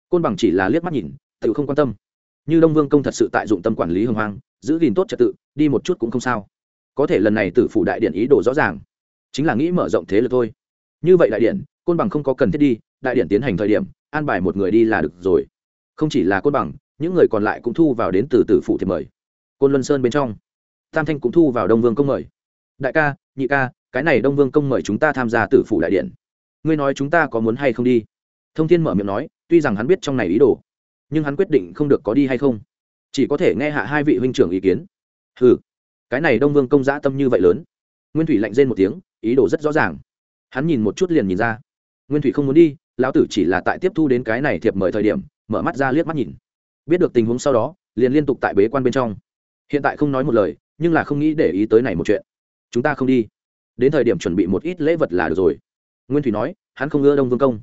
Côn bằng chỉ là liếc mắt nhìn, tự không quan tâm. Như đông vương công thật sự tại dụng tâm quản lý hồng hoang, giữ gìn tốt trật tự, đi một chút cũng không sao có thể lần này tử phủ đại điện ý đồ rõ ràng. Chính là nghĩ mở rộng thế lực thôi. Như vậy đại điện, côn bằng không có cần thiết đi, đại điện tiến hành thời điểm, an bài một người đi là được rồi. Không chỉ là côn bằng, những người còn lại cũng thu vào đến từ tử phủ thiệp mời. Côn luân sơn bên trong, tam thanh cũng thu vào đông vương công mời. Đại ca, nhị ca, cái này đông vương công mời chúng ta tham gia tử phủ đại điện. Ngươi nói chúng ta có muốn hay không đi? Thông thiên mở miệng nói, tuy rằng hắn biết trong này ý đồ, nhưng hắn quyết định không được có đi hay không. Chỉ có thể nghe hạ hai vị huynh trưởng ý kiến. Ừ cái này đông vương công giã tâm như vậy lớn. Nguyên thủy lạnh rên một tiếng, ý đồ rất rõ ràng. Hắn nhìn một chút liền nhìn ra. Nguyên thủy không muốn đi, lão tử chỉ là tại tiếp thu đến cái này thiệp mời thời điểm, mở mắt ra liếc mắt nhìn. Biết được tình huống sau đó, liền liên tục tại bế quan bên trong. Hiện tại không nói một lời, nhưng là không nghĩ để ý tới này một chuyện. Chúng ta không đi. Đến thời điểm chuẩn bị một ít lễ vật là được rồi. Nguyên thủy nói, hắn không ưa đông vương công.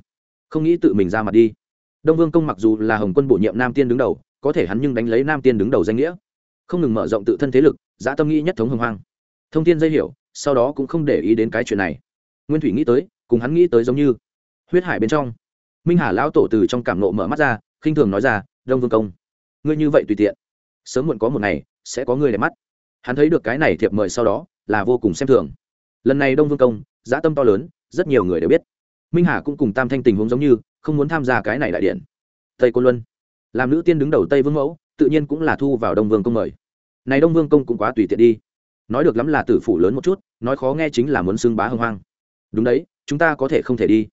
Không nghĩ tự mình ra mặt đi. Đông vương công mặc dù là hồng quân bổ nhiệm nam tiên đứng đầu, có thể hắn nhưng đánh lấy nam tiên đứng đầu danh nghĩa không ngừng mở rộng tự thân thế lực giã tâm nghĩ nhất thống hồng hoang. Thông tin dây hiểu, sau đó cũng không để ý đến cái chuyện này. Nguyên thủy nghĩ tới, cùng hắn nghĩ tới giống như huyết hải bên trong. Minh hà lão tổ từ trong cảm nộ mở mắt ra, khinh thường nói ra, đông vương công, ngươi như vậy tùy tiện, sớm muộn có một ngày sẽ có người để mắt. Hắn thấy được cái này thiệp mời sau đó, là vô cùng xem thường. Lần này đông vương công giã tâm to lớn, rất nhiều người đều biết. Minh hà cũng cùng tam thanh tình huống giống như, không muốn tham gia cái này đại điện. Tây côn luân, làm nữ tiên đứng đầu tây vương mẫu tự nhiên cũng là thu vào đông vương công mời. Này đông vương công cũng quá tùy tiện đi. Nói được lắm là tử phủ lớn một chút, nói khó nghe chính là muốn xưng bá hưng hoang. Đúng đấy, chúng ta có thể không thể đi.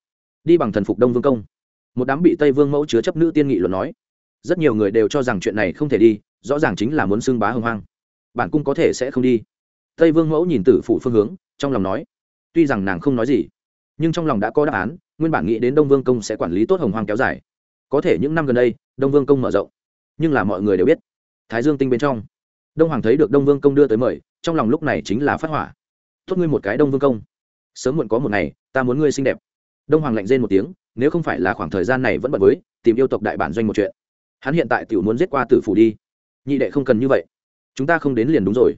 Đi bằng thần phục đông vương công. Một đám bị tây vương mẫu chứa chấp nữ tiên nghị luận nói. Rất nhiều người đều cho rằng chuyện này không thể đi, rõ ràng chính là muốn xưng bá hưng hoang. Bản cung có thể sẽ không đi. Tây vương mẫu nhìn tử phủ phương hướng, trong lòng nói. Tuy rằng nàng không nói gì, nhưng trong lòng đã có đáp án, nguyên bản nghĩ đến đông vương công sẽ quản lý tốt hồng hoang kéo dài. Có thể những năm gần đây, đông vương công mở rộng nhưng là mọi người đều biết, thái dương tinh bên trong, đông hoàng thấy được đông vương công đưa tới mời, trong lòng lúc này chính là phát hỏa. Tốt ngươi một cái đông vương công, sớm muộn có một ngày, ta muốn ngươi xinh đẹp. Đông hoàng lạnh rên một tiếng, nếu không phải là khoảng thời gian này vẫn bận với, tìm yêu tộc đại bản doanh một chuyện. Hắn hiện tại tiểu muốn giết qua tử phủ đi. Nhị đệ không cần như vậy. Chúng ta không đến liền đúng rồi.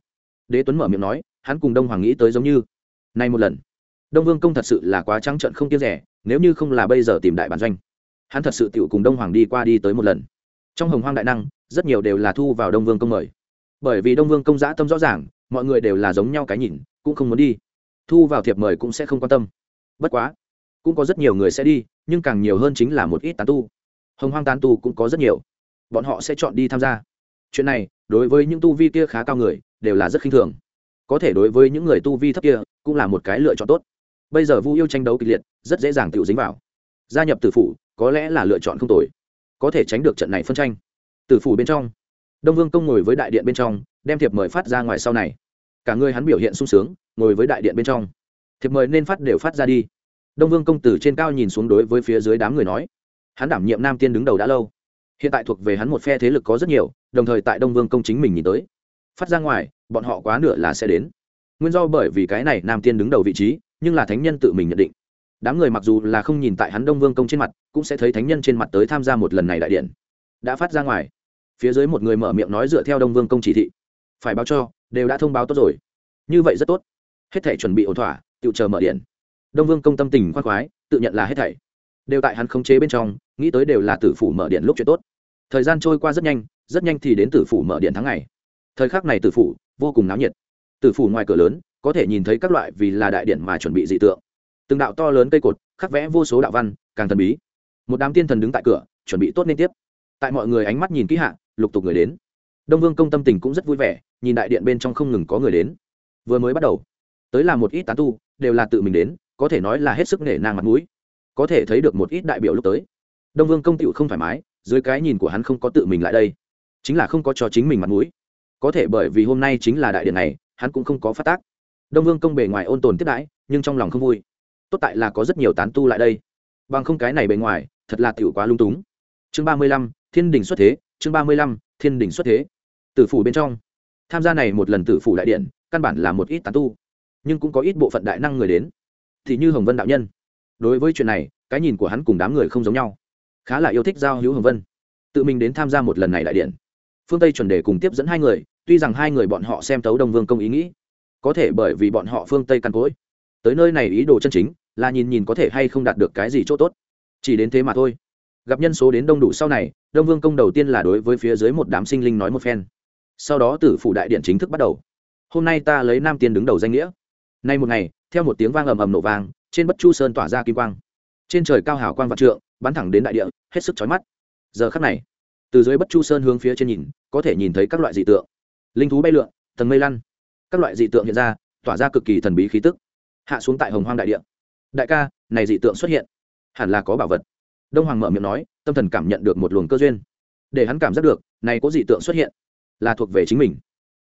Đế tuấn mở miệng nói, hắn cùng đông hoàng nghĩ tới giống như, nay một lần, đông vương công thật sự là quá trắng trận không tiếc rẻ, nếu như không là bây giờ tìm đại bản doanh, hắn thật sự tiểu cùng đông hoàng đi qua đi tới một lần trong hồng hoang đại năng, rất nhiều đều là thu vào đông vương công mời. Bởi vì đông vương công giã tâm rõ ràng, mọi người đều là giống nhau cái nhìn, cũng không muốn đi. Thu vào thiệp mời cũng sẽ không quan tâm. Bất quá, cũng có rất nhiều người sẽ đi, nhưng càng nhiều hơn chính là một ít tán tu. Hồng hoang tán tu cũng có rất nhiều. Bọn họ sẽ chọn đi tham gia. Chuyện này, đối với những tu vi kia khá cao người, đều là rất khinh thường. Có thể đối với những người tu vi thấp kia, cũng là một cái lựa chọn tốt. Bây giờ vu yêu tranh đấu kịch liệt, rất dễ dàng tự dính vào. Gia nhập tử phủ, có lẽ là lựa chọn không tồi có thể tránh được trận này phân tranh. Từ phủ bên trong, đông vương công ngồi với đại điện bên trong, đem thiệp mời phát ra ngoài sau này. Cả người hắn biểu hiện sung sướng, ngồi với đại điện bên trong. Thiệp mời nên phát đều phát ra đi. Đông vương công tử trên cao nhìn xuống đối với phía dưới đám người nói, hắn đảm nhiệm nam tiên đứng đầu đã lâu. Hiện tại thuộc về hắn một phe thế lực có rất nhiều, đồng thời tại đông vương công chính mình nhìn tới. Phát ra ngoài, bọn họ quá nửa là sẽ đến. Nguyên do bởi vì cái này nam tiên đứng đầu vị trí, nhưng là thánh nhân tự mình nhận định đám người mặc dù là không nhìn tại hắn đông vương công trên mặt, cũng sẽ thấy thánh nhân trên mặt tới tham gia một lần này đại điện. Đã phát ra ngoài. Phía dưới một người mở miệng nói dựa theo đông vương công chỉ thị. Phải báo cho, đều đã thông báo tốt rồi. Như vậy rất tốt. Hết thể chuẩn bị ổn thỏa, tự chờ mở điện. Đông vương công tâm tình khoan khoái, tự nhận là hết thảy. Đều tại hắn khống chế bên trong, nghĩ tới đều là tử phủ mở điện lúc chuyện tốt. Thời gian trôi qua rất nhanh rất nhanh thì đến tử phủ mở điện tháng ngày. Thời khắc này tử phủ vô cùng náo nhiệt. Tử phủ ngoài cửa lớn, có thể nhìn thấy các loại vì là đại điện mà chuẩn bị dị tượng từng đạo to lớn cây cột, khắc vẽ vô số đạo văn, càng thần bí. Một đám tiên thần đứng tại cửa, chuẩn bị tốt nên tiếp. Tại mọi người ánh mắt nhìn kỹ hạ, lục tục người đến. Đông vương công tâm tình cũng rất vui vẻ, nhìn đại điện bên trong không ngừng có người đến. Vừa mới bắt đầu, tới là một ít tán tu, đều là tự mình đến, có thể nói là hết sức nể nang mặt mũi. Có thể thấy được một ít đại biểu lúc tới. Đông vương công tựu không thoải mái, dưới cái nhìn của hắn không có tự mình lại đây. Chính là không có cho chính mình mặt mũi. Có thể bởi vì hôm nay chính là đại điện này, hắn cũng không có phát tác. Đông vương công bề ngoài ôn tồn tiếp đãi, nhưng trong lòng không vui tốt tại là có rất nhiều tán tu lại đây. Bằng không cái này bề ngoài, thật là tiểu quá lung túng. Chương ba mươi lăm, thiên đình xuất thế, chương ba mươi lăm, thiên đình xuất thế. Tử phủ bên trong, tham gia này một lần tử phủ đại điện, căn bản là một ít tán tu, nhưng cũng có ít bộ phận đại năng người đến. Thì như hồng vân đạo nhân. Đối với chuyện này, cái nhìn của hắn cùng đám người không giống nhau. Khá là yêu thích giao hữu hồng vân. Tự mình đến tham gia một lần này đại điện. Phương tây chuẩn đề cùng tiếp dẫn hai người, tuy rằng hai người bọn họ xem tấu đông vương công ý nghĩ, có thể bởi vì bọn họ phương tây căn cối. Tới nơi này ý đồ chân chính là nhìn nhìn có thể hay không đạt được cái gì chỗ tốt. Chỉ đến thế mà thôi. Gặp nhân số đến đông đủ sau này, đông vương công đầu tiên là đối với phía dưới một đám sinh linh nói một phen. Sau đó tử phủ đại điện chính thức bắt đầu. Hôm nay ta lấy nam tiên đứng đầu danh nghĩa. Nay một ngày, theo một tiếng vang ầm ầm nổ vang, trên bất chu sơn tỏa ra kim quang. Trên trời cao hảo quang vạn trượng, bắn thẳng đến đại địa, hết sức chói mắt. Giờ khắc này, từ dưới bất chu sơn hướng phía trên nhìn, có thể nhìn thấy các loại dị tượng. Linh thú bay lượn thần mây lăn. Các loại dị tượng hiện ra, tỏa ra cực kỳ thần bí khí tức. Hạ xuống tại hồng hoang đại địa đại ca, này dị tượng xuất hiện. Hẳn là có bảo vật. Đông hoàng mở miệng nói, tâm thần cảm nhận được một luồng cơ duyên. Để hắn cảm giác được, này có dị tượng xuất hiện, là thuộc về chính mình.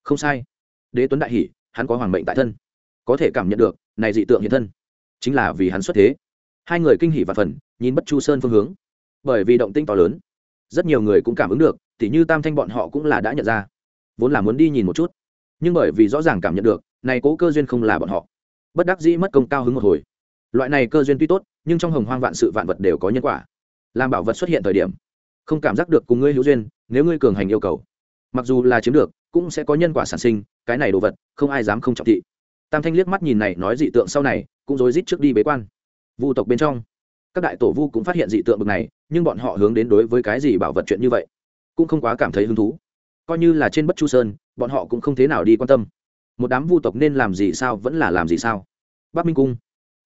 Không sai. Đế tuấn đại hỷ, hắn có hoàng mệnh tại thân. Có thể cảm nhận được, này dị tượng hiện thân. Chính là vì hắn xuất thế. Hai người kinh hỉ và phần, nhìn bất chu sơn phương hướng. Bởi vì động tinh to lớn, rất nhiều người cũng cảm ứng được, tỉ như tam thanh bọn họ cũng là đã nhận ra. Vốn là muốn đi nhìn một chút. Nhưng bởi vì rõ ràng cảm nhận được, này cố cơ duyên không là bọn họ. Bất đắc dĩ mất công cao hứng một hồi loại này cơ duyên tuy tốt, nhưng trong hồng hoang vạn sự vạn vật đều có nhân quả. Làm bảo vật xuất hiện thời điểm, không cảm giác được cùng ngươi hữu duyên, nếu ngươi cường hành yêu cầu. Mặc dù là chiếm được, cũng sẽ có nhân quả sản sinh, cái này đồ vật, không ai dám không trọng thị. Tam thanh liếc mắt nhìn này, nói dị tượng sau này, cũng rối rít trước đi bế quan. Vu tộc bên trong, các đại tổ vu cũng phát hiện dị tượng bực này, nhưng bọn họ hướng đến đối với cái gì bảo vật chuyện như vậy, cũng không quá cảm thấy hứng thú. Coi như là trên bất chu sơn, bọn họ cũng không thế nào đi quan tâm. Một đám vu tộc nên làm gì sao, vẫn là làm gì sao? Bắc minh cung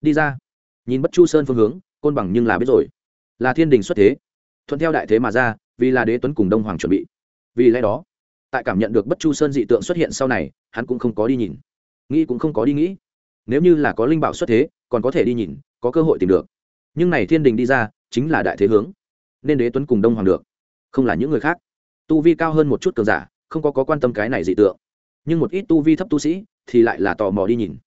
đi ra. Nhìn bất chu sơn phương hướng côn bằng nhưng là biết rồi. Là thiên đình xuất thế. Thuận theo đại thế mà ra vì là đế tuấn cùng đông hoàng chuẩn bị. Vì lẽ đó tại cảm nhận được bất chu sơn dị tượng xuất hiện sau này hắn cũng không có đi nhìn. Nghĩ cũng không có đi nghĩ. Nếu như là có linh bảo xuất thế còn có thể đi nhìn có cơ hội tìm được. Nhưng này thiên đình đi ra chính là đại thế hướng. Nên đế tuấn cùng đông hoàng được. Không là những người khác. Tu vi cao hơn một chút cường giả không có, có quan tâm cái này dị tượng. Nhưng một ít tu vi thấp tu sĩ thì lại là tò mò đi nhìn.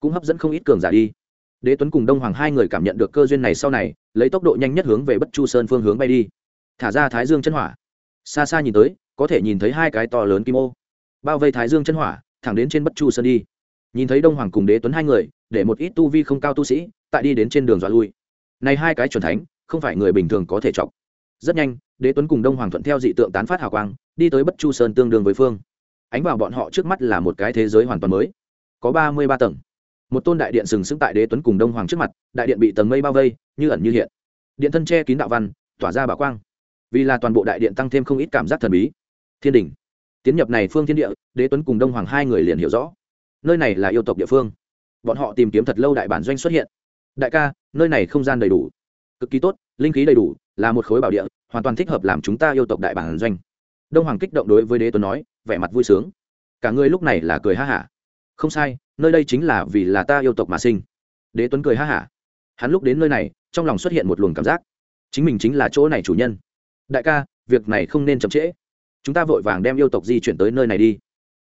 Cũng hấp dẫn không ít cường giả đi đế tuấn cùng đông hoàng hai người cảm nhận được cơ duyên này sau này, lấy tốc độ nhanh nhất hướng về bất chu sơn phương hướng bay đi. Thả ra thái dương chân hỏa. Xa xa nhìn tới, có thể nhìn thấy hai cái to lớn kim ô. Bao vây thái dương chân hỏa, thẳng đến trên bất chu sơn đi. Nhìn thấy đông hoàng cùng đế tuấn hai người, để một ít tu vi không cao tu sĩ, tại đi đến trên đường dọa lui. Này hai cái chuẩn thánh, không phải người bình thường có thể chọc. Rất nhanh, đế tuấn cùng đông hoàng thuận theo dị tượng tán phát hào quang, đi tới bất chu sơn tương đương với phương. Ánh vào bọn họ trước mắt là một cái thế giới hoàn toàn mới. Có ba mươi ba tầng một tôn đại điện sừng sững tại đế tuấn cùng đông hoàng trước mặt, đại điện bị tầng mây bao vây, như ẩn như hiện. Điện thân che kín đạo văn, tỏa ra bảo quang. Vì là toàn bộ đại điện tăng thêm không ít cảm giác thần bí. Thiên đình. Tiến nhập này phương thiên địa, đế tuấn cùng đông hoàng hai người liền hiểu rõ. Nơi này là yêu tộc địa phương. Bọn họ tìm kiếm thật lâu đại bản doanh xuất hiện. Đại ca, nơi này không gian đầy đủ. Cực kỳ tốt, linh khí đầy đủ, là một khối bảo địa, hoàn toàn thích hợp làm chúng ta yêu tộc đại bản doanh. Đông hoàng kích động đối với đế tuấn nói, vẻ mặt vui sướng. Cả người lúc này là cười ha hả không sai, nơi đây chính là vì là ta yêu tộc mà sinh. Đế tuấn cười ha hả. Hắn lúc đến nơi này, trong lòng xuất hiện một luồng cảm giác. Chính mình chính là chỗ này chủ nhân. Đại ca, việc này không nên chậm trễ. Chúng ta vội vàng đem yêu tộc di chuyển tới nơi này đi.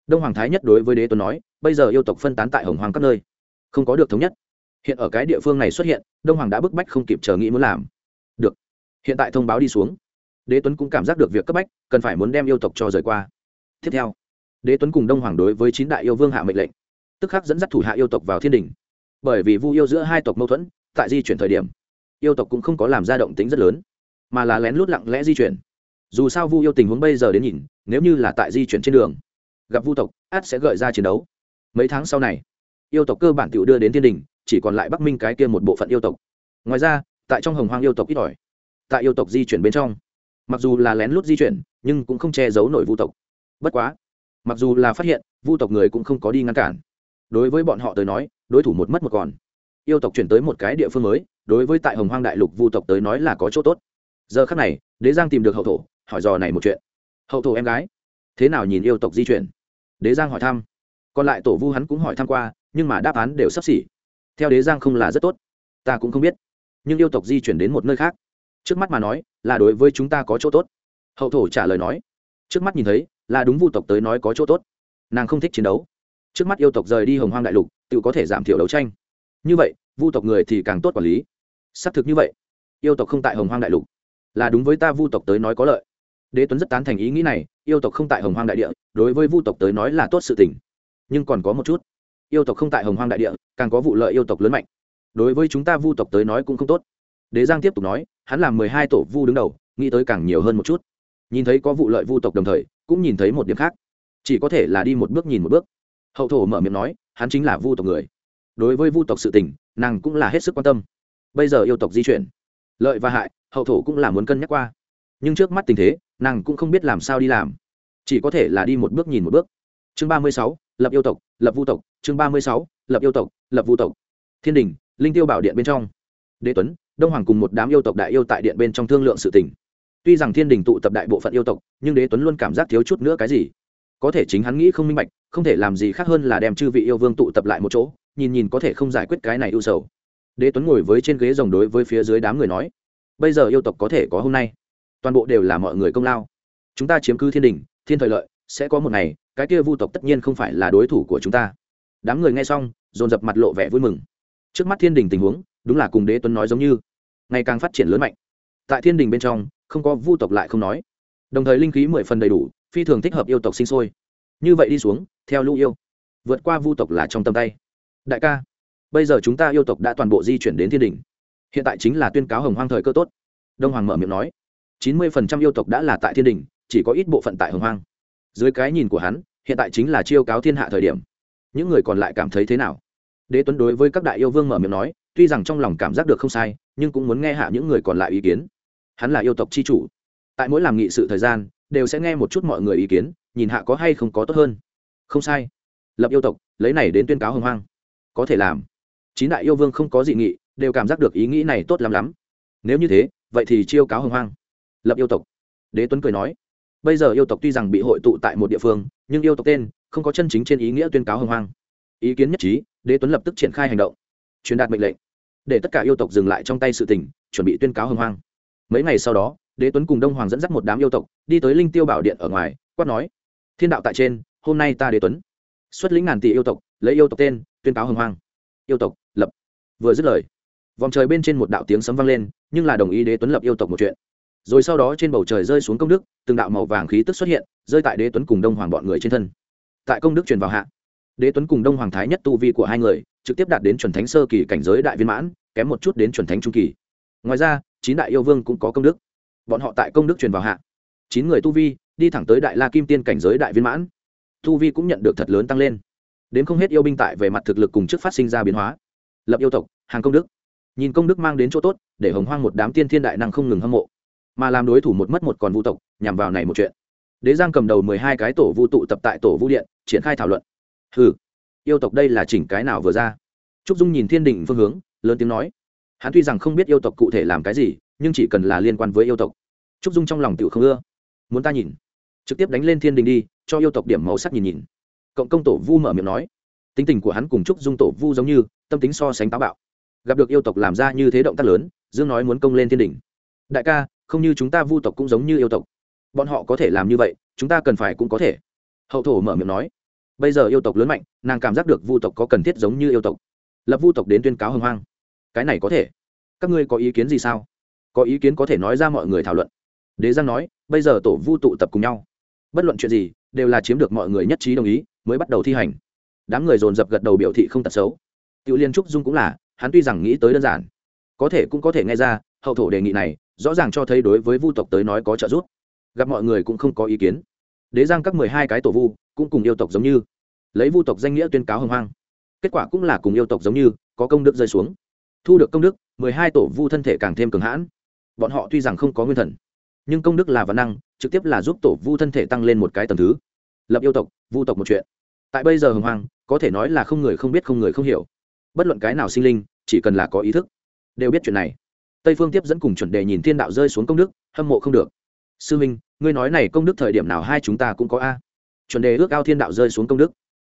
Đông hoàng thái nhất đối với đế tuấn nói, bây giờ yêu tộc phân tán tại hồng hoàng các nơi. Không có được thống nhất. Hiện ở cái địa phương này xuất hiện, đông hoàng đã bức bách không kịp chờ nghĩ muốn làm. Được. Hiện tại thông báo đi xuống. Đế tuấn cũng cảm giác được việc cấp bách, cần phải muốn đem yêu tộc cho rời qua. Tiếp theo, đế tuấn cùng đông hoàng đối với chín đại yêu vương hạ mệnh lệnh tức khắc dẫn dắt thủ hạ yêu tộc vào thiên đình. Bởi vì vu yêu giữa hai tộc mâu thuẫn, tại di chuyển thời điểm, yêu tộc cũng không có làm ra động tính rất lớn, mà là lén lút lặng lẽ di chuyển. Dù sao vu yêu tình huống bây giờ đến nhìn, nếu như là tại di chuyển trên đường, gặp vu tộc át sẽ gợi ra chiến đấu. Mấy tháng sau này, yêu tộc cơ bản tự đưa đến thiên đình, chỉ còn lại bắc minh cái kia một bộ phận yêu tộc. Ngoài ra, tại trong hồng hoang yêu tộc ít ỏi, tại yêu tộc di chuyển bên trong, mặc dù là lén lút di chuyển, nhưng cũng không che giấu nổi vu tộc. Bất quá, mặc dù là phát hiện, vu tộc người cũng không có đi ngăn cản đối với bọn họ tới nói, đối thủ một mất một còn. Yêu tộc chuyển tới một cái địa phương mới, đối với tại hồng hoang đại lục vu tộc tới nói là có chỗ tốt. Giờ khắc này, đế giang tìm được hậu thổ, hỏi dò này một chuyện. Hậu thổ em gái, thế nào nhìn yêu tộc di chuyển? Đế giang hỏi thăm. Còn lại tổ vu hắn cũng hỏi thăm qua, nhưng mà đáp án đều sắp xỉ. Theo đế giang không là rất tốt. Ta cũng không biết. Nhưng yêu tộc di chuyển đến một nơi khác. Trước mắt mà nói, là đối với chúng ta có chỗ tốt. Hậu thổ trả lời nói. Trước mắt nhìn thấy, là đúng vu tộc tới nói có chỗ tốt. Nàng không thích chiến đấu trước mắt yêu tộc rời đi hồng hoang đại lục, tự có thể giảm thiểu đấu tranh. Như vậy, vu tộc người thì càng tốt quản lý. Xác thực như vậy. Yêu tộc không tại hồng hoang đại lục. Là đúng với ta vu tộc tới nói có lợi. Đế tuấn rất tán thành ý nghĩ này, yêu tộc không tại hồng hoang đại địa, đối với vu tộc tới nói là tốt sự tình. Nhưng còn có một chút. Yêu tộc không tại hồng hoang đại địa, càng có vụ lợi yêu tộc lớn mạnh. Đối với chúng ta vu tộc tới nói cũng không tốt. Đế giang tiếp tục nói, hắn làm mười hai tổ vu đứng đầu, nghĩ tới càng nhiều hơn một chút. Nhìn thấy có vụ lợi vu tộc đồng thời, cũng nhìn thấy một điểm khác. Chỉ có thể là đi một bước nhìn một bước hậu thổ mở miệng nói, hắn chính là vu tộc người. Đối với vu tộc sự tình, nàng cũng là hết sức quan tâm. Bây giờ yêu tộc di chuyển, lợi và hại, hậu thổ cũng là muốn cân nhắc qua. Nhưng trước mắt tình thế, nàng cũng không biết làm sao đi làm. Chỉ có thể là đi một bước nhìn một bước. Chương ba mươi sáu, lập yêu tộc, lập vu tộc. Chương ba mươi sáu, lập yêu tộc, lập vu tộc. Thiên đình, linh tiêu bảo điện bên trong. Đế tuấn, đông hoàng cùng một đám yêu tộc đại yêu tại điện bên trong thương lượng sự tình. Tuy rằng thiên đình tụ tập đại bộ phận yêu tộc, nhưng đế tuấn luôn cảm giác thiếu chút nữa cái gì có thể chính hắn nghĩ không minh bạch, không thể làm gì khác hơn là đem chư vị yêu vương tụ tập lại một chỗ, nhìn nhìn có thể không giải quyết cái này ưu sầu. Đế tuấn ngồi với trên ghế rồng đối với phía dưới đám người nói, bây giờ yêu tộc có thể có hôm nay. Toàn bộ đều là mọi người công lao. Chúng ta chiếm cứ thiên đình, thiên thời lợi, sẽ có một ngày, cái kia vu tộc tất nhiên không phải là đối thủ của chúng ta. Đám người nghe xong, dồn dập mặt lộ vẻ vui mừng. Trước mắt thiên đình tình huống, đúng là cùng đế tuấn nói giống như, ngày càng phát triển lớn mạnh. Tại thiên đình bên trong, không có vu tộc lại không nói. Đồng thời linh khí mười phần đầy đủ phi thường thích hợp yêu tộc sinh sôi. Như vậy đi xuống, theo lũ yêu. Vượt qua vu tộc là trong tầm tay. Đại ca, bây giờ chúng ta yêu tộc đã toàn bộ di chuyển đến thiên đình hiện tại chính là tuyên cáo hồng hoang thời cơ tốt. Đông hoàng mở miệng nói, chín mươi phần trăm yêu tộc đã là tại thiên đình chỉ có ít bộ phận tại hồng hoang. Dưới cái nhìn của hắn, hiện tại chính là chiêu cáo thiên hạ thời điểm. Những người còn lại cảm thấy thế nào? Đế tuấn đối với các đại yêu vương mở miệng nói, tuy rằng trong lòng cảm giác được không sai, nhưng cũng muốn nghe hạ những người còn lại ý kiến. Hắn là yêu tộc c h i chủ. Tại mỗi làm nghị sự thời gian đều sẽ nghe một chút mọi người ý kiến, nhìn hạ có hay không có tốt hơn. Không sai. Lập yêu tộc, lấy này đến tuyên cáo hồng hoang. Có thể làm. Chín đại yêu vương không có dị nghị, đều cảm giác được ý nghĩ này tốt lắm lắm. Nếu như thế, vậy thì chiêu cáo hồng hoang. Lập yêu tộc. Đế tuấn cười nói. Bây giờ yêu tộc tuy rằng bị hội tụ tại một địa phương, nhưng yêu tộc tên không có chân chính trên ý nghĩa tuyên cáo hồng hoang. Ý kiến nhất trí, đế tuấn lập tức triển khai hành động. Truyền đạt mệnh lệnh. Để tất cả yêu tộc dừng lại trong tay sự tình, chuẩn bị tuyên cáo hồng hoang. Mấy ngày sau đó đế tuấn cùng đông hoàng dẫn dắt một đám yêu tộc, đi tới linh tiêu bảo điện ở ngoài, quát nói, thiên đạo tại trên, hôm nay ta đế tuấn. Xuất lĩnh ngàn tỷ yêu tộc, lấy yêu tộc tên, tuyên cáo hồng hoang. Yêu tộc, lập. Vừa dứt lời, vòng trời bên trên một đạo tiếng sấm vang lên, nhưng là đồng ý đế tuấn lập yêu tộc một chuyện. Rồi sau đó trên bầu trời rơi xuống công đức, từng đạo màu vàng khí tức xuất hiện, rơi tại đế tuấn cùng đông hoàng bọn người trên thân. Tại công đức truyền vào hạ, đế tuấn cùng đông hoàng thái nhất tu vi của hai người, trực tiếp đạt đến chuẩn thánh sơ kỳ cảnh giới đại viên mãn, kém một chút đến chuẩn thánh trung kỳ. Ngoài ra, chín đại yêu vương cũng có công đức bọn họ tại công đức truyền vào hạ. Chín người tu vi, đi thẳng tới đại la kim tiên cảnh giới đại viên mãn. Tu vi cũng nhận được thật lớn tăng lên. Đến không hết yêu binh tại về mặt thực lực cùng trước phát sinh ra biến hóa. Lập yêu tộc, hàng công đức. Nhìn công đức mang đến chỗ tốt, để hồng hoang một đám tiên thiên đại năng không ngừng hâm mộ. Mà làm đối thủ một mất một còn vũ tộc, nhằm vào này một chuyện. Đế giang cầm đầu mười hai cái tổ vũ tụ tập tại tổ vũ điện, triển khai thảo luận. Ừ yêu tộc đây là chỉnh cái nào vừa ra? Trúc dung nhìn thiên đình phương hướng, lớn tiếng nói. Hắn tuy rằng không biết yêu tộc cụ thể làm cái gì nhưng chỉ cần là liên quan với yêu tộc. Trúc dung trong lòng tự không ưa. Muốn ta nhìn? Trực tiếp đánh lên thiên đình đi, cho yêu tộc điểm màu sắc nhìn nhìn. Cộng công tổ vu mở miệng nói. Tính tình của hắn cùng trúc dung tổ vu giống như, tâm tính so sánh táo bạo. Gặp được yêu tộc làm ra như thế động tác lớn, dương nói muốn công lên thiên đình. Đại ca, không như chúng ta vu tộc cũng giống như yêu tộc. Bọn họ có thể làm như vậy, chúng ta cần phải cũng có thể. Hậu thổ mở miệng nói. Bây giờ yêu tộc lớn mạnh, nàng cảm giác được vu tộc có cần thiết giống như yêu tộc. Lập vu tộc đến tuyên cáo hưng hoang. Cái này có thể. Các ngươi có ý kiến gì sao? Có ý kiến có thể nói ra mọi người thảo luận. Đế giang nói, bây giờ tổ vu tụ tập cùng nhau. Bất luận chuyện gì, đều là chiếm được mọi người nhất trí đồng ý, mới bắt đầu thi hành. Đám người dồn dập gật đầu biểu thị không tật xấu. Tiểu liên trúc dung cũng là, hắn tuy rằng nghĩ tới đơn giản, có thể cũng có thể nghe ra, hậu thổ đề nghị này, rõ ràng cho thấy đối với vu tộc tới nói có trợ giúp. Gặp mọi người cũng không có ý kiến. Đế giang các mười hai cái tổ vu, cũng cùng yêu tộc giống như. Lấy vu tộc danh nghĩa tuyên cáo hưng hoang. Kết quả cũng là cùng yêu tộc giống như, có công đức rơi xuống. Thu được công đức, mười hai tổ vu thân thể càng thêm cường hãn bọn họ tuy rằng không có nguyên thần, nhưng công đức là văn năng, trực tiếp là giúp tổ vu thân thể tăng lên một cái tầm thứ. Lập yêu tộc, vu tộc một chuyện. Tại bây giờ hồng hoang, có thể nói là không người không biết không người không hiểu. Bất luận cái nào sinh linh, chỉ cần là có ý thức, đều biết chuyện này. Tây phương tiếp dẫn cùng chuẩn đề nhìn thiên đạo rơi xuống công đức, hâm mộ không được. Sư minh, ngươi nói này công đức thời điểm nào hai chúng ta cũng có a? Chuẩn đề ước ao thiên đạo rơi xuống công đức.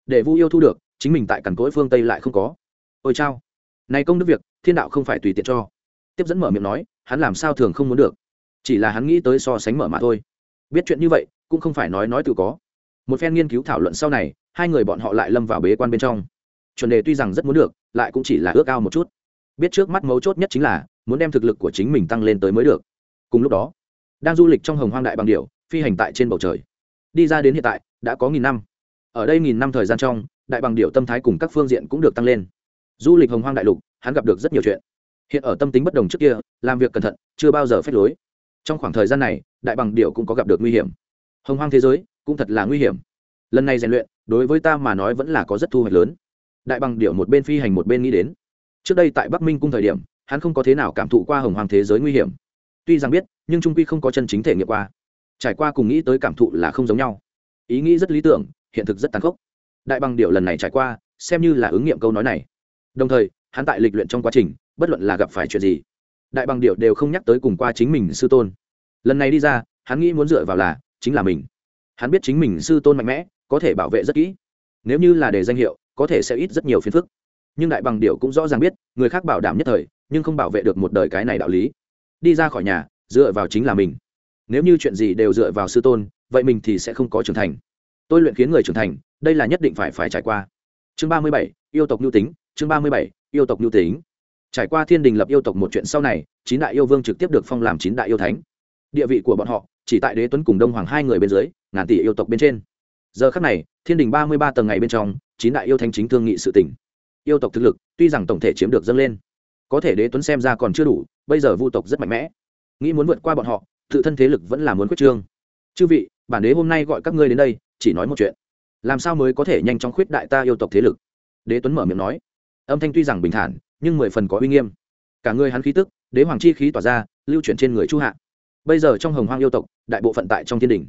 Để vu yêu thu được, chính mình tại cằn cỗi phương tây lại không có. Ôi chao. Này công đức việc, thiên đạo không phải tùy tiện cho. Tiếp dẫn mở miệng nói hắn làm sao thường không muốn được. Chỉ là hắn nghĩ tới so sánh mở mà thôi. Biết chuyện như vậy, cũng không phải nói nói tự có. Một phen nghiên cứu thảo luận sau này, hai người bọn họ lại lâm vào bế quan bên trong. Chuẩn đề tuy rằng rất muốn được, lại cũng chỉ là ước ao một chút. Biết trước mắt mấu chốt nhất chính là, muốn đem thực lực của chính mình tăng lên tới mới được. Cùng lúc đó, đang du lịch trong hồng hoang đại bằng điệu phi hành tại trên bầu trời. Đi ra đến hiện tại, đã có nghìn năm. Ở đây nghìn năm thời gian trong, đại bằng điệu tâm thái cùng các phương diện cũng được tăng lên. Du lịch hồng hoang đại lục, hắn gặp được rất nhiều chuyện hiện ở tâm tính bất đồng trước kia, làm việc cẩn thận, chưa bao giờ phép lối. Trong khoảng thời gian này, đại bằng điệu cũng có gặp được nguy hiểm. Hồng hoang thế giới, cũng thật là nguy hiểm. Lần này rèn luyện, đối với ta mà nói vẫn là có rất thu hoạch lớn. Đại bằng điệu một bên phi hành một bên nghĩ đến. Trước đây tại bắc minh cung thời điểm, hắn không có thế nào cảm thụ qua hồng hoàng thế giới nguy hiểm. Tuy rằng biết, nhưng trung quy không có chân chính thể nghiệm qua. Trải qua cùng nghĩ tới cảm thụ là không giống nhau. Ý nghĩ rất lý tưởng, hiện thực rất tàn khốc. Đại bằng điệu lần này trải qua, xem như là ứng nghiệm câu nói này. Đồng thời, hắn tại lịch luyện trong quá trình bất luận là gặp phải chuyện gì, đại bằng điệu đều không nhắc tới cùng qua chính mình sư tôn. Lần này đi ra, hắn nghĩ muốn dựa vào là, chính là mình. Hắn biết chính mình sư tôn mạnh mẽ, có thể bảo vệ rất kỹ. Nếu như là để danh hiệu, có thể sẽ ít rất nhiều phiền phức. Nhưng đại bằng điệu cũng rõ ràng biết, người khác bảo đảm nhất thời, nhưng không bảo vệ được một đời cái này đạo lý. Đi ra khỏi nhà, dựa vào chính là mình. Nếu như chuyện gì đều dựa vào sư tôn, vậy mình thì sẽ không có trưởng thành. Tôi luyện khiến người trưởng thành, đây là nhất định phải phải trải qua. Chương ba mươi bảy, yêu tộc nhu tính, chương ba mươi bảy, yêu tộc nhu tính trải qua thiên đình lập yêu tộc một chuyện sau này, chín đại yêu vương trực tiếp được phong làm chín đại yêu thánh. Địa vị của bọn họ, chỉ tại đế tuấn cùng đông hoàng hai người bên dưới, ngàn tỷ yêu tộc bên trên. Giờ khắc này, thiên đình ba mươi ba tầng ngày bên trong, chín đại yêu thánh chính thương nghị sự tỉnh yêu tộc thực lực, tuy rằng tổng thể chiếm được dâng lên, có thể đế tuấn xem ra còn chưa đủ, bây giờ vu tộc rất mạnh mẽ. Nghĩ muốn vượt qua bọn họ, tự thân thế lực vẫn là muốn quyết trương. Chư vị, bản đế hôm nay gọi các ngươi đến đây, chỉ nói một chuyện. Làm sao mới có thể nhanh chóng khuyết đại ta yêu tộc thế lực? Đế tuấn mở miệng nói. Âm thanh tuy rằng bình thản nhưng mười phần có uy nghiêm. Cả người hắn khí tức, đế hoàng chi khí tỏa ra, lưu chuyển trên người chu hạ. Bây giờ trong hồng hoang yêu tộc, đại bộ phận tại trong thiên đình.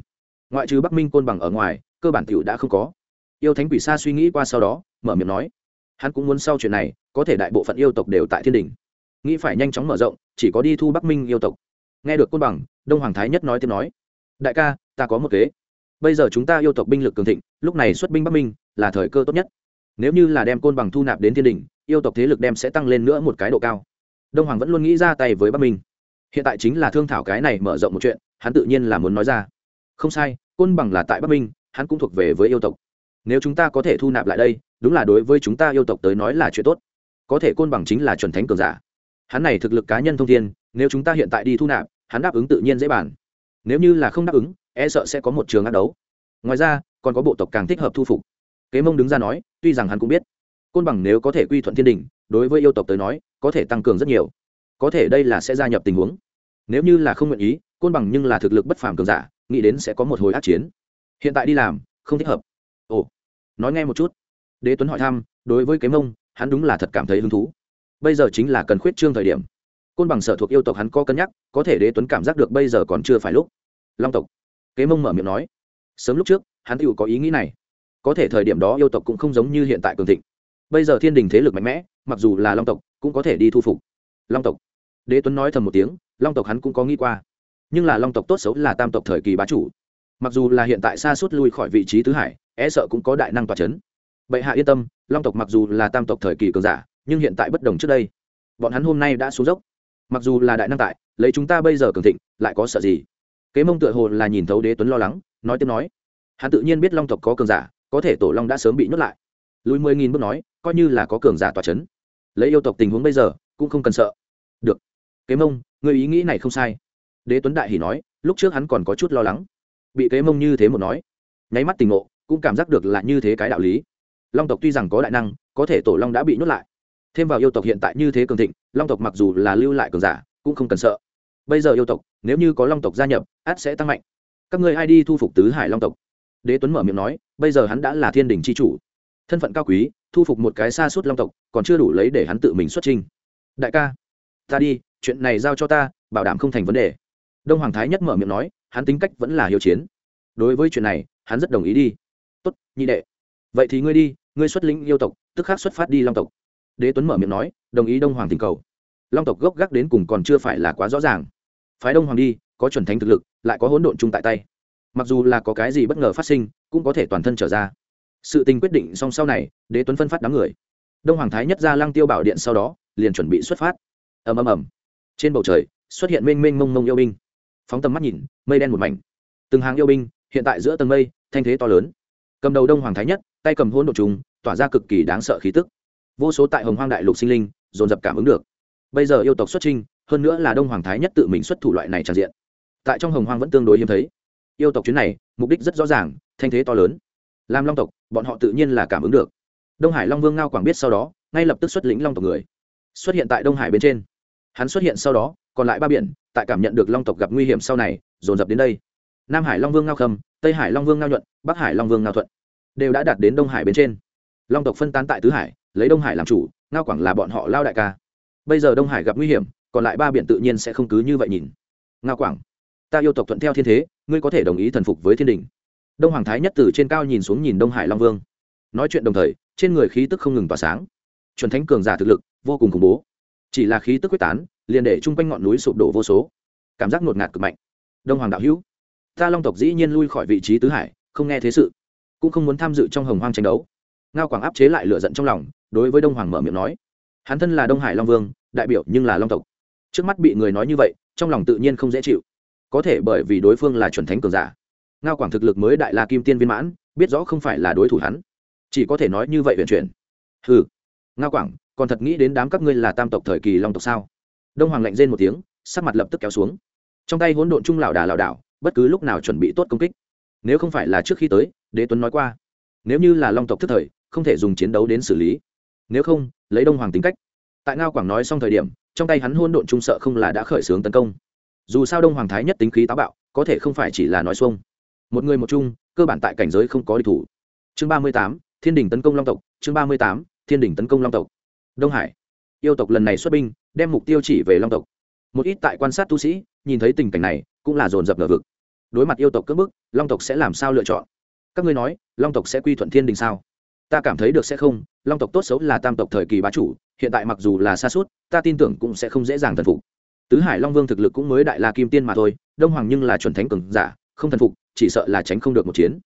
Ngoại trừ bắc minh côn bằng ở ngoài, cơ bản t đã không có. Yêu thánh quỷ sa suy nghĩ qua sau đó, mở miệng nói, hắn cũng muốn sau chuyện này, có thể đại bộ phận yêu tộc đều tại thiên đình. Nghĩ phải nhanh chóng mở rộng, chỉ có đi thu bắc minh yêu tộc. Nghe được côn bằng, đông hoàng thái nhất nói tiếp nói, đại ca, ta có một kế. Bây giờ chúng ta yêu tộc binh lực cường thịnh, lúc này xuất binh bắc minh là thời cơ tốt nhất. Nếu như là đem côn bằng thu nạp đến thiên đình yêu tộc thế lực đem sẽ tăng lên nữa một cái độ cao. Đông hoàng vẫn luôn nghĩ ra tay với bắc minh. Hiện tại chính là thương thảo cái này mở rộng một chuyện, hắn tự nhiên là muốn nói ra. Không sai, côn bằng là tại bắc minh, hắn cũng thuộc về với yêu tộc. Nếu chúng ta có thể thu nạp lại đây, đúng là đối với chúng ta yêu tộc tới nói là chuyện tốt. Có thể côn bằng chính là chuẩn thánh cường giả. Hắn này thực lực cá nhân thông thiên, nếu chúng ta hiện tại đi thu nạp, hắn đáp ứng tự nhiên dễ bàn. Nếu như là không đáp ứng e sợ sẽ có một trường ác đấu. Ngoài ra, còn có bộ tộc càng thích hợp thu phục. Kế mông đứng ra nói, tuy rằng hắn cũng biết côn bằng nếu có thể quy thuận thiên đình, đối với yêu tộc tới nói, có thể tăng cường rất nhiều. Có thể đây là sẽ gia nhập tình huống. Nếu như là không nguyện ý, côn bằng nhưng là thực lực bất phàm cường giả, nghĩ đến sẽ có một hồi ác chiến. Hiện tại đi làm, không thích hợp. Ồ, nói nghe một chút. Đế tuấn hỏi thăm, đối với kế mông, hắn đúng là thật cảm thấy hứng thú. Bây giờ chính là cần khuyết trương thời điểm. Côn bằng sở thuộc yêu tộc hắn có cân nhắc, có thể đế tuấn cảm giác được bây giờ còn chưa phải lúc. Long tộc. Kế mông mở miệng nói. Sớm lúc trước, hắn tự có ý nghĩ này. Có thể thời điểm đó yêu tộc cũng không giống như hiện tại cường thịnh bây giờ thiên đình thế lực mạnh mẽ, mặc dù là long tộc, cũng có thể đi thu phục. Long tộc. Đế tuấn nói thầm một tiếng, long tộc hắn cũng có nghĩ qua. Nhưng là long tộc tốt xấu là tam tộc thời kỳ bá chủ. Mặc dù là hiện tại xa suốt lui khỏi vị trí tứ hải e sợ cũng có đại năng tòa c h ấ n bệ hạ yên tâm, long tộc mặc dù là tam tộc thời kỳ cường giả, nhưng hiện tại bất đồng trước đây. Bọn hắn hôm nay đã xuống dốc. Mặc dù là đại năng tại, lấy chúng ta bây giờ cường thịnh, lại có sợ gì? Kế mông tựa hồ là nhìn thấu đế tuấn lo lắng, nói tiếp nói. Hắn tự nhiên biết long tộc có cường giả, có thể tổ long đã sớm bị nhốt lại. Lùi mười nghìn bước nói coi như là có cường giả tòa c h ấ n lấy yêu tộc tình huống bây giờ, cũng không cần sợ. Được. Kế mông người ý nghĩ này không sai. Đế tuấn đại hỉ nói, lúc trước hắn còn có chút lo lắng. Bị kế mông như thế một nói, nháy mắt tình ngộ, cũng cảm giác được là như thế cái đạo lý. Long tộc tuy rằng có đại năng, có thể tổ long đã bị nhốt lại. Thêm vào yêu tộc hiện tại như thế cường thịnh, long tộc mặc dù là lưu lại cường giả, cũng không cần sợ. Bây giờ yêu tộc, nếu như có long tộc gia nhập át sẽ tăng mạnh. Các người ai đi thu phục tứ hải long tộc? Đế tuấn mở miệng nói, bây giờ hắn đã là thiên đình c h i chủ thân phận cao quý, thu phục một cái xa suốt long tộc, còn chưa đủ lấy để hắn tự mình xuất trình đại ca, ta đi, chuyện này giao cho ta, bảo đảm không thành vấn đề. Đông hoàng thái nhất mở miệng nói, hắn tính cách vẫn là hiếu chiến. Đối với chuyện này, hắn rất đồng ý đi. Tốt, nhị đệ. Vậy thì ngươi đi, ngươi xuất lĩnh yêu tộc, tức khắc xuất phát đi long tộc. Đế tuấn mở miệng nói, đồng ý đông hoàng tình cầu. Long tộc gốc gác đến cùng còn chưa phải là quá rõ ràng. Phái đông hoàng đi, có chuẩn thánh thực lực, lại có hỗn độn chung tại tay. Mặc dù là có cái gì bất ngờ phát sinh, cũng có thể toàn thân trở ra sự tình quyết định xong sau này, đế tuấn phân phát đám người. Đông hoàng thái nhất ra lăng tiêu bảo điện sau đó, liền chuẩn bị xuất phát. Ầm ầm ầm. Trên bầu trời, xuất hiện mênh mênh mông mông yêu binh. Phóng tầm mắt nhìn, mây đen một mảnh. Từng hàng yêu binh, hiện tại giữa tầng mây, thanh thế to lớn. Cầm đầu đông hoàng thái nhất, tay cầm hôn đ ộ trùng, tỏa ra cực kỳ đáng sợ khí tức. Vô số tại hồng hoang đại lục sinh linh, dồn dập cảm ứng được. Bây giờ yêu tộc xuất trinh hơn nữa là đông hoàng thái nhất tự mình xuất thủ loại này tràn diện. Tại trong hồng hoang vẫn tương đối hiếm thấy. Yêu tộc chuyến này, mục đích rất rõ ràng, thanh thế to lớn làm long tộc, bọn họ tự nhiên là cảm ứng được. Đông hải long vương ngao quảng biết sau đó, ngay lập tức xuất lĩnh long tộc người. Xuất hiện tại đông hải bên trên. Hắn xuất hiện sau đó, còn lại ba biển, tại cảm nhận được long tộc gặp nguy hiểm sau này, dồn dập đến đây. Nam hải long vương ngao khâm, tây hải long vương ngao nhuận, bắc hải long vương ngao thuận, đều đã đạt đến đông hải bên trên. Long tộc phân tán tại tứ hải, lấy đông hải làm chủ, ngao quảng là bọn họ lao đại ca. Bây giờ đông hải gặp nguy hiểm, còn lại ba biển tự nhiên sẽ không cứ như vậy nhìn. Ngao quảng, ta yêu tộc thuận theo thiên thế, ngươi có thể đồng ý thần phục với thiên đình đông hoàng thái nhất từ trên cao nhìn xuống nhìn đông hải long vương. Nói chuyện đồng thời, trên người khí tức không ngừng tỏa sáng. Chuẩn thánh cường giả thực lực, vô cùng khủng bố. Chỉ là khí tức quyết tán, liền để chung quanh ngọn núi sụp đổ vô số. Cảm giác ngột ngạt cực mạnh. Đông hoàng đạo hữu, ta long tộc dĩ nhiên lui khỏi vị trí tứ hải, không nghe thế sự, cũng không muốn tham dự trong hồng hoang tranh đấu. Ngao quảng áp chế lại lửa giận trong lòng, đối với đông hoàng mở miệng nói, hắn thân là đông hải long vương, đại biểu nhưng là long tộc. Trước mắt bị người nói như vậy, trong lòng tự nhiên không dễ chịu. Có thể bởi vì đối phương là chuẩn thánh cường giả ngao quảng thực lực mới đại la kim tiên viên mãn, biết rõ không phải là đối thủ hắn. Chỉ có thể nói như vậy vận chuyển. Ừ ngao quảng, còn thật nghĩ đến đám các ngươi là tam tộc thời kỳ long tộc sao? Đông hoàng lạnh rên một tiếng, sắc mặt lập tức kéo xuống. Trong tay hỗn độn trung lảo đà lảo đảo, bất cứ lúc nào chuẩn bị tốt công kích. Nếu không phải là trước khi tới, đế tuấn nói qua, nếu như là long tộc thức thời, không thể dùng chiến đấu đến xử lý. Nếu không, lấy đông hoàng tính cách. Tại ngao quảng nói xong thời điểm, trong tay hắn hôn độn trung sợ không là đã khởi xướng tấn công. Dù sao đông hoàng thái nhất tính khí táo bạo, có thể không phải chỉ là nói xuông một người một chung, cơ bản tại cảnh giới không có địch thủ. Chương ba mươi tám, thiên đình tấn công long tộc. Chương ba mươi tám, thiên đình tấn công long tộc. Đông hải. Yêu tộc lần này xuất binh, đem mục tiêu chỉ về long tộc. Một ít tại quan sát tu sĩ, nhìn thấy tình cảnh này, cũng là dồn dập ngờ vực. Đối mặt yêu tộc cướp bức, long tộc sẽ làm sao lựa chọn? Các ngươi nói, long tộc sẽ quy thuận thiên đình sao? Ta cảm thấy được sẽ không, long tộc tốt xấu là tam tộc thời kỳ bá chủ, hiện tại mặc dù là xa suốt, ta tin tưởng cũng sẽ không dễ dàng thần phục. Tứ hải long vương thực lực cũng mới đại la kim tiên mà thôi, đông hoàng nhưng là chuẩn thánh cường giả, không thần phục chỉ sợ là tránh không được một chiến.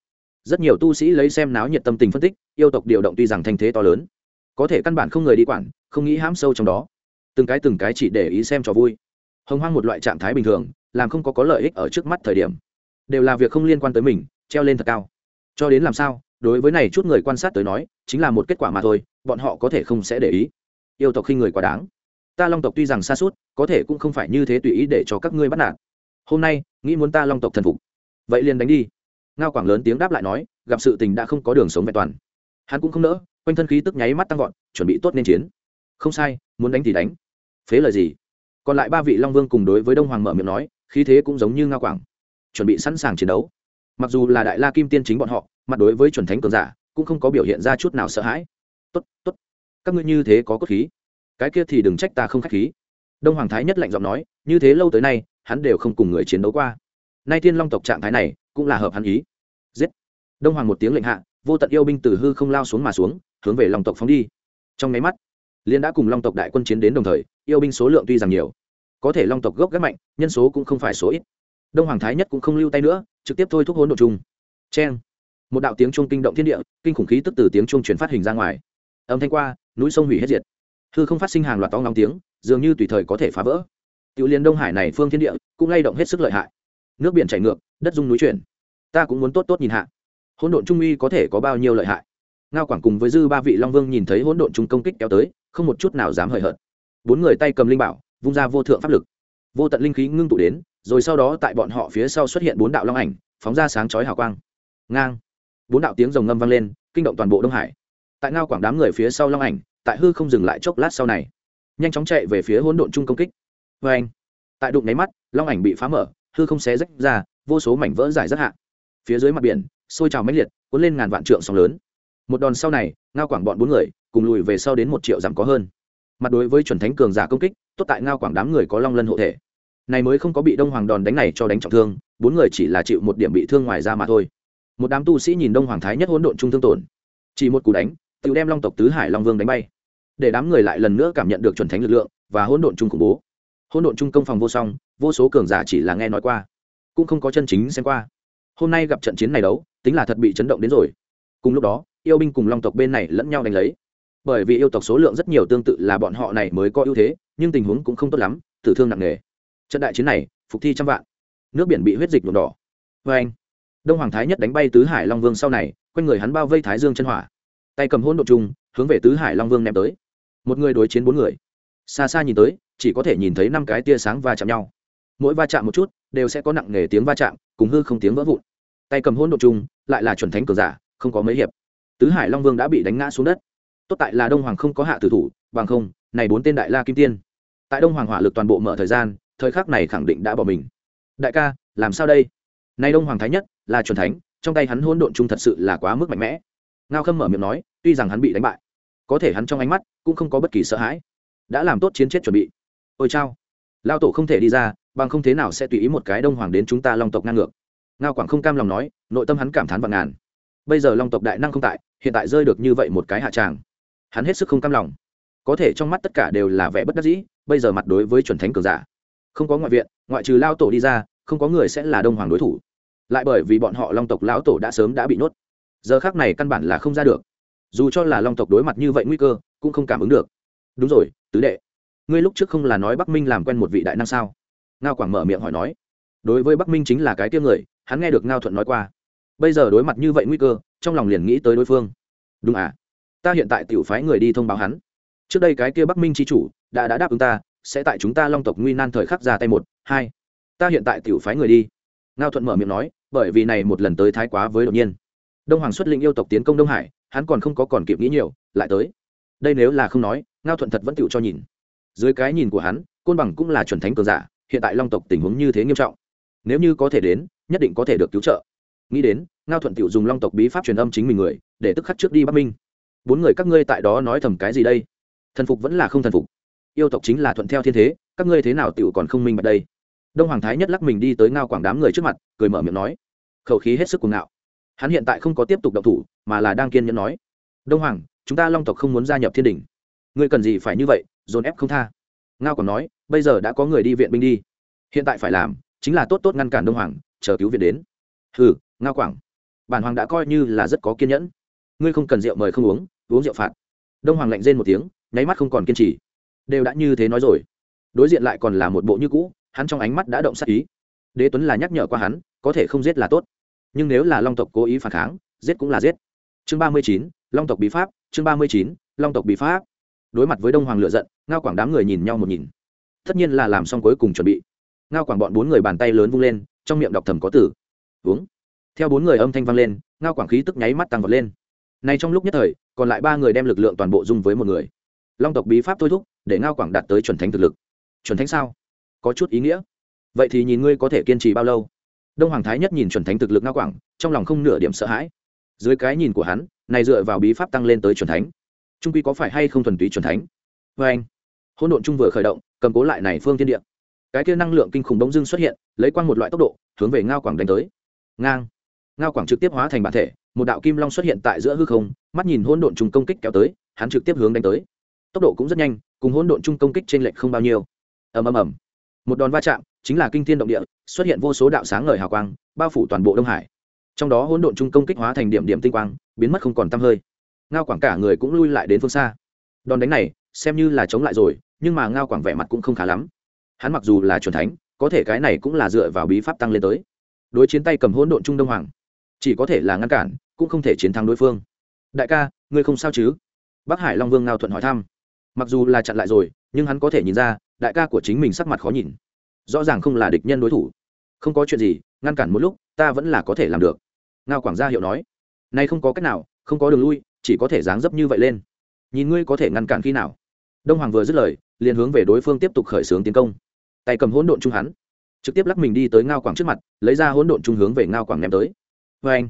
Rất nhiều tu sĩ lấy xem náo nhiệt tâm tình phân tích, yêu tộc điều động tuy rằng thanh thế to lớn, có thể căn bản không người đi quản, không nghĩ hãm sâu trong đó. Từng cái từng cái chỉ để ý xem cho vui. Hồng hoang một loại trạng thái bình thường, làm không có có lợi ích ở trước mắt thời điểm. Đều là việc không liên quan tới mình, treo lên thật cao. Cho đến làm sao, đối với này chút người quan sát tới nói, chính là một kết quả mà thôi, bọn họ có thể không sẽ để ý. Yêu tộc khi người quá đáng. Ta long tộc tuy rằng xa suốt, có thể cũng không phải như thế tùy ý để cho các ngươi bắt nạt. Hôm nay, nghĩ muốn ta long tộc thần phục vậy liền đánh đi. Ngao quảng lớn tiếng đáp lại nói, gặp sự tình đã không có đường sống vẹn toàn. Hắn cũng không nỡ, quanh thân khí tức nháy mắt tăng vọt, chuẩn bị tốt nên chiến. Không sai, muốn đánh thì đánh. Phế lời gì? Còn lại ba vị long vương cùng đối với đông hoàng mở miệng nói, khí thế cũng giống như ngao quảng. Chuẩn bị sẵn sàng chiến đấu. Mặc dù là đại la kim tiên chính bọn họ, mặt đối với chuẩn thánh cường giả, cũng không có biểu hiện ra chút nào sợ hãi. Tốt tốt. Các ngươi như thế có cốt khí. Cái kia thì đừng trách ta không k h á c h khí. Đông hoàng thái nhất lạnh giọng nói, như thế lâu tới nay, hắn đều không cùng người chiến đấu qua nay thiên long tộc trạng thái này cũng là hợp hắn ý. Giết. Đông hoàng một tiếng lệnh hạ, vô tận yêu binh từ hư không lao xuống mà xuống, hướng về long tộc phóng đi. Trong nháy mắt liên đã cùng long tộc đại quân chiến đến đồng thời, yêu binh số lượng tuy rằng nhiều, có thể long tộc gốc gác mạnh, nhân số cũng không phải số ít. Đông hoàng thái nhất cũng không lưu tay nữa, trực tiếp thôi thúc hỗn độ chung. Cheng. Một đạo tiếng chuông kinh động thiên địa, kinh khủng khí tức từ tiếng chuông chuyển phát hình ra ngoài. Âm thanh qua, núi sông hủy hết diệt. Hư không phát sinh hàng loạt to ngóng tiếng, dường như tùy thời có thể phá vỡ. Tiểu liên đông hải này phương thiên địa, cũng lay động hết sức lợi hại nước biển chảy ngược, đất dung núi chuyển. Ta cũng muốn tốt tốt nhìn hạ. Hỗn độn trung uy có thể có bao nhiêu lợi hại? Ngao quảng cùng với dư ba vị long vương nhìn thấy hỗn độn trung công kích kéo tới, không một chút nào dám hời hợt. Bốn người tay cầm linh bảo, vung ra vô thượng pháp lực. Vô tận linh khí ngưng tụ đến, rồi sau đó tại bọn họ phía sau xuất hiện bốn đạo long ảnh, phóng ra sáng chói hào quang. Ngang. Bốn đạo tiếng rồng ngâm vang lên, kinh động toàn bộ đông hải. Tại ngao quảng đám người phía sau long ảnh, tại hư không dừng lại chốc lát sau này, nhanh chóng chạy về phía hỗn độn Trung công kích. Vê anh tại đụng nháy mắt, long ảnh bị phá mở hư không xé rách ra, vô số mảnh vỡ giải rất hạ. Phía dưới mặt biển, sôi trào mãnh liệt, cuốn lên ngàn vạn trượng sóng lớn. Một đòn sau này, ngao quảng bọn bốn người, cùng lùi về sau đến một triệu dặm có hơn. Mặt đối với chuẩn thánh cường giả công kích, tốt tại ngao quảng đám người có long lân hộ thể. Này mới không có bị đông hoàng đòn đánh này cho đánh trọng thương, bốn người chỉ là chịu một điểm bị thương ngoài ra mà thôi. Một đám tu sĩ nhìn đông hoàng thái nhất hỗn độn trung thương tổn. Chỉ một cú đánh, tự đem long tộc tứ hải long vương đánh bay. Để đám người lại lần nữa cảm nhận được chuẩn thánh lực lượng và hỗn độn trung khủng bố hôn độn trung công phòng vô song, vô số cường giả chỉ là nghe nói qua, cũng không có chân chính xem qua. Hôm nay gặp trận chiến này đấu, tính là thật bị chấn động đến rồi. Cùng lúc đó, yêu binh cùng long tộc bên này lẫn nhau đánh lấy. Bởi vì yêu tộc số lượng rất nhiều tương tự là bọn họ này mới có ưu thế, nhưng tình huống cũng không tốt lắm, tử thương nặng nề. Trận đại chiến này, phục thi trăm vạn. Nước biển bị huyết dịch nhuộm đỏ. Vê anh, đông hoàng thái nhất đánh bay tứ hải long vương sau này, quanh người hắn bao vây thái dương chân hỏa. Tay cầm hôn đ ộ chung hướng về tứ hải long vương ném tới. Một người đối chiến bốn người. Xa xa nhìn tới chỉ có thể nhìn thấy năm cái tia sáng va chạm nhau. Mỗi va chạm một chút, đều sẽ có nặng nề tiếng va chạm, cùng hư không tiếng vỡ vụn. Tay cầm hôn đ ộ chung lại là chuẩn thánh cờ giả, không có mấy hiệp. Tứ hải long vương đã bị đánh ngã xuống đất. Tốt tại là đông hoàng không có hạ tử thủ, bằng không, này bốn tên đại la kim tiên. Tại đông hoàng hỏa lực toàn bộ mở thời gian, thời khắc này khẳng định đã bỏ mình. Đại ca, làm sao đây? Nay đông hoàng thái nhất, là chuẩn thánh, trong tay hắn hỗn độn chung thật sự là quá mức mạnh mẽ. Ngao khâm mở miệng nói, tuy rằng hắn bị đánh bại, có thể hắn trong ánh mắt cũng không có bất kỳ sợ hãi. Đã làm tốt chiến chết chuẩn bị ôi chao. Lao tổ không thể đi ra, bằng không thế nào sẽ tùy ý một cái đông hoàng đến chúng ta long tộc ngang ngược. Ngao quảng không cam lòng nói, nội tâm hắn cảm thán vạn ngàn. Bây giờ long tộc đại năng không tại, hiện tại rơi được như vậy một cái hạ tràng. Hắn hết sức không cam lòng. Có thể trong mắt tất cả đều là vẻ bất đắc dĩ, bây giờ mặt đối với chuẩn thánh cường giả. Không có ngoại viện, ngoại trừ lao tổ đi ra, không có người sẽ là đông hoàng đối thủ. Lại bởi vì bọn họ long tộc lão tổ đã sớm đã bị nuốt giờ khác này căn bản là không ra được. Dù cho là long tộc đối mặt như vậy nguy cơ, cũng không cảm ứng được. Đúng rồi, tứ đệ ngươi lúc trước không là nói bắc minh làm quen một vị đại năng sao? Ngao quảng mở miệng hỏi nói. Đối với bắc minh chính là cái tiêu người, hắn nghe được ngao thuận nói qua. Bây giờ đối mặt như vậy nguy cơ, trong lòng liền nghĩ tới đối phương. Đúng à? Ta hiện tại tiểu phái người đi thông báo hắn. Trước đây cái kia bắc minh c h i chủ, đã đã đáp ứng ta, sẽ tại chúng ta long tộc nguy nan thời khắc ra tay một, hai. Ta hiện tại tiểu phái người đi. Ngao thuận mở miệng nói, bởi vì này một lần tới thái quá với đột nhiên. Đông hoàng xuất linh yêu tộc tiến công đông hải, hắn còn không có còn kịp nghĩ nhiều, lại tới. Đây nếu là không nói, ngao thuận thật vẫn tựu cho nhìn dưới cái nhìn của hắn, côn bằng cũng là chuẩn thánh cường giả, hiện tại long tộc tình huống như thế nghiêm trọng. Nếu như có thể đến, nhất định có thể được cứu trợ. Nghĩ đến, ngao thuận tựu dùng long tộc bí pháp truyền âm chính mình người, để tức khắc trước đi bắc minh. Bốn người các ngươi tại đó nói thầm cái gì đây? Thần phục vẫn là không thần phục. Yêu tộc chính là thuận theo thiên thế, các ngươi thế nào tựu còn không minh bạch đây? Đông hoàng thái nhất lắc mình đi tới ngao quảng đám người trước mặt, cười mở miệng nói. Khẩu khí hết sức cuồng ngạo. Hắn hiện tại không có tiếp tục động thủ, mà là đang kiên nhẫn nói. Đông hoàng, chúng ta long tộc không muốn gia nhập thiên đình. Ngươi cần gì phải như vậy? Dồn ép không tha. Ngao còn nói bây giờ đã có người đi viện binh đi. Hiện tại phải làm chính là tốt tốt ngăn cản đông hoàng chờ cứu viện đến. Hừ, ngao quảng bản hoàng đã coi như là rất có kiên nhẫn. Ngươi không cần rượu mời không uống uống rượu phạt. Đông hoàng lạnh rên một tiếng nháy mắt không còn kiên trì. Đều đã như thế nói rồi. Đối diện lại còn là một bộ như cũ hắn trong ánh mắt đã động sát ý. Đế tuấn là nhắc nhở qua hắn có thể không giết là tốt. Nhưng nếu là long tộc cố ý phản kháng giết cũng là giết. Chương ba mươi chín long tộc bí pháp chương ba mươi chín long tộc bí pháp đối mặt với đông hoàng lựa giận, ngao quảng đám người nhìn nhau một nhìn. Tất nhiên là làm xong cuối cùng chuẩn bị. Ngao quảng bọn bốn người bàn tay lớn vung lên, trong miệng đọc thầm có tử uống. Theo bốn người âm thanh vang lên, ngao quảng khí tức nháy mắt tăng vọt lên. Nay trong lúc nhất thời, còn lại ba người đem lực lượng toàn bộ dung với một người. Long tộc bí pháp thôi thúc, để ngao quảng đạt tới chuẩn thánh thực lực. Chuẩn thánh sao? Có chút ý nghĩa. Vậy thì nhìn ngươi có thể kiên trì bao lâu? Đông hoàng thái nhất nhìn chuẩn thánh thực lực ngao quảng, trong lòng không nửa điểm sợ hãi. Dưới cái nhìn của hắn, này dựa vào bí pháp tăng lên tới chuẩn thánh trung quy có phải hay không thuần túy chuẩn thánh? Vê anh, hỗn độn trung vừa khởi động, cầm cố lại này phương thiên địa. Cái kia năng lượng kinh khủng bỗng dưng xuất hiện, lấy quang một loại tốc độ, hướng về ngao quảng đánh tới. Ngang. Ngao quảng trực tiếp hóa thành bản thể, một đạo kim long xuất hiện tại giữa hư không, mắt nhìn hỗn độn trung công kích kéo tới, hắn trực tiếp hướng đánh tới. Tốc độ cũng rất nhanh, cùng hỗn độn trung công kích trên lệch không bao nhiêu. Ầm ầm ầm. Một đòn va chạm, chính là kinh thiên động địa, xuất hiện vô số đạo sáng ngời hào quang, bao phủ toàn bộ đông hải. Trong đó hỗn độn trung công kích hóa thành điểm điểm tinh quang, biến mất không còn tăm hơi ngao quảng cả người cũng lui lại đến phương xa. Đòn đánh này, xem như là chống lại rồi, nhưng mà ngao quảng vẻ mặt cũng không khá lắm. Hắn mặc dù là c thánh, có thể cái này cũng là dựa vào bí pháp tăng lên tới. Đối chiến tay cầm hỗn độn trung đông hoàng, chỉ có thể là ngăn cản, cũng không thể chiến thắng đối phương. Đại ca, ngươi không sao chứ? Bắc hải long vương ngao thuận hỏi thăm. Mặc dù là chặn lại rồi, nhưng hắn có thể nhìn ra, đại ca của chính mình sắc mặt khó nhìn. Rõ ràng không là địch nhân đối thủ. Không có chuyện gì, ngăn cản một lúc, ta vẫn là có thể làm được. Ngao quảng gia hiệu nói. Nay không có cách nào, không có đường lui chỉ có thể dáng dấp như vậy lên. Nhìn ngươi có thể ngăn cản khi nào. Đông hoàng vừa dứt lời, liền hướng về đối phương tiếp tục khởi xướng tiến công. Tay cầm hỗn độn trung hắn, trực tiếp lắc mình đi tới ngao quảng trước mặt, lấy ra hỗn độn trung hướng về ngao quảng ném tới. Vê anh,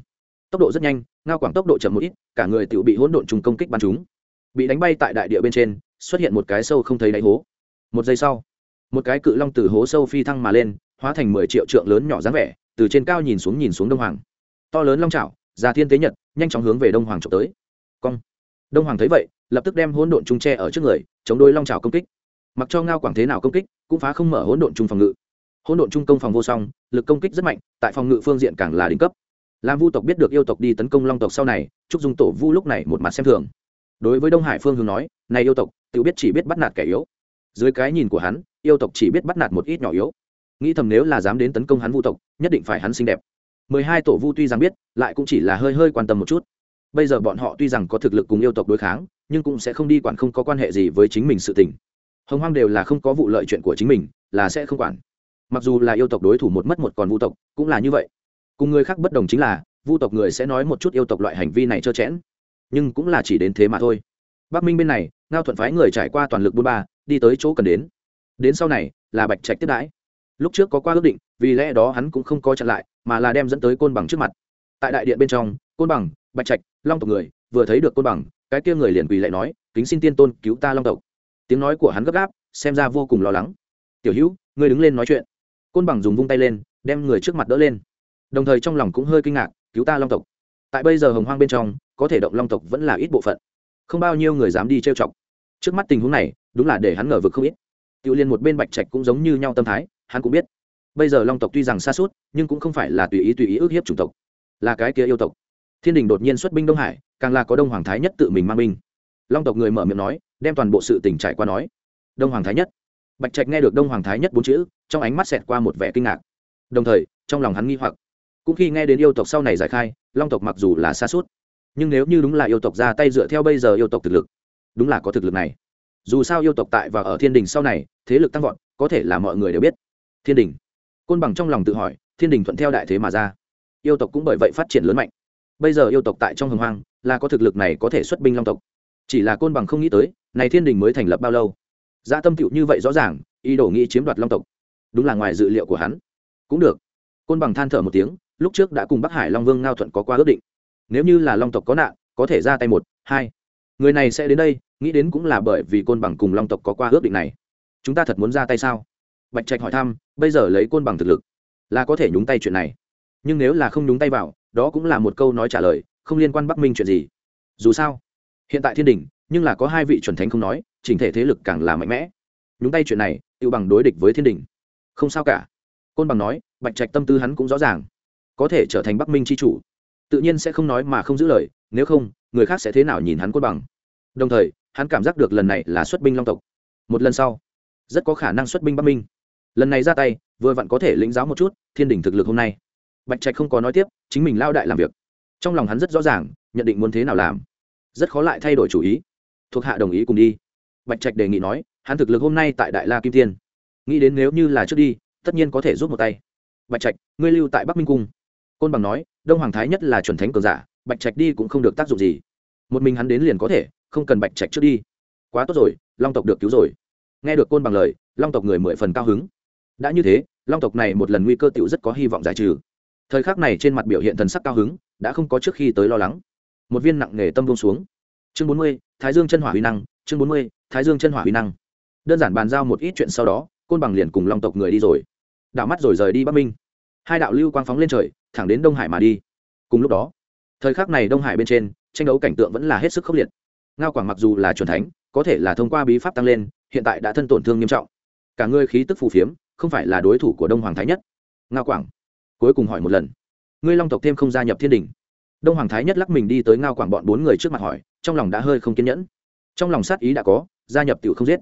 tốc độ rất nhanh, ngao quảng tốc độ chậm một ít, cả người tự bị hỗn độn trung công kích bắn chúng bị đánh bay tại đại địa bên trên, xuất hiện một cái sâu không thấy đáy hố. Một giây sau, một cái cự long từ hố sâu phi thăng mà lên, hóa thành mười triệu trượng lớn nhỏ dáng vẻ, từ trên cao nhìn xuống nhìn xuống đông hoàng. To lớn long trào già thiên tế nhật, nhanh chóng hướng về đông hoàng trộm tới cong. Đông hoàng thấy vậy, lập tức đem hỗn độn trung tre ở trước người, chống đôi long trào công kích. Mặc cho ngao quảng thế nào công kích, cũng phá không mở hỗn độn trung phòng ngự. Hỗn độn trung công phòng vô song, lực công kích rất mạnh, tại phòng ngự phương diện càng là đỉnh cấp. Làm vu tộc biết được yêu tộc đi tấn công long tộc sau này, trúc dung tổ vu lúc này một mặt xem thường. Đối với đông hải phương hướng nói, này yêu tộc, tự biết chỉ biết bắt nạt kẻ yếu. Dưới cái nhìn của hắn, yêu tộc chỉ biết bắt nạt một ít nhỏ yếu. Nghĩ thầm nếu là dám đến tấn công hắn vu tộc, nhất định phải hắn xinh đẹp. Mười hai tổ vu tuy rằng biết, lại cũng chỉ là hơi hơi quan tâm một chút bây giờ bọn họ tuy rằng có thực lực cùng yêu tộc đối kháng, nhưng cũng sẽ không đi quản không có quan hệ gì với chính mình sự tình. Hồng hoang đều là không có vụ lợi chuyện của chính mình, là sẽ không quản. Mặc dù là yêu tộc đối thủ một mất một còn vu tộc, cũng là như vậy. Cùng người khác bất đồng chính là, vu tộc người sẽ nói một chút yêu tộc loại hành vi này trơ chẽn. Nhưng cũng là chỉ đến thế mà thôi. Bắc minh bên này, ngao thuận phái người trải qua toàn lực bốn ba, đi tới chỗ cần đến. Đến sau này, là bạch trạch tiếp đãi. Lúc trước có qua ước định, vì lẽ đó hắn cũng không có chặn lại, mà là đem dẫn tới côn bằng trước mặt. Tại đại điện bên trong, côn bằng bạch trạch, long tộc người, vừa thấy được côn bằng, cái kia người liền quỳ lại nói, kính xin tiên tôn cứu ta long tộc. Tiếng nói của hắn gấp gáp, xem ra vô cùng lo lắng. Tiểu hữu, ngươi đứng lên nói chuyện. Côn bằng dùng vung tay lên, đem người trước mặt đỡ lên. Đồng thời trong lòng cũng hơi kinh ngạc, cứu ta long tộc. Tại bây giờ hồng hoang bên trong, có thể động long tộc vẫn là ít bộ phận. Không bao nhiêu người dám đi trêu chọc. Trước mắt tình huống này, đúng là để hắn ngờ vực không ít. Tiểu liên một bên bạch trạch cũng giống như nhau tâm thái, hắn cũng biết. Bây giờ long tộc tuy rằng xa suốt, nhưng cũng không phải là tùy ý tùy ý ước hiếp chủng tộc, là cái kia yêu tộc thiên đình đột nhiên xuất binh đông hải, càng là có đông hoàng thái nhất tự mình mang binh. Long tộc người mở miệng nói, đem toàn bộ sự tình trải qua nói. Đông hoàng thái nhất. Bạch trạch nghe được đông hoàng thái nhất bốn chữ, trong ánh mắt xẹt qua một vẻ kinh ngạc. Đồng thời, trong lòng hắn nghi hoặc. Cũng khi nghe đến yêu tộc sau này giải khai, long tộc mặc dù là xa suốt, nhưng nếu như đúng là yêu tộc ra tay dựa theo bây giờ yêu tộc thực lực, đúng là có thực lực này. Dù sao yêu tộc tại và ở thiên đình sau này, thế lực tăng vọt, có thể là mọi người đều biết. Thiên đình. Côn bằng trong lòng tự hỏi, thiên đình thuận theo đại thế mà ra. Yêu tộc cũng bởi vậy phát triển lớn mạnh bây giờ yêu tộc tại trong hồng hoang, là có thực lực này có thể xuất binh long tộc. Chỉ là côn bằng không nghĩ tới, này thiên đình mới thành lập bao lâu? Dã dạ tâm tựu như vậy rõ ràng, ý đồ nghĩ chiếm đoạt long tộc. Đúng là ngoài dự liệu của hắn. Cũng được. Côn bằng than thở một tiếng, lúc trước đã cùng bắc hải long vương ngao thuận có qua ước định. Nếu như là long tộc có nạn, có thể ra tay một, hai. Người này sẽ đến đây, nghĩ đến cũng là bởi vì côn bằng cùng long tộc có qua ước định này. Chúng ta thật muốn ra tay sao? Bạch trạch hỏi thăm, bây giờ lấy côn bằng thực lực, là có thể nhúng tay chuyện này. Nhưng nếu là không nhúng tay vào đó cũng là một câu nói trả lời, không liên quan bắc minh chuyện gì. Dù sao, hiện tại thiên đình, nhưng là có hai vị chuẩn thánh không nói, chỉnh thể thế lực càng là mạnh mẽ. Nhúng tay chuyện này tự bằng đối địch với thiên đình. Không sao cả. Côn bằng nói, bạch trạch tâm tư hắn cũng rõ ràng. Có thể trở thành bắc minh c h i chủ. Tự nhiên sẽ không nói mà không giữ lời, nếu không, người khác sẽ thế nào nhìn hắn côn bằng. Đồng thời, hắn cảm giác được lần này là xuất binh long tộc. Một lần sau, rất có khả năng xuất binh bắc minh. Lần này ra tay, vừa vặn có thể lĩnh giáo một chút thiên đình thực lực hôm nay bạch trạch không có nói tiếp, chính mình lao đại làm việc. Trong lòng hắn rất rõ ràng, nhận định muốn thế nào làm. Rất khó lại thay đổi chủ ý. Thuộc hạ đồng ý cùng đi. Bạch trạch đề nghị nói, hắn thực lực hôm nay tại đại la kim tiên. Nghĩ đến nếu như là trước đi, tất nhiên có thể giúp một tay. Bạch trạch, ngươi lưu tại bắc minh cung. Côn bằng nói, đông hoàng thái nhất là chuẩn thánh cường giả, bạch trạch đi cũng không được tác dụng gì. Một mình hắn đến liền có thể, không cần bạch trạch trước đi. Quá tốt rồi, long tộc được cứu rồi. Nghe được côn bằng lời, long tộc người mười phần cao hứng. Đã như thế, long tộc này một lần nguy cơ t rất có hy vọng giải trừ thời khắc này trên mặt biểu hiện thần sắc cao hứng, đã không có trước khi tới lo lắng. Một viên nặng nề tâm buông xuống. Chương bốn mươi, thái dương chân hỏa huy năng, chương bốn mươi, thái dương chân hỏa huy năng. Đơn giản bàn giao một ít chuyện sau đó, côn bằng liền cùng long tộc người đi rồi. Đạo mắt rồi rời đi bắc minh. Hai đạo lưu quang phóng lên trời, thẳng đến đông hải mà đi. Cùng lúc đó, thời khắc này đông hải bên trên, tranh đấu cảnh tượng vẫn là hết sức khốc liệt. Ngao quảng mặc dù là c thánh, có thể là thông qua bí pháp tăng lên, hiện tại đã thân tổn thương nghiêm trọng. Cả ngươi khí tức phù phiếm, không phải là đối thủ của đông hoàng thái nhất. Ngao quảng cuối cùng hỏi một lần. Ngươi long tộc thêm không gia nhập thiên đình? Đông hoàng thái nhất lắc mình đi tới ngao quảng bọn bốn người trước mặt hỏi, trong lòng đã hơi không kiên nhẫn. Trong lòng sát ý đã có, gia nhập tiểu không giết.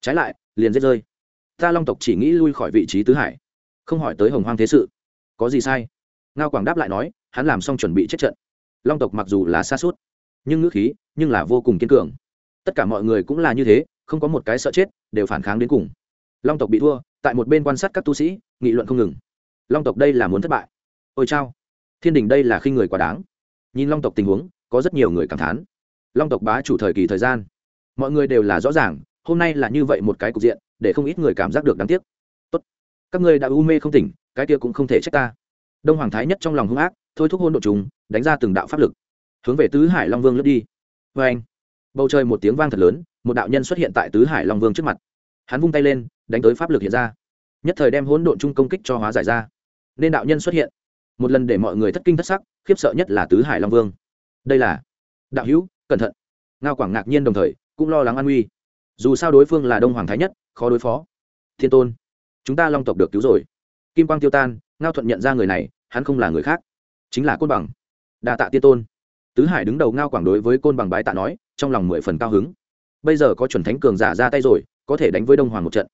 Trái lại, liền giết rơi. Ta long tộc chỉ nghĩ lui khỏi vị trí tứ hải. Không hỏi tới hồng hoang thế sự. Có gì sai? Ngao quảng đáp lại nói, hắn làm xong chuẩn bị chết trận. Long tộc mặc dù là xa suốt, nhưng ngữ khí, nhưng là vô cùng kiên cường. Tất cả mọi người cũng là như thế, không có một cái sợ chết, đều phản kháng đến cùng. Long tộc bị thua, tại một bên quan sát các tu sĩ, nghị luận không ngừng long tộc đây là muốn thất bại. Ôi chao, thiên đình đây là khi người quá đáng. Nhìn long tộc tình huống, có rất nhiều người cảm thán. Long tộc bá chủ thời kỳ thời gian. Mọi người đều là rõ ràng, hôm nay là như vậy một cái cục diện, để không ít người cảm giác được đáng tiếc. Tốt, các ngươi đã u mê không tỉnh, cái kia cũng không thể trách ta. Đông hoàng thái nhất trong lòng hung ác, thôi thúc hôn đ ộ chúng, đánh ra từng đạo pháp lực. Hướng về tứ hải long vương lướt đi. Vê anh, bầu trời một tiếng vang thật lớn, một đạo nhân xuất hiện tại tứ hải long vương trước mặt. Hắn vung tay lên, đánh tới pháp lực hiện ra. Nhất thời đem hỗn độn chung công kích cho hóa giải ra nên đạo nhân xuất hiện. Một lần để mọi người thất kinh thất sắc, khiếp sợ nhất là tứ hải long vương. Đây là đạo hữu, cẩn thận. Ngao quảng ngạc nhiên đồng thời, cũng lo lắng an nguy. Dù sao đối phương là đông hoàng thái nhất, khó đối phó. Thiên tôn, chúng ta long tộc được cứu rồi. Kim quang tiêu tan, ngao thuận nhận ra người này, hắn không là người khác, chính là côn bằng. Đa tạ tiên tôn. Tứ hải đứng đầu ngao quảng đối với côn bằng bái tạ nói, trong lòng mười phần cao hứng. Bây giờ có chuẩn thánh cường giả ra tay rồi, có thể đánh với đông hoàng một trận.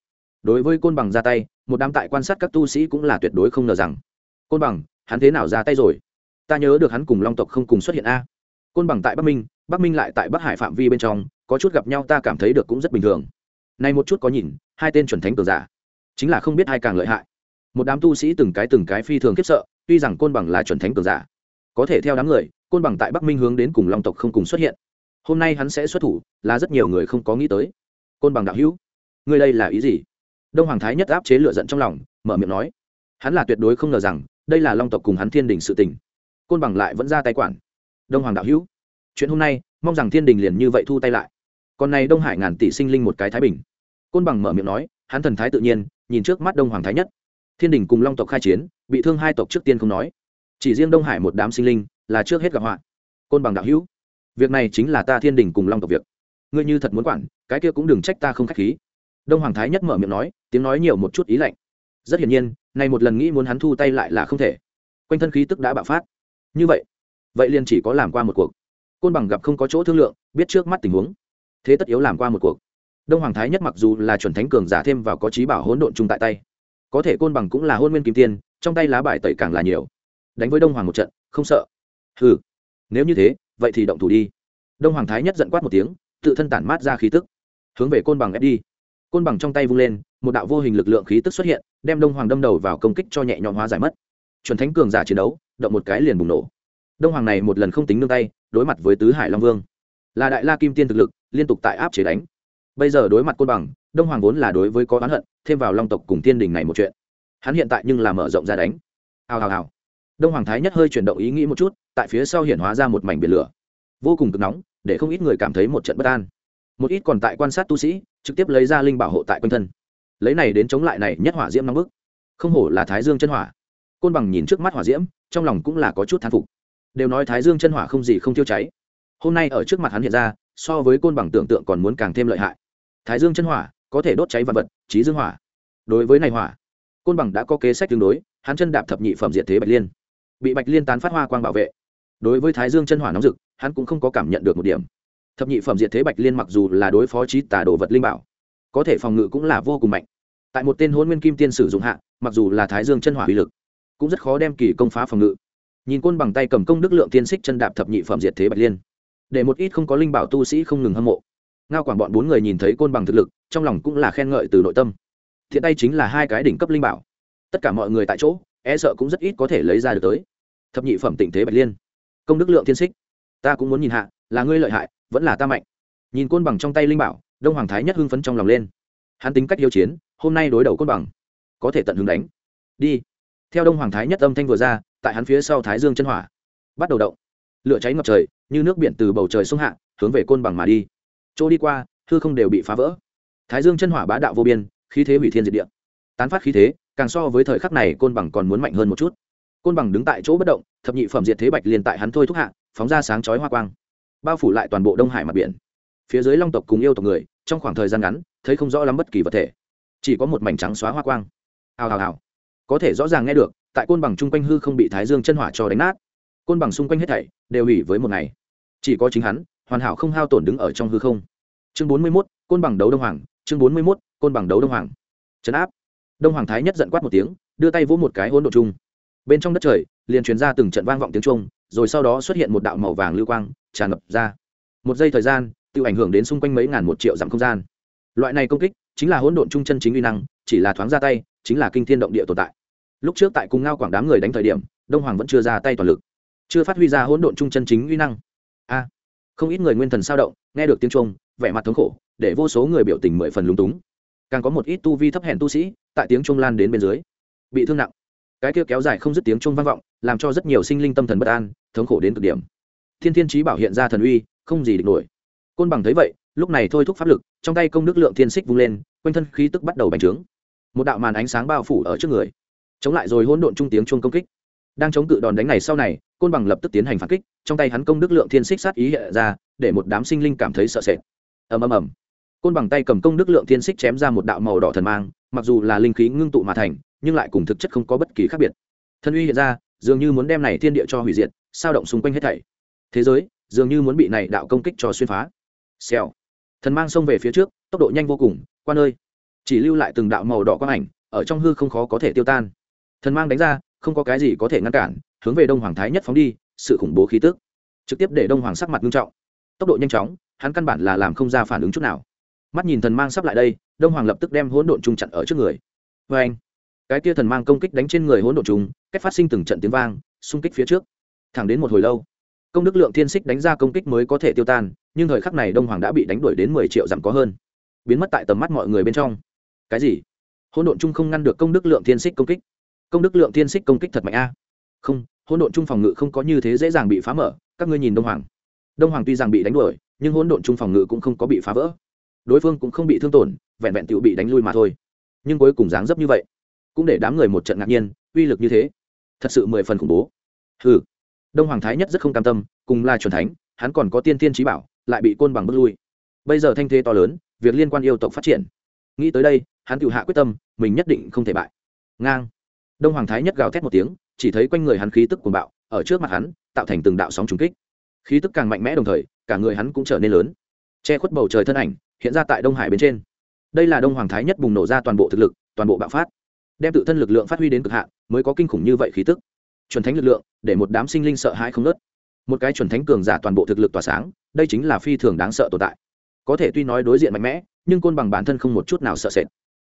Đối với côn bằng ra tay một đám tại quan sát các tu sĩ cũng là tuyệt đối không ngờ rằng, côn bằng, hắn thế nào ra tay rồi? Ta nhớ được hắn cùng long tộc không cùng xuất hiện a. Côn bằng tại bắc minh bắc minh lại tại bắc hải phạm vi bên trong, có chút gặp nhau ta cảm thấy được cũng rất bình thường. Nay một chút có nhìn, hai tên chuẩn thánh cường giả, chính là không biết ai càng lợi hại. Một đám tu sĩ từng cái từng cái phi thường khiếp sợ, tuy rằng côn bằng là chuẩn thánh cường giả, có thể theo đám người, côn bằng tại bắc minh hướng đến cùng long tộc không cùng xuất hiện. Hôm nay hắn sẽ xuất thủ, là rất nhiều người không có nghĩ tới. Côn bằng đạo hữu, ngươi đây là ý gì? Đông hoàng thái nhất áp chế lựa giận trong lòng, mở miệng nói. Hắn là tuyệt đối không ngờ rằng, đây là long tộc cùng hắn thiên đình sự tình. Côn bằng lại vẫn ra tay quản. Đông hoàng đạo hữu, chuyện hôm nay, mong rằng thiên đình liền như vậy thu tay lại. Còn này đông hải ngàn tỷ sinh linh một cái thái bình. Côn bằng mở miệng nói, hắn thần thái tự nhiên, nhìn trước mắt đông hoàng thái nhất. Thiên đình cùng long tộc khai chiến, bị thương hai tộc trước tiên không nói. Chỉ riêng đông hải một đám sinh linh là trước hết gặp họa. Côn bằng đạo hữu, việc này chính là ta thiên đình cùng long tộc việc. Ngươi như thật muốn quản, cái kia cũng đừng trách ta không k h á c h khí đông hoàng thái nhất mở miệng nói, tiếng nói nhiều một chút ý lạnh. Rất hiển nhiên này một lần nghĩ muốn hắn thu tay lại là không thể. Quanh thân khí tức đã bạo phát. Như vậy vậy liền chỉ có làm qua một cuộc. Côn bằng gặp không có chỗ thương lượng, biết trước mắt tình huống. Thế tất yếu làm qua một cuộc. Đông hoàng thái nhất mặc dù là chuẩn thánh cường giả thêm vào có trí bảo hỗn độn chung tại tay, có thể côn bằng cũng là hôn nguyên kim tiên, trong tay lá bài tẩy càng là nhiều. Đánh với đông hoàng một trận, không sợ. Ừ nếu như thế, vậy thì động thủ đi. Đông hoàng thái nhất giận quát một tiếng, tự thân tản mát ra khí tức, hướng về côn bằng ép đi côn bằng trong tay vung lên, một đạo vô hình lực lượng khí tức xuất hiện, đem đông hoàng đâm đầu vào công kích cho nhẹ nhõm hóa giải mất. Chuẩn thánh cường giả chiến đấu, động một cái liền bùng nổ. Đông hoàng này một lần không tính nương tay, đối mặt với tứ hải long vương. Là đại la kim tiên thực lực, liên tục tại áp chế đánh. Bây giờ đối mặt côn bằng, đông hoàng vốn là đối với có oán hận, thêm vào long tộc cùng tiên đình này một chuyện. Hắn hiện tại nhưng là mở rộng ra đánh. Hào hào hào. Đông hoàng thái nhất hơi chuyển động ý nghĩ một chút, tại phía sau hiện hóa ra một mảnh biển lửa. Vô cùng cực nóng, để không ít người cảm thấy một trận bất an. Một ít còn tại quan sát tu sĩ trực tiếp lấy ra linh bảo hộ tại quanh thân. Lấy này đến chống lại này nhất hỏa diễm nóng bức. Không hổ là thái dương chân hỏa. Côn bằng nhìn trước mắt hỏa diễm, trong lòng cũng là có chút thán phục. Đều nói thái dương chân hỏa không gì không tiêu cháy. Hôm nay ở trước mặt hắn hiện ra, so với côn bằng tưởng tượng còn muốn càng thêm lợi hại. Thái dương chân hỏa có thể đốt cháy vật vật trí dương hỏa. Đối với này hỏa, côn bằng đã có kế sách tương đối, hắn chân đạp thập nhị phẩm diệt thế bạch liên. Bị bạch liên tán phát hoa quang bảo vệ. Đối với thái dương chân hỏa nóng rực, hắn cũng không có cảm nhận được một điểm thập nhị phẩm Diệt thế bạch liên mặc dù là đối phó trí tả đồ vật linh bảo, có thể phòng ngự cũng là vô cùng mạnh. Tại một tên hôn nguyên kim tiên sử dụng hạ, mặc dù là thái dương chân hỏa uy lực, cũng rất khó đem kỳ công phá phòng ngự. Nhìn côn bằng tay cầm công đức lượng tiên xích chân đạp thập nhị phẩm diệt thế bạch liên, để một ít không có linh bảo tu sĩ không ngừng hâm mộ. Ngao quản bọn bốn người nhìn thấy côn bằng thực lực, trong lòng cũng là khen ngợi từ nội tâm. Thiện tay chính là hai cái đỉnh cấp linh bảo. Tất cả mọi người tại chỗ e sợ cũng rất ít có thể lấy ra được tới. Thập nhị phẩm tịnh thế bạch liên, công đức lượng thiên xích, ta cũng muốn nhìn hạ là ngươi lợi hại, vẫn là ta mạnh. Nhìn côn bằng trong tay linh bảo, đông hoàng thái nhất hưng phấn trong lòng lên. Hắn tính cách hiếu chiến, hôm nay đối đầu côn bằng, có thể tận hứng đánh. Đi. Theo đông hoàng thái nhất âm thanh vừa ra, tại hắn phía sau thái dương chân hỏa bắt đầu động. Lửa cháy ngập trời, như nước biển từ bầu trời xuống hạ, hướng về côn bằng mà đi. Chỗ đi qua thư không đều bị phá vỡ. Thái dương chân hỏa bá đạo vô biên, khí thế hủy thiên diệt địa. Tán phát khí thế, càng so với thời khắc này côn bằng còn muốn mạnh hơn một chút. Côn bằng đứng tại chỗ bất động, thập nhị phẩm diệt thế bạch liền tại hắn thôi thúc hạ, phóng ra sáng chói hoa quang bao phủ lại toàn bộ đông hải mặt biển phía dưới long tộc cùng yêu tộc người trong khoảng thời gian ngắn thấy không rõ lắm bất kỳ vật thể chỉ có một mảnh trắng xóa hoa quang hào hào hào. có thể rõ ràng nghe được tại côn bằng chung quanh hư không bị thái dương chân hỏa cho đánh nát côn bằng xung quanh hết thảy đều hủy với một ngày chỉ có chính hắn hoàn hảo không hao tổn đứng ở trong hư không chương bốn mươi mốt côn bằng đấu đông hoàng chương bốn mươi mốt côn bằng đấu đông hoàng trấn áp đông hoàng thái nhất giận quát một tiếng đưa tay vỗ một cái hỗn độ chung bên trong đất trời liền truyền ra từng trận vang vọng tiếng trung rồi sau đó xuất hiện một đạo màu vàng lưu quang tràn ngập ra. Một giây thời gian tự ảnh hưởng đến xung quanh mấy ngàn một triệu dặm không gian. Loại này công kích chính là hỗn độn trung chân chính uy năng, chỉ là thoáng ra tay, chính là kinh thiên động địa tồn tại. Lúc trước tại cùng ngao quảng đám người đánh thời điểm, đông hoàng vẫn chưa ra tay toàn lực, chưa phát huy ra hỗn độn trung chân chính uy năng. A, không ít người nguyên thần sao động, nghe được tiếng trung vẻ mặt thống khổ, để vô số người biểu tình mười phần lúng túng. Càng có một ít tu vi thấp hèn tu sĩ, tại tiếng trung lan đến bên dưới, bị thương nặng. Cái kia kéo dài không dứt tiếng trung vang vọng, làm cho rất nhiều sinh linh tâm thần bất an, thống khổ đến cực điểm thiên thiên trí bảo hiện ra thần uy, không gì địch nổi. Côn bằng thấy vậy, lúc này thôi thúc pháp lực, trong tay công đức lượng thiên xích vung lên, quanh thân khí tức bắt đầu bành trướng. Một đạo màn ánh sáng bao phủ ở trước người. Chống lại rồi hỗn độn trung tiếng chuông công kích. Đang chống cự đòn đánh này sau này, côn bằng lập tức tiến hành phản kích, trong tay hắn công đức lượng thiên xích sát ý hiện ra, để một đám sinh linh cảm thấy sợ sệt. Ầm ầm ầm. Côn bằng tay cầm công đức lượng thiên xích chém ra một đạo màu đỏ thần mang, mặc dù là linh khí ngưng tụ mà thành, nhưng lại cùng thực chất không có bất kỳ khác biệt. Thân uy hiện ra, dường như muốn đem này thiên địa cho hủy diệt, sao động xung quanh hết thảy thế giới dường như muốn bị này đạo công kích cho xuyên phá. Xèo. Thần mang xông về phía trước, tốc độ nhanh vô cùng qua nơi chỉ lưu lại từng đạo màu đỏ quang ảnh, ở trong hư không khó có thể tiêu tan. Thần mang đánh ra, không có cái gì có thể ngăn cản, hướng về đông hoàng thái nhất phóng đi, sự khủng bố khí tức. Trực tiếp để đông hoàng sắc mặt nghiêm trọng. Tốc độ nhanh chóng, hắn căn bản là làm không ra phản ứng chút nào. Mắt nhìn thần mang sắp lại đây, đông hoàng lập tức đem hỗn độn trung chặn ở trước người. Vê anh cái kia thần mang công kích đánh trên người hỗn độn trung cách phát sinh từng trận tiếng vang, xung kích phía trước. Thẳng đến một hồi lâu công đức lượng thiên xích đánh ra công kích mới có thể tiêu tan, nhưng thời khắc này đông hoàng đã bị đánh đuổi đến mười triệu dặm có hơn. Biến mất tại tầm mắt mọi người bên trong. Cái gì? Hỗn độn chung không ngăn được công đức lượng thiên xích công kích? Công đức lượng thiên xích công kích thật mạnh a. Không, hỗn độn chung phòng ngự không có như thế dễ dàng bị phá mở, các ngươi nhìn đông hoàng. Đông hoàng tuy rằng bị đánh đuổi, nhưng hỗn độn chung phòng ngự cũng không có bị phá vỡ. Đối phương cũng không bị thương tổn, vẹn vẹn tự bị đánh lui mà thôi. Nhưng cuối cùng dáng dấp như vậy, cũng để đám người một trận ngạc nhiên, uy lực như thế. Thật sự mười phần khủng bố. Ừ đông hoàng thái nhất rất không cam tâm, cùng là c thánh, hắn còn có tiên tiên trí bảo, lại bị côn bằng bước lui. Bây giờ thanh thế to lớn, việc liên quan yêu tộc phát triển. Nghĩ tới đây, hắn tự hạ quyết tâm, mình nhất định không thể bại. Ngang. Đông hoàng thái nhất gào thét một tiếng, chỉ thấy quanh người hắn khí tức cuồng bạo, ở trước mặt hắn, tạo thành từng đạo sóng trùng kích. Khí tức càng mạnh mẽ đồng thời, cả người hắn cũng trở nên lớn. Che khuất bầu trời thân ảnh, hiện ra tại đông hải bên trên. Đây là đông hoàng thái nhất bùng nổ ra toàn bộ thực lực, toàn bộ bạo phát. Đem tự thân lực lượng phát huy đến cực hạn, mới có kinh khủng như vậy khí tức chuẩn thánh lực lượng, để một đám sinh linh sợ hãi không nớt một cái chuẩn thánh cường giả toàn bộ thực lực tỏa sáng, đây chính là phi thường đáng sợ tồn tại. Có thể tuy nói đối diện mạnh mẽ, nhưng côn bằng bản thân không một chút nào sợ sệt.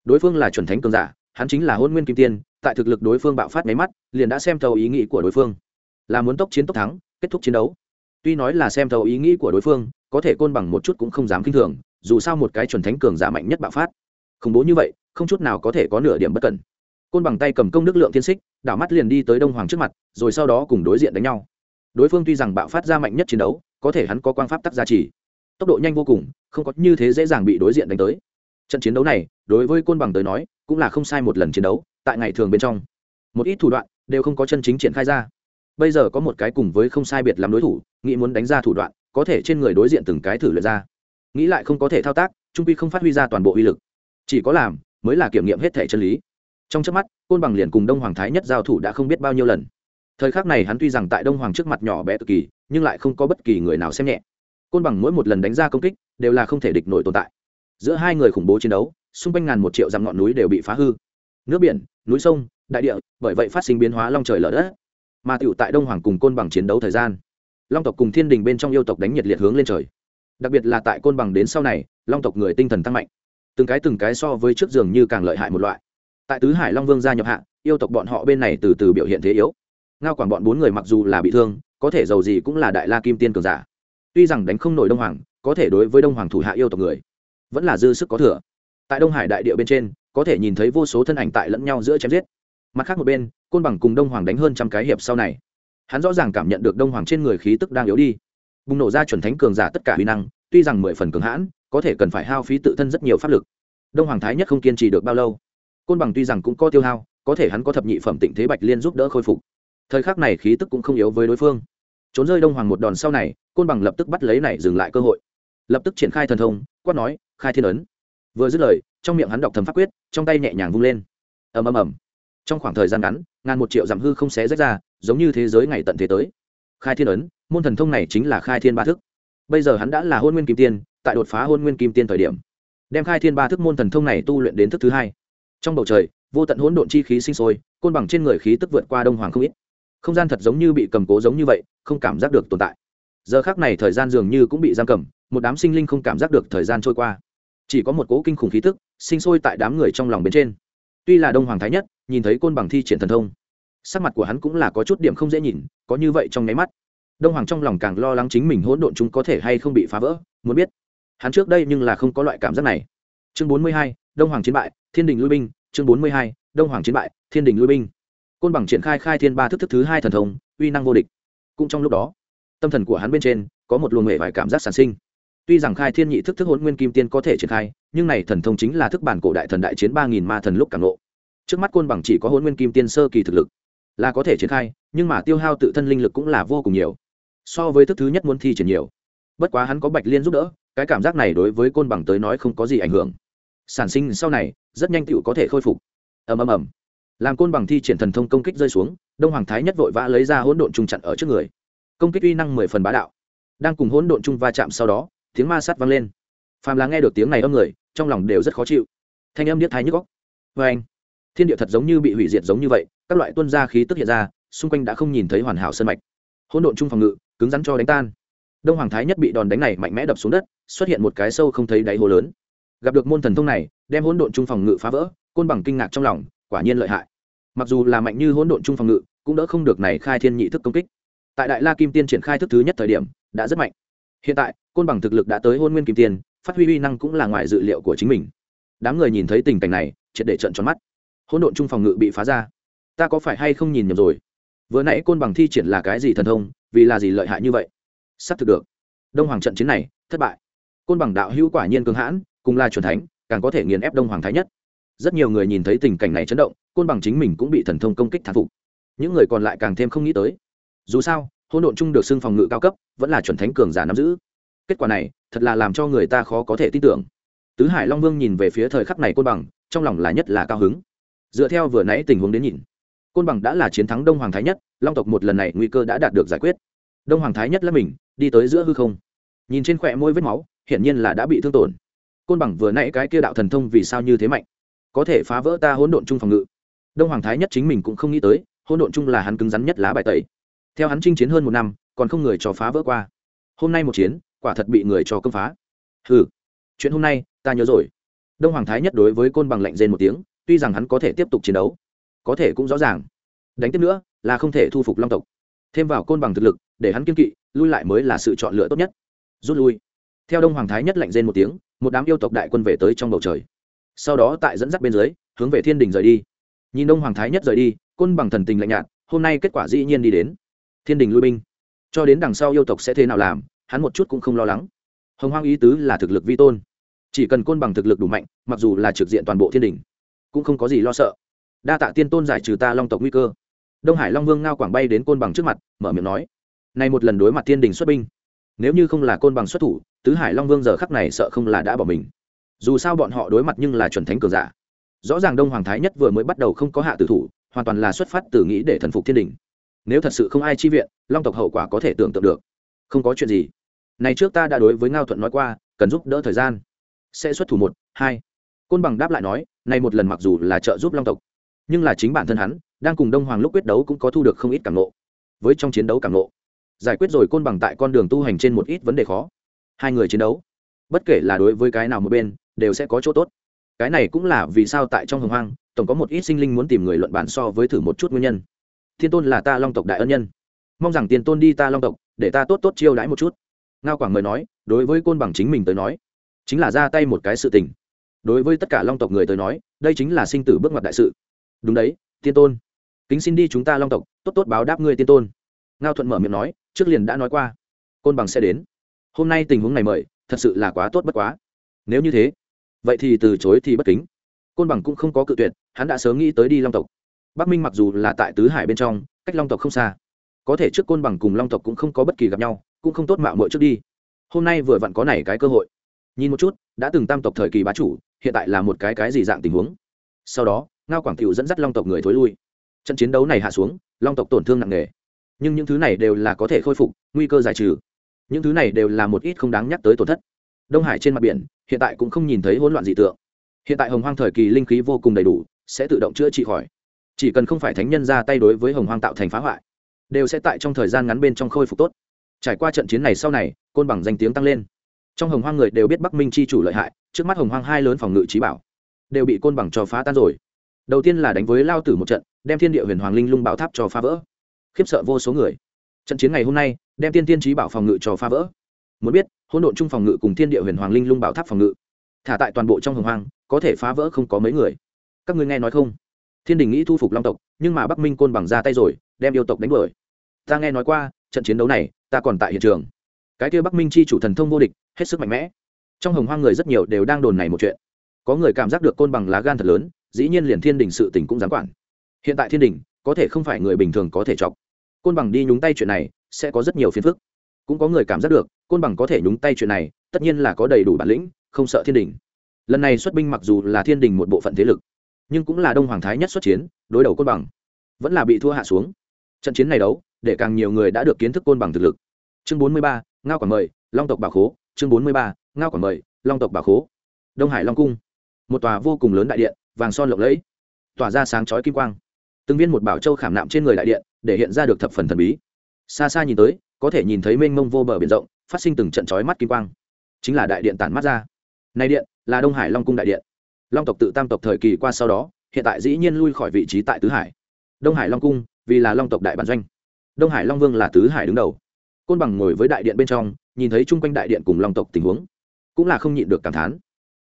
Đối phương là chuẩn thánh cường giả, hắn chính là hôn nguyên kim tiên, tại thực lực đối phương bạo phát máy mắt, liền đã xem thấu ý nghĩ của đối phương. Là muốn tốc chiến tốc thắng, kết thúc chiến đấu. Tuy nói là xem thấu ý nghĩ của đối phương, có thể côn bằng một chút cũng không dám k i n h thường, dù sao một cái chuẩn thánh cường giả mạnh nhất bạo phát. Khủng bố như vậy, không chút nào có thể có nửa điểm bất cần côn bằng tay cầm công đức lượng thiên xích đảo mắt liền đi tới đông hoàng trước mặt, rồi sau đó cùng đối diện đánh nhau. Đối phương tuy rằng bạo phát ra mạnh nhất chiến đấu, có thể hắn có quang pháp tắc gia trì. Tốc độ nhanh vô cùng, không có như thế dễ dàng bị đối diện đánh tới. Trận chiến đấu này, đối với côn bằng tới nói, cũng là không sai một lần chiến đấu, tại ngày thường bên trong. Một ít thủ đoạn, đều không có chân chính triển khai ra. Bây giờ có một cái cùng với không sai biệt làm đối thủ, nghĩ muốn đánh ra thủ đoạn, có thể trên người đối diện từng cái thử luyện ra. Nghĩ lại không có thể thao tác, trung pi không phát huy ra toàn bộ uy lực. Chỉ có làm, mới là kiểm nghiệm hết thể chân lý trong trước mắt, côn bằng liền cùng đông hoàng thái nhất giao thủ đã không biết bao nhiêu lần. Thời khắc này hắn tuy rằng tại đông hoàng trước mặt nhỏ bé cực kỳ, nhưng lại không có bất kỳ người nào xem nhẹ. Côn bằng mỗi một lần đánh ra công kích, đều là không thể địch nổi tồn tại. Giữa hai người khủng bố chiến đấu, xung quanh ngàn một triệu dặm ngọn núi đều bị phá hư. Nước biển, núi sông, đại địa, bởi vậy phát sinh biến hóa long trời lở đất. Mà tựu tại đông hoàng cùng côn bằng chiến đấu thời gian, long tộc cùng thiên đình bên trong yêu tộc đánh nhiệt liệt hướng lên trời. Đặc biệt là tại côn bằng đến sau này, long tộc người tinh thần tăng mạnh. Từng cái từng cái so với trước giường như càng lợi hại một loại tại tứ hải long vương gia nhập hạ, yêu tộc bọn họ bên này từ từ biểu hiện thế yếu. Ngao quản bọn bốn người mặc dù là bị thương, có thể giàu gì cũng là đại la kim tiên cường giả. Tuy rằng đánh không nổi đông hoàng, có thể đối với đông hoàng thủ hạ yêu tộc người, vẫn là dư sức có thừa. Tại đông hải đại địa bên trên, có thể nhìn thấy vô số thân ảnh tại lẫn nhau giữa chém giết. Mặt khác một bên, côn bằng cùng đông hoàng đánh hơn trăm cái hiệp sau này. Hắn rõ ràng cảm nhận được đông hoàng trên người khí tức đang yếu đi. Bùng nổ ra chuẩn thánh cường giả tất cả huy năng, tuy rằng mười phần cường hãn, có thể cần phải hao phí tự thân rất nhiều pháp lực. Đông hoàng thái nhất không kiên trì được bao lâu côn bằng tuy rằng cũng có tiêu hao, có thể hắn có thập nhị phẩm tịnh thế bạch liên giúp đỡ khôi phục. Thời khắc này khí tức cũng không yếu với đối phương. Trốn rơi đông hoàng một đòn sau này, côn bằng lập tức bắt lấy này dừng lại cơ hội. Lập tức triển khai thần thông, quát nói, khai thiên ấn. Vừa dứt lời, trong miệng hắn đọc thầm pháp quyết, trong tay nhẹ nhàng vung lên. Ầm ầm ầm. Trong khoảng thời gian ngắn, ngàn một triệu giảm hư không xé rách ra, giống như thế giới ngày tận thế tới. Khai thiên ấn, môn thần thông này chính là khai thiên ba thức. Bây giờ hắn đã là hôn nguyên kim tiên, tại đột phá hôn nguyên kim tiên thời điểm, đem khai thiên ba thức môn thần thông này tu luyện đến thức thứ hai trong bầu trời, vô tận hỗn độn chi khí sinh sôi, côn bằng trên người khí tức vượt qua đông hoàng không ít. Không gian thật giống như bị cầm cố giống như vậy, không cảm giác được tồn tại. Giờ khác này thời gian dường như cũng bị giam cầm, một đám sinh linh không cảm giác được thời gian trôi qua. Chỉ có một cỗ kinh khủng khí tức sinh sôi tại đám người trong lòng bên trên. Tuy là đông hoàng thái nhất, nhìn thấy côn bằng thi triển thần thông, sắc mặt của hắn cũng là có chút điểm không dễ nhìn, có như vậy trong nháy mắt, đông hoàng trong lòng càng lo lắng chính mình hỗn độn chúng có thể hay không bị phá vỡ, muốn biết. Hắn trước đây nhưng là không có loại cảm giác này. Chương bốn mươi hai, đông hoàng chiến bại thiên đình lui binh, chương bốn mươi hai, đông hoàng chiến bại, thiên đình lui binh. Côn bằng triển khai khai thiên ba thức thức thứ hai thần thông, uy năng vô địch. Cũng trong lúc đó, tâm thần của hắn bên trên có một luồng hệ vài cảm giác sản sinh. Tuy rằng khai thiên nhị thức thức hôn nguyên kim tiên có thể triển khai, nhưng này thần thông chính là thức bản cổ đại thần đại chiến ba nghìn ma thần lúc càng lộ trước mắt côn bằng chỉ có hôn nguyên kim tiên sơ kỳ thực lực là có thể triển khai, nhưng mà tiêu hao tự thân linh lực cũng là vô cùng nhiều. So với thức thứ nhất muốn thi triển nhiều. Bất quá hắn có bạch liên giúp đỡ, cái cảm giác này đối với côn bằng tới nói không có gì ảnh hưởng sản sinh sau này, rất nhanh tựu có thể khôi phục. Ầm ầm ầm. Làm côn bằng thi triển thần thông công kích rơi xuống, đông hoàng thái nhất vội vã lấy ra hỗn độn trung chặn ở trước người. Công kích uy năng mười phần bá đạo. Đang cùng hỗn độn trung va chạm sau đó, tiếng ma sắt vang lên. Phàm là nghe được tiếng này âm người, trong lòng đều rất khó chịu. Thanh âm điếc thái nhức góc vê anh thiên địa thật giống như bị hủy diệt giống như vậy, các loại tuân ra khí tức hiện ra, xung quanh đã không nhìn thấy hoàn hảo sân mạch. Hỗn độn trung phòng ngự, cứng rắn cho đánh tan. Đông hoàng thái nhất bị đòn đánh này mạnh mẽ đập xuống đất, xuất hiện một cái sâu không thấy đáy hồ lớn gặp được môn thần thông này, đem hỗn độn trung phòng ngự phá vỡ, côn bằng kinh ngạc trong lòng, quả nhiên lợi hại. Mặc dù là mạnh như hỗn độn trung phòng ngự, cũng đỡ không được này khai thiên nhị thức công kích. Tại đại la kim tiên triển khai thức thứ nhất thời điểm, đã rất mạnh. Hiện tại, côn bằng thực lực đã tới hôn nguyên kim tiên, phát huy uy năng cũng là ngoài dự liệu của chính mình. Đám người nhìn thấy tình cảnh này, triệt để trận tròn mắt. Hỗn độn trung phòng ngự bị phá ra. Ta có phải hay không nhìn nhầm rồi? Vừa nãy côn bằng thi triển là cái gì thần thông, vì là gì lợi hại như vậy? Sắp thực được. Đông hoàng trận chiến này, thất bại. Côn bằng đạo hữu quả nhiên cường hãn cùng là chuẩn thánh, càng có thể nghiền ép đông hoàng thái nhất. Rất nhiều người nhìn thấy tình cảnh này chấn động, côn bằng chính mình cũng bị thần thông công kích thán phục. Những người còn lại càng thêm không nghĩ tới. Dù sao hôn độn chung được xưng phòng ngự cao cấp, vẫn là chuẩn thánh cường giả nắm giữ. Kết quả này, thật là làm cho người ta khó có thể tin tưởng. Tứ hải long vương nhìn về phía thời khắc này côn bằng, trong lòng là nhất là cao hứng. Dựa theo vừa nãy tình huống đến nhìn, côn bằng đã là chiến thắng đông hoàng thái nhất, long tộc một lần này nguy cơ đã đạt được giải quyết. Đông hoàng thái nhất là mình, đi tới giữa hư không. Nhìn trên khỏe môi vết máu, hiển nhiên là đã bị thương tổn côn bằng vừa nãy cái kia đạo thần thông vì sao như thế mạnh? Có thể phá vỡ ta hỗn độn chung phòng ngự. Đông hoàng thái nhất chính mình cũng không nghĩ tới, hỗn độn chung là hắn cứng rắn nhất lá bài tẩy. Theo hắn chinh chiến hơn một năm, còn không người cho phá vỡ qua. Hôm nay một chiến, quả thật bị người cho công phá. Ừ chuyện hôm nay, ta nhớ rồi. Đông hoàng thái nhất đối với côn bằng lạnh rên một tiếng, tuy rằng hắn có thể tiếp tục chiến đấu, có thể cũng rõ ràng. Đánh tiếp nữa, là không thể thu phục long tộc. Thêm vào côn bằng thực lực, để hắn kiên kỵ, lui lại mới là sự chọn lựa tốt nhất. Rút lui. Theo đông hoàng thái nhất lạnh rên một tiếng một đám yêu tộc đại quân về tới trong bầu trời. Sau đó tại dẫn dắt bên dưới, hướng về thiên đình rời đi. Nhìn đông hoàng thái nhất rời đi, côn bằng thần tình lạnh nhạt, hôm nay kết quả dĩ nhiên đi đến. Thiên đình lui binh. Cho đến đằng sau yêu tộc sẽ thế nào làm, hắn một chút cũng không lo lắng. Hồng hoang ý tứ là thực lực vi tôn. Chỉ cần côn bằng thực lực đủ mạnh, mặc dù là trực diện toàn bộ thiên đình, cũng không có gì lo sợ. Đa tạ tiên tôn giải trừ ta long tộc nguy cơ. Đông hải long vương ngao quảng bay đến côn bằng trước mặt, mở miệng nói này một lần đối mặt thiên đình xuất binh, nếu như không là côn bằng xuất thủ tứ hải long vương giờ khắc này sợ không là đã bỏ mình. Dù sao bọn họ đối mặt nhưng là chuẩn thánh cường giả. Rõ ràng đông hoàng thái nhất vừa mới bắt đầu không có hạ tử thủ, hoàn toàn là xuất phát từ nghĩ để thần phục thiên đình. Nếu thật sự không ai chi viện, long tộc hậu quả có thể tưởng tượng được. Không có chuyện gì. Này trước ta đã đối với ngao thuận nói qua, cần giúp đỡ thời gian. Sẽ xuất thủ một, hai. Côn bằng đáp lại nói, này một lần mặc dù là trợ giúp long tộc, nhưng là chính bản thân hắn, đang cùng đông hoàng lúc quyết đấu cũng có thu được không ít cảm nộ với trong chiến đấu cảm nộ giải quyết rồi côn bằng tại con đường tu hành trên một ít vấn đề khó hai người chiến đấu, bất kể là đối với cái nào một bên, đều sẽ có chỗ tốt. Cái này cũng là vì sao tại trong hồng hoang, tổng có một ít sinh linh muốn tìm người luận bản so với thử một chút nguyên nhân. Thiên tôn là ta long tộc đại ân nhân. Mong rằng tiền tôn đi ta long tộc, để ta tốt tốt chiêu đãi một chút. Ngao quảng mời nói, đối với côn bằng chính mình tới nói, chính là ra tay một cái sự tình. Đối với tất cả long tộc người tới nói, đây chính là sinh tử bước ngoặt đại sự. Đúng đấy, tiên tôn. Kính xin đi chúng ta long tộc, tốt tốt báo đáp ngươi tiên tôn. Ngao thuận mở miệng nói, trước liền đã nói qua, côn bằng sẽ đến hôm nay tình huống này mời, thật sự là quá tốt bất quá. Nếu như thế, vậy thì từ chối thì bất kính. Côn bằng cũng không có cự tuyệt, hắn đã sớm nghĩ tới đi long tộc. Bắc minh mặc dù là tại tứ hải bên trong, cách long tộc không xa. Có thể trước côn bằng cùng long tộc cũng không có bất kỳ gặp nhau, cũng không tốt mạo mội trước đi. Hôm nay vừa vặn có này cái cơ hội. Nhìn một chút, đã từng tam tộc thời kỳ bá chủ, hiện tại là một cái cái gì dạng tình huống? Sau đó, ngao quảng t dẫn dắt long tộc người thối lui. Trận chiến đấu này hạ xuống, long tộc tổn thương nặng nề. Nhưng những thứ này đều là có thể khôi phục, nguy cơ giải trừ những thứ này đều là một ít không đáng nhắc tới tổn thất. Đông hải trên mặt biển, hiện tại cũng không nhìn thấy hỗn loạn dị tượng. Hiện tại hồng hoang thời kỳ linh khí vô cùng đầy đủ, sẽ tự động chữa trị khỏi. Chỉ cần không phải thánh nhân ra tay đối với hồng hoang tạo thành phá hoại, đều sẽ tại trong thời gian ngắn bên trong khôi phục tốt. Trải qua trận chiến này sau này, côn bằng danh tiếng tăng lên. Trong hồng hoang người đều biết bắc minh c h i chủ lợi hại, trước mắt hồng hoang hai lớn phòng ngự trí bảo đều bị côn bằng cho phá tan rồi. Đầu tiên là đánh với lao tử một trận, đem thiên địa huyền hoàng linh lung bảo tháp cho phá vỡ. Khiếp sợ vô số người trận chiến ngày hôm nay, đem tiên tiên trí bảo phòng ngự cho phá vỡ. Muốn biết, hỗn độn chung phòng ngự cùng thiên địa huyền hoàng linh lung bảo tháp phòng ngự, thả tại toàn bộ trong hồng hoang, có thể phá vỡ không có mấy người. Các ngươi nghe nói không? Thiên đình nghĩ thu phục long tộc, nhưng mà bắc minh côn bằng ra tay rồi, đem yêu tộc đánh đuổi. Ta nghe nói qua, trận chiến đấu này, ta còn tại hiện trường. Cái kia bắc minh chi chủ thần thông vô địch, hết sức mạnh mẽ. Trong hồng hoang người rất nhiều đều đang đồn này một chuyện. Có người cảm giác được côn bằng lá gan thật lớn, dĩ nhiên liền thiên đình sự tình cũng dám quản. Hiện tại thiên đình, có thể không phải người bình thường có thể chọc côn bằng đi nhúng tay chuyện này sẽ có rất nhiều phiền phức. Cũng có người cảm giác được, côn bằng có thể nhúng tay chuyện này, tất nhiên là có đầy đủ bản lĩnh, không sợ thiên đình. Lần này xuất binh mặc dù là thiên đình một bộ phận thế lực, nhưng cũng là đông hoàng thái nhất xuất chiến, đối đầu côn bằng, vẫn là bị thua hạ xuống. Trận chiến này đấu, để càng nhiều người đã được kiến thức côn bằng thực lực. Chương bốn mươi ba, ngao quả mời, long tộc bà khố. Chương bốn mươi ba, ngao quả mời, long tộc bà khố. Đông hải long cung. Một tòa vô cùng lớn đại điện, vàng son lộng lẫy, tỏa ra sáng chói kim quang. Từng viên một bảo châu khảm nạm trên người đại điện để hiện ra được thập phần thần bí. Xa xa nhìn tới, có thể nhìn thấy mênh mông vô bờ biển rộng, phát sinh từng trận chói mắt kim quang. Chính là đại điện tản mắt ra. Nay điện là đông hải long cung đại điện. Long tộc tự tam tộc thời kỳ qua sau đó, hiện tại dĩ nhiên lui khỏi vị trí tại tứ hải. Đông hải long cung, vì là long tộc đại bản doanh. Đông hải long vương là tứ hải đứng đầu. Côn bằng ngồi với đại điện bên trong, nhìn thấy chung quanh đại điện cùng long tộc tình huống, cũng là không nhịn được cảm thán.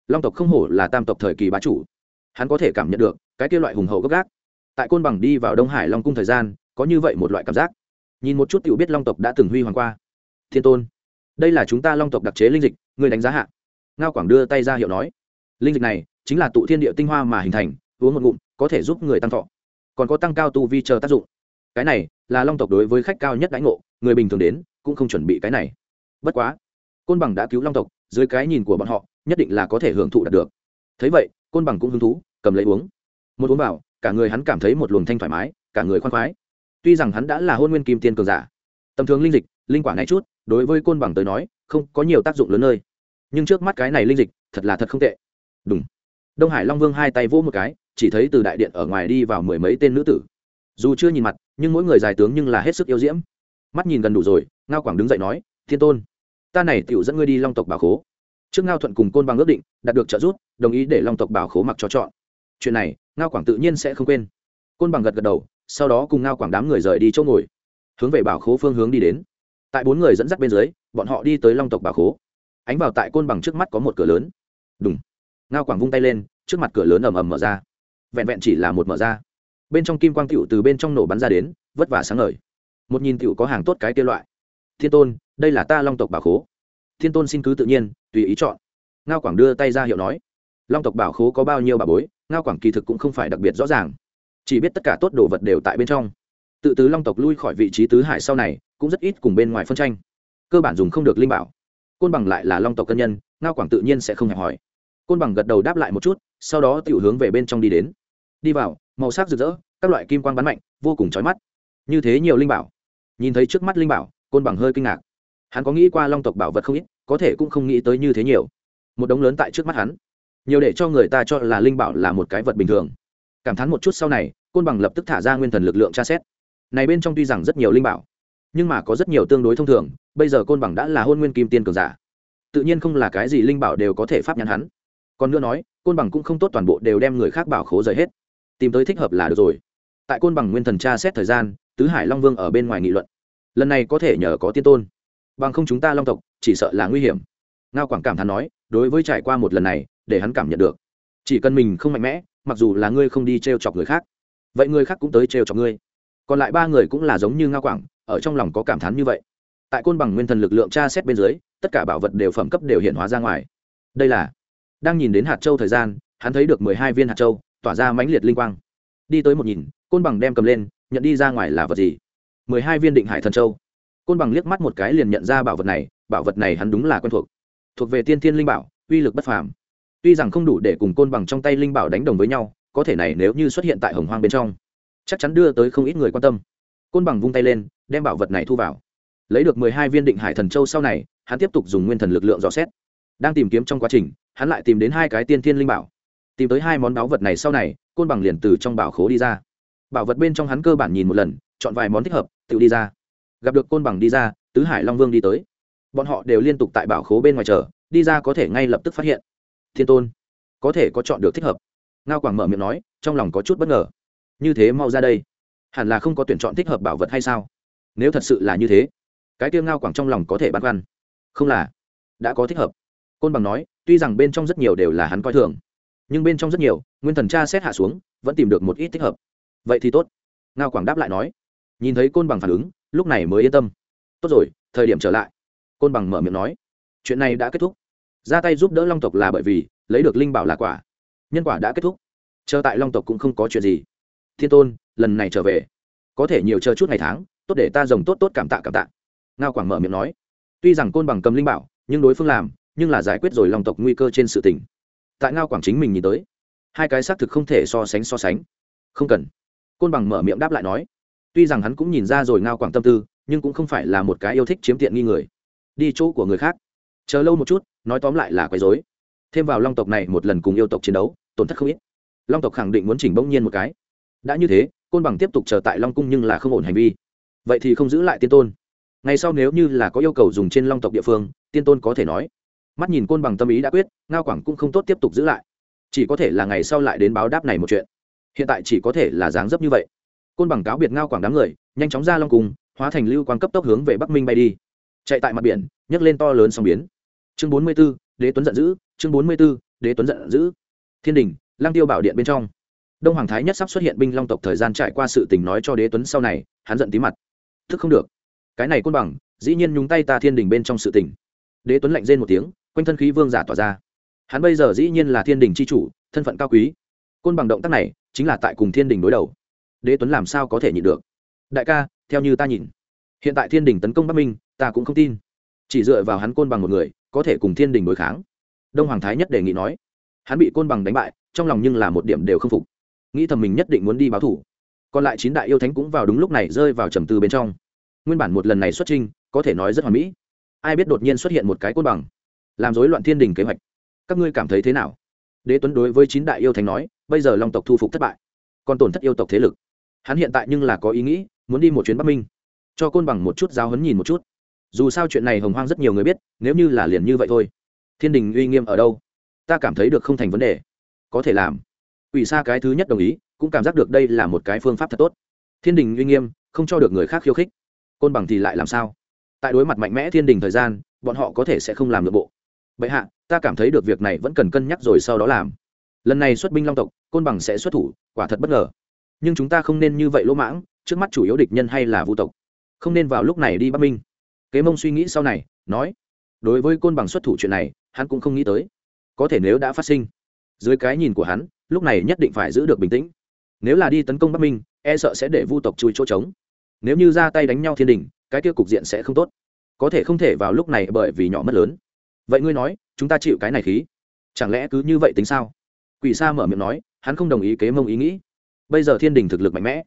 Long tộc không hổ là tam tộc thời kỳ bá chủ. Hắn có thể cảm nhận được cái kia loại hùng hậu gấp gác. Tại côn bằng đi vào đông hải long cung thời gian có như vậy một loại cảm giác. Nhìn một chút tự biết long tộc đã từng huy hoàng qua. Thiên tôn, đây là chúng ta long tộc đặc chế linh dịch, người đánh giá hạ. Ngao quảng đưa tay ra hiệu nói. Linh dịch này chính là tụ thiên địa tinh hoa mà hình thành, uống một ngụm, có thể giúp người tăng thọ. Còn có tăng cao tu vi chờ tác dụng. Cái này là long tộc đối với khách cao nhất đãi ngộ, người bình thường đến cũng không chuẩn bị cái này. Bất quá, côn bằng đã cứu long tộc, dưới cái nhìn của bọn họ, nhất định là có thể hưởng thụ đạt được. Thấy vậy, côn bằng cũng hứng thú, cầm lấy uống. Một uống vào, cả người hắn cảm thấy một luồng thanh thoải mái, cả người khoan khoái tuy rằng hắn đã là hôn nguyên kim tiên cường giả, tầm thường linh dịch, linh quả này chút, đối với côn bằng tới nói, không có nhiều tác dụng lớn nơi. Nhưng trước mắt cái này linh dịch, thật là thật không tệ. Đúng đông hải long vương hai tay vỗ một cái, chỉ thấy từ đại điện ở ngoài đi vào mười mấy tên nữ tử. Dù chưa nhìn mặt, nhưng mỗi người dài tướng nhưng là hết sức yêu diễm. Mắt nhìn gần đủ rồi, ngao quảng đứng dậy nói, thiên tôn, ta này tựu dẫn ngươi đi long tộc bảo khố. Trước ngao thuận cùng côn bằng ước định, đạt được trợ giúp, đồng ý để long tộc bảo khố mặc cho chọn. Chuyện này, ngao quảng tự nhiên sẽ không quên. Côn bằng gật gật đầu sau đó cùng ngao quảng đám người rời đi chỗ ngồi, hướng về bảo khố phương hướng đi đến. Tại bốn người dẫn dắt bên dưới, bọn họ đi tới long tộc bảo khố. Ánh vào tại côn bằng trước mắt có một cửa lớn. Đúng ngao quảng vung tay lên, trước mặt cửa lớn ầm ầm mở ra. Vẹn vẹn chỉ là một mở ra. Bên trong kim quang tựu từ bên trong nổ bắn ra đến, vất vả sáng ngời. Một nhìn tựu có hàng tốt cái kia loại. Thiên tôn, đây là ta long tộc bảo khố. Thiên tôn xin cứ tự nhiên, tùy ý chọn. Ngao quảng đưa tay ra hiệu nói. Long tộc bảo khố có bao nhiêu bà bối, ngao quảng kỳ thực cũng không phải đặc biệt rõ ràng chỉ biết tất cả tốt đồ vật đều tại bên trong. Tự tứ long tộc lui khỏi vị trí tứ hải sau này, cũng rất ít cùng bên ngoài phân tranh. Cơ bản dùng không được linh bảo. Côn bằng lại là long tộc cân nhân, ngao quảng tự nhiên sẽ không hẹp hỏi côn bằng gật đầu đáp lại một chút, sau đó tự hướng về bên trong đi đến. Đi vào, màu sắc rực rỡ, các loại kim quang bắn mạnh, vô cùng chói mắt. Như thế nhiều linh bảo. Nhìn thấy trước mắt linh bảo, côn bằng hơi kinh ngạc. Hắn có nghĩ qua long tộc bảo vật không ít, có thể cũng không nghĩ tới như thế nhiều. Một đống lớn tại trước mắt hắn. Nhiều để cho người ta cho là linh bảo là một cái vật bình thường cảm thán một chút sau này, côn bằng lập tức thả ra nguyên thần lực lượng tra xét. Này bên trong tuy rằng rất nhiều linh bảo, nhưng mà có rất nhiều tương đối thông thường, bây giờ côn bằng đã là hôn nguyên kim tiên cường giả. Tự nhiên không là cái gì linh bảo đều có thể pháp nhắn hắn. Còn nữa nói, côn bằng cũng không tốt toàn bộ đều đem người khác bảo khố rời hết. Tìm tới thích hợp là được rồi. Tại côn bằng nguyên thần tra xét thời gian, tứ hải long vương ở bên ngoài nghị luận. Lần này có thể nhờ có tiên tôn. Bằng không chúng ta long tộc, chỉ sợ là nguy hiểm. Ngao quảng cảm thán nói, đối với trải qua một lần này, để hắn cảm nhận được. Chỉ cần mình không mạnh mẽ mặc dù là ngươi không đi t r e o chọc người khác, vậy người khác cũng tới t r e o chọc ngươi. Còn lại ba người cũng là giống như ngao quảng, ở trong lòng có cảm thán như vậy. Tại côn bằng nguyên thần lực lượng tra xét bên dưới, tất cả bảo vật đều phẩm cấp đều hiện hóa ra ngoài. Đây là, đang nhìn đến hạt châu thời gian, hắn thấy được mười hai viên hạt châu, tỏa ra mãnh liệt linh quang. Đi tới một nhìn, côn bằng đem cầm lên, nhận đi ra ngoài là vật gì? Mười hai viên định hải thần châu. Côn bằng liếc mắt một cái liền nhận ra bảo vật này, bảo vật này hắn đúng là quen thuộc. Thuộc về tiên thiên linh bảo, uy lực bất phàm tuy rằng không đủ để cùng côn bằng trong tay linh bảo đánh đồng với nhau, có thể này nếu như xuất hiện tại hồng hoang bên trong, chắc chắn đưa tới không ít người quan tâm. Côn bằng vung tay lên, đem bảo vật này thu vào. Lấy được mười hai viên định hải thần châu sau này, hắn tiếp tục dùng nguyên thần lực lượng dò xét. Đang tìm kiếm trong quá trình, hắn lại tìm đến hai cái tiên thiên linh bảo. Tìm tới hai món báu vật này sau này, côn bằng liền từ trong bảo khố đi ra. Bảo vật bên trong hắn cơ bản nhìn một lần, chọn vài món thích hợp, tự đi ra. Gặp được côn bằng đi ra, tứ hải long vương đi tới. Bọn họ đều liên tục tại bảo khố bên ngoài chờ, đi ra có thể ngay lập tức phát hiện thiên tôn. Có thể có chọn được thích hợp. Ngao quảng mở miệng nói, trong lòng có chút bất ngờ. Như thế mau ra đây. Hẳn là không có tuyển chọn thích hợp bảo vật hay sao? Nếu thật sự là như thế, cái tiêu ngao quảng trong lòng có thể băn khoăn. Không là. Đã có thích hợp. Côn bằng nói, tuy rằng bên trong rất nhiều đều là hắn coi thường, nhưng bên trong rất nhiều, nguyên thần cha xét hạ xuống, vẫn tìm được một ít thích hợp. Vậy thì tốt. Ngao quảng đáp lại nói. Nhìn thấy côn bằng phản ứng, lúc này mới yên tâm. Tốt rồi, thời điểm trở lại. Côn bằng mở miệng nói. Chuyện này đã kết thúc ra tay giúp đỡ long tộc là bởi vì lấy được linh bảo là quả. Nhân quả đã kết thúc. Chờ tại long tộc cũng không có chuyện gì. Thiên tôn, lần này trở về. Có thể nhiều chờ chút ngày tháng, tốt để ta rồng tốt tốt cảm tạ cảm tạ. Ngao quảng mở miệng nói. Tuy rằng côn bằng cầm linh bảo, nhưng đối phương làm, nhưng là giải quyết rồi long tộc nguy cơ trên sự tình. Tại ngao quảng chính mình nhìn tới, hai cái xác thực không thể so sánh so sánh. Không cần. Côn bằng mở miệng đáp lại nói. Tuy rằng hắn cũng nhìn ra rồi ngao quảng tâm tư, nhưng cũng không phải là một cái yêu thích chiếm tiện nghi người. Đi chỗ của người khác. Chờ lâu một chút nói tóm lại là quấy rối. thêm vào long tộc này một lần cùng yêu tộc chiến đấu, tổn thất không ít. Long tộc khẳng định muốn chỉnh bỗng nhiên một cái. Đã như thế, côn bằng tiếp tục chờ tại long cung nhưng là không ổn hành vi. Vậy thì không giữ lại tiên tôn. Ngày sau nếu như là có yêu cầu dùng trên long tộc địa phương, tiên tôn có thể nói. Mắt nhìn côn bằng tâm ý đã quyết, ngao quảng cũng không tốt tiếp tục giữ lại. Chỉ có thể là ngày sau lại đến báo đáp này một chuyện. Hiện tại chỉ có thể là dáng dấp như vậy. Côn bằng cáo biệt ngao quảng đám người, nhanh chóng ra long cung, hóa thành lưu quang cấp tốc hướng về bắc minh bay đi. Chạy tại mặt biển, nhấc lên to lớn sóng biến chương bốn mươi b ố đế tuấn giận dữ. Chương bốn mươi b ố đế tuấn giận dữ. Thiên đình lang tiêu bảo điện bên trong. Đông hoàng thái nhất sắp xuất hiện binh long tộc thời gian trải qua sự tình nói cho đế tuấn sau này, hắn giận tí mặt. Thức không được. Cái này côn bằng, dĩ nhiên nhúng tay ta thiên đình bên trong sự tình. Đế tuấn lạnh rên một tiếng, quanh thân khí vương giả tỏa ra. Hắn bây giờ dĩ nhiên là thiên đình c h i chủ, thân phận cao quý. Côn bằng động tác này, chính là tại cùng thiên đình đối đầu. Đế tuấn làm sao có thể nhịn được? Đại ca, theo như ta nhìn, hiện tại thiên đình tấn công bắc minh, ta cũng không tin. Chỉ dựa vào hắn côn bằng một người có thể cùng thiên đình đối kháng. Đông hoàng thái nhất đề nghị nói, hắn bị côn bằng đánh bại, trong lòng nhưng là một điểm đều không phục. Nghĩ thầm mình nhất định muốn đi báo thủ. Còn lại chín đại yêu thánh cũng vào đúng lúc này rơi vào trầm tư bên trong. Nguyên bản một lần này xuất trinh có thể nói rất hoàn mỹ. Ai biết đột nhiên xuất hiện một cái côn bằng, làm rối loạn thiên đình kế hoạch. Các ngươi cảm thấy thế nào? Đế tuấn đối với chín đại yêu thánh nói, bây giờ long tộc thu phục thất bại, còn tổn thất yêu tộc thế lực. Hắn hiện tại nhưng là có ý nghĩ, muốn đi một chuyến bắc minh, cho côn bằng một chút giáo hấn nhìn một chút dù sao chuyện này hồng hoang rất nhiều người biết, nếu như là liền như vậy thôi. Thiên đình uy nghiêm ở đâu? Ta cảm thấy được không thành vấn đề. Có thể làm. Ủy xa cái thứ nhất đồng ý, cũng cảm giác được đây là một cái phương pháp thật tốt. Thiên đình uy nghiêm, không cho được người khác khiêu khích. Côn bằng thì lại làm sao? Tại đối mặt mạnh mẽ thiên đình thời gian, bọn họ có thể sẽ không làm được bộ. Bệ hạ, ta cảm thấy được việc này vẫn cần cân nhắc rồi sau đó làm. Lần này xuất binh long tộc, côn bằng sẽ xuất thủ, quả thật bất ngờ. Nhưng chúng ta không nên như vậy lỗ mãng, trước mắt chủ yếu địch nhân hay là vu tộc. Không nên vào lúc này đi bắc minh kế mông suy nghĩ sau này, nói, đối với côn bằng xuất thủ chuyện này, hắn cũng không nghĩ tới. Có thể nếu đã phát sinh, dưới cái nhìn của hắn, lúc này nhất định phải giữ được bình tĩnh. Nếu là đi tấn công bắc minh e sợ sẽ để vu tộc chui chỗ trống. Nếu như ra tay đánh nhau thiên đình, cái tiêu cục diện sẽ không tốt. Có thể không thể vào lúc này bởi vì nhỏ mất lớn. Vậy ngươi nói, chúng ta chịu cái này khí? Chẳng lẽ cứ như vậy tính sao? Quỷ sa mở miệng nói, hắn không đồng ý kế mông ý nghĩ. Bây giờ thiên đình thực lực mạnh mẽ,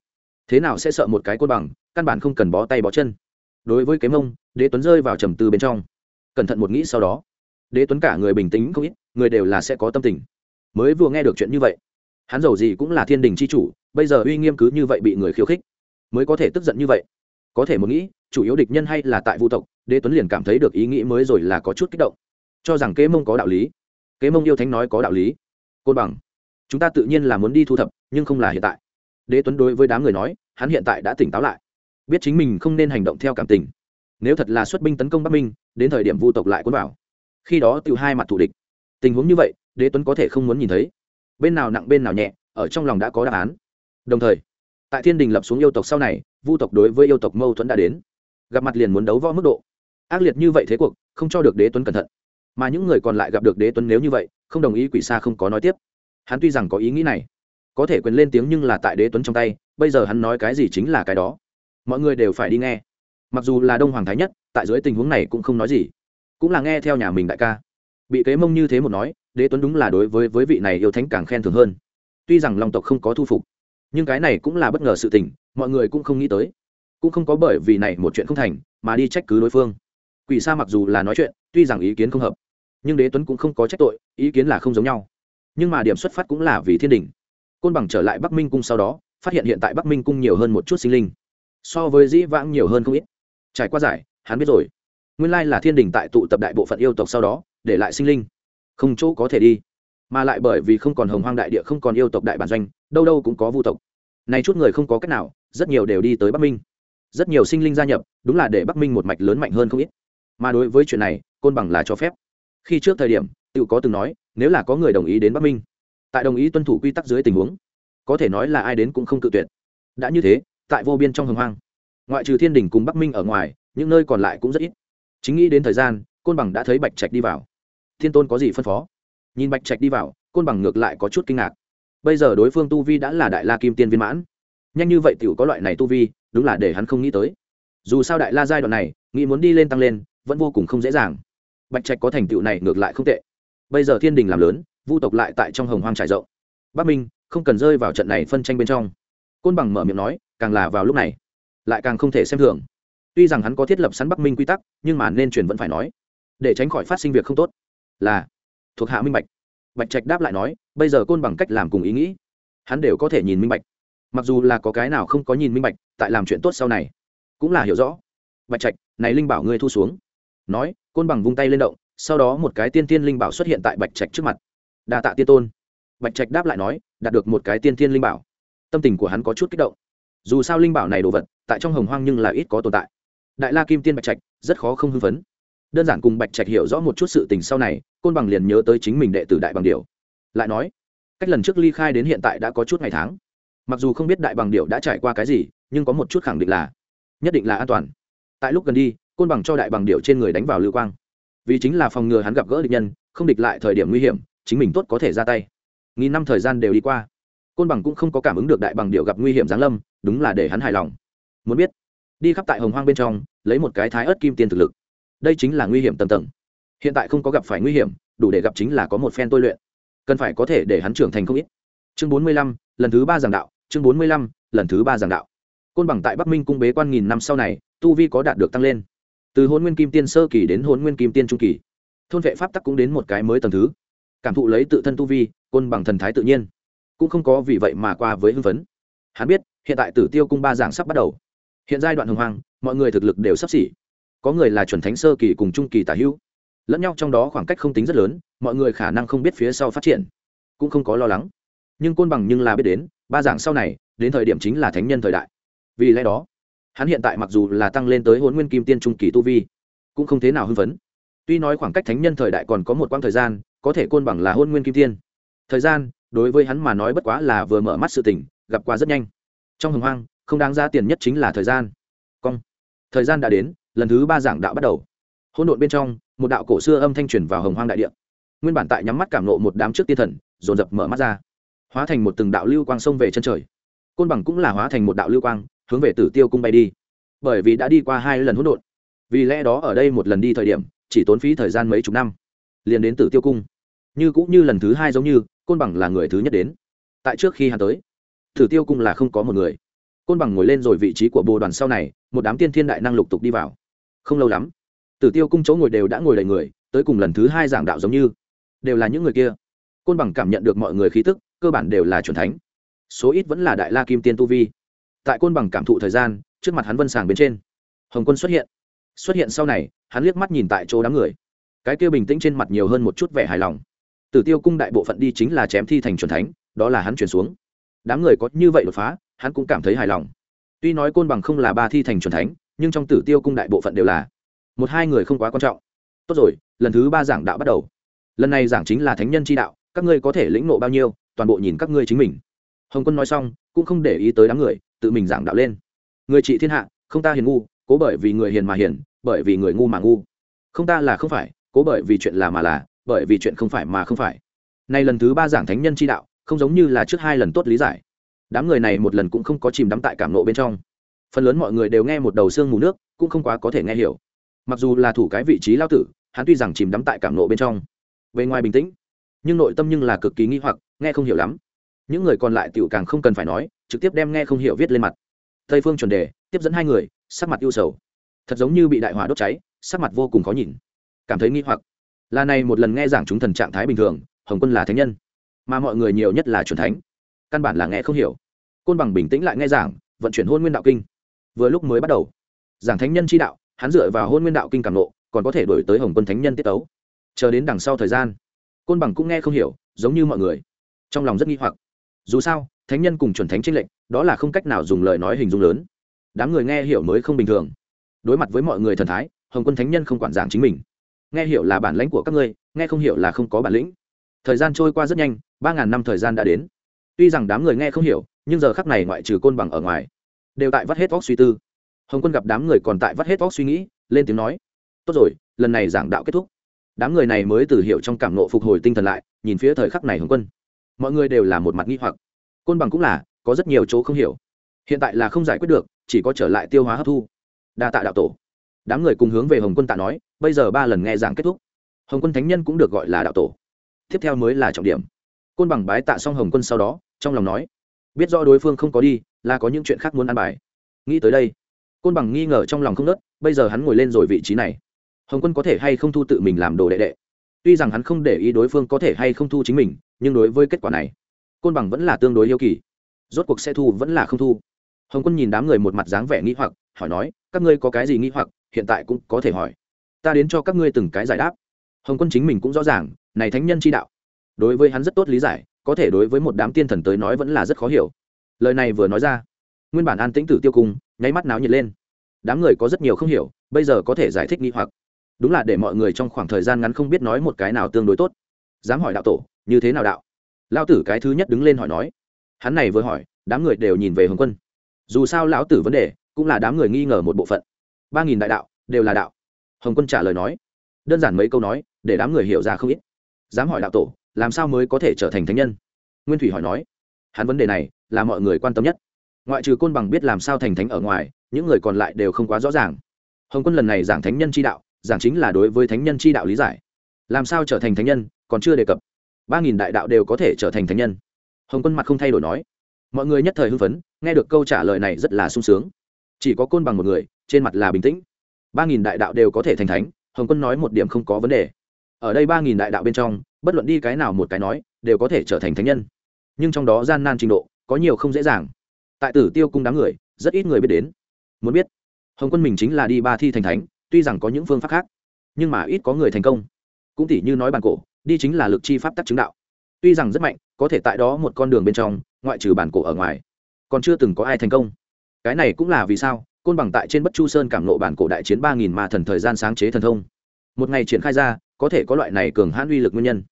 thế nào sẽ sợ một cái côn bằng, căn bản không cần bó tay bó chân đối với kế mông, đế tuấn rơi vào trầm tư bên trong. Cẩn thận một nghĩ sau đó, đế tuấn cả người bình tĩnh không ít, người đều là sẽ có tâm tình. Mới vừa nghe được chuyện như vậy, hắn giàu gì cũng là thiên đình c h i chủ, bây giờ uy nghiêm cứ như vậy bị người khiêu khích, mới có thể tức giận như vậy. Có thể một nghĩ, chủ yếu địch nhân hay là tại vũ tộc, đế tuấn liền cảm thấy được ý nghĩ mới rồi là có chút kích động. Cho rằng kế mông có đạo lý. Kế mông yêu thánh nói có đạo lý. Côn bằng, chúng ta tự nhiên là muốn đi thu thập, nhưng không là hiện tại. Đế tuấn đối với đám người nói, hắn hiện tại đã tỉnh táo lại biết chính mình không nên hành động theo cảm tình. Nếu thật là xuất binh tấn công bắc minh, đến thời điểm vu tộc lại quân vào. Khi đó tự hai mặt thủ địch. Tình huống như vậy, đế tuấn có thể không muốn nhìn thấy. Bên nào nặng bên nào nhẹ, ở trong lòng đã có đáp án. Đồng thời, tại thiên đình lập xuống yêu tộc sau này, vu tộc đối với yêu tộc mâu thuẫn đã đến. Gặp mặt liền muốn đấu võ mức độ. Ác liệt như vậy thế cuộc, không cho được đế tuấn cẩn thận. Mà những người còn lại gặp được đế tuấn nếu như vậy, không đồng ý quỷ xa không có nói tiếp. Hắn tuy rằng có ý nghĩ này, có thể quyền lên tiếng nhưng là tại đế tuấn trong tay, bây giờ hắn nói cái gì chính là cái đó mọi người đều phải đi nghe. Mặc dù là đông hoàng thái nhất, tại dưới tình huống này cũng không nói gì. Cũng là nghe theo nhà mình đại ca. Bị kế mông như thế một nói, đế tuấn đúng là đối với với vị này yêu thánh càng khen thường hơn. Tuy rằng long tộc không có thu phục, nhưng cái này cũng là bất ngờ sự tình, mọi người cũng không nghĩ tới. Cũng không có bởi vì này một chuyện không thành, mà đi trách cứ đối phương. Quỷ sa mặc dù là nói chuyện, tuy rằng ý kiến không hợp, nhưng đế tuấn cũng không có trách tội, ý kiến là không giống nhau. Nhưng mà điểm xuất phát cũng là vì thiên đình. Côn bằng trở lại bắc minh cung sau đó, phát hiện hiện tại bắc minh cung nhiều hơn một chút sinh linh so với dĩ vãng nhiều hơn không ít. Trải qua giải, hắn biết rồi. Nguyên lai là thiên đình tại tụ tập đại bộ phận yêu tộc sau đó, để lại sinh linh. Không chỗ có thể đi. Mà lại bởi vì không còn hồng hoang đại địa, không còn yêu tộc đại bản doanh, đâu đâu cũng có vu tộc. Này chút người không có cách nào, rất nhiều đều đi tới bắc minh. Rất nhiều sinh linh gia nhập, đúng là để bắc minh một mạch lớn mạnh hơn không ít. Mà đối với chuyện này, côn bằng là cho phép. Khi trước thời điểm tự có từng nói, nếu là có người đồng ý đến bắc minh, tại đồng ý tuân thủ quy tắc dưới tình huống, có thể nói là ai đến cũng không cự tuyệt. Đã như thế tại vô biên trong hồng hoang. Ngoại trừ thiên đình cùng bắc minh ở ngoài, những nơi còn lại cũng rất ít. Chính nghĩ đến thời gian, côn bằng đã thấy bạch trạch đi vào. Thiên tôn có gì phân phó? Nhìn bạch trạch đi vào, côn bằng ngược lại có chút kinh ngạc. Bây giờ đối phương tu vi đã là đại la kim tiên viên mãn. Nhanh như vậy t i ể u có loại này tu vi, đúng là để hắn không nghĩ tới. Dù sao đại la giai đoạn này, nghĩ muốn đi lên tăng lên, vẫn vô cùng không dễ dàng. Bạch trạch có thành tựu này ngược lại không tệ. Bây giờ thiên đình làm lớn, vu tộc lại tại trong hồng hoang trải rộng. Bắc minh, không cần rơi vào trận này phân tranh bên trong. Côn bằng mở miệng nói càng là vào lúc này, lại càng không thể xem thường. Tuy rằng hắn có thiết lập sẵn bắc minh quy tắc, nhưng mà nên truyền vẫn phải nói, để tránh khỏi phát sinh việc không tốt, là thuộc hạ minh bạch. Bạch trạch đáp lại nói, bây giờ côn bằng cách làm cùng ý nghĩ, hắn đều có thể nhìn minh bạch. Mặc dù là có cái nào không có nhìn minh bạch, tại làm chuyện tốt sau này, cũng là hiểu rõ. Bạch trạch, này linh bảo ngươi thu xuống. Nói, côn bằng vung tay lên động, sau đó một cái tiên tiên linh bảo xuất hiện tại bạch trạch trước mặt. Đa tạ tiên tôn. Bạch trạch đáp lại nói, đạt được một cái tiên tiên linh bảo. Tâm tình của hắn có chút kích động dù sao linh bảo này đồ vật, tại trong hồng hoang nhưng là ít có tồn tại. Đại la kim tiên bạch trạch, rất khó không hưng phấn. Đơn giản cùng bạch trạch hiểu rõ một chút sự tình sau này, côn bằng liền nhớ tới chính mình đệ tử đại bằng điều lại nói, cách lần trước ly khai đến hiện tại đã có chút ngày tháng. Mặc dù không biết đại bằng điệu đã trải qua cái gì, nhưng có một chút khẳng định là, nhất định là an toàn. Tại lúc gần đi, côn bằng cho đại bằng điệu trên người đánh vào lưu quang. Vì chính là phòng ngừa hắn gặp gỡ địch nhân, không địch lại thời điểm nguy hiểm, chính mình tốt có thể ra tay. Nghìn năm thời gian đều đi qua côn bằng cũng không có cảm ứng được đại bằng điệu gặp nguy hiểm giáng lâm, đúng là để hắn hài lòng. Muốn biết, đi khắp tại hồng hoang bên trong, lấy một cái thái ớt kim tiên thực lực. Đây chính là nguy hiểm tầm tầng. Hiện tại không có gặp phải nguy hiểm, đủ để gặp chính là có một phen tôi luyện. Cần phải có thể để hắn trưởng thành không ít. Chương bốn mươi lăm, lần thứ ba giảng đạo, chương bốn mươi lăm, lần thứ ba giảng đạo. Côn bằng tại bắc minh cung bế quan nghìn năm sau này, tu vi có đạt được tăng lên. Từ hôn nguyên kim tiên sơ kỳ đến hôn nguyên kim tiên trung kỳ, thôn vệ pháp tắc cũng đến một cái mới tầm thứ. Cảm thụ lấy tự thân tu vi, côn bằng thần thái tự nhiên cũng không có vì vậy mà qua với hưng phấn. Hắn biết, hiện tại tử tiêu cung ba giảng sắp bắt đầu. Hiện giai đoạn hồng hoàng, mọi người thực lực đều sắp xỉ. Có người là chuẩn thánh sơ kỳ cùng trung kỳ tả hữu. Lẫn nhau trong đó khoảng cách không tính rất lớn, mọi người khả năng không biết phía sau phát triển, cũng không có lo lắng. Nhưng côn bằng nhưng là biết đến, ba giảng sau này, đến thời điểm chính là thánh nhân thời đại. Vì lẽ đó, hắn hiện tại mặc dù là tăng lên tới hôn nguyên kim tiên trung kỳ tu vi, cũng không thế nào hưng phấn. Tuy nói khoảng cách thánh nhân thời đại còn có một quãng thời gian, có thể côn bằng là hôn nguyên kim tiên. Thời gian đối với hắn mà nói bất quá là vừa mở mắt sự tình, gặp qua rất nhanh. Trong hồng hoang, không đáng ra tiền nhất chính là thời gian. Cong. Thời gian đã đến, lần thứ ba giảng đạo bắt đầu. Hỗn độn bên trong, một đạo cổ xưa âm thanh truyền vào hồng hoang đại địa. Nguyên bản tại nhắm mắt cảm nộ một đám trước tiên thần, dồn dập mở mắt ra. Hóa thành một từng đạo lưu quang sông về chân trời. Côn bằng cũng là hóa thành một đạo lưu quang, hướng về tử tiêu cung bay đi. Bởi vì đã đi qua hai lần hỗn độn. Vì lẽ đó ở đây một lần đi thời điểm, chỉ tốn phí thời gian mấy chục năm. Liền đến tử tiêu cung như cũng như lần thứ hai giống như, côn bằng là người thứ nhất đến. Tại trước khi hắn tới tử tiêu cung là không có một người. Côn bằng ngồi lên rồi vị trí của bồ đoàn sau này, một đám tiên thiên đại năng lục tục đi vào. Không lâu lắm tử tiêu cung chỗ ngồi đều đã ngồi đầy người, tới cùng lần thứ hai giảng đạo giống như. Đều là những người kia. Côn bằng cảm nhận được mọi người khí tức, cơ bản đều là c thánh. Số ít vẫn là đại la kim tiên tu vi. Tại côn bằng cảm thụ thời gian, trước mặt hắn vân sàng bên trên. Hồng quân xuất hiện. Xuất hiện sau này, hắn liếc mắt nhìn tại chỗ đám người. Cái kia bình tĩnh trên mặt nhiều hơn một chút vẻ hài lòng tử tiêu cung đại bộ phận đi chính là chém thi thành c thánh, đó là hắn chuyển xuống. Đám người có như vậy đột phá, hắn cũng cảm thấy hài lòng. Tuy nói côn bằng không là ba thi thành c thánh, nhưng trong tử tiêu cung đại bộ phận đều là một hai người không quá quan trọng. Tốt rồi, lần thứ ba giảng đạo bắt đầu. Lần này giảng chính là thánh nhân chi đạo, các ngươi có thể lĩnh nộ bao nhiêu, toàn bộ nhìn các ngươi chính mình. Hồng quân nói xong, cũng không để ý tới đám người, tự mình giảng đạo lên. Người trị thiên hạ, không ta hiền ngu, cố bởi vì người hiền mà hiền, bởi vì người ngu mà ngu. Không ta là không phải, cố bởi vì chuyện là mà là bởi vì chuyện không phải mà không phải. Nay lần thứ ba giảng thánh nhân chi đạo, không giống như là trước hai lần tốt lý giải. Đám người này một lần cũng không có chìm đắm tại cảm nộ bên trong. Phần lớn mọi người đều nghe một đầu xương mù nước, cũng không quá có thể nghe hiểu. Mặc dù là thủ cái vị trí lao tử, hắn tuy rằng chìm đắm tại cảm nộ bên trong, bề ngoài bình tĩnh, nhưng nội tâm nhưng là cực kỳ nghi hoặc, nghe không hiểu lắm. Những người còn lại tiểu càng không cần phải nói, trực tiếp đem nghe không hiểu viết lên mặt. Tây phương chuẩn đề, tiếp dẫn hai người, sắc mặt ưu sầu. Thật giống như bị đại hỏa đốt cháy, sắc mặt vô cùng khó nhìn. Cảm thấy nghi hoặc là này một lần nghe giảng chúng thần trạng thái bình thường, hồng quân là thánh nhân. Mà mọi người nhiều nhất là c thánh. Căn bản là nghe không hiểu. Côn bằng bình tĩnh lại nghe giảng, vận chuyển hôn nguyên đạo kinh. Vừa lúc mới bắt đầu. Giảng thánh nhân chi đạo, hắn dựa vào hôn nguyên đạo kinh cảm nộ, còn có thể đổi tới hồng quân thánh nhân tiết tấu. Chờ đến đằng sau thời gian, côn bằng cũng nghe không hiểu, giống như mọi người. Trong lòng rất nghi hoặc. Dù sao, thánh nhân cùng chuẩn thánh tranh lệnh đó là không cách nào dùng lời nói hình dung lớn. Đám người nghe hiểu mới không bình thường. Đối mặt với mọi người thần thái, hồng quân thánh nhân không quản giảng chính mình nghe hiểu là bản lãnh của các ngươi, nghe không hiểu là không có bản lĩnh. Thời gian trôi qua rất nhanh, ba ngàn năm thời gian đã đến. Tuy rằng đám người nghe không hiểu, nhưng giờ khắc này ngoại trừ côn bằng ở ngoài, đều tại vắt hết vóc suy tư. Hồng quân gặp đám người còn tại vắt hết vóc suy nghĩ, lên tiếng nói, tốt rồi, lần này giảng đạo kết thúc. Đám người này mới từ hiểu trong cảm nộ phục hồi tinh thần lại, nhìn phía thời khắc này hồng quân. Mọi người đều là một mặt nghi hoặc. Côn bằng cũng là, có rất nhiều chỗ không hiểu. Hiện tại là không giải quyết được, chỉ có trở lại tiêu hóa hấp thu. Đa tạ đạo tổ đám người cùng hướng về hồng quân tạ nói, bây giờ ba lần nghe giảng kết thúc, hồng quân thánh nhân cũng được gọi là đạo tổ. Tiếp theo mới là trọng điểm. Côn bằng bái tạ xong hồng quân sau đó, trong lòng nói, biết do đối phương không có đi, là có những chuyện khác muốn ăn bài. Nghĩ tới đây, côn bằng nghi ngờ trong lòng không nớt, bây giờ hắn ngồi lên rồi vị trí này, hồng quân có thể hay không thu tự mình làm đồ đệ đệ? Tuy rằng hắn không để ý đối phương có thể hay không thu chính mình, nhưng đối với kết quả này, côn bằng vẫn là tương đối yêu kỳ. Rốt cuộc sẽ thu vẫn là không thu. Hồng quân nhìn đám người một mặt dáng vẻ nghĩ hoặc, hỏi nói, các ngươi có cái gì nghĩ hoặc? Hiện tại cũng có thể hỏi. Ta đến cho các ngươi từng cái giải đáp. Hồng quân chính mình cũng rõ ràng, này thánh nhân chi đạo. Đối với hắn rất tốt lý giải, có thể đối với một đám tiên thần tới nói vẫn là rất khó hiểu. Lời này vừa nói ra, nguyên bản an tĩnh tử tiêu cung, nháy mắt náo nhiệt lên. Đám người có rất nhiều không hiểu, bây giờ có thể giải thích nghi hoặc. Đúng là để mọi người trong khoảng thời gian ngắn không biết nói một cái nào tương đối tốt. Dám hỏi đạo tổ, như thế nào đạo? Lao tử cái thứ nhất đứng lên hỏi nói. Hắn này vừa hỏi, đám người đều nhìn về hồng quân. Dù sao lão tử vấn đề, cũng là đám người nghi ngờ một bộ phận ba nghìn đại đạo, đều là đạo. Hồng quân trả lời nói, đơn giản mấy câu nói, để đám người hiểu ra không ít. Dám hỏi đạo tổ, làm sao mới có thể trở thành thánh nhân? Nguyên thủy hỏi nói, hắn vấn đề này là mọi người quan tâm nhất. Ngoại trừ côn bằng biết làm sao thành thánh ở ngoài, những người còn lại đều không quá rõ ràng. Hồng quân lần này giảng thánh nhân chi đạo, giảng chính là đối với thánh nhân chi đạo lý giải. Làm sao trở thành thánh nhân, còn chưa đề cập. ba nghìn đại đạo đều có thể trở thành thánh nhân. Hồng quân mặt không thay đổi nói, mọi người nhất thời hưng phấn, nghe được câu trả lời này rất là sung sướng chỉ có côn bằng một người, trên mặt là bình tĩnh. Ba nghìn đại đạo đều có thể thành thánh, hồng quân nói một điểm không có vấn đề. Ở đây ba nghìn đại đạo bên trong, bất luận đi cái nào một cái nói, đều có thể trở thành thánh nhân. Nhưng trong đó gian nan trình độ, có nhiều không dễ dàng. Tại tử tiêu cung đám người, rất ít người biết đến. Muốn biết, hồng quân mình chính là đi ba thi thành thánh, tuy rằng có những phương pháp khác, nhưng mà ít có người thành công. Cũng tỉ như nói bản cổ, đi chính là lực chi pháp tắc chứng đạo. Tuy rằng rất mạnh, có thể tại đó một con đường bên trong, ngoại trừ bản cổ ở ngoài. Còn chưa từng có ai thành công cái này cũng là vì sao, côn bằng tại trên bất chu sơn cảm nộ bản cổ đại chiến ba nghìn ma thần thời gian sáng chế thần thông. Một ngày triển khai ra, có thể có loại này cường hãn uy lực nguyên nhân.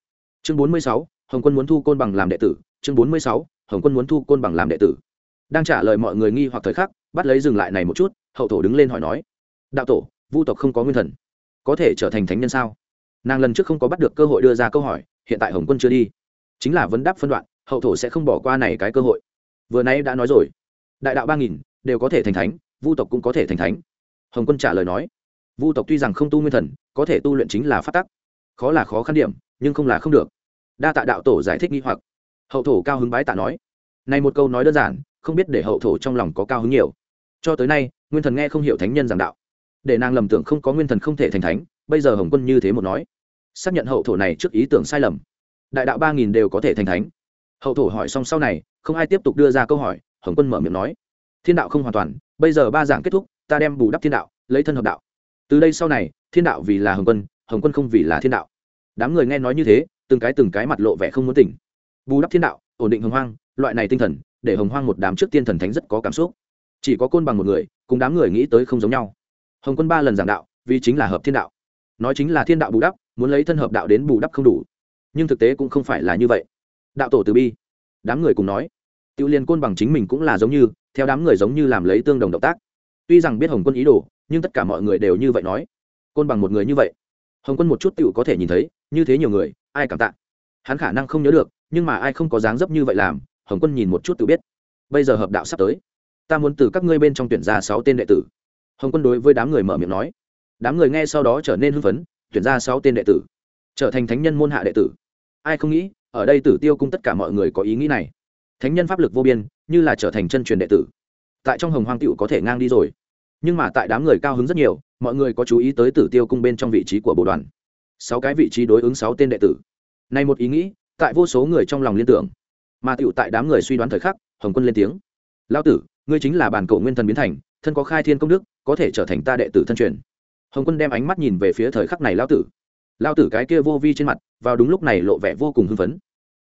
Chương bốn mươi sáu, hồng quân muốn thu côn bằng làm đệ tử. Chương bốn mươi sáu, hồng quân muốn thu côn bằng làm đệ tử. Đang trả lời mọi người nghi hoặc thời khắc, bắt lấy dừng lại này một chút, hậu thổ đứng lên hỏi nói, đạo tổ, vu tộc không có nguyên thần, có thể trở thành thánh nhân sao? Nàng lần trước không có bắt được cơ hội đưa ra câu hỏi, hiện tại hồng quân chưa đi. Chính là vấn đáp phân đoạn, hậu thổ sẽ không bỏ qua này cái cơ hội. Vừa nay đã nói rồi. Đại đạo ba nghìn đều có thể thành thánh, vu tộc cũng có thể thành thánh. Hồng quân trả lời nói, vu tộc tuy rằng không tu nguyên thần, có thể tu luyện chính là phát tắc. Khó là khó khăn điểm, nhưng không là không được. Đa tạ đạo tổ giải thích nghi hoặc. Hậu thổ cao hứng bái tạ nói, này một câu nói đơn giản, không biết để hậu thổ trong lòng có cao hứng nhiều. Cho tới nay, nguyên thần nghe không hiểu thánh nhân giảng đạo. Để nàng lầm tưởng không có nguyên thần không thể thành thánh, bây giờ hồng quân như thế một nói, xác nhận hậu thổ này trước ý tưởng sai lầm. Đại đạo ba nghìn đều có thể thành thánh. Hậu thổ hỏi xong sau này, không ai tiếp tục đưa ra câu hỏi, hồng quân mở miệng nói thiên đạo không hoàn toàn, bây giờ ba giảng kết thúc, ta đem bù đắp thiên đạo, lấy thân hợp đạo. Từ đây sau này, thiên đạo vì là hồng quân hồng quân không vì là thiên đạo. Đám người nghe nói như thế, từng cái từng cái mặt lộ vẻ không muốn tỉnh. Bù đắp thiên đạo, ổn định hồng hoang, loại này tinh thần, để hồng hoang một đám trước tiên thần thánh rất có cảm xúc. Chỉ có côn bằng một người, cùng đám người nghĩ tới không giống nhau. Hồng quân ba lần giảng đạo, vì chính là hợp thiên đạo. Nói chính là thiên đạo bù đắp, muốn lấy thân hợp đạo đến bù đắp không đủ. Nhưng thực tế cũng không phải là như vậy. Đạo tổ từ bi. Đám người cùng nói, Tiểu liên côn bằng chính mình cũng là giống như theo đám người giống như làm lấy tương đồng động tác. Tuy rằng biết hồng quân ý đồ, nhưng tất cả mọi người đều như vậy nói. Côn bằng một người như vậy. Hồng quân một chút tựu có thể nhìn thấy, như thế nhiều người, ai cảm tạ? Hắn khả năng không nhớ được, nhưng mà ai không có dáng dấp như vậy làm, hồng quân nhìn một chút tự biết. Bây giờ hợp đạo sắp tới. Ta muốn từ các ngươi bên trong tuyển ra sáu tên đệ tử. Hồng quân đối với đám người mở miệng nói. Đám người nghe sau đó trở nên hưng phấn, tuyển ra sáu tên đệ tử. Trở thành thánh nhân môn hạ đệ tử. Ai không nghĩ, ở đây tử tiêu cung tất cả mọi người có ý nghĩ này thánh nhân pháp lực vô biên, như là trở thành chân truyền đệ tử. Tại trong hồng hoang tựu có thể ngang đi rồi. Nhưng mà tại đám người cao hứng rất nhiều, mọi người có chú ý tới tử tiêu cung bên trong vị trí của bộ đoàn. Sáu cái vị trí đối ứng sáu tên đệ tử. Này một ý nghĩ, tại vô số người trong lòng liên tưởng. Mà tựu tại đám người suy đoán thời khắc, hồng quân lên tiếng. Lao tử, ngươi chính là bản cổ nguyên thần biến thành, thân có khai thiên công đức, có thể trở thành ta đệ tử thân truyền. Hồng quân đem ánh mắt nhìn về phía thời khắc này lao tử. Lao tử cái kia vô vi trên mặt, vào đúng lúc này lộ vẻ vô cùng hưng phấn.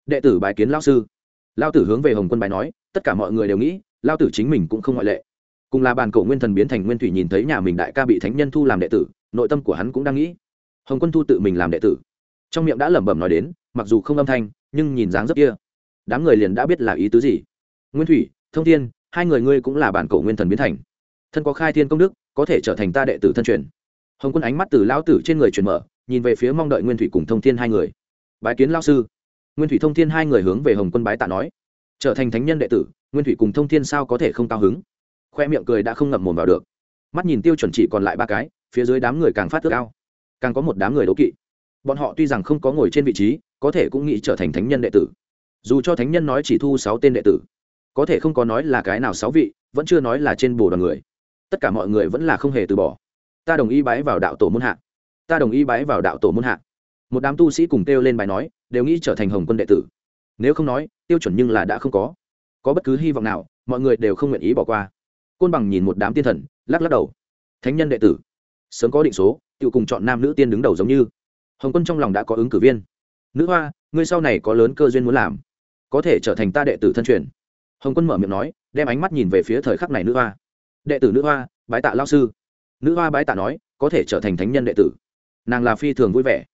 Đệ tử bài kiến lao sư lao tử hướng về hồng quân bài nói, tất cả mọi người đều nghĩ, lao tử chính mình cũng không ngoại lệ. Cùng là bàn cổ nguyên thần biến thành nguyên thủy nhìn thấy nhà mình đại ca bị thánh nhân thu làm đệ tử, nội tâm của hắn cũng đang nghĩ. Hồng quân thu tự mình làm đệ tử. Trong miệng đã lẩm bẩm nói đến, mặc dù không âm thanh, nhưng nhìn dáng rất kia, đám người liền đã biết là ý tứ gì. Nguyên thủy, thông thiên, hai người ngươi cũng là bản cổ nguyên thần biến thành. Thân có khai thiên công đức, có thể trở thành ta đệ tử thân truyền. Hồng quân ánh mắt từ lão tử trên người truyền mở, nhìn về phía mong đợi nguyên thủy cùng thông thiên hai người. Bái kiến lao sư nguyên thủy thông thiên hai người hướng về hồng quân bái tạ nói. Trở thành thánh nhân đệ tử, nguyên thủy cùng thông thiên sao có thể không cao hứng? Khoe miệng cười đã không ngậm mồm vào được. Mắt nhìn tiêu chuẩn chỉ còn lại ba cái, phía dưới đám người càng phát tước ao. Càng có một đám người đố kỵ. Bọn họ tuy rằng không có ngồi trên vị trí, có thể cũng nghĩ trở thành thánh nhân đệ tử. Dù cho thánh nhân nói chỉ thu sáu tên đệ tử, có thể không có nói là cái nào sáu vị, vẫn chưa nói là trên bồ đoàn người. Tất cả mọi người vẫn là không hề từ bỏ. Ta đồng ý bái vào đạo tổ môn hạ. Ta đồng ý bái vào đạo tổ môn hạ một đám tu sĩ cùng kêu lên bài nói, đều nghĩ trở thành hồng quân đệ tử. Nếu không nói, tiêu chuẩn nhưng là đã không có. Có bất cứ hy vọng nào, mọi người đều không nguyện ý bỏ qua. Côn bằng nhìn một đám tiên thần, lắc lắc đầu. Thánh nhân đệ tử, sớm có định số tự cùng chọn nam nữ tiên đứng đầu giống như. Hồng quân trong lòng đã có ứng cử viên. Nữ hoa, ngươi sau này có lớn cơ duyên muốn làm. Có thể trở thành ta đệ tử thân truyền. Hồng quân mở miệng nói, đem ánh mắt nhìn về phía thời khắc này nữ hoa. Đệ tử nữ hoa, bái tạ lao sư. Nữ hoa bái tạ nói, có thể trở thành thánh nhân đệ tử. Nàng là phi thường vui vẻ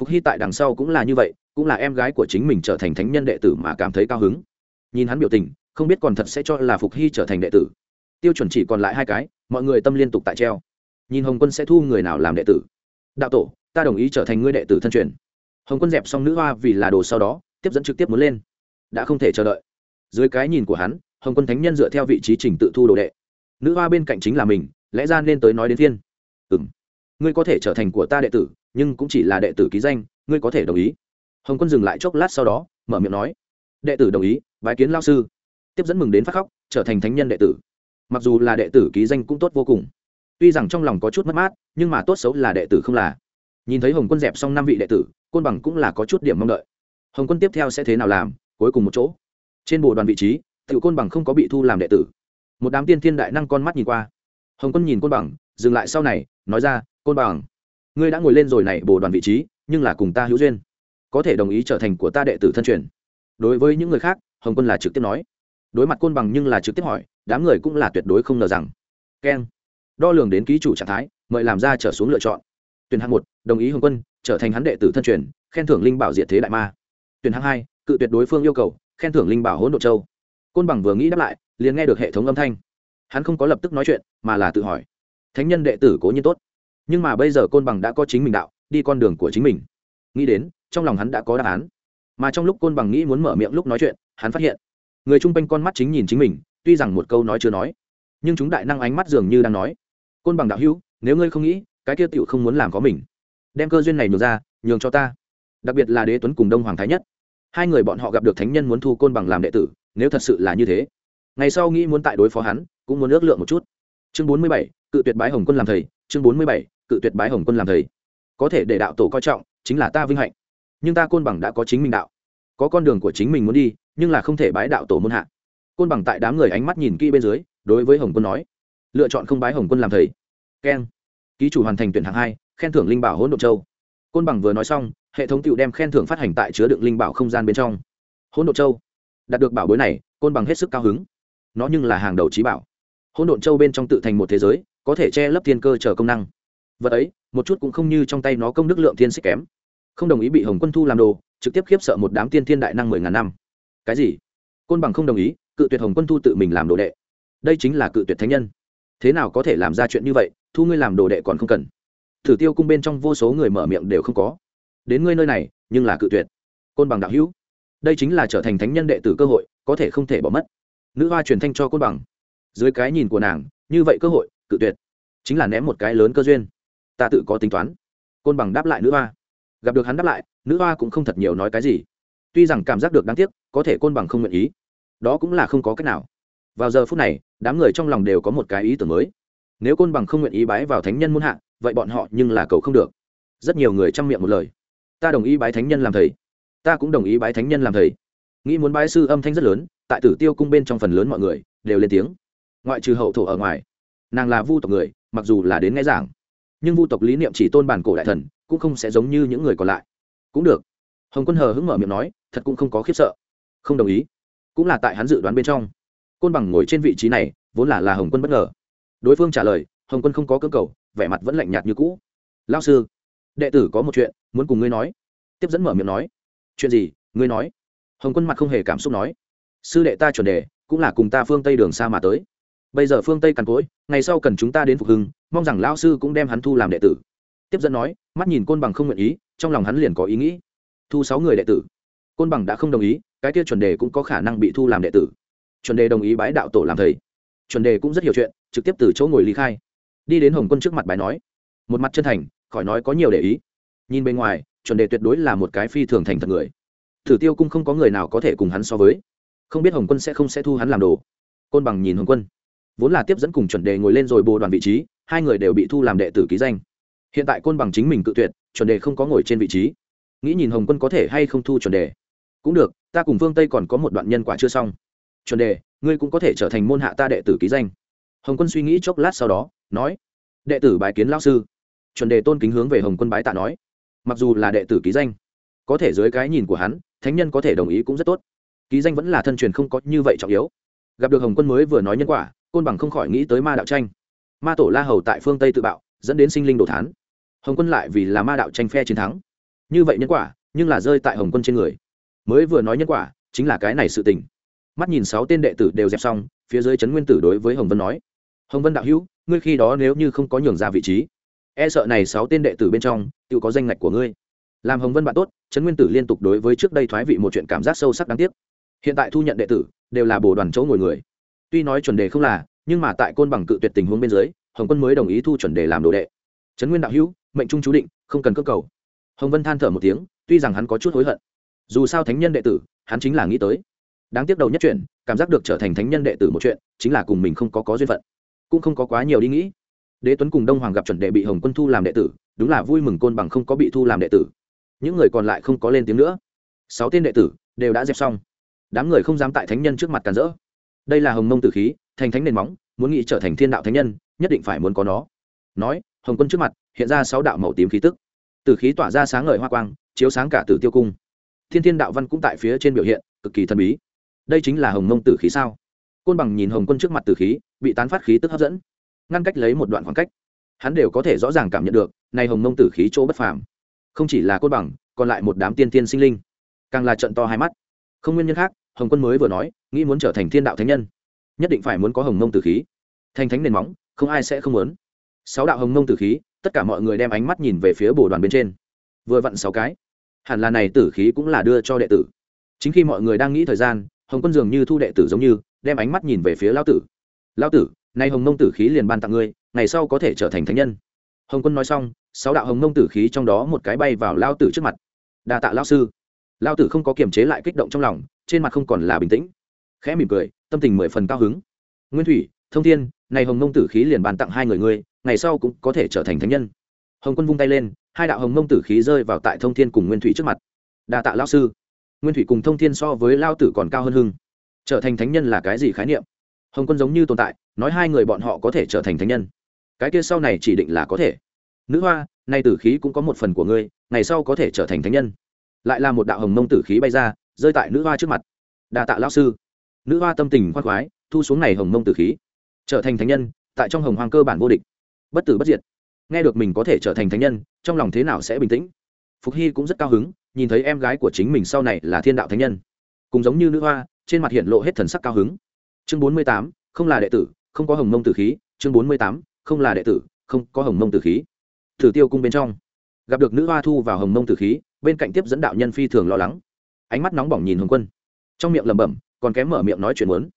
phục hy tại đằng sau cũng là như vậy, cũng là em gái của chính mình trở thành thánh nhân đệ tử mà cảm thấy cao hứng. Nhìn hắn biểu tình, không biết còn thật sẽ cho là phục hy trở thành đệ tử. Tiêu chuẩn chỉ còn lại hai cái, mọi người tâm liên tục tại treo. Nhìn hồng quân sẽ thu người nào làm đệ tử? Đạo tổ, ta đồng ý trở thành ngươi đệ tử thân truyền. Hồng quân dẹp xong nữ hoa vì là đồ sau đó, tiếp dẫn trực tiếp muốn lên. Đã không thể chờ đợi. Dưới cái nhìn của hắn, hồng quân thánh nhân dựa theo vị trí trình tự thu đồ đệ. Nữ hoa bên cạnh chính là mình, lẽ ra nên tới nói đến thiên ừ ngươi có thể trở thành của ta đệ tử, nhưng cũng chỉ là đệ tử ký danh, ngươi có thể đồng ý. Hồng quân dừng lại chốc lát sau đó, mở miệng nói, đệ tử đồng ý, bái kiến lao sư. Tiếp dẫn mừng đến phát khóc, trở thành thánh nhân đệ tử. Mặc dù là đệ tử ký danh cũng tốt vô cùng. Tuy rằng trong lòng có chút mất mát, nhưng mà tốt xấu là đệ tử không là. Nhìn thấy hồng quân dẹp xong năm vị đệ tử, côn bằng cũng là có chút điểm mong đợi. Hồng quân tiếp theo sẽ thế nào làm, cuối cùng một chỗ. Trên bộ đoàn vị trí tự côn bằng không có bị thu làm đệ tử. Một đám tiên thiên đại năng con mắt nhìn qua. Hồng quân nhìn côn bằng, dừng lại sau này, nói ra côn bằng. Ngươi đã ngồi lên rồi này bồ đoàn vị trí, nhưng là cùng ta hữu duyên. Có thể đồng ý trở thành của ta đệ tử thân truyền. Đối với những người khác, hồng quân là trực tiếp nói. Đối mặt côn bằng nhưng là trực tiếp hỏi, đám người cũng là tuyệt đối không ngờ rằng. Keng đo lường đến ký chủ trạng thái, mời làm ra trở xuống lựa chọn. Tuyển hạng một, đồng ý hồng quân, trở thành hắn đệ tử thân truyền, khen thưởng linh bảo diệt thế đại ma. Tuyển hạng hai, cự tuyệt đối phương yêu cầu, khen thưởng linh bảo hỗn độ châu. Côn bằng vừa nghĩ đáp lại, liền nghe được hệ thống âm thanh. Hắn không có lập tức nói chuyện, mà là tự hỏi. Thánh nhân đệ tử cố nhiên tốt nhưng mà bây giờ côn bằng đã có chính mình đạo, đi con đường của chính mình. Nghĩ đến, trong lòng hắn đã có đáp án. Mà trong lúc côn bằng nghĩ muốn mở miệng lúc nói chuyện, hắn phát hiện, người chung quanh con mắt chính nhìn chính mình, tuy rằng một câu nói chưa nói, nhưng chúng đại năng ánh mắt dường như đang nói, côn bằng đạo hữu, nếu ngươi không nghĩ, cái kia tựu không muốn làm có mình. Đem cơ duyên này nhường ra, nhường cho ta. Đặc biệt là đế tuấn cùng đông hoàng thái nhất. Hai người bọn họ gặp được thánh nhân muốn thu côn bằng làm đệ tử, nếu thật sự là như thế, ngày sau nghĩ muốn tại đối phó hắn, cũng muốn ước lượng một chút. Chương bốn mươi bảy, cự tuyệt bái hồng quân làm thầy chương bốn mươi bảy, cự tuyệt bái hồng quân làm thầy. Có thể để đạo tổ coi trọng, chính là ta vinh hạnh. Nhưng ta côn bằng đã có chính mình đạo. Có con đường của chính mình muốn đi, nhưng là không thể bái đạo tổ môn hạ. Côn bằng tại đám người ánh mắt nhìn kỹ bên dưới, đối với hồng quân nói, lựa chọn không bái hồng quân làm thầy. Keng ký chủ hoàn thành tuyển hạng hai, khen thưởng linh bảo hỗn độn châu. Côn bằng vừa nói xong, hệ thống tựu đem khen thưởng phát hành tại chứa đựng linh bảo không gian bên trong. Hỗn độn châu. Đạt được bảo bối này, côn bằng hết sức cao hứng. Nó nhưng là hàng đầu trí bảo. Hỗn độn châu bên trong tự thành một thế giới có thể che lấp thiên cơ chờ công năng. Vật ấy, một chút cũng không như trong tay nó công đức lượng thiên xích kém. Không đồng ý bị hồng quân thu làm đồ, trực tiếp khiếp sợ một đám tiên thiên đại năng mười ngàn năm. Cái gì? Côn bằng không đồng ý, cự tuyệt hồng quân thu tự mình làm đồ đệ. Đây chính là cự tuyệt thánh nhân. Thế nào có thể làm ra chuyện như vậy, thu ngươi làm đồ đệ còn không cần. Thử tiêu cung bên trong vô số người mở miệng đều không có. Đến ngươi nơi này, nhưng là cự tuyệt. Côn bằng đạo hữu, đây chính là trở thành thánh nhân đệ tử cơ hội, có thể không thể bỏ mất. Nữ hoa truyền thanh cho côn bằng. Dưới cái nhìn của nàng, như vậy cơ hội cự tuyệt. Chính là ném một cái lớn cơ duyên. Ta tự có tính toán. Côn bằng đáp lại nữ hoa. Gặp được hắn đáp lại, nữ hoa cũng không thật nhiều nói cái gì. Tuy rằng cảm giác được đáng tiếc, có thể côn bằng không nguyện ý. Đó cũng là không có cách nào. Vào giờ phút này, đám người trong lòng đều có một cái ý tưởng mới. Nếu côn bằng không nguyện ý bái vào thánh nhân muôn hạ, vậy bọn họ nhưng là cầu không được. Rất nhiều người chăm miệng một lời. Ta đồng ý bái thánh nhân làm thầy. Ta cũng đồng ý bái thánh nhân làm thầy. Nghĩ muốn bái sư âm thanh rất lớn, tại tử tiêu cung bên trong phần lớn mọi người đều lên tiếng. Ngoại trừ hậu thổ ở ngoài nàng là vu tộc người, mặc dù là đến nghe giảng, nhưng vu tộc lý niệm chỉ tôn bản cổ đại thần, cũng không sẽ giống như những người còn lại. Cũng được. Hồng quân hờ hững mở miệng nói, thật cũng không có khiếp sợ. Không đồng ý. Cũng là tại hắn dự đoán bên trong. Côn bằng ngồi trên vị trí này, vốn là là hồng quân bất ngờ. Đối phương trả lời, hồng quân không có cơ cầu, vẻ mặt vẫn lạnh nhạt như cũ. Lao sư, đệ tử có một chuyện muốn cùng ngươi nói. Tiếp dẫn mở miệng nói, chuyện gì? Ngươi nói. Hồng quân mặt không hề cảm xúc nói, sư đệ ta chuẩn đề, cũng là cùng ta phương tây đường xa mà tới bây giờ phương tây cằn cỗi, ngày sau cần chúng ta đến phục hưng, mong rằng lao sư cũng đem hắn thu làm đệ tử. Tiếp dẫn nói, mắt nhìn côn bằng không nguyện ý, trong lòng hắn liền có ý nghĩ. Thu sáu người đệ tử. Côn bằng đã không đồng ý, cái kia chuẩn đề cũng có khả năng bị thu làm đệ tử. Chuẩn đề đồng ý bái đạo tổ làm thầy. Chuẩn đề cũng rất hiểu chuyện, trực tiếp từ chỗ ngồi lý khai. Đi đến hồng quân trước mặt bài nói. Một mặt chân thành, khỏi nói có nhiều để ý. Nhìn bên ngoài, chuẩn đề tuyệt đối là một cái phi thường thành thật người. Thử tiêu cung không có người nào có thể cùng hắn so với. Không biết hồng quân sẽ không sẽ thu hắn làm đồ. Côn bằng nhìn hồng quân vốn là tiếp dẫn cùng chuẩn đề ngồi lên rồi bồ đoàn vị trí, hai người đều bị thu làm đệ tử ký danh. Hiện tại côn bằng chính mình cự tuyệt, chuẩn đề không có ngồi trên vị trí. Nghĩ nhìn hồng quân có thể hay không thu chuẩn đề? Cũng được, ta cùng phương tây còn có một đoạn nhân quả chưa xong. Chuẩn đề, ngươi cũng có thể trở thành môn hạ ta đệ tử ký danh. Hồng quân suy nghĩ chốc lát sau đó, nói, đệ tử bài kiến lao sư. Chuẩn đề tôn kính hướng về hồng quân bái tạ nói, mặc dù là đệ tử ký danh, có thể dưới cái nhìn của hắn, thánh nhân có thể đồng ý cũng rất tốt. Ký danh vẫn là thân truyền không có như vậy trọng yếu. Gặp được hồng quân mới vừa nói nhân quả côn bằng không khỏi nghĩ tới ma đạo tranh. Ma tổ la hầu tại phương tây tự bạo, dẫn đến sinh linh đồ thán. Hồng quân lại vì là ma đạo tranh phe chiến thắng. Như vậy nhân quả, nhưng là rơi tại hồng quân trên người. Mới vừa nói nhân quả, chính là cái này sự tình. Mắt nhìn sáu tên đệ tử đều dẹp xong, phía dưới trấn nguyên tử đối với hồng vân nói, hồng vân đạo hữu, ngươi khi đó nếu như không có nhường ra vị trí e sợ này sáu tên đệ tử bên trong, tự có danh ngạch của ngươi. Làm hồng vân bạn tốt, trấn nguyên tử liên tục đối với trước đây thoái vị một chuyện cảm giác sâu sắc đáng tiếc. Hiện tại thu nhận đệ tử, đều là bồ đoàn chỗ ngồi người tuy nói chuẩn đề không là, nhưng mà tại côn bằng cự tuyệt tình huống bên dưới, hồng quân mới đồng ý thu chuẩn đề làm đồ đệ. Trấn nguyên đạo hữu, mệnh trung chú định, không cần cơ cầu. Hồng vân than thở một tiếng, tuy rằng hắn có chút hối hận, dù sao thánh nhân đệ tử, hắn chính là nghĩ tới. Đáng tiếc đầu nhất chuyện, cảm giác được trở thành thánh nhân đệ tử một chuyện, chính là cùng mình không có có duyên phận, cũng không có quá nhiều đi nghĩ. Đế tuấn cùng đông hoàng gặp chuẩn đệ bị hồng quân thu làm đệ tử, đúng là vui mừng côn bằng không có bị thu làm đệ tử. Những người còn lại không có lên tiếng nữa. Sáu tên đệ tử đều đã dẹp xong. Đám người không dám tại thánh nhân trước mặt càn rỡ đây là hồng mông tử khí, thành thánh nền móng, muốn nghĩ trở thành thiên đạo thánh nhân, nhất định phải muốn có nó. Nói, hồng quân trước mặt, hiện ra sáu đạo màu tím khí tức. Tử khí tỏa ra sáng ngời hoa quang, chiếu sáng cả tử tiêu cung. Thiên thiên đạo văn cũng tại phía trên biểu hiện, cực kỳ thần bí. Đây chính là hồng mông tử khí sao? Côn bằng nhìn hồng quân trước mặt tử khí, bị tán phát khí tức hấp dẫn. Ngăn cách lấy một đoạn khoảng cách, hắn đều có thể rõ ràng cảm nhận được, này hồng mông tử khí chỗ bất phàm. Không chỉ là côn bằng, còn lại một đám tiên tiên sinh linh. Càng là trận to hai mắt. Không nguyên nhân khác hồng quân mới vừa nói, nghĩ muốn trở thành thiên đạo thánh nhân, nhất định phải muốn có hồng mông tử khí. Thành thánh nền móng, không ai sẽ không muốn. Sáu đạo hồng mông tử khí, tất cả mọi người đem ánh mắt nhìn về phía bồ đoàn bên trên. Vừa vặn sáu cái. Hẳn là này tử khí cũng là đưa cho đệ tử. Chính khi mọi người đang nghĩ thời gian, hồng quân dường như thu đệ tử giống như, đem ánh mắt nhìn về phía lao tử. Lao tử, nay hồng mông tử khí liền ban tặng ngươi, ngày sau có thể trở thành thánh nhân. Hồng quân nói xong, sáu đạo hồng mông tử khí trong đó một cái bay vào lao tử trước mặt. Đa tạ lao sư. Lao tử không có kiềm chế lại kích động trong lòng trên mặt không còn là bình tĩnh. Khẽ mỉm cười, tâm tình mười phần cao hứng. Nguyên thủy, thông thiên, này hồng mông tử khí liền bàn tặng hai người ngươi, ngày sau cũng có thể trở thành thánh nhân. Hồng quân vung tay lên, hai đạo hồng mông tử khí rơi vào tại thông thiên cùng nguyên thủy trước mặt. Đa tạ lao sư. Nguyên thủy cùng thông thiên so với lao tử còn cao hơn hưng. Trở thành thánh nhân là cái gì khái niệm? Hồng quân giống như tồn tại, nói hai người bọn họ có thể trở thành thánh nhân. Cái kia sau này chỉ định là có thể. Nữ hoa, nay tử khí cũng có một phần của ngươi, ngày sau có thể trở thành thánh nhân. Lại là một đạo hồng mông tử khí bay ra rơi tại nữ hoa trước mặt. Đa tạ lao sư. Nữ hoa tâm tình khoác khoái, thu xuống này hồng mông tử khí. Trở thành thánh nhân, tại trong hồng hoàng cơ bản vô địch. Bất tử bất diệt. Nghe được mình có thể trở thành thánh nhân, trong lòng thế nào sẽ bình tĩnh? Phục hy cũng rất cao hứng, nhìn thấy em gái của chính mình sau này là thiên đạo thánh nhân. Cùng giống như nữ hoa, trên mặt hiện lộ hết thần sắc cao hứng. Chương bốn mươi tám, không là đệ tử, không có hồng mông tử khí. Chương bốn mươi tám, không là đệ tử, không có hồng mông tử khí. Thử tiêu cung bên trong. Gặp được nữ hoa thu vào hồng mông tử khí, bên cạnh tiếp dẫn đạo nhân phi thường lo lắng ánh mắt nóng bỏng nhìn hồng quân. Trong miệng lẩm bẩm, còn kém mở miệng nói chuyện muốn.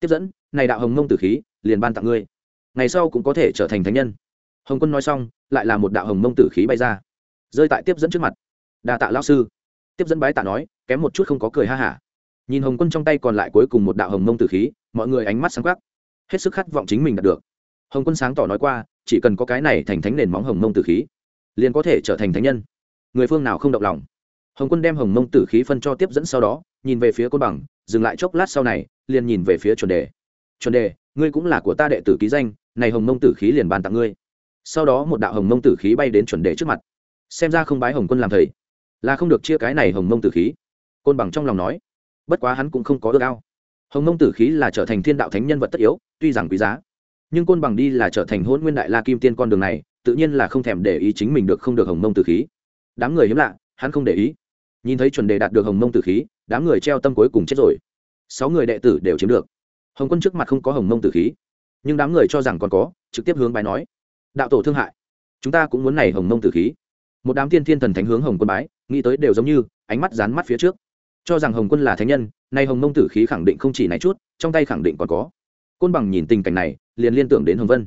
Tiếp dẫn, này đạo hồng mông tử khí, liền ban tặng ngươi. Ngày sau cũng có thể trở thành thánh nhân. Hồng quân nói xong, lại là một đạo hồng mông tử khí bay ra. Rơi tại tiếp dẫn trước mặt. Đà tạ lao sư. Tiếp dẫn bái tạ nói, kém một chút không có cười ha hả. Nhìn hồng quân trong tay còn lại cuối cùng một đạo hồng mông tử khí, mọi người ánh mắt sáng quắc. Hết sức khát vọng chính mình đạt được. Hồng quân sáng tỏ nói qua, chỉ cần có cái này thành thánh nền móng hồng mông tử khí, liền có thể trở thành thánh nhân. Người phương nào không động lòng? Hồng quân đem hồng mông tử khí phân cho tiếp dẫn sau đó, nhìn về phía côn bằng, dừng lại chốc lát sau này, liền nhìn về phía chuẩn đề. Chuẩn đề, ngươi cũng là của ta đệ tử ký danh, này hồng mông tử khí liền bàn tặng ngươi. Sau đó một đạo hồng mông tử khí bay đến chuẩn đề trước mặt. Xem ra không bái hồng quân làm thầy, là không được chia cái này hồng mông tử khí. Côn bằng trong lòng nói. Bất quá hắn cũng không có ước ao. Hồng mông tử khí là trở thành thiên đạo thánh nhân vật tất yếu, tuy rằng quý giá. Nhưng côn bằng đi là trở thành hôn nguyên đại la kim tiên con đường này, tự nhiên là không thèm để ý chính mình được không được hồng mông tử khí. Đám người hiếm lạ, hắn không để ý nhìn thấy chuẩn đề đạt được hồng mông tử khí, đám người treo tâm cuối cùng chết rồi. Sáu người đệ tử đều chiếm được. Hồng quân trước mặt không có hồng mông tử khí, nhưng đám người cho rằng còn có, trực tiếp hướng bài nói, đạo tổ thương hại, chúng ta cũng muốn này hồng mông tử khí. Một đám tiên thiên thần thánh hướng hồng quân bái, nghĩ tới đều giống như ánh mắt dán mắt phía trước. Cho rằng hồng quân là thánh nhân, nay hồng mông tử khí khẳng định không chỉ này chút, trong tay khẳng định còn có. Côn bằng nhìn tình cảnh này, liền liên tưởng đến hồng vân.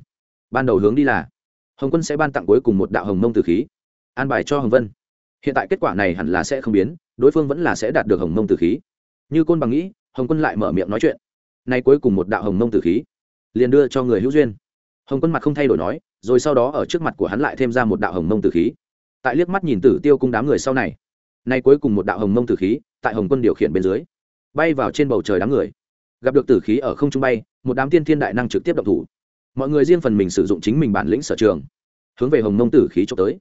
Ban đầu hướng đi là, hồng quân sẽ ban tặng cuối cùng một đạo hồng mông tử khí, an bài cho hồng vân hiện tại kết quả này hẳn là sẽ không biến, đối phương vẫn là sẽ đạt được hồng mông tử khí. Như côn bằng nghĩ, hồng quân lại mở miệng nói chuyện. Nay cuối cùng một đạo hồng mông tử khí, liền đưa cho người hữu duyên. Hồng quân mặt không thay đổi nói, rồi sau đó ở trước mặt của hắn lại thêm ra một đạo hồng mông tử khí. Tại liếc mắt nhìn tử tiêu cung đám người sau này, nay cuối cùng một đạo hồng mông tử khí, tại hồng quân điều khiển bên dưới, bay vào trên bầu trời đám người. Gặp được tử khí ở không trung bay, một đám tiên thiên đại năng trực tiếp động thủ. Mọi người riêng phần mình sử dụng chính mình bản lĩnh sở trường, hướng về hồng mông tử khí trộm tới.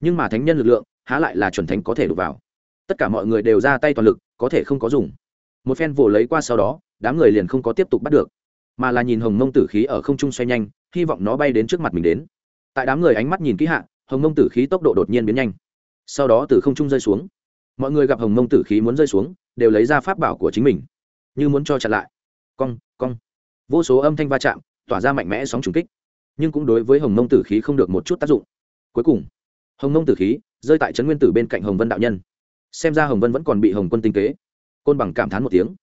Nhưng mà thánh nhân lực lượng há lại là chuẩn thánh có thể đụng vào. Tất cả mọi người đều ra tay toàn lực, có thể không có dùng. Một phen vồ lấy qua sau đó, đám người liền không có tiếp tục bắt được, mà là nhìn hồng mông tử khí ở không trung xoay nhanh, hy vọng nó bay đến trước mặt mình đến. Tại đám người ánh mắt nhìn kỹ hạ, hồng mông tử khí tốc độ đột nhiên biến nhanh. Sau đó từ không trung rơi xuống. Mọi người gặp hồng mông tử khí muốn rơi xuống, đều lấy ra pháp bảo của chính mình, như muốn cho chặn lại. Cong cong. Vô số âm thanh va chạm, tỏa ra mạnh mẽ sóng trùng kích, nhưng cũng đối với hồng mông tử khí không được một chút tác dụng. Cuối cùng, hồng mông tử khí rơi tại trấn nguyên tử bên cạnh hồng vân đạo nhân xem ra hồng vân vẫn còn bị hồng quân tinh kế côn bằng cảm thán một tiếng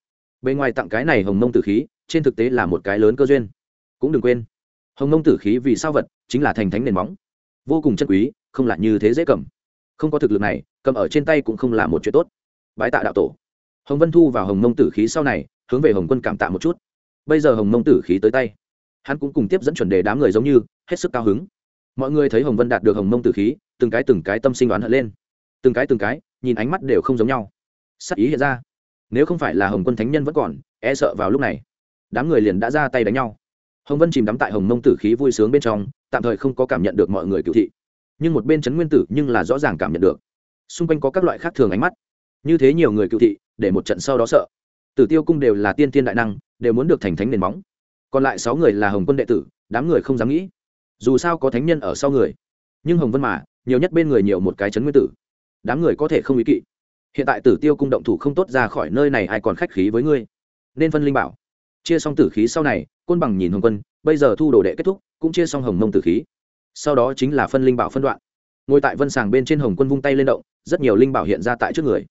bề ngoài tặng cái này hồng mông tử khí trên thực tế là một cái lớn cơ duyên cũng đừng quên hồng mông tử khí vì sao vật chính là thành thánh nền móng vô cùng chân quý không lại như thế dễ cầm không có thực lực này cầm ở trên tay cũng không là một chuyện tốt bái tạ đạo tổ hồng vân thu vào hồng mông tử khí sau này hướng về hồng quân cảm tạ một chút bây giờ hồng mông tử khí tới tay hắn cũng cùng tiếp dẫn chuẩn đề đám người giống như hết sức cao hứng mọi người thấy hồng vân đạt được hồng mông tử khí từng cái từng cái tâm sinh đoán hận lên. Từng cái từng cái, nhìn ánh mắt đều không giống nhau. Sắc ý hiện ra. Nếu không phải là hồng quân thánh nhân vẫn còn e sợ vào lúc này, đám người liền đã ra tay đánh nhau. Hồng vân chìm đắm tại hồng mông tử khí vui sướng bên trong, tạm thời không có cảm nhận được mọi người cựu thị. Nhưng một bên trấn nguyên tử nhưng là rõ ràng cảm nhận được. Xung quanh có các loại khác thường ánh mắt. Như thế nhiều người cựu thị, để một trận sau đó sợ. Tử tiêu cung đều là tiên tiên đại năng, đều muốn được thành thánh nền móng. Còn lại sáu người là hồng quân đệ tử, đám người không dám nghĩ. Dù sao có thánh nhân ở sau người. Nhưng hồng vân mà nhiều nhất bên người nhiều một cái chấn nguyên tử. Đám người có thể không ý kỵ. Hiện tại tử tiêu cung động thủ không tốt ra khỏi nơi này, ai còn khách khí với ngươi? Nên phân linh bảo. Chia xong tử khí sau này, côn bằng nhìn hồng quân, bây giờ thu đồ đệ kết thúc, cũng chia xong hồng mông tử khí. Sau đó chính là phân linh bảo phân đoạn. Ngồi tại vân sàng bên trên hồng quân vung tay lên động, rất nhiều linh bảo hiện ra tại trước người.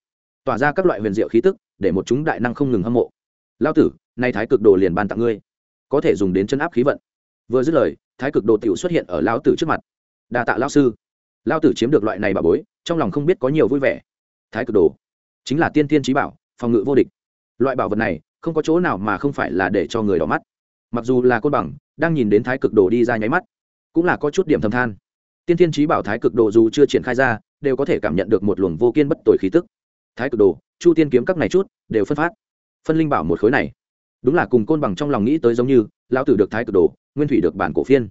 Tỏa ra các loại huyền diệu khí tức, để một chúng đại năng không ngừng hâm mộ. Lao tử, nay thái cực đồ liền ban tặng ngươi. Có thể dùng đến chân áp khí vận. Vừa dứt lời, thái cực đồ t xuất hiện ở lão tử trước mặt. Đa tạ lao sư lao tử chiếm được loại này bà bối, trong lòng không biết có nhiều vui vẻ. Thái cực đồ, chính là tiên tiên trí bảo, phòng ngự vô địch. Loại bảo vật này, không có chỗ nào mà không phải là để cho người đỏ mắt. Mặc dù là côn bằng, đang nhìn đến thái cực đồ đi ra nháy mắt, cũng là có chút điểm thầm than. Tiên tiên trí bảo thái cực đồ dù chưa triển khai ra, đều có thể cảm nhận được một luồng vô kiên bất tội khí tức. Thái cực đồ, chu tiên kiếm các này chút, đều phân phát. Phân linh bảo một khối này. Đúng là cùng côn bằng trong lòng nghĩ tới giống như lão tử được thái cực đồ, nguyên thủy được bản cổ phiên.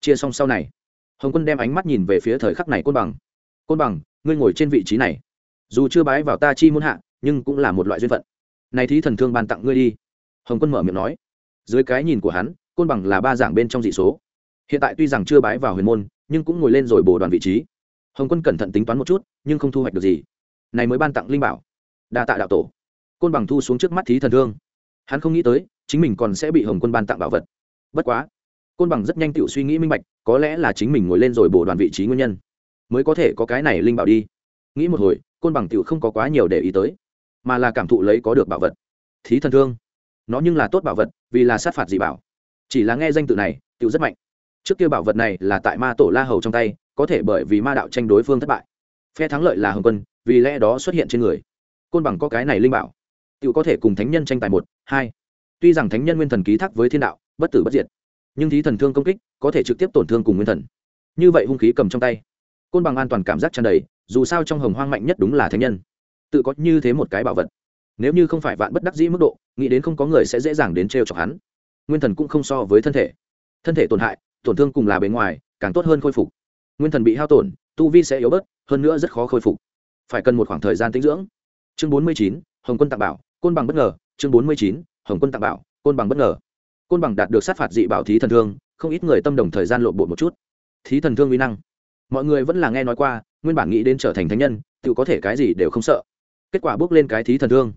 Chia xong sau này hồng quân đem ánh mắt nhìn về phía thời khắc này côn bằng. Côn bằng, ngươi ngồi trên vị trí này. Dù chưa bái vào ta chi muốn hạ, nhưng cũng là một loại duyên phận. Này thí thần thương ban tặng ngươi đi. Hồng quân mở miệng nói. Dưới cái nhìn của hắn, côn bằng là ba giảng bên trong dị số. Hiện tại tuy rằng chưa bái vào huyền môn, nhưng cũng ngồi lên rồi bồ đoàn vị trí. Hồng quân cẩn thận tính toán một chút, nhưng không thu hoạch được gì. Này mới ban tặng linh bảo. Đa tạ đạo tổ. Côn bằng thu xuống trước mắt thí thần thương. Hắn không nghĩ tới, chính mình còn sẽ bị hồng quân ban tặng bảo vật. Bất quá côn bằng rất nhanh tự suy nghĩ minh bạch, có lẽ là chính mình ngồi lên rồi bổ đoàn vị trí nguyên nhân. Mới có thể có cái này linh bảo đi. Nghĩ một hồi, côn bằng tự không có quá nhiều để ý tới, mà là cảm thụ lấy có được bảo vật. Thí thần thương. Nó nhưng là tốt bảo vật, vì là sát phạt dị bảo. Chỉ là nghe danh tự này tự rất mạnh. Trước kia bảo vật này là tại ma tổ la hầu trong tay, có thể bởi vì ma đạo tranh đối phương thất bại. Phe thắng lợi là hồng quân, vì lẽ đó xuất hiện trên người. Côn bằng có cái này linh bảo. Tự có thể cùng thánh nhân tranh tài một, hai. Tuy rằng thánh nhân nguyên thần ký thác với thiên đạo, bất tử bất diệt nhưng thí thần thương công kích có thể trực tiếp tổn thương cùng nguyên thần. Như vậy hung khí cầm trong tay, côn bằng an toàn cảm giác tràn đầy, dù sao trong hồng hoang mạnh nhất đúng là thánh nhân. Tự có như thế một cái bảo vật. Nếu như không phải vạn bất đắc dĩ mức độ, nghĩ đến không có người sẽ dễ dàng đến t r e o chọc hắn. Nguyên thần cũng không so với thân thể. Thân thể tổn hại, tổn thương cùng là bề ngoài, càng tốt hơn khôi phục. Nguyên thần bị hao tổn, tu vi sẽ yếu bớt, hơn nữa rất khó khôi phục. Phải cần một khoảng thời gian tĩnh dưỡng. Chương bốn mươi chín, hồng quân tặng bảo, côn bằng bất ngờ. Chương bốn mươi chín, hồng quân tặng bảo, côn bằng bất ngờ côn bằng đạt được sát phạt dị bảo thí thần thương, không ít người tâm đồng thời gian lộn bộ một chút. Thí thần thương uy năng. Mọi người vẫn là nghe nói qua, nguyên bản nghĩ đến trở thành thánh nhân, tự có thể cái gì đều không sợ. Kết quả bước lên cái thí thần thương.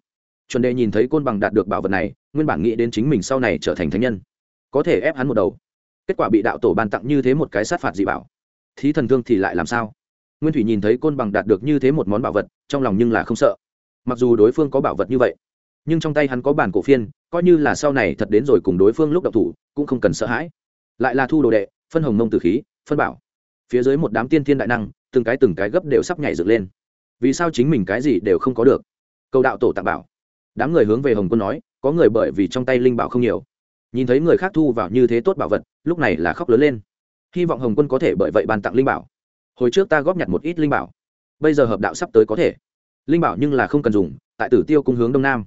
Chuẩn đề nhìn thấy côn bằng đạt được bảo vật này, nguyên bản nghĩ đến chính mình sau này trở thành thánh nhân. Có thể ép hắn một đầu. Kết quả bị đạo tổ ban tặng như thế một cái sát phạt dị bảo. Thí thần thương thì lại làm sao? Nguyên thủy nhìn thấy côn bằng đạt được như thế một món bảo vật, trong lòng nhưng là không sợ. Mặc dù đối phương có bảo vật như vậy, nhưng trong tay hắn có bản cổ phiên coi như là sau này thật đến rồi cùng đối phương lúc độc thủ, cũng không cần sợ hãi. Lại là thu đồ đệ, phân hồng mông tử khí, phân bảo. Phía dưới một đám tiên thiên đại năng, từng cái từng cái gấp đều sắp nhảy dựng lên. Vì sao chính mình cái gì đều không có được? Cầu đạo tổ tặng bảo. Đám người hướng về hồng quân nói, có người bởi vì trong tay linh bảo không nhiều. Nhìn thấy người khác thu vào như thế tốt bảo vật, lúc này là khóc lớn lên. Hy vọng hồng quân có thể bởi vậy bàn tặng linh bảo. Hồi trước ta góp nhặt một ít linh bảo. Bây giờ hợp đạo sắp tới có thể. Linh bảo nhưng là không cần dùng, tại tử tiêu cung hướng đông nam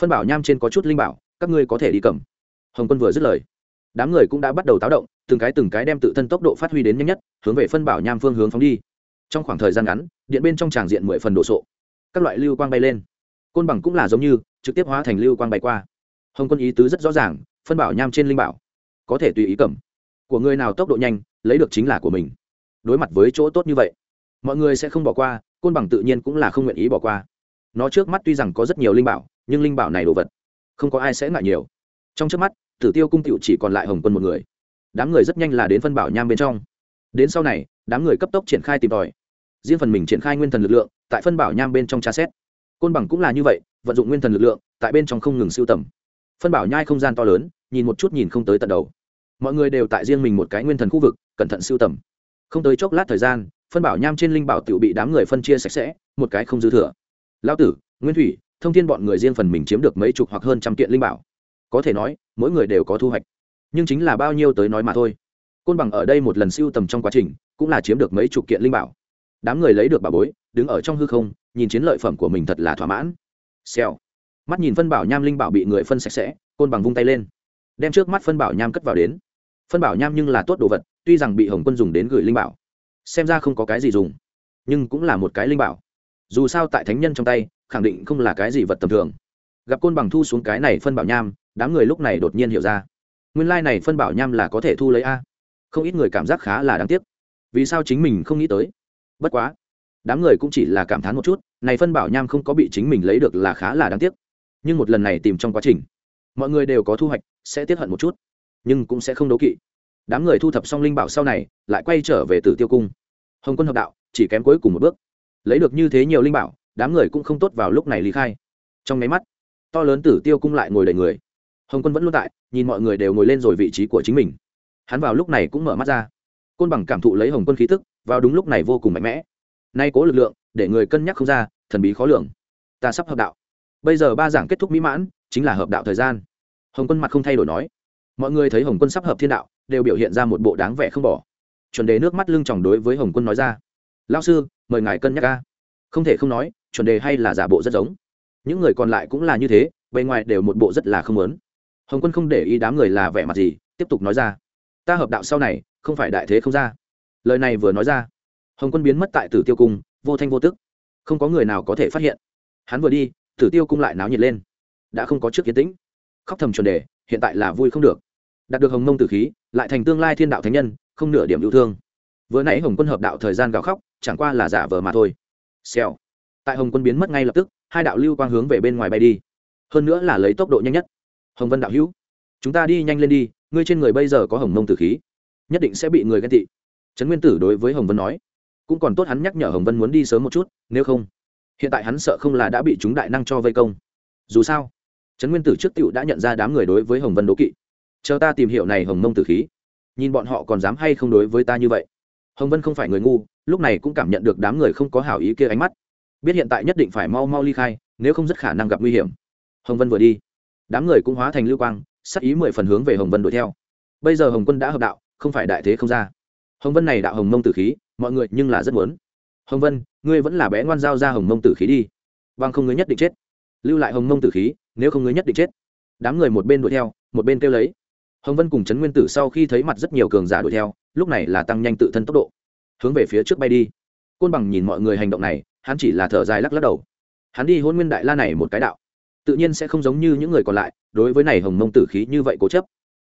phân bảo nham trên có chút linh bảo, các ngươi có thể đi cầm. Hồng quân vừa dứt lời, đám người cũng đã bắt đầu táo động, từng cái từng cái đem tự thân tốc độ phát huy đến nhanh nhất, hướng về phân bảo nham phương hướng phóng đi. Trong khoảng thời gian ngắn, điện bên trong tràng diện mười phần đồ sộ. Các loại lưu quang bay lên. Côn bằng cũng là giống như, trực tiếp hóa thành lưu quang bay qua. Hồng quân ý tứ rất rõ ràng, phân bảo nham trên linh bảo, có thể tùy ý cầm. Của người nào tốc độ nhanh, lấy được chính là của mình. Đối mặt với chỗ tốt như vậy, mọi người sẽ không bỏ qua, côn bằng tự nhiên cũng là không nguyện ý bỏ qua nó trước mắt tuy rằng có rất nhiều linh bảo, nhưng linh bảo này đồ vật, không có ai sẽ ngại nhiều. Trong trước mắt, tử tiêu cung tiệu chỉ còn lại hồng quân một người. Đám người rất nhanh là đến phân bảo nham bên trong. Đến sau này, đám người cấp tốc triển khai tìm tòi. Riêng phần mình triển khai nguyên thần lực lượng, tại phân bảo nham bên trong tra xét. Côn bằng cũng là như vậy, vận dụng nguyên thần lực lượng, tại bên trong không ngừng siêu tầm. Phân bảo nhai không gian to lớn, nhìn một chút nhìn không tới tận đầu. Mọi người đều tại riêng mình một cái nguyên thần khu vực, cẩn thận siêu tầm. Không tới chốc lát thời gian, phân bảo nham trên linh bảo tự bị đám người phân chia sạch sẽ, một cái không dư thừa lao tử, nguyên thủy, thông tin bọn người riêng phần mình chiếm được mấy chục hoặc hơn trăm kiện linh bảo. Có thể nói, mỗi người đều có thu hoạch. Nhưng chính là bao nhiêu tới nói mà thôi. Côn bằng ở đây một lần siêu tầm trong quá trình, cũng là chiếm được mấy chục kiện linh bảo. Đám người lấy được bảo bối, đứng ở trong hư không, nhìn chiến lợi phẩm của mình thật là thỏa mãn. Xèo. Mắt nhìn phân bảo nham linh bảo bị người phân sạch sẽ, côn bằng vung tay lên. Đem trước mắt phân bảo nham cất vào đến. Phân bảo nham nhưng là tốt đồ vật, tuy rằng bị hồng quân dùng đến gửi linh bảo. Xem ra không có cái gì dùng, nhưng cũng là một cái linh bảo dù sao tại thánh nhân trong tay, khẳng định không là cái gì vật tầm thường. Gặp côn bằng thu xuống cái này phân bảo nham, đám người lúc này đột nhiên hiểu ra. Nguyên lai、like、này phân bảo nham là có thể thu lấy a. Không ít người cảm giác khá là đáng tiếc. Vì sao chính mình không nghĩ tới? Bất quá, đám người cũng chỉ là cảm thán một chút, này phân bảo nham không có bị chính mình lấy được là khá là đáng tiếc. Nhưng một lần này tìm trong quá trình, mọi người đều có thu hoạch, sẽ tiếp hận một chút, nhưng cũng sẽ không đấu kỵ. Đám người thu thập xong linh bảo sau này, lại quay trở về tử tiêu cung. Hồng quân hợp đạo chỉ kém cuối cùng một bước lấy được như thế nhiều linh bảo, đám người cũng không tốt vào lúc này lý khai. Trong máy mắt, to lớn tử tiêu cung lại ngồi đầy người. Hồng quân vẫn luôn tại, nhìn mọi người đều ngồi lên rồi vị trí của chính mình. Hắn vào lúc này cũng mở mắt ra. Côn bằng cảm thụ lấy hồng quân khí tức, vào đúng lúc này vô cùng mạnh mẽ. Nay cố lực lượng, để người cân nhắc không ra, thần bí khó lường. Ta sắp hợp đạo. Bây giờ ba giảng kết thúc mỹ mãn, chính là hợp đạo thời gian. Hồng quân mặt không thay đổi nói. Mọi người thấy hồng quân sắp hợp thiên đạo, đều biểu hiện ra một bộ đáng vẻ không bỏ. Chuẩn đề nước mắt lưng tròng đối với hồng quân nói ra. Lao sư mời ngài cân nhắc ca. Không thể không nói, chuẩn đề hay là giả bộ rất giống. Những người còn lại cũng là như thế, bề ngoài đều một bộ rất là không lớn hồng quân không để ý đám người là vẻ mặt gì, tiếp tục nói ra. Ta hợp đạo sau này, không phải đại thế không ra. Lời này vừa nói ra, hồng quân biến mất tại tử tiêu cung, vô thanh vô tức. Không có người nào có thể phát hiện. Hắn vừa đi, tử tiêu cung lại náo nhiệt lên. Đã không có trước kiến tĩnh. Khóc thầm chuẩn đề, hiện tại là vui không được. Đạt được hồng mông tử khí, lại thành tương lai thiên đạo thánh nhân, không nửa điểm yêu thương vừa nãy hồng quân hợp đạo thời gian gào khóc, chẳng qua là giả vờ mà thôi. Xèo. Tại hồng quân biến mất ngay lập tức, hai đạo lưu quang hướng về bên ngoài bay đi. Hơn nữa là lấy tốc độ nhanh nhất. Hồng vân đạo hữu, chúng ta đi nhanh lên đi, ngươi trên người bây giờ có hồng mông tử khí. Nhất định sẽ bị người ghen tị. Trấn nguyên tử đối với hồng vân nói. Cũng còn tốt hắn nhắc nhở hồng vân muốn đi sớm một chút, nếu không, hiện tại hắn sợ không là đã bị chúng đại năng cho vây công. Dù sao, trấn nguyên tử trước tựu đã nhận ra đám người đối với hồng vân đố kỵ. Chờ ta tìm hiểu này hồng mông tử khí, nhìn bọn họ còn dám hay không đối với ta như vậy hồng vân không phải người ngu, lúc này cũng cảm nhận được đám người không có hảo ý kia ánh mắt. Biết hiện tại nhất định phải mau mau ly khai, nếu không rất khả năng gặp nguy hiểm. Hồng vân vừa đi, đám người cũng hóa thành lưu quang, sắc ý mười phần hướng về hồng vân đuổi theo. Bây giờ hồng quân đã hợp đạo, không phải đại thế không ra. Hồng vân này đạo hồng mông tử khí, mọi người nhưng là rất muốn. Hồng vân, ngươi vẫn là bé ngoan giao ra hồng mông tử khí đi. Bằng không ngươi nhất định chết. Lưu lại hồng mông tử khí, nếu không ngươi nhất định chết. Đám người một bên đuổi theo, một bên kêu lấy hồng vân cùng trấn nguyên tử sau khi thấy mặt rất nhiều cường giả đuổi theo, lúc này là tăng nhanh tự thân tốc độ. Hướng về phía trước bay đi. Côn bằng nhìn mọi người hành động này, hắn chỉ là thở dài lắc lắc đầu. Hắn đi hôn nguyên đại la này một cái đạo, tự nhiên sẽ không giống như những người còn lại, đối với này hồng mông tử khí như vậy cố chấp.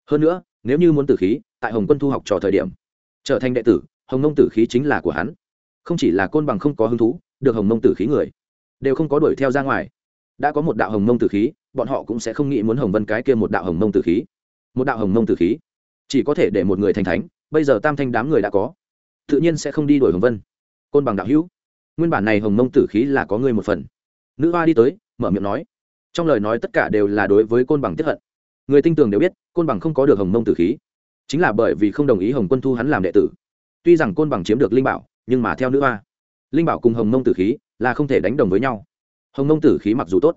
Hơn nữa, nếu như muốn tử khí, tại hồng quân thu học trò thời điểm, trở thành đệ tử, hồng mông tử khí chính là của hắn. Không chỉ là côn bằng không có hứng thú, được hồng mông tử khí người, đều không có đuổi theo ra ngoài. Đã có một đạo hồng mông tử khí, bọn họ cũng sẽ không nghĩ muốn hồng vân cái kia một đạo hồng mông tử khí một đạo hồng mông tử khí. Chỉ có thể để một người thành thánh, bây giờ tam thanh đám người đã có. Tự nhiên sẽ không đi đuổi hồng vân. Côn bằng đạo hữu, nguyên bản này hồng mông tử khí là có ngươi một phần. Nữ hoa đi tới, mở miệng nói. Trong lời nói tất cả đều là đối với côn bằng tiếp hận. Người tinh tường đều biết, côn bằng không có được hồng mông tử khí. Chính là bởi vì không đồng ý hồng quân thu hắn làm đệ tử. Tuy rằng côn bằng chiếm được linh bảo, nhưng mà theo nữ hoa, linh bảo cùng hồng mông tử khí là không thể đánh đồng với nhau. Hồng mông tử khí mặc dù tốt,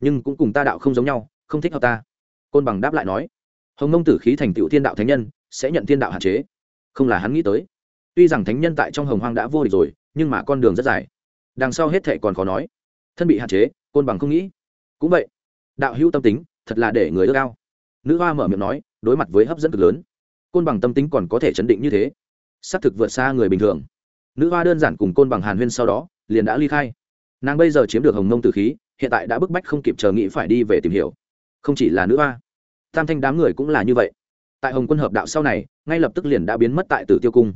nhưng cũng cùng ta đạo không giống nhau, không thích hợp ta. Côn bằng đáp lại nói hồng Nông tử khí thành tựu thiên đạo thánh nhân, sẽ nhận thiên đạo hạn chế. Không là hắn nghĩ tới. Tuy rằng thánh nhân tại trong hồng hoang đã vô địch rồi, nhưng mà con đường rất dài. Đằng sau hết thệ còn khó nói. Thân bị hạn chế, côn bằng không nghĩ. Cũng vậy, đạo hữu tâm tính, thật là để người ước ao. Nữ hoa mở miệng nói, đối mặt với hấp dẫn cực lớn. Côn bằng tâm tính còn có thể chấn định như thế. Xác thực vượt xa người bình thường. Nữ hoa đơn giản cùng côn bằng hàn huyên sau đó, liền đã ly khai. Nàng bây giờ chiếm được hồng Nông tử khí, hiện tại đã bức bách không kịp chờ nghĩ phải đi về tìm hiểu. Không chỉ là nữ hoa tam thanh đám người cũng là như vậy. Tại hồng quân hợp đạo sau này, ngay lập tức liền đã biến mất tại tử tiêu cung.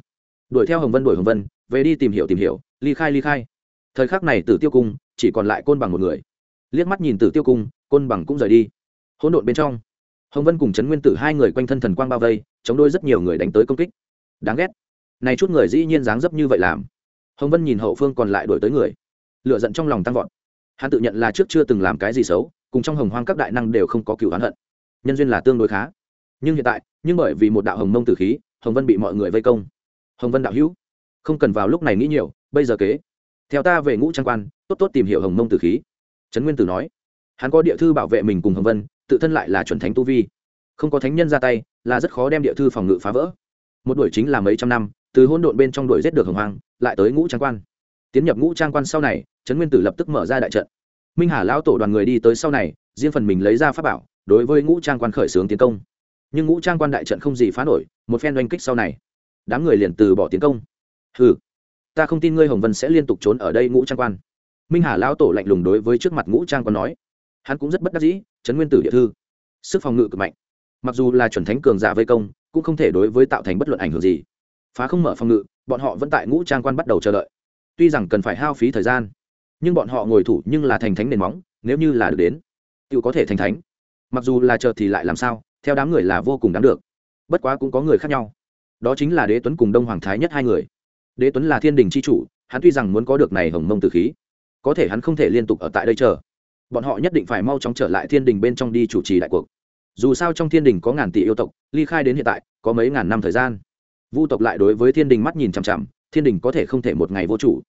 Đuổi theo hồng vân, đuổi hồng vân, về đi tìm hiểu tìm hiểu, ly khai ly khai. Thời khắc này tử tiêu cung chỉ còn lại côn bằng một người. Liếc mắt nhìn tử tiêu cung, côn bằng cũng rời đi. Hỗn độn bên trong, hồng vân cùng trấn nguyên tử hai người quanh thân thần quang bao vây, chống đôi rất nhiều người đánh tới công kích. Đáng ghét. Này chút người dĩ nhiên dáng dấp như vậy làm. Hồng vân nhìn hậu phương còn lại đổi tới người. Lựa giận trong lòng tăng vọt. Hắn tự nhận là trước chưa từng làm cái gì xấu, cùng trong hồng hoang các đại năng đều không có cựu hắn hận nhân duyên là tương đối khá. Nhưng hiện tại, nhưng bởi vì một đạo hồng mông tử khí, hồng vân bị mọi người vây công. Hồng vân đạo hữu, không cần vào lúc này nghĩ nhiều, bây giờ kế. Theo ta về ngũ trang quan, tốt tốt tìm hiểu hồng mông tử khí. Trấn nguyên tử nói, hắn có địa thư bảo vệ mình cùng hồng vân, tự thân lại là chuẩn thánh tu vi. Không có thánh nhân ra tay, là rất khó đem địa thư phòng ngự phá vỡ. Một đuổi chính là mấy trăm năm, từ hôn độn bên trong đuổi giết được hồng hoàng lại tới ngũ trang quan. Tiến nhập ngũ trang quan sau này, trấn nguyên tử lập tức mở ra đại trận. Minh hà lão tổ đoàn người đi tới sau này, riêng phần mình lấy ra pháp bảo đối với ngũ trang quan khởi xướng tiến công. Nhưng ngũ trang quan đại trận không gì phá nổi một phen oanh kích sau này đám người liền từ bỏ tiến công. Hừ, ta không tin ngươi hồng vân sẽ liên tục trốn ở đây ngũ trang quan. Minh hà lão tổ lạnh lùng đối với trước mặt ngũ trang quan nói hắn cũng rất bất đắc dĩ trấn nguyên tử địa thư sức phòng ngự cực mạnh. Mặc dù là chuẩn thánh cường giả vây công cũng không thể đối với tạo thành bất luận ảnh hưởng gì. Phá không mở phòng ngự bọn họ vẫn tại ngũ trang quan bắt đầu chờ đợi. Tuy rằng cần phải hao phí thời gian nhưng bọn họ ngồi thủ nhưng là thành thánh nền móng nếu như là được đến tự có thể thành thánh mặc dù là chờ thì lại làm sao, theo đám người là vô cùng đáng được. Bất quá cũng có người khác nhau. Đó chính là đế tuấn cùng đông hoàng thái nhất hai người. Đế tuấn là thiên đình c h i chủ, hắn tuy rằng muốn có được này hồng mông từ khí, có thể hắn không thể liên tục ở tại đây chờ. Bọn họ nhất định phải mau chóng trở lại thiên đình bên trong đi chủ trì đại cuộc. Dù sao trong thiên đình có ngàn tỷ yêu tộc, ly khai đến hiện tại, có mấy ngàn năm thời gian. Vu tộc lại đối với thiên đình mắt nhìn chằm chằm, thiên đình có thể không thể một ngày vô chủ.